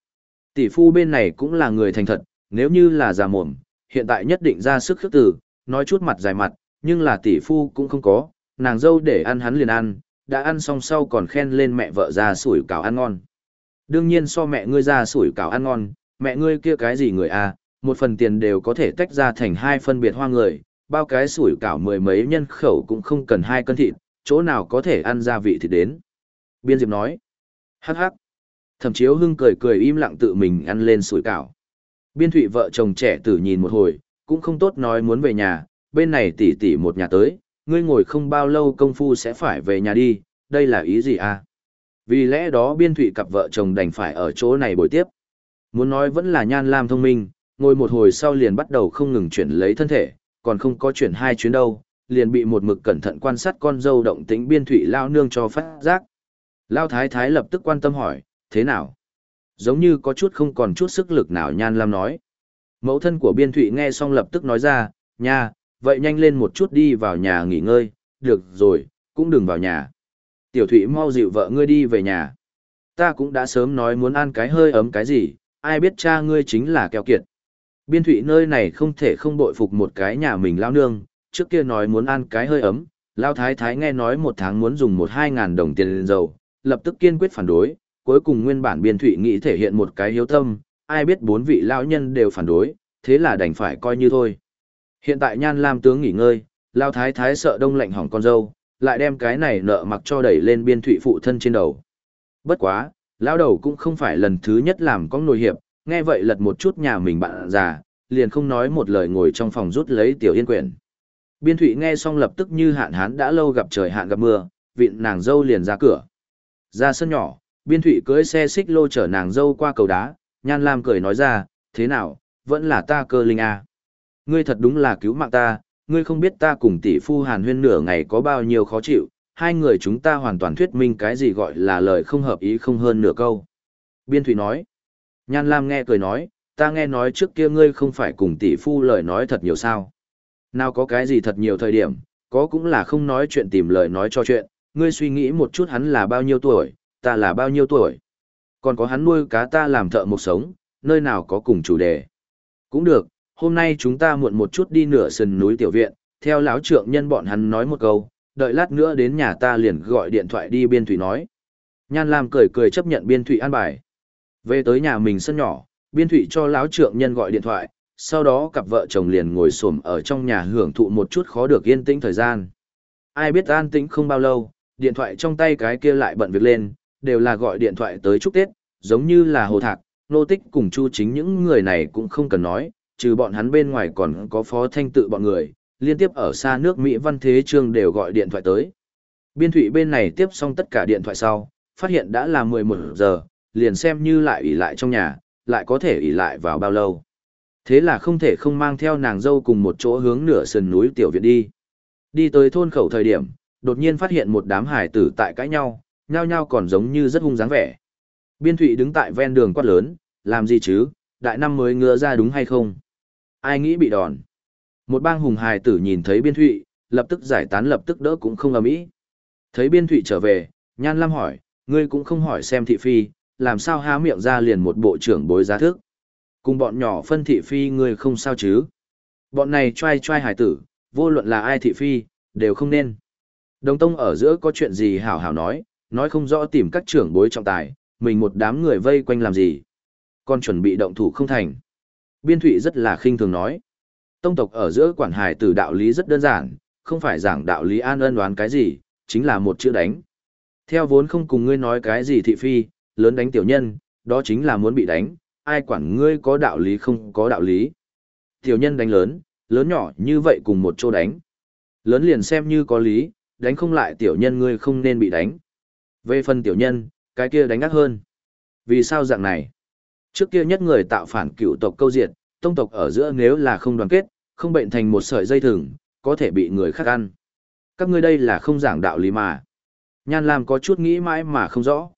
Tỷ phu bên này cũng là người thành thật, nếu như là già mồm, hiện tại nhất định ra sức khước tử, nói chút mặt dài mặt, nhưng là tỷ phu cũng không có, nàng dâu để ăn hắn liền ăn, đã ăn xong sau còn khen lên mẹ vợ ra sủi cảo ăn ngon. Đương nhiên so mẹ ngươi ra sủi cảo ăn ngon, mẹ ngươi kia cái gì người à, một phần tiền đều có thể tách ra thành hai phân biệt hoa người, bao cái sủi cảo mười mấy nhân khẩu cũng không cần hai cân thịt, chỗ nào có thể ăn gia vị thì đến. Biên Diệp nói, hắc hắc. Thẩm chiếu hưng cười cười im lặng tự mình ăn lên sủi cảo. Biên thụy vợ chồng trẻ tử nhìn một hồi, cũng không tốt nói muốn về nhà, bên này tỉ tỉ một nhà tới, ngươi ngồi không bao lâu công phu sẽ phải về nhà đi, đây là ý gì à? Vì lẽ đó biên thụy cặp vợ chồng đành phải ở chỗ này bồi tiếp. Muốn nói vẫn là nhan lam thông minh, ngồi một hồi sau liền bắt đầu không ngừng chuyển lấy thân thể, còn không có chuyển hai chuyến đâu, liền bị một mực cẩn thận quan sát con dâu động tĩnh biên thụy lao nương cho phát giác. Lao thái thái lập tức quan tâm hỏi, thế nào? Giống như có chút không còn chút sức lực nào nhan lam nói. Mẫu thân của biên thụy nghe xong lập tức nói ra, nha, vậy nhanh lên một chút đi vào nhà nghỉ ngơi, được rồi, cũng đừng vào nhà. Tiểu thụy mau dịu vợ ngươi đi về nhà. Ta cũng đã sớm nói muốn ăn cái hơi ấm cái gì, ai biết cha ngươi chính là keo kiệt. Biên thụy nơi này không thể không bội phục một cái nhà mình lao nương, trước kia nói muốn ăn cái hơi ấm, lao thái thái nghe nói một tháng muốn dùng một hai ngàn đồng tiền lên dầu, lập tức kiên quyết phản đối, cuối cùng nguyên bản biên thụy nghĩ thể hiện một cái hiếu tâm, ai biết bốn vị lao nhân đều phản đối, thế là đành phải coi như thôi. Hiện tại nhan lam tướng nghỉ ngơi, lao thái thái sợ đông lạnh hỏng con dâu, lại đem cái này nợ mặc cho đẩy lên biên thụy phụ thân trên đầu. Bất quá, lao đầu cũng không phải lần thứ nhất làm con nồi hiệp, nghe vậy lật một chút nhà mình bạn già, liền không nói một lời ngồi trong phòng rút lấy tiểu yên quyển. Biên thụy nghe xong lập tức như hạn hán đã lâu gặp trời hạn gặp mưa, vịn nàng dâu liền ra cửa. Ra sân nhỏ, biên thụy cưới xe xích lô chở nàng dâu qua cầu đá, nhan lam cười nói ra, thế nào, vẫn là ta cơ linh à. Ngươi thật đúng là cứu mạng ta, ngươi không biết ta cùng tỷ phu hàn huyên nửa ngày có bao nhiêu khó chịu, hai người chúng ta hoàn toàn thuyết minh cái gì gọi là lời không hợp ý không hơn nửa câu. Biên Thụy nói, Nhan Lam nghe cười nói, ta nghe nói trước kia ngươi không phải cùng tỷ phu lời nói thật nhiều sao. Nào có cái gì thật nhiều thời điểm, có cũng là không nói chuyện tìm lời nói cho chuyện, ngươi suy nghĩ một chút hắn là bao nhiêu tuổi, ta là bao nhiêu tuổi. Còn có hắn nuôi cá ta làm thợ một sống, nơi nào có cùng chủ đề. Cũng được, hôm nay chúng ta muộn một chút đi nửa sườn núi tiểu viện, theo lão trượng nhân bọn hắn nói một câu, đợi lát nữa đến nhà ta liền gọi điện thoại đi biên thủy nói. Nhan Lam cười cười chấp nhận biên thủy an bài. Về tới nhà mình sân nhỏ, biên thủy cho lão trượng nhân gọi điện thoại, sau đó cặp vợ chồng liền ngồi xổm ở trong nhà hưởng thụ một chút khó được yên tĩnh thời gian. Ai biết an tĩnh không bao lâu, điện thoại trong tay cái kia lại bận việc lên, đều là gọi điện thoại tới chúc Tết, giống như là hồ thạc, nô tích cùng chu chính những người này cũng không cần nói, trừ bọn hắn bên ngoài còn có phó thanh tự bọn người, liên tiếp ở xa nước Mỹ Văn Thế Trương đều gọi điện thoại tới. Biên thủy bên này tiếp xong tất cả điện thoại sau, phát hiện đã là 11 giờ, liền xem như lại ỉ lại trong nhà, lại có thể ỉ lại vào bao lâu. Thế là không thể không mang theo nàng dâu cùng một chỗ hướng nửa sườn núi tiểu viện đi. Đi tới thôn khẩu thời điểm, đột nhiên phát hiện một đám hải tử tại cãi nhau, nhao nhao còn giống như rất hung dáng vẻ. Biên thụy đứng tại ven đường quát lớn, làm gì chứ, đại năm mới ngựa ra đúng hay không? Ai nghĩ bị đòn? Một bang hùng hài tử nhìn thấy biên thụy, lập tức giải tán lập tức đỡ cũng không ầm ĩ. Thấy biên thụy trở về, Nhan Lam hỏi, ngươi cũng không hỏi xem thị phi, làm sao há miệng ra liền một bộ trưởng bối giá thức. Cùng bọn nhỏ phân thị phi ngươi không sao chứ. Bọn này trai trai hài tử, vô luận là ai thị phi, đều không nên. Đồng tông ở giữa có chuyện gì hảo hảo nói, nói không rõ tìm các trưởng bối trọng tài, mình một đám người vây quanh làm gì. Còn chuẩn bị động thủ không thành. Biên Thụy rất là khinh thường nói. Tông tộc ở giữa quản hài từ đạo lý rất đơn giản, không phải giảng đạo lý an ân đoán cái gì, chính là một chữ đánh. Theo vốn không cùng ngươi nói cái gì thị phi, lớn đánh tiểu nhân, đó chính là muốn bị đánh, ai quản ngươi có đạo lý không có đạo lý. Tiểu nhân đánh lớn, lớn nhỏ như vậy cùng một chỗ đánh. Lớn liền xem như có lý, đánh không lại tiểu nhân ngươi không nên bị đánh. Về phần tiểu nhân, cái kia đánh ác hơn. Vì sao dạng này? Trước kia nhất người tạo phản cựu tộc câu diệt, tông tộc ở giữa nếu là không đoàn kết, không bệnh thành một sợi dây thừng, có thể bị người khác ăn. Các ngươi đây là không giảng đạo lý mà. Nhan Lam có chút nghĩ mãi mà không rõ.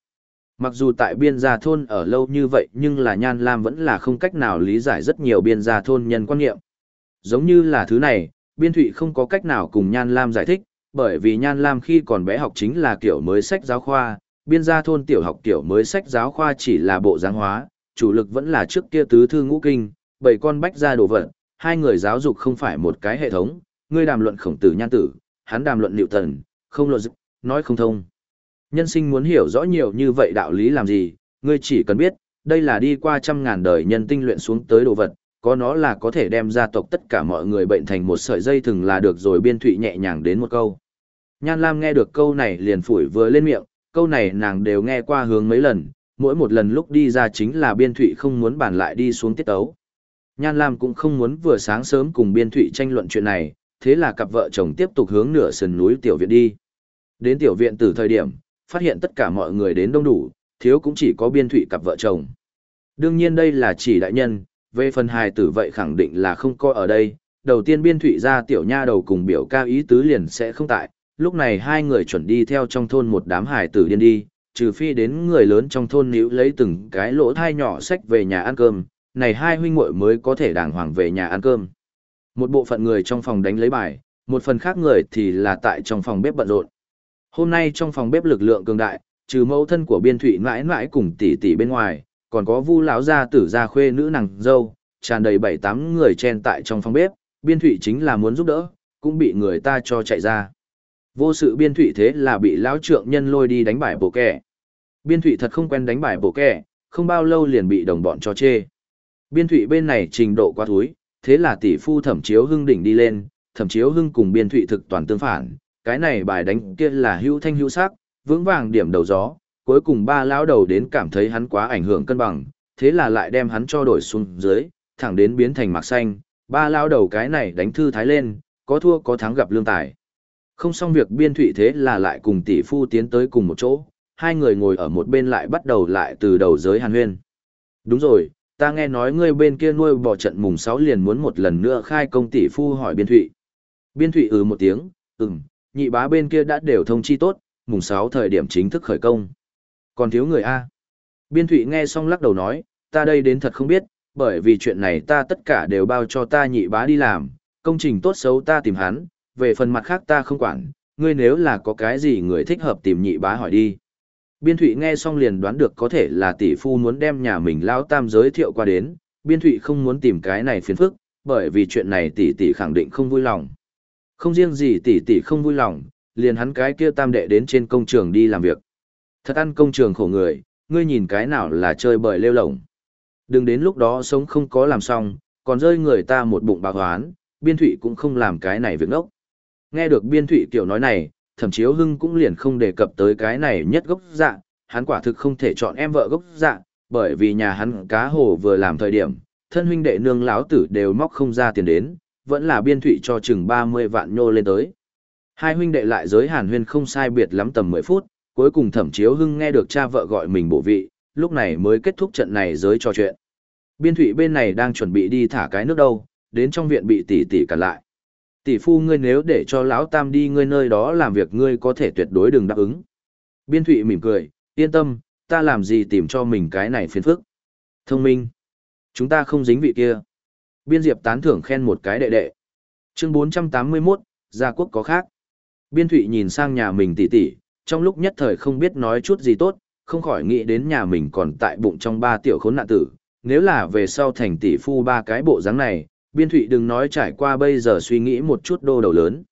Mặc dù tại biên gia thôn ở lâu như vậy nhưng là Nhan Lam vẫn là không cách nào lý giải rất nhiều biên gia thôn nhân quan niệm. Giống như là thứ này, biên thụy không có cách nào cùng Nhan Lam giải thích, bởi vì Nhan Lam khi còn bé học chính là kiểu mới sách giáo khoa, biên gia thôn tiểu học tiểu mới sách giáo khoa chỉ là bộ giáng hóa, chủ lực vẫn là trước kia tứ thư ngũ kinh, bảy con bách gia đồ vật, hai người giáo dục không phải một cái hệ thống, ngươi đàm luận khổng tử nhan tử, hắn đàm luận liệu tần, không luận dịch, nói không thông. Nhân sinh muốn hiểu rõ nhiều như vậy đạo lý làm gì, ngươi chỉ cần biết, đây là đi qua trăm ngàn đời nhân tinh luyện xuống tới đồ vật, có nó là có thể đem gia tộc tất cả mọi người bệnh thành một sợi dây thừng là được rồi biên thụy nhẹ nhàng đến một câu. Nhan Lam nghe được câu này liền phủi vừa lên miệng, câu này nàng đều nghe qua hướng mấy lần, mỗi một lần lúc đi ra chính là biên thụy không muốn bàn lại đi xuống tiết ấu. Nhan Lam cũng không muốn vừa sáng sớm cùng biên thụy tranh luận chuyện này, thế là cặp vợ chồng tiếp tục hướng nửa sườn núi tiểu viện đi. Đến tiểu viện từ thời điểm, phát hiện tất cả mọi người đến đông đủ, thiếu cũng chỉ có biên thụy cặp vợ chồng. Đương nhiên đây là chỉ đại nhân, về phần hài tử vậy khẳng định là không coi ở đây. Đầu tiên biên thụy ra tiểu nha đầu cùng biểu ca ý tứ liền sẽ không tại, lúc này hai người chuẩn đi theo trong thôn một đám hài tử điên đi, trừ phi đến người lớn trong thôn níu lấy từng cái lỗ thai nhỏ sách về nhà ăn cơm, này hai huynh muội mới có thể đàng hoàng về nhà ăn cơm. Một bộ phận người trong phòng đánh lấy bài, một phần khác người thì là tại trong phòng bếp bận rộn. Hôm nay trong phòng bếp lực lượng cường đại, trừ mẫu thân của biên thụy mãi mãi cùng tỷ tỷ bên ngoài, còn có vu lão gia tử gia khuê nữ nàng dâu, tràn đầy bảy tám người chen tại trong phòng bếp, biên thụy chính là muốn giúp đỡ, cũng bị người ta cho chạy ra. Vô sự biên thụy thế là bị lão trượng nhân lôi đi đánh bài bộ kẻ. Biên thụy thật không quen đánh bài bộ kẻ, không bao lâu liền bị đồng bọn cho chê. Biên thụy bên này trình độ quá thúi, thế là tỷ phu thẩm chiếu hưng đỉnh đi lên, thẩm chiếu hưng cùng biên thụy thực toàn tương phản, cái này bài đánh kia là hữu thanh hữu sắc, vững vàng điểm đầu gió, cuối cùng ba lão đầu đến cảm thấy hắn quá ảnh hưởng cân bằng, thế là lại đem hắn cho đổi xuống dưới, thẳng đến biến thành mạc xanh, ba lão đầu cái này đánh thư thái lên, có thua có thắng gặp lương tài. Không xong việc biên thụy thế là lại cùng tỷ phu tiến tới cùng một chỗ, hai người ngồi ở một bên lại bắt đầu lại từ đầu giới hàn huyên. Đúng rồi, ta nghe nói ngươi bên kia nuôi bò trận mùng 6 liền muốn một lần nữa khai công tỷ phu hỏi biên thụy. Biên thụy ừ một tiếng, ừm, nhị bá bên kia đã đều thông chi tốt, mùng 6 thời điểm chính thức khởi công. Còn thiếu người A. Biên thụy nghe xong lắc đầu nói, ta đây đến thật không biết, bởi vì chuyện này ta tất cả đều bao cho ta nhị bá đi làm, công trình tốt xấu ta tìm hắn, về phần mặt khác ta không quản, ngươi nếu là có cái gì người thích hợp tìm nhị bá hỏi đi. Biên Thụy nghe xong liền đoán được có thể là tỷ phu muốn đem nhà mình lão tam giới thiệu qua đến, Biên Thụy không muốn tìm cái này phiền phức, bởi vì chuyện này tỷ tỷ khẳng định không vui lòng. Không riêng gì tỷ tỷ không vui lòng, liền hắn cái kia tam đệ đến trên công trường đi làm việc. Thật ăn công trường khổ người, ngươi nhìn cái nào là chơi bời lêu lổng. Đừng đến lúc đó sống không có làm xong, còn rơi người ta một bụng bạc hoán, Biên Thụy cũng không làm cái này việc ngốc. Nghe được Biên Thụy kiểu nói này, thẩm chiếu hưng cũng liền không đề cập tới cái này nhất gốc dạ, hắn quả thực không thể chọn em vợ gốc dạ, bởi vì nhà hắn cá hồ vừa làm thời điểm, thân huynh đệ nương láo tử đều móc không ra tiền đến, vẫn là biên thụy cho chừng 30 vạn nhô lên tới. Hai huynh đệ lại giới hàn huyên không sai biệt lắm tầm 10 phút, cuối cùng thẩm chiếu hưng nghe được cha vợ gọi mình bộ vị, lúc này mới kết thúc trận này giới trò chuyện. Biên thụy bên này đang chuẩn bị đi thả cái nước đâu, đến trong viện bị tỷ tỷ cản lại tỷ phu ngươi nếu để cho lão tam đi ngươi nơi đó làm việc ngươi có thể tuyệt đối đừng đáp ứng. Biên thụy mỉm cười yên tâm ta làm gì tìm cho mình cái này phiền phức. Thông minh. Chúng ta không dính vị kia. Biên diệp tán thưởng khen một cái đệ đệ. Chương 481, gia quốc có khác. Biên thụy nhìn sang nhà mình tỉ tỉ trong lúc nhất thời không biết nói chút gì tốt không khỏi nghĩ đến nhà mình còn tại bụng trong ba tiểu khốn nạn tử. Nếu là về sau thành tỷ phu ba cái bộ dáng này biên thụy đừng nói trải qua bây giờ suy nghĩ một chút đô đầu lớn.